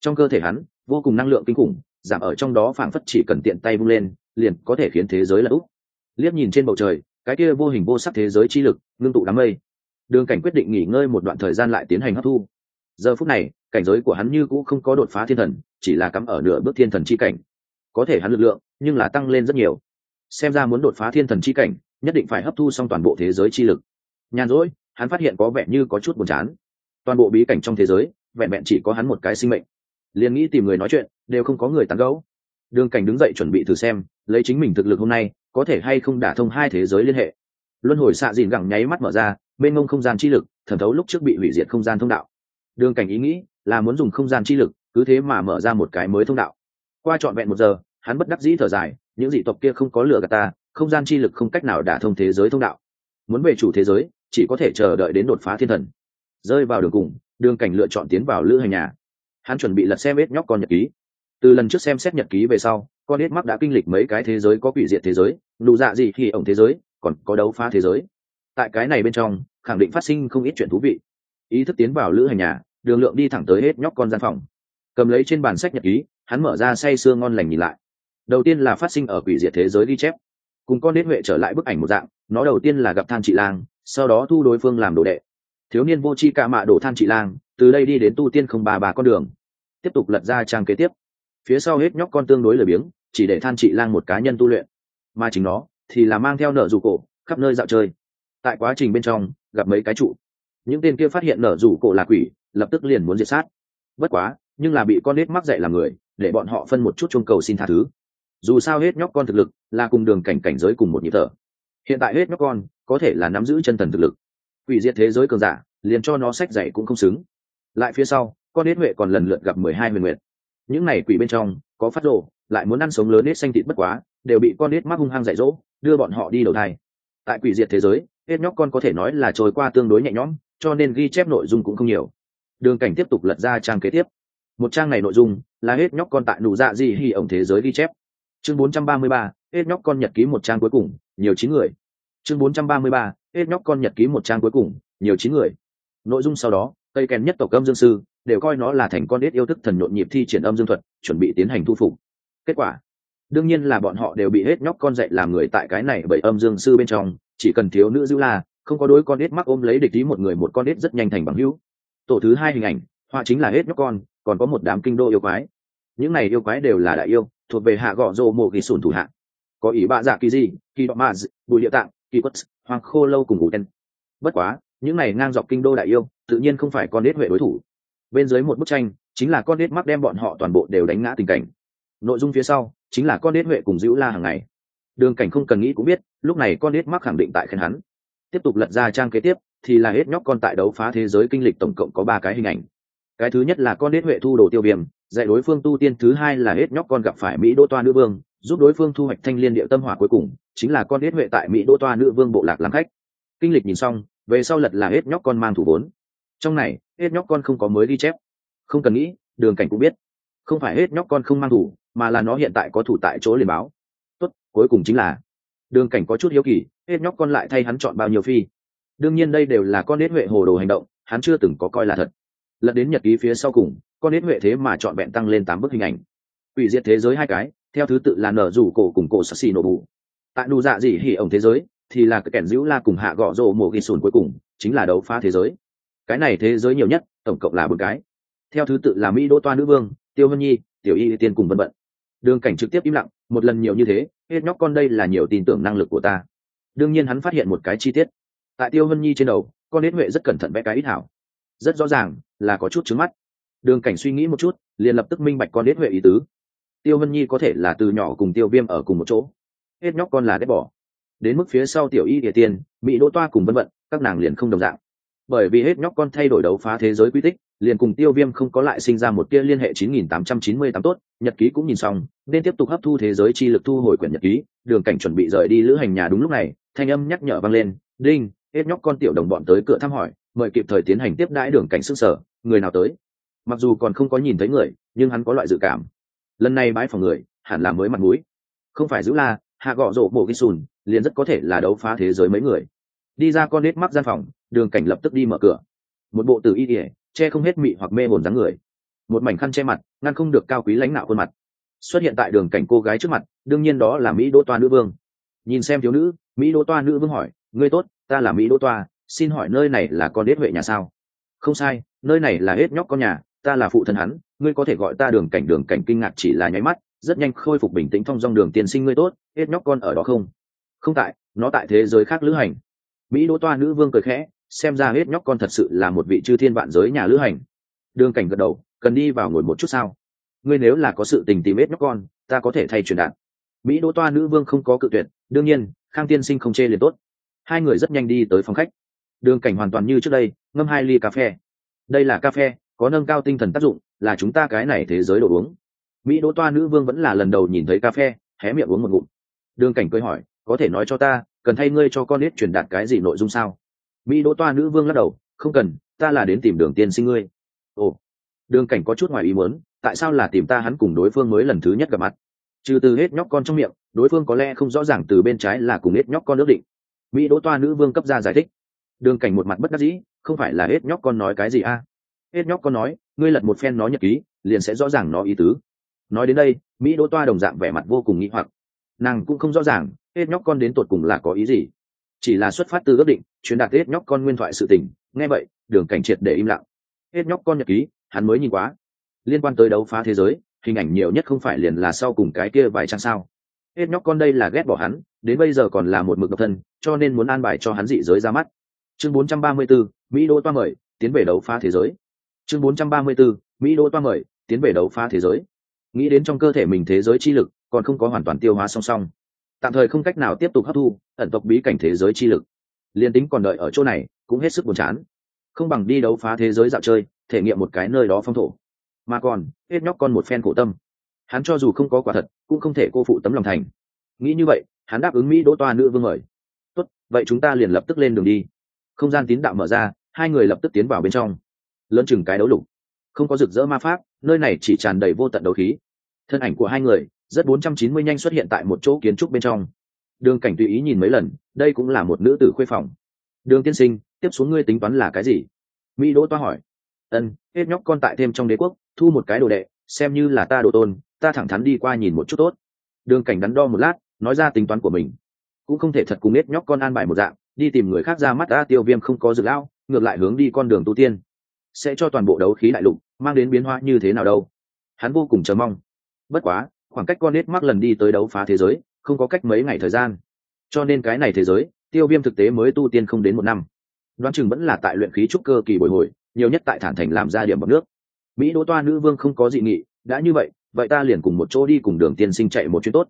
Trong cơ thể hắn, vô cùng năng lượng kinh khủng, giảm ở trong đó phảng phất chỉ cần tiện tay vung lên, liền có thể khiến thế giới là úp. Liếc nhìn trên bầu trời, cái kia vô hình vô sắc thế giới chi lực, ngưng tụ đám mây. Đường cảnh quyết định nghỉ ngơi một đoạn thời gian lại tiến hành hấp thu. Giờ phút này, cảnh giới của hắn như cũ không có đột phá thiên thần, chỉ là cắm ở nửa bước thiên thần chi cảnh. Có thể hắn lực lượng, nhưng là tăng lên rất nhiều. Xem ra muốn đột phá thiên thần chi cảnh nhất định phải hấp thu xong toàn bộ thế giới chi lực. Nhàn rỗi, hắn phát hiện có vẻ như có chút buồn chán. Toàn bộ bí cảnh trong thế giới, vẹn vẹn chỉ có hắn một cái sinh mệnh. Liền nghĩ tìm người nói chuyện, đều không có người tán gấu đường cảnh đứng dậy chuẩn bị thử xem, lấy chính mình thực lực hôm nay, có thể hay không đả thông hai thế giới liên hệ. Luân hồi xạ dìn gẳng nháy mắt mở ra bên ngông không gian chi lực, thẩm thấu lúc trước bị hủy diệt không gian thông đạo. Đường cảnh ý nghĩ là muốn dùng không gian chi lực, cứ thế mà mở ra một cái mới thông đạo. Qua trọn vẹn một giờ, hắn bất đắc dĩ thở dài, những dị tộc kia không có lửa gạt ta không gian chi lực không cách nào đả thông thế giới thông đạo. Muốn về chủ thế giới, chỉ có thể chờ đợi đến đột phá thiên thần. Rơi vào đường cùng, đường cảnh lựa chọn tiến vào lữ hành nhà. Hắn chuẩn bị lật xem hết nhóc con nhật ký. Từ lần trước xem xét nhật ký về sau, con hết mắc đã kinh lịch mấy cái thế giới có quỷ diệt thế giới, nụ dạ gì khi ổng thế giới, còn có đấu phá thế giới. Tại cái này bên trong, khẳng định phát sinh không ít chuyện thú vị. Ý thức tiến vào lữ hành nhà, đường lượng đi thẳng tới hết nhóc con gian phòng. Cầm lấy trên bàn sách nhật ký, hắn mở ra say sưa ngon lành nhìn lại. Đầu tiên là phát sinh ở quỷ diệt thế giới ghi chép cùng con đến huệ trở lại bức ảnh một dạng, nó đầu tiên là gặp than chị lang, sau đó thu đối phương làm đồ đệ. Thiếu niên vô c h i ca mạ đổ than chị lang, từ đây đi đến tu tiên không bà bà con đường. Tiếp tục lật ra trang kế tiếp. Phía sau hết nhóc con tương đối lười biếng, chỉ để than chị lang một cá nhân tu luyện. Mà chính nó thì là mang theo nợ rủ cổ, khắp nơi dạo chơi. Tại quá trình bên trong, gặp mấy cái trụ. Những tên kia phát hiện nở rủ cổ là quỷ, lập tức liền muốn diệt sát. Bất quá, nhưng là bị con nết mắc dạy làm người, để bọn họ phân một chút chuông cầu xin tha thứ dù sao hết nhóc con thực lực là cùng đường cảnh cảnh giới cùng một nhịp thở. Hiện tại hết nhóc con có thể là nắm giữ chân thần thực lực. Quỷ diệt thế giới cường giả, liền cho nó sách dạy cũng không xứng. Lại phía sau, con hết huệ còn lần lượt gặp mười hai huyền nguyệt. Những này quỷ bên trong, có phát rộ lại muốn ăn sống lớn hết xanh thịt bất quá, đều bị con hết mắc hung hăng dạy dỗ, đưa bọn họ đi đầu thai. Tại quỷ diệt thế giới, hết nhóc con có thể nói là trôi qua tương đối nhẹ nhõm, cho nên ghi chép nội dung cũng không nhiều. Đường cảnh tiếp tục lật ra trang kế tiếp. Một trang này nội dung là hết nhóc con tại nụ dạ di hy ổng thế giới ghi chép chương 433, hết nhóc con nhật ký một trang cuối cùng nhiều chín người. Chương 433, hết nhóc con nhật ký một trang cuối cùng nhiều chín người. Nội dung sau đó tây kèn nhất tộc âm dương sư đều coi nó là thành con đết yêu thức thần nhộn nhịp thi triển âm dương thuật chuẩn bị tiến hành thu phục. Kết quả đương nhiên là bọn họ đều bị hết nhóc con dạy làm người tại cái này bởi âm dương sư bên trong chỉ cần thiếu nữ giữ la không có đối con đết mắc ôm lấy địch ý một người một con đết rất nhanh thành bằng hữu. Tổ thứ hai hình ảnh họa chính là hết nhóc con còn có một đám kinh đô yêu quái. Những này yêu quái đều là đại yêu thuộc về hạ gọ rô mộ kỳ sùn thủ hạ có ý bạ dạ kỳ gì, kỳ đọ ma bùi địa tạng, kỳ quất hoàng khô lâu cùng ngủ đen. Bất quá, những này ngang dọc kinh đô đại yêu, tự nhiên không phải con nết huệ đối thủ. Bên dưới một bức tranh, chính là con nết mắc đem bọn họ toàn bộ đều đánh ngã tình cảnh. Nội dung phía sau, chính là con nết huệ cùng giữ la hàng ngày. Đường cảnh không cần nghĩ cũng biết, lúc này con nết mắc khẳng định tại khen hắn. Tiếp tục lật ra trang kế tiếp, thì là hết nhóc con tại đấu phá thế giới kinh lịch tổng cộng có ba cái hình ảnh. Cái thứ nhất là con nết huệ thu đồ tiêu viêm dạy đối phương tu tiên thứ hai là hết nhóc con gặp phải mỹ đô toa nữ vương, giúp đối phương thu hoạch thanh liên địa tâm hỏa cuối cùng, chính là con hết huệ tại mỹ đô toa nữ vương bộ lạc làm khách. Kinh lịch nhìn xong, về sau lật là hết nhóc con mang thủ vốn. Trong này, hết nhóc con không có mới ghi chép. Không cần nghĩ, đường cảnh cũng biết. Không phải hết nhóc con không mang thủ, mà là nó hiện tại có thủ tại chỗ liền báo. Tốt, cuối cùng chính là, đường cảnh có chút hiếu kỳ, hết nhóc con lại thay hắn chọn bao nhiêu phi. Đương nhiên đây đều là con hết huệ hồ đồ hành động, hắn chưa từng có coi là thật. Lật đến nhật ký phía sau cùng con nết huệ thế mà chọn vẹn tăng lên tám bức hình ảnh. Ủy diệt thế giới hai cái, theo thứ tự là nở rủ cổ cùng cổ sắc xì nổ bù. Tại đủ dạ gì hỉ ổng thế giới, thì là cái kẻn dữ la cùng hạ gõ rộ mổ ghi sùn cuối cùng, chính là đấu phá thế giới. Cái này thế giới nhiều nhất, tổng cộng là bốn cái. Theo thứ tự là mỹ đỗ toa nữ vương, tiêu hân nhi, tiểu y tiên cùng vân vận đường cảnh trực tiếp im lặng, một lần nhiều như thế, hết nhóc con đây là nhiều tin tưởng năng lực của ta. Đương nhiên hắn phát hiện một cái chi tiết. Tại tiêu hân nhi trên đầu, con đến huệ rất cẩn thận vẽ cái ít hảo. Rất rõ ràng là có chút trứng mắt đường cảnh suy nghĩ một chút, liền lập tức minh bạch con đến huệ ý tứ. Tiêu hân nhi có thể là từ nhỏ cùng tiêu viêm ở cùng một chỗ. Hết nhóc con là ghét bỏ. Đến mức phía sau tiểu y địa tiên bị đỗ toa cùng vân vận, các nàng liền không đồng dạng. Bởi vì hết nhóc con thay đổi đấu phá thế giới quy tích, liền cùng tiêu viêm không có lại sinh ra một tia liên hệ 9898 tốt, nhật ký cũng nhìn xong, nên tiếp tục hấp thu thế giới chi lực thu hồi quyển nhật ký, đường cảnh chuẩn bị rời đi lữ hành nhà đúng lúc này, thanh âm nhắc nhở vang lên, đinh, hết nhóc con tiểu đồng bọn tới cửa thăm hỏi, mời kịp thời tiến hành tiếp đãi đường cảnh sức sở, người nào tới? Mặc dù còn không có nhìn thấy người, nhưng hắn có loại dự cảm. Lần này bãi phòng người, hẳn là mới mặt mũi. Không phải giữ la hạ gọ rộ bộ ghi sùn, liền rất có thể là đấu phá thế giới mấy người. Đi ra con nết mắc gian phòng, đường cảnh lập tức đi mở cửa. Một bộ từ y ỉa che không hết mị hoặc mê hồn dáng người. Một mảnh khăn che mặt, ngăn không được cao quý lãnh nạo khuôn mặt. Xuất hiện tại đường cảnh cô gái trước mặt, đương nhiên đó là mỹ đỗ toa nữ vương. Nhìn xem thiếu nữ, mỹ đỗ toa nữ vương hỏi, ngươi tốt, ta là mỹ đỗ toa, xin hỏi nơi này là con đết huệ nhà sao? Không sai, nơi này là hết nhóc con nhà ta là phụ thân hắn, ngươi có thể gọi ta đường cảnh đường cảnh kinh ngạc chỉ là nháy mắt, rất nhanh khôi phục bình tĩnh thong dong đường tiên sinh ngươi tốt, hết nhóc con ở đó không? Không tại, nó tại thế giới khác lữ hành. Mỹ đỗ toa nữ vương cười khẽ, xem ra hết nhóc con thật sự là một vị chư thiên vạn giới nhà lữ hành. Đường cảnh gật đầu, cần đi vào ngồi một chút sao? Ngươi nếu là có sự tình tìm hết nhóc con, ta có thể thay truyền đạt. Mỹ đỗ toa nữ vương không có cự tuyệt, đương nhiên, khang tiên sinh không chê liền tốt. Hai người rất nhanh đi tới phòng khách. Đường cảnh hoàn toàn như trước đây, ngâm hai ly cà phê. Đây là cà phê có nâng cao tinh thần tác dụng, là chúng ta cái này thế giới đồ uống. Mỹ đỗ toa nữ vương vẫn là lần đầu nhìn thấy cà phê, hé miệng uống một ngụm. Đường cảnh cười hỏi, có thể nói cho ta, cần thay ngươi cho con nết truyền đạt cái gì nội dung sao? Mỹ đỗ toa nữ vương lắc đầu, không cần, ta là đến tìm đường tiên sinh ngươi. Ồ. Đường cảnh có chút ngoài ý muốn, tại sao là tìm ta hắn cùng đối phương mới lần thứ nhất gặp mặt? Trừ từ hết nhóc con trong miệng, đối phương có lẽ không rõ ràng từ bên trái là cùng hết nhóc con ước định. Mỹ đỗ toa nữ vương cấp ra giải thích. Đường cảnh một mặt bất đắc dĩ, không phải là hết nhóc con nói cái gì a? à? Hết nhóc con nói ngươi lật một phen nó nhật ký liền sẽ rõ ràng nó ý tứ. Nói đến đây mỹ đỗ toa đồng dạng vẻ mặt vô cùng nghĩ hoặc. Nàng cũng không rõ ràng hết nhóc con đến tột cùng là có ý gì. Chỉ là xuất phát từ ước định truyền đạt hết nhóc con nguyên thoại sự tình. Nghe vậy đường cảnh triệt để im lặng. Hết nhóc con nhật ký hắn mới nhìn quá. Liên quan tới đấu phá thế giới hình ảnh nhiều nhất không phải liền là sau cùng cái kia vài trang sao. Hết nhóc con đây là ghét bỏ hắn đến bây giờ còn là một mực độc thân cho nên muốn an bài cho hắn dị giới ra mắt. Chương 434, mỹ đô toa mời tiến về đấu phá thế giới chương 434, mỹ đô toa mời tiến về đấu phá thế giới. Nghĩ đến trong cơ thể mình thế giới chi lực còn không có hoàn toàn tiêu hóa song song. Tạm thời không cách nào tiếp tục hấp thu ẩn tộc bí cảnh thế giới chi lực. Liên tính còn đợi ở chỗ này cũng hết sức buồn chán. Không bằng đi đấu phá thế giới dạo chơi thể nghiệm một cái nơi đó phong thổ. Mà còn hết nhóc con một phen khổ tâm. Hắn cho dù không có quả thật cũng không thể cô phụ tấm lòng thành. Nghĩ như vậy hắn đáp ứng mỹ đỗ toa nữ vương mời. Tốt vậy chúng ta liền lập tức lên đường đi. Không gian tín đạo mở ra hai người lập tức tiến vào bên trong lớn chừng cái đấu lục. Không có rực rỡ ma pháp, nơi này chỉ tràn đầy vô tận đấu khí. Thân ảnh của hai người, rất bốn trăm chín mươi nhanh xuất hiện tại một chỗ kiến trúc bên trong. Đường cảnh tùy ý nhìn mấy lần, đây cũng là một nữ tử khuê phòng. Đường tiên sinh, tiếp xuống ngươi tính toán là cái gì? Mỹ đỗ toa hỏi. Ân, hết nhóc con tại thêm trong đế quốc, thu một cái đồ đệ, xem như là ta đồ tôn, ta thẳng thắn đi qua nhìn một chút tốt. Đường cảnh đắn đo một lát, nói ra tính toán của mình. Cũng không thể thật cùng hết nhóc con an bài một dạng, đi tìm người khác ra mắt ta tiêu viêm không có dự lão, ngược lại hướng đi con đường tu tiên sẽ cho toàn bộ đấu khí đại lục mang đến biến hóa như thế nào đâu. Hắn vô cùng chờ mong. Bất quá, khoảng cách con nết mắc lần đi tới đấu phá thế giới, không có cách mấy ngày thời gian. Cho nên cái này thế giới, tiêu viêm thực tế mới tu tiên không đến một năm. Đoán chừng vẫn là tại luyện khí trúc cơ kỳ bồi hồi, nhiều nhất tại thản thành làm ra điểm bọc nước. Mỹ đỗ toa nữ vương không có dị nghị, đã như vậy vậy ta liền cùng một chỗ đi cùng đường tiên sinh chạy một chuyến tốt.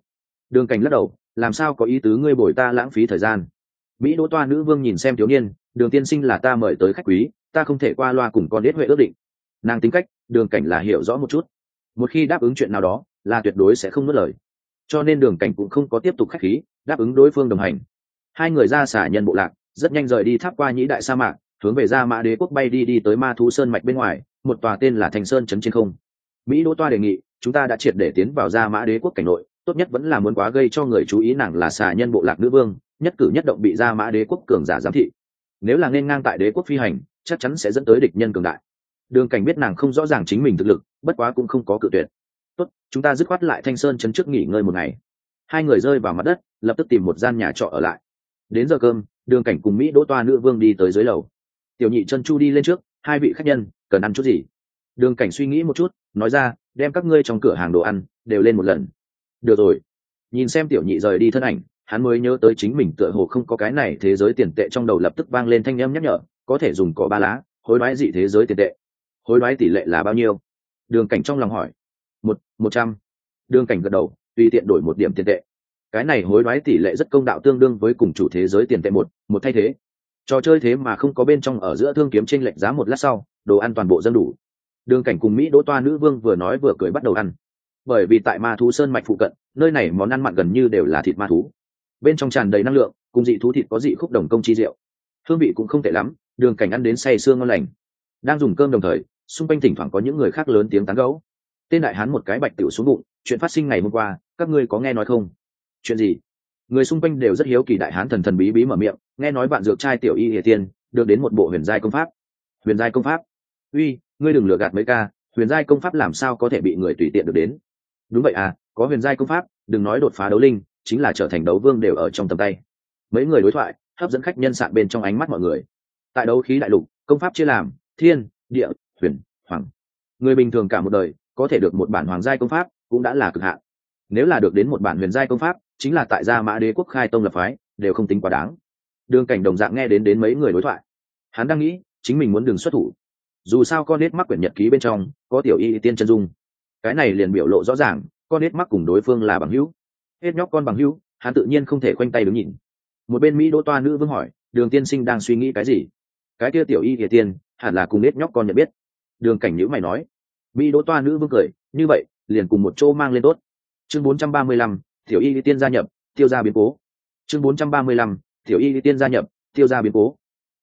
Đường cảnh lắc đầu, làm sao có ý tứ ngươi bồi ta lãng phí thời gian? Mỹ đỗ toa nữ vương nhìn xem thiếu niên, đường tiên sinh là ta mời tới khách quý ta không thể qua loa cùng con đế huệ ước định. Nàng tính cách, đường cảnh là hiểu rõ một chút. Một khi đáp ứng chuyện nào đó, là tuyệt đối sẽ không mất lời. Cho nên đường cảnh cũng không có tiếp tục khách khí, đáp ứng đối phương đồng hành. Hai người ra xả nhân bộ lạc, rất nhanh rời đi tháp qua nhĩ đại sa mạc, hướng về ra mã đế quốc bay đi đi tới ma thú sơn mạch bên ngoài, một tòa tên là thành sơn chấn trên không. Mỹ đỗ toa đề nghị, chúng ta đã triệt để tiến vào ra mã đế quốc cảnh nội, tốt nhất vẫn là muốn quá gây cho người chú ý nàng là xà nhân bộ lạc nữ vương, nhất cử nhất động bị ra mã đế quốc cường giả giám thị. Nếu là nên ngang tại đế quốc phi hành chắc chắn sẽ dẫn tới địch nhân cường đại. Đường cảnh biết nàng không rõ ràng chính mình thực lực, bất quá cũng không có cự tuyệt. Tốt, chúng ta dứt khoát lại thanh sơn chấn trước nghỉ ngơi một ngày. Hai người rơi vào mặt đất, lập tức tìm một gian nhà trọ ở lại. Đến giờ cơm, đường cảnh cùng mỹ đỗ toa nữ vương đi tới dưới lầu. Tiểu nhị chân chu đi lên trước, hai vị khách nhân, cần ăn chút gì? Đường cảnh suy nghĩ một chút, nói ra, đem các ngươi trong cửa hàng đồ ăn, đều lên một lần. Được rồi. Nhìn xem tiểu nhị rời đi thân ảnh, hắn mới nhớ tới chính mình tựa hồ không có cái này thế giới tiền tệ trong đầu lập tức vang lên thanh âm nhắc nhở có thể dùng cỏ ba lá, hối đoái dị thế giới tiền tệ. Hối đoái tỷ lệ là bao nhiêu? Đường cảnh trong lòng hỏi. Một một trăm. Đường cảnh gật đầu, tùy tiện đổi một điểm tiền tệ. Cái này hối đoái tỷ lệ rất công đạo tương đương với cùng chủ thế giới tiền tệ một một thay thế. Trò chơi thế mà không có bên trong ở giữa thương kiếm tranh lệch giá một lát sau, đồ ăn toàn bộ dân đủ. Đường cảnh cùng mỹ đỗ toa nữ vương vừa nói vừa cười bắt đầu ăn. Bởi vì tại ma thú sơn mạch phụ cận, nơi này món ăn mặn gần như đều là thịt ma thú. Bên trong tràn đầy năng lượng, cùng dị thú thịt có dị khúc đồng công chi rượu hương vị cũng không tệ lắm đường cảnh ăn đến say sương ngon lành. Đang dùng cơm đồng thời, xung quanh thỉnh thoảng có những người khác lớn tiếng tán gẫu. Tên đại hán một cái bạch tiểu xuống bụng, chuyện phát sinh ngày hôm qua, các ngươi có nghe nói không? Chuyện gì? Người xung quanh đều rất hiếu kỳ đại hán thần thần bí bí mở miệng, nghe nói bạn dược trai tiểu y hệ tiên, được đến một bộ huyền giai công pháp. Huyền giai công pháp? Uy, ngươi đừng lừa gạt mấy ca, huyền giai công pháp làm sao có thể bị người tùy tiện được đến? Đúng vậy à có huyền giai công pháp, đừng nói đột phá đấu linh, chính là trở thành đấu vương đều ở trong tầm tay. Mấy người đối thoại, hấp dẫn khách nhân sạn bên trong ánh mắt mọi người tại đấu khí đại lục, công pháp chia làm, thiên, địa, huyền, hoàng. Người bình thường cả một đời, có thể được một bản hoàng giai công pháp, cũng đã là cực hạn. Nếu là được đến một bản huyền giai công pháp, chính là tại gia mã đế quốc khai tông lập phái, đều không tính quá đáng. Đường cảnh đồng dạng nghe đến đến mấy người đối thoại. Hắn đang nghĩ, chính mình muốn đường xuất thủ. Dù sao con nết mắc quyển nhật ký bên trong, có tiểu y tiên chân dung. Cái này liền biểu lộ rõ ràng, con nết mắc cùng đối phương là bằng hữu. Hết nhóc con bằng hữu, hắn tự nhiên không thể khoanh tay đứng nhìn. Một bên mỹ đỗ toa nữ vương hỏi, đường tiên sinh đang suy nghĩ cái gì? Cái kia tiểu y địa tiên hẳn là cùng nết nhóc con nhận biết. Đường cảnh nhữ mày nói. Mỹ đỗ toa nữ vương cười như vậy liền cùng một chỗ mang lên tốt. Chương 435, tiểu y tiên gia nhập tiêu ra biến cố. Chương 435, tiểu y tiên gia nhập tiêu ra biến cố.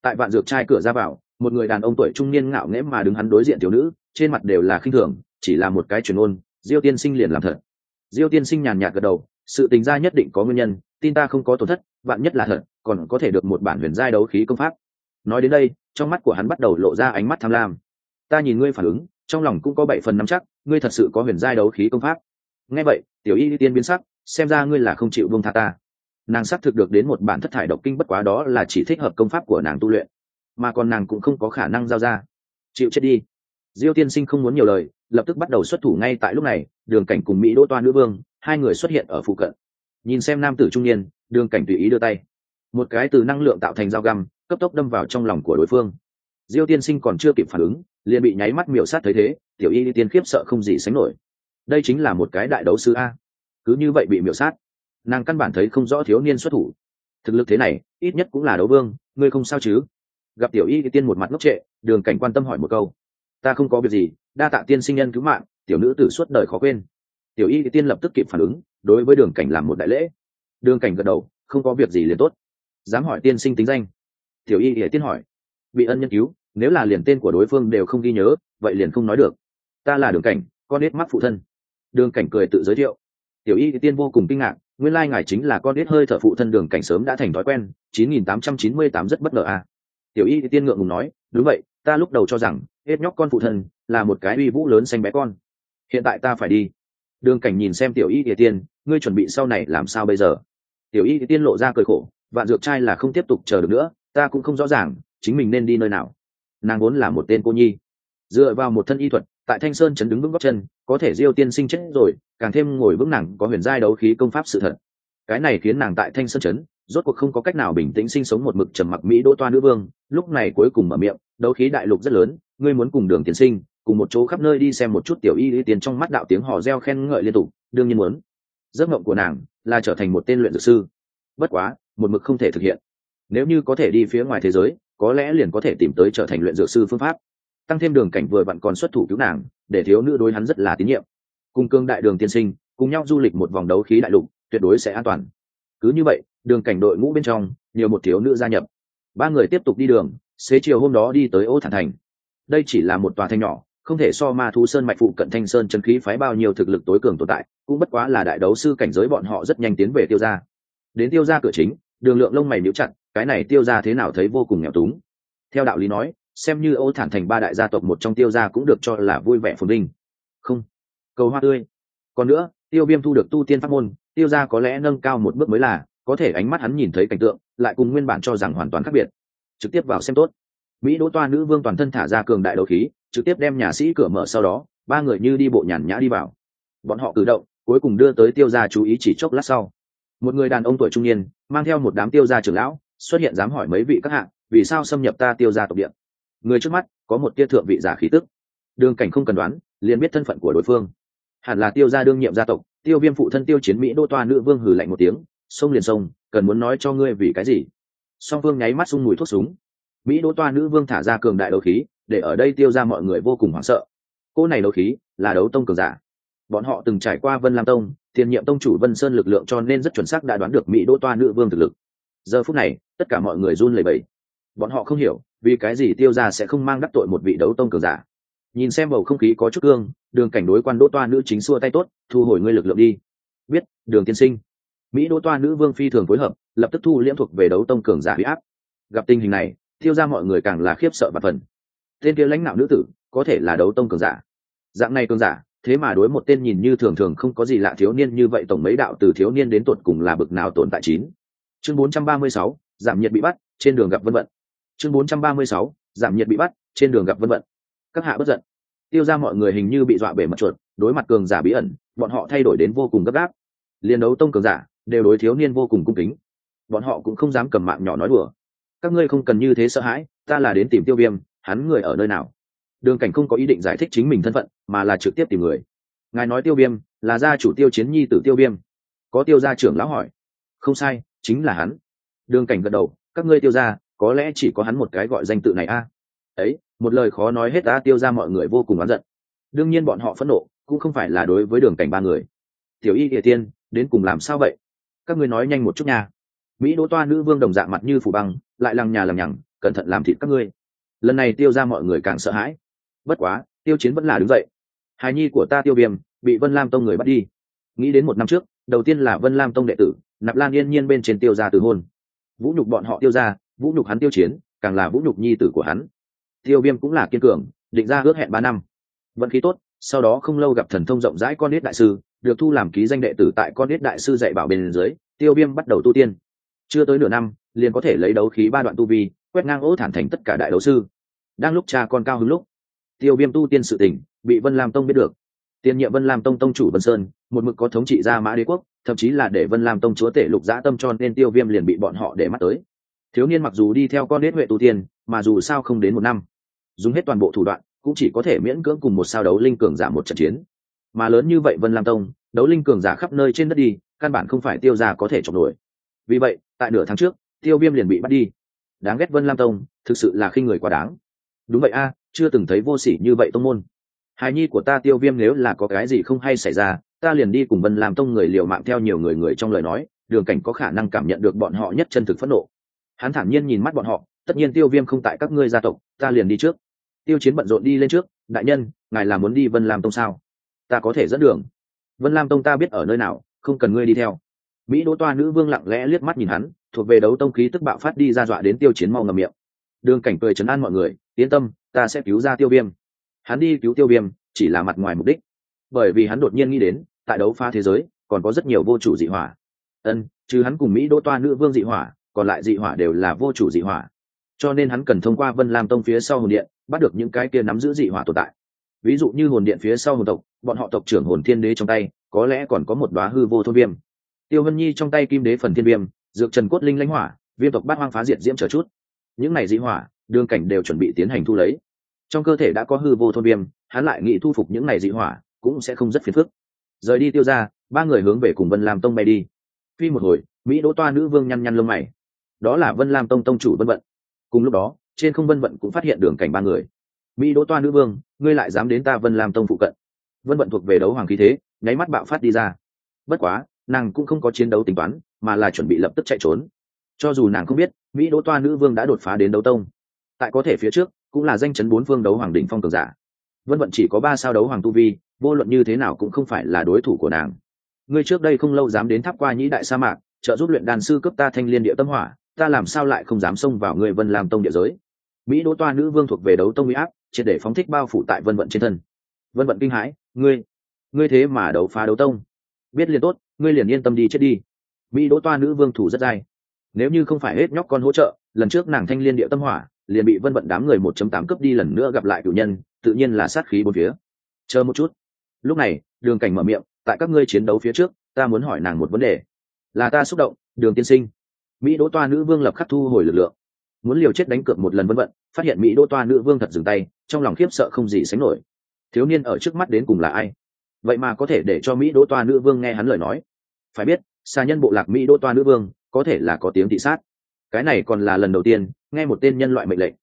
Tại vạn dược trai cửa ra vào một người đàn ông tuổi trung niên ngạo nghễ mà đứng hắn đối diện tiểu nữ trên mặt đều là khinh thường chỉ là một cái truyền ôn diêu tiên sinh liền làm thật. Diêu tiên sinh nhàn nhạt gật đầu sự tình gia nhất định có nguyên nhân tin ta không có tổn thất bạn nhất là thật còn có thể được một bản huyền giai đấu khí công pháp nói đến đây, trong mắt của hắn bắt đầu lộ ra ánh mắt tham lam. Ta nhìn ngươi phản ứng, trong lòng cũng có bảy phần nắm chắc, ngươi thật sự có huyền giai đấu khí công pháp. Nghe vậy, tiểu y tiên biến sắc, xem ra ngươi là không chịu buông tha ta. Nàng xác thực được đến một bản thất thải độc kinh bất quá đó là chỉ thích hợp công pháp của nàng tu luyện, mà còn nàng cũng không có khả năng giao ra. Chịu chết đi. Diêu tiên sinh không muốn nhiều lời, lập tức bắt đầu xuất thủ ngay tại lúc này, đường cảnh cùng mỹ đỗ toa nữ vương, hai người xuất hiện ở phụ cận. Nhìn xem nam tử trung niên, đường cảnh tùy ý đưa tay. Một cái từ năng lượng tạo thành dao găm cấp tốc đâm vào trong lòng của đối phương. Diêu tiên sinh còn chưa kịp phản ứng, liền bị nháy mắt miểu sát thấy thế, tiểu y tiên khiếp sợ không gì sánh nổi. Đây chính là một cái đại đấu sư a. Cứ như vậy bị miểu sát, nàng căn bản thấy không rõ thiếu niên xuất thủ. Thực lực thế này, ít nhất cũng là đấu vương, ngươi không sao chứ? Gặp tiểu y tiên một mặt ngốc trệ, đường cảnh quan tâm hỏi một câu. Ta không có việc gì, đa tạ tiên sinh nhân cứu mạng, tiểu nữ tử suốt đời khó quên. Tiểu y tiên lập tức kịp phản ứng, đối với đường cảnh làm một đại lễ. Đường cảnh gật đầu, không có việc gì liền tốt. Dám hỏi tiên sinh tính danh tiểu y tiên hỏi. Bị ân nhân cứu, nếu là liền tên của đối phương đều không ghi nhớ, vậy liền không nói được. Ta là đường cảnh, con ít mắc phụ thân. Đường cảnh cười tự giới thiệu. Tiểu y tiên vô cùng kinh ngạc, nguyên lai ngài chính là con ít hơi thở phụ thân đường cảnh sớm đã thành thói quen 9898 rất bất ngờ à. tiểu y tiên ngượng ngùng nói, đúng vậy, ta lúc đầu cho rằng hết nhóc con phụ thân là một cái uy vũ lớn xanh bé con. Hiện tại ta phải đi. Đường cảnh nhìn xem tiểu y địa tiên, ngươi chuẩn bị sau này làm sao bây giờ? Tiểu y địa tiên lộ ra cười khổ, vạn dược trai là không tiếp tục chờ được nữa ta cũng không rõ ràng, chính mình nên đi nơi nào. Nàng vốn là một tên cô nhi. Dựa vào một thân y thuật, tại thanh sơn chấn đứng vững góc chân, có thể diêu tiên sinh chết rồi, càng thêm ngồi vững nàng có huyền giai đấu khí công pháp sự thật. Cái này khiến nàng tại thanh sơn chấn, rốt cuộc không có cách nào bình tĩnh sinh sống một mực trầm mặc mỹ đỗ toa nữ vương, lúc này cuối cùng mở miệng, đấu khí đại lục rất lớn, ngươi muốn cùng đường tiến sinh, cùng một chỗ khắp nơi đi xem một chút tiểu y lý tiền trong mắt đạo tiếng hò reo khen ngợi liên tục, đương nhiên muốn. Giấc mộng của nàng là trở thành một tên luyện dược sư. Bất quá, một mực không thể thực hiện nếu như có thể đi phía ngoài thế giới, có lẽ liền có thể tìm tới trở thành luyện dược sư phương pháp. Tăng thêm đường cảnh vừa vặn còn xuất thủ cứu nàng, để thiếu nữ đối hắn rất là tín nhiệm. Cùng cương đại đường tiên sinh, cùng nhau du lịch một vòng đấu khí đại lục, tuyệt đối sẽ an toàn. Cứ như vậy, đường cảnh đội ngũ bên trong, nhiều một thiếu nữ gia nhập. Ba người tiếp tục đi đường, xế chiều hôm đó đi tới ô thản thành. Đây chỉ là một tòa thanh nhỏ, không thể so ma thú sơn mạch phụ cận thanh sơn chân khí phái bao nhiêu thực lực tối cường tồn tại, cũng bất quá là đại đấu sư cảnh giới bọn họ rất nhanh tiến về tiêu ra đến tiêu ra cửa chính, đường lượng lông mày níu chặt cái này tiêu ra thế nào thấy vô cùng nghèo túng. Theo đạo lý nói, xem như ô thản thành ba đại gia tộc một trong tiêu gia cũng được cho là vui vẻ phồn vinh. Không, cầu hoa tươi. Còn nữa, tiêu viêm thu được tu tiên pháp môn, tiêu gia có lẽ nâng cao một bước mới là, có thể ánh mắt hắn nhìn thấy cảnh tượng, lại cùng nguyên bản cho rằng hoàn toàn khác biệt. Trực tiếp vào xem tốt. Mỹ đỗ toa nữ vương toàn thân thả ra cường đại đấu khí, trực tiếp đem nhà sĩ cửa mở sau đó, ba người như đi bộ nhàn nhã đi vào. Bọn họ cử động, cuối cùng đưa tới tiêu gia chú ý chỉ chốc lát sau. Một người đàn ông tuổi trung niên, mang theo một đám tiêu gia trưởng lão xuất hiện dám hỏi mấy vị các hạng, vì sao xâm nhập ta tiêu gia tộc điện người trước mắt có một tia thượng vị giả khí tức. Đường cảnh không cần đoán, liền biết thân phận của đối phương. Hẳn là tiêu gia đương nhiệm gia tộc, tiêu viêm phụ thân tiêu chiến mỹ đô toa nữ vương hừ lạnh một tiếng, sông liền sông, cần muốn nói cho ngươi vì cái gì? Song vương nháy mắt sung mùi thuốc súng. Mỹ đô toa nữ vương thả ra cường đại đấu khí, để ở đây tiêu ra mọi người vô cùng hoảng sợ. Cô này đấu khí là đấu tông cường giả. Bọn họ từng trải qua vân lam tông tiền nhiệm tông chủ vân sơn lực lượng cho nên rất chuẩn xác đã đoán được mỹ đỗ toa nữ vương thực lực giờ phút này, tất cả mọi người run lẩy bẩy. Bọn họ không hiểu, vì cái gì tiêu ra sẽ không mang đắc tội một vị đấu tông cường giả. Nhìn xem bầu không khí có chút cương, đường cảnh đối quan đỗ toa nữ chính xua tay tốt, thu hồi ngươi lực lượng đi. Biết, đường tiên sinh. Mỹ đỗ toa nữ vương phi thường phối hợp, lập tức thu liễm thuộc về đấu tông cường giả huy áp. Gặp tình hình này, tiêu ra mọi người càng là khiếp sợ và phần tên kia lãnh đạo nữ tử, có thể là đấu tông cường giả. Dạng này cường giả, thế mà đối một tên nhìn như thường thường không có gì lạ thiếu niên như vậy, tổng mấy đạo từ thiếu niên đến tuột cùng là bực nào tồn tại chín chương 436, giảm nhiệt bị bắt trên đường gặp vân vận. Chương 436, giảm nhiệt bị bắt trên đường gặp vân vận. Các hạ bất giận. Tiêu ra mọi người hình như bị dọa bể mặt chuột đối mặt cường giả bí ẩn bọn họ thay đổi đến vô cùng gấp gáp. Liên đấu tông cường giả đều đối thiếu niên vô cùng cung kính. Bọn họ cũng không dám cầm mạng nhỏ nói đùa. Các ngươi không cần như thế sợ hãi ta là đến tìm tiêu viêm hắn người ở nơi nào? Đường cảnh không có ý định giải thích chính mình thân phận mà là trực tiếp tìm người. Ngài nói tiêu viêm là gia chủ tiêu chiến nhi tử tiêu viêm. Có tiêu gia trưởng lão hỏi. Không sai chính là hắn. Đường cảnh gật đầu, các ngươi tiêu gia, có lẽ chỉ có hắn một cái gọi danh tự này a. Ấy, một lời khó nói hết ta tiêu ra mọi người vô cùng oán giận. Đương nhiên bọn họ phẫn nộ, cũng không phải là đối với đường cảnh ba người. Tiểu y địa tiên, đến cùng làm sao vậy? Các ngươi nói nhanh một chút nha. Mỹ đỗ toa nữ vương đồng dạng mặt như phủ băng, lại lằng nhà lằng nhằng, cẩn thận làm thịt các ngươi. Lần này tiêu ra mọi người càng sợ hãi. Bất quá, tiêu chiến vẫn là đứng dậy. Hài nhi của ta tiêu viêm, bị vân lam tông người bắt đi. Nghĩ đến một năm trước, đầu tiên là vân lam tông đệ tử nạp lan yên nhiên bên trên tiêu ra từ hôn. Vũ nhục bọn họ tiêu ra vũ nhục hắn tiêu chiến, càng là vũ nhục nhi tử của hắn. Tiêu viêm cũng là kiên cường, định ra ước hẹn ba năm. Vận khí tốt, sau đó không lâu gặp thần thông rộng rãi con nết đại sư, được thu làm ký danh đệ tử tại con nết đại sư dạy bảo bên dưới, tiêu viêm bắt đầu tu tiên. Chưa tới nửa năm, liền có thể lấy đấu khí ba đoạn tu vi, quét ngang ố thản thành tất cả đại đấu sư. Đang lúc cha con cao hứng lúc, tiêu viêm tu tiên sự tình, bị vân lam tông biết được tiền nhiệm vân lam tông tông chủ vân sơn, một mực có thống trị gia mã đế quốc, thậm chí là để vân lam tông chúa tể lục giã tâm cho nên tiêu viêm liền bị bọn họ để mắt tới. Thiếu niên mặc dù đi theo con nết huệ tu tiên, mà dù sao không đến một năm, dùng hết toàn bộ thủ đoạn, cũng chỉ có thể miễn cưỡng cùng một sao đấu linh cường giả một trận chiến. Mà lớn như vậy vân lam tông, đấu linh cường giả khắp nơi trên đất đi, căn bản không phải tiêu gia có thể chọc nổi. Vì vậy, tại nửa tháng trước, tiêu viêm liền bị bắt đi. Đáng ghét vân lam tông, thực sự là khi người quá đáng. Đúng vậy a, chưa từng thấy vô sỉ như vậy tông môn hài nhi của ta tiêu viêm nếu là có cái gì không hay xảy ra, ta liền đi cùng vân lam tông người liều mạng theo nhiều người người trong lời nói, đường cảnh có khả năng cảm nhận được bọn họ nhất chân thực phẫn nộ. Hắn thản nhiên nhìn mắt bọn họ, tất nhiên tiêu viêm không tại các ngươi gia tộc, ta liền đi trước. Tiêu chiến bận rộn đi lên trước, đại nhân, ngài là muốn đi vân lam tông sao? Ta có thể dẫn đường. Vân lam tông ta biết ở nơi nào, không cần ngươi đi theo. Mỹ đỗ toa nữ vương lặng lẽ liếc mắt nhìn hắn, thuộc về đấu tông khí tức bạo phát đi ra dọa đến tiêu chiến mau ngầm miệng. Đường cảnh cười chấn an mọi người, yên tâm, ta sẽ cứu ra tiêu viêm hắn đi cứu tiêu viêm, chỉ là mặt ngoài mục đích. Bởi vì hắn đột nhiên nghĩ đến, tại đấu pha thế giới, còn có rất nhiều vô chủ dị hỏa. Ân, chứ hắn cùng mỹ đỗ toa nữ vương dị hỏa, còn lại dị hỏa đều là vô chủ dị hỏa. Cho nên hắn cần thông qua vân lam tông phía sau hồn điện, bắt được những cái kia nắm giữ dị hỏa tồn tại. Ví dụ như hồn điện phía sau hồn tộc, bọn họ tộc trưởng hồn thiên đế trong tay, có lẽ còn có một đoá hư vô thôn viêm. Tiêu vân nhi trong tay kim đế phần thiên viêm, dược trần cốt linh lãnh hỏa, viêm tộc bát hoang phá diệt diễm trở chút. Những này dị hỏa, đường cảnh đều chuẩn bị tiến hành thu lấy trong cơ thể đã có hư vô thôn viêm, hắn lại nghĩ thu phục những này dị hỏa, cũng sẽ không rất phiền phức. Rời đi tiêu ra ba người hướng về cùng vân lam tông bay đi. Phi một hồi, mỹ đỗ toa nữ vương nhăn nhăn lông mày. Đó là vân lam tông tông chủ vân vận. Cùng lúc đó, trên không vân vận cũng phát hiện đường cảnh ba người. Mỹ đỗ toa nữ vương, ngươi lại dám đến ta vân lam tông phụ cận. Vân vận thuộc về đấu hoàng khí thế, nháy mắt bạo phát đi ra. Bất quá, nàng cũng không có chiến đấu tính toán, mà là chuẩn bị lập tức chạy trốn. Cho dù nàng không biết, mỹ đỗ toa nữ vương đã đột phá đến đấu tông. Tại có thể phía trước cũng là danh chấn bốn phương đấu hoàng đỉnh phong cường giả. Vân vận chỉ có ba sao đấu hoàng tu vi, vô luận như thế nào cũng không phải là đối thủ của nàng. Ngươi trước đây không lâu dám đến tháp qua nhĩ đại sa mạc, trợ giúp luyện đàn sư cấp ta thanh liên địa tâm hỏa, ta làm sao lại không dám xông vào người vân làm tông địa giới? Mỹ đỗ toa nữ vương thuộc về đấu tông mỹ áp, triệt để phóng thích bao phủ tại vân vận trên thân. Vân vận kinh hãi, ngươi ngươi thế mà đấu phá đấu tông. Biết liền tốt, ngươi liền yên tâm đi chết đi. Mỹ đỗ toa nữ vương thủ rất dai. Nếu như không phải hết nhóc con hỗ trợ, lần trước nàng thanh liên địa tâm hỏa liền bị vân vận đám người một chấm tám cấp đi lần nữa gặp lại cử nhân, tự nhiên là sát khí bốn phía. Chờ một chút. Lúc này, đường cảnh mở miệng, tại các ngươi chiến đấu phía trước, ta muốn hỏi nàng một vấn đề. Là ta xúc động, đường tiên sinh. Mỹ đỗ toa nữ vương lập khắc thu hồi lực lượng. Muốn liều chết đánh cược một lần vân vận, phát hiện mỹ đỗ toa nữ vương thật dừng tay, trong lòng khiếp sợ không gì sánh nổi. Thiếu niên ở trước mắt đến cùng là ai? Vậy mà có thể để cho mỹ đỗ toa nữ vương nghe hắn lời nói. Phải biết, xa nhân bộ lạc mỹ đỗ toa nữ vương, có thể là có tiếng thị sát cái này còn là lần đầu tiên, nghe một tên nhân loại mệnh lệnh.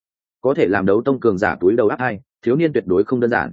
Có thể làm đấu tông cường giả túi đầu áp hai, thiếu niên tuyệt đối không đơn giản.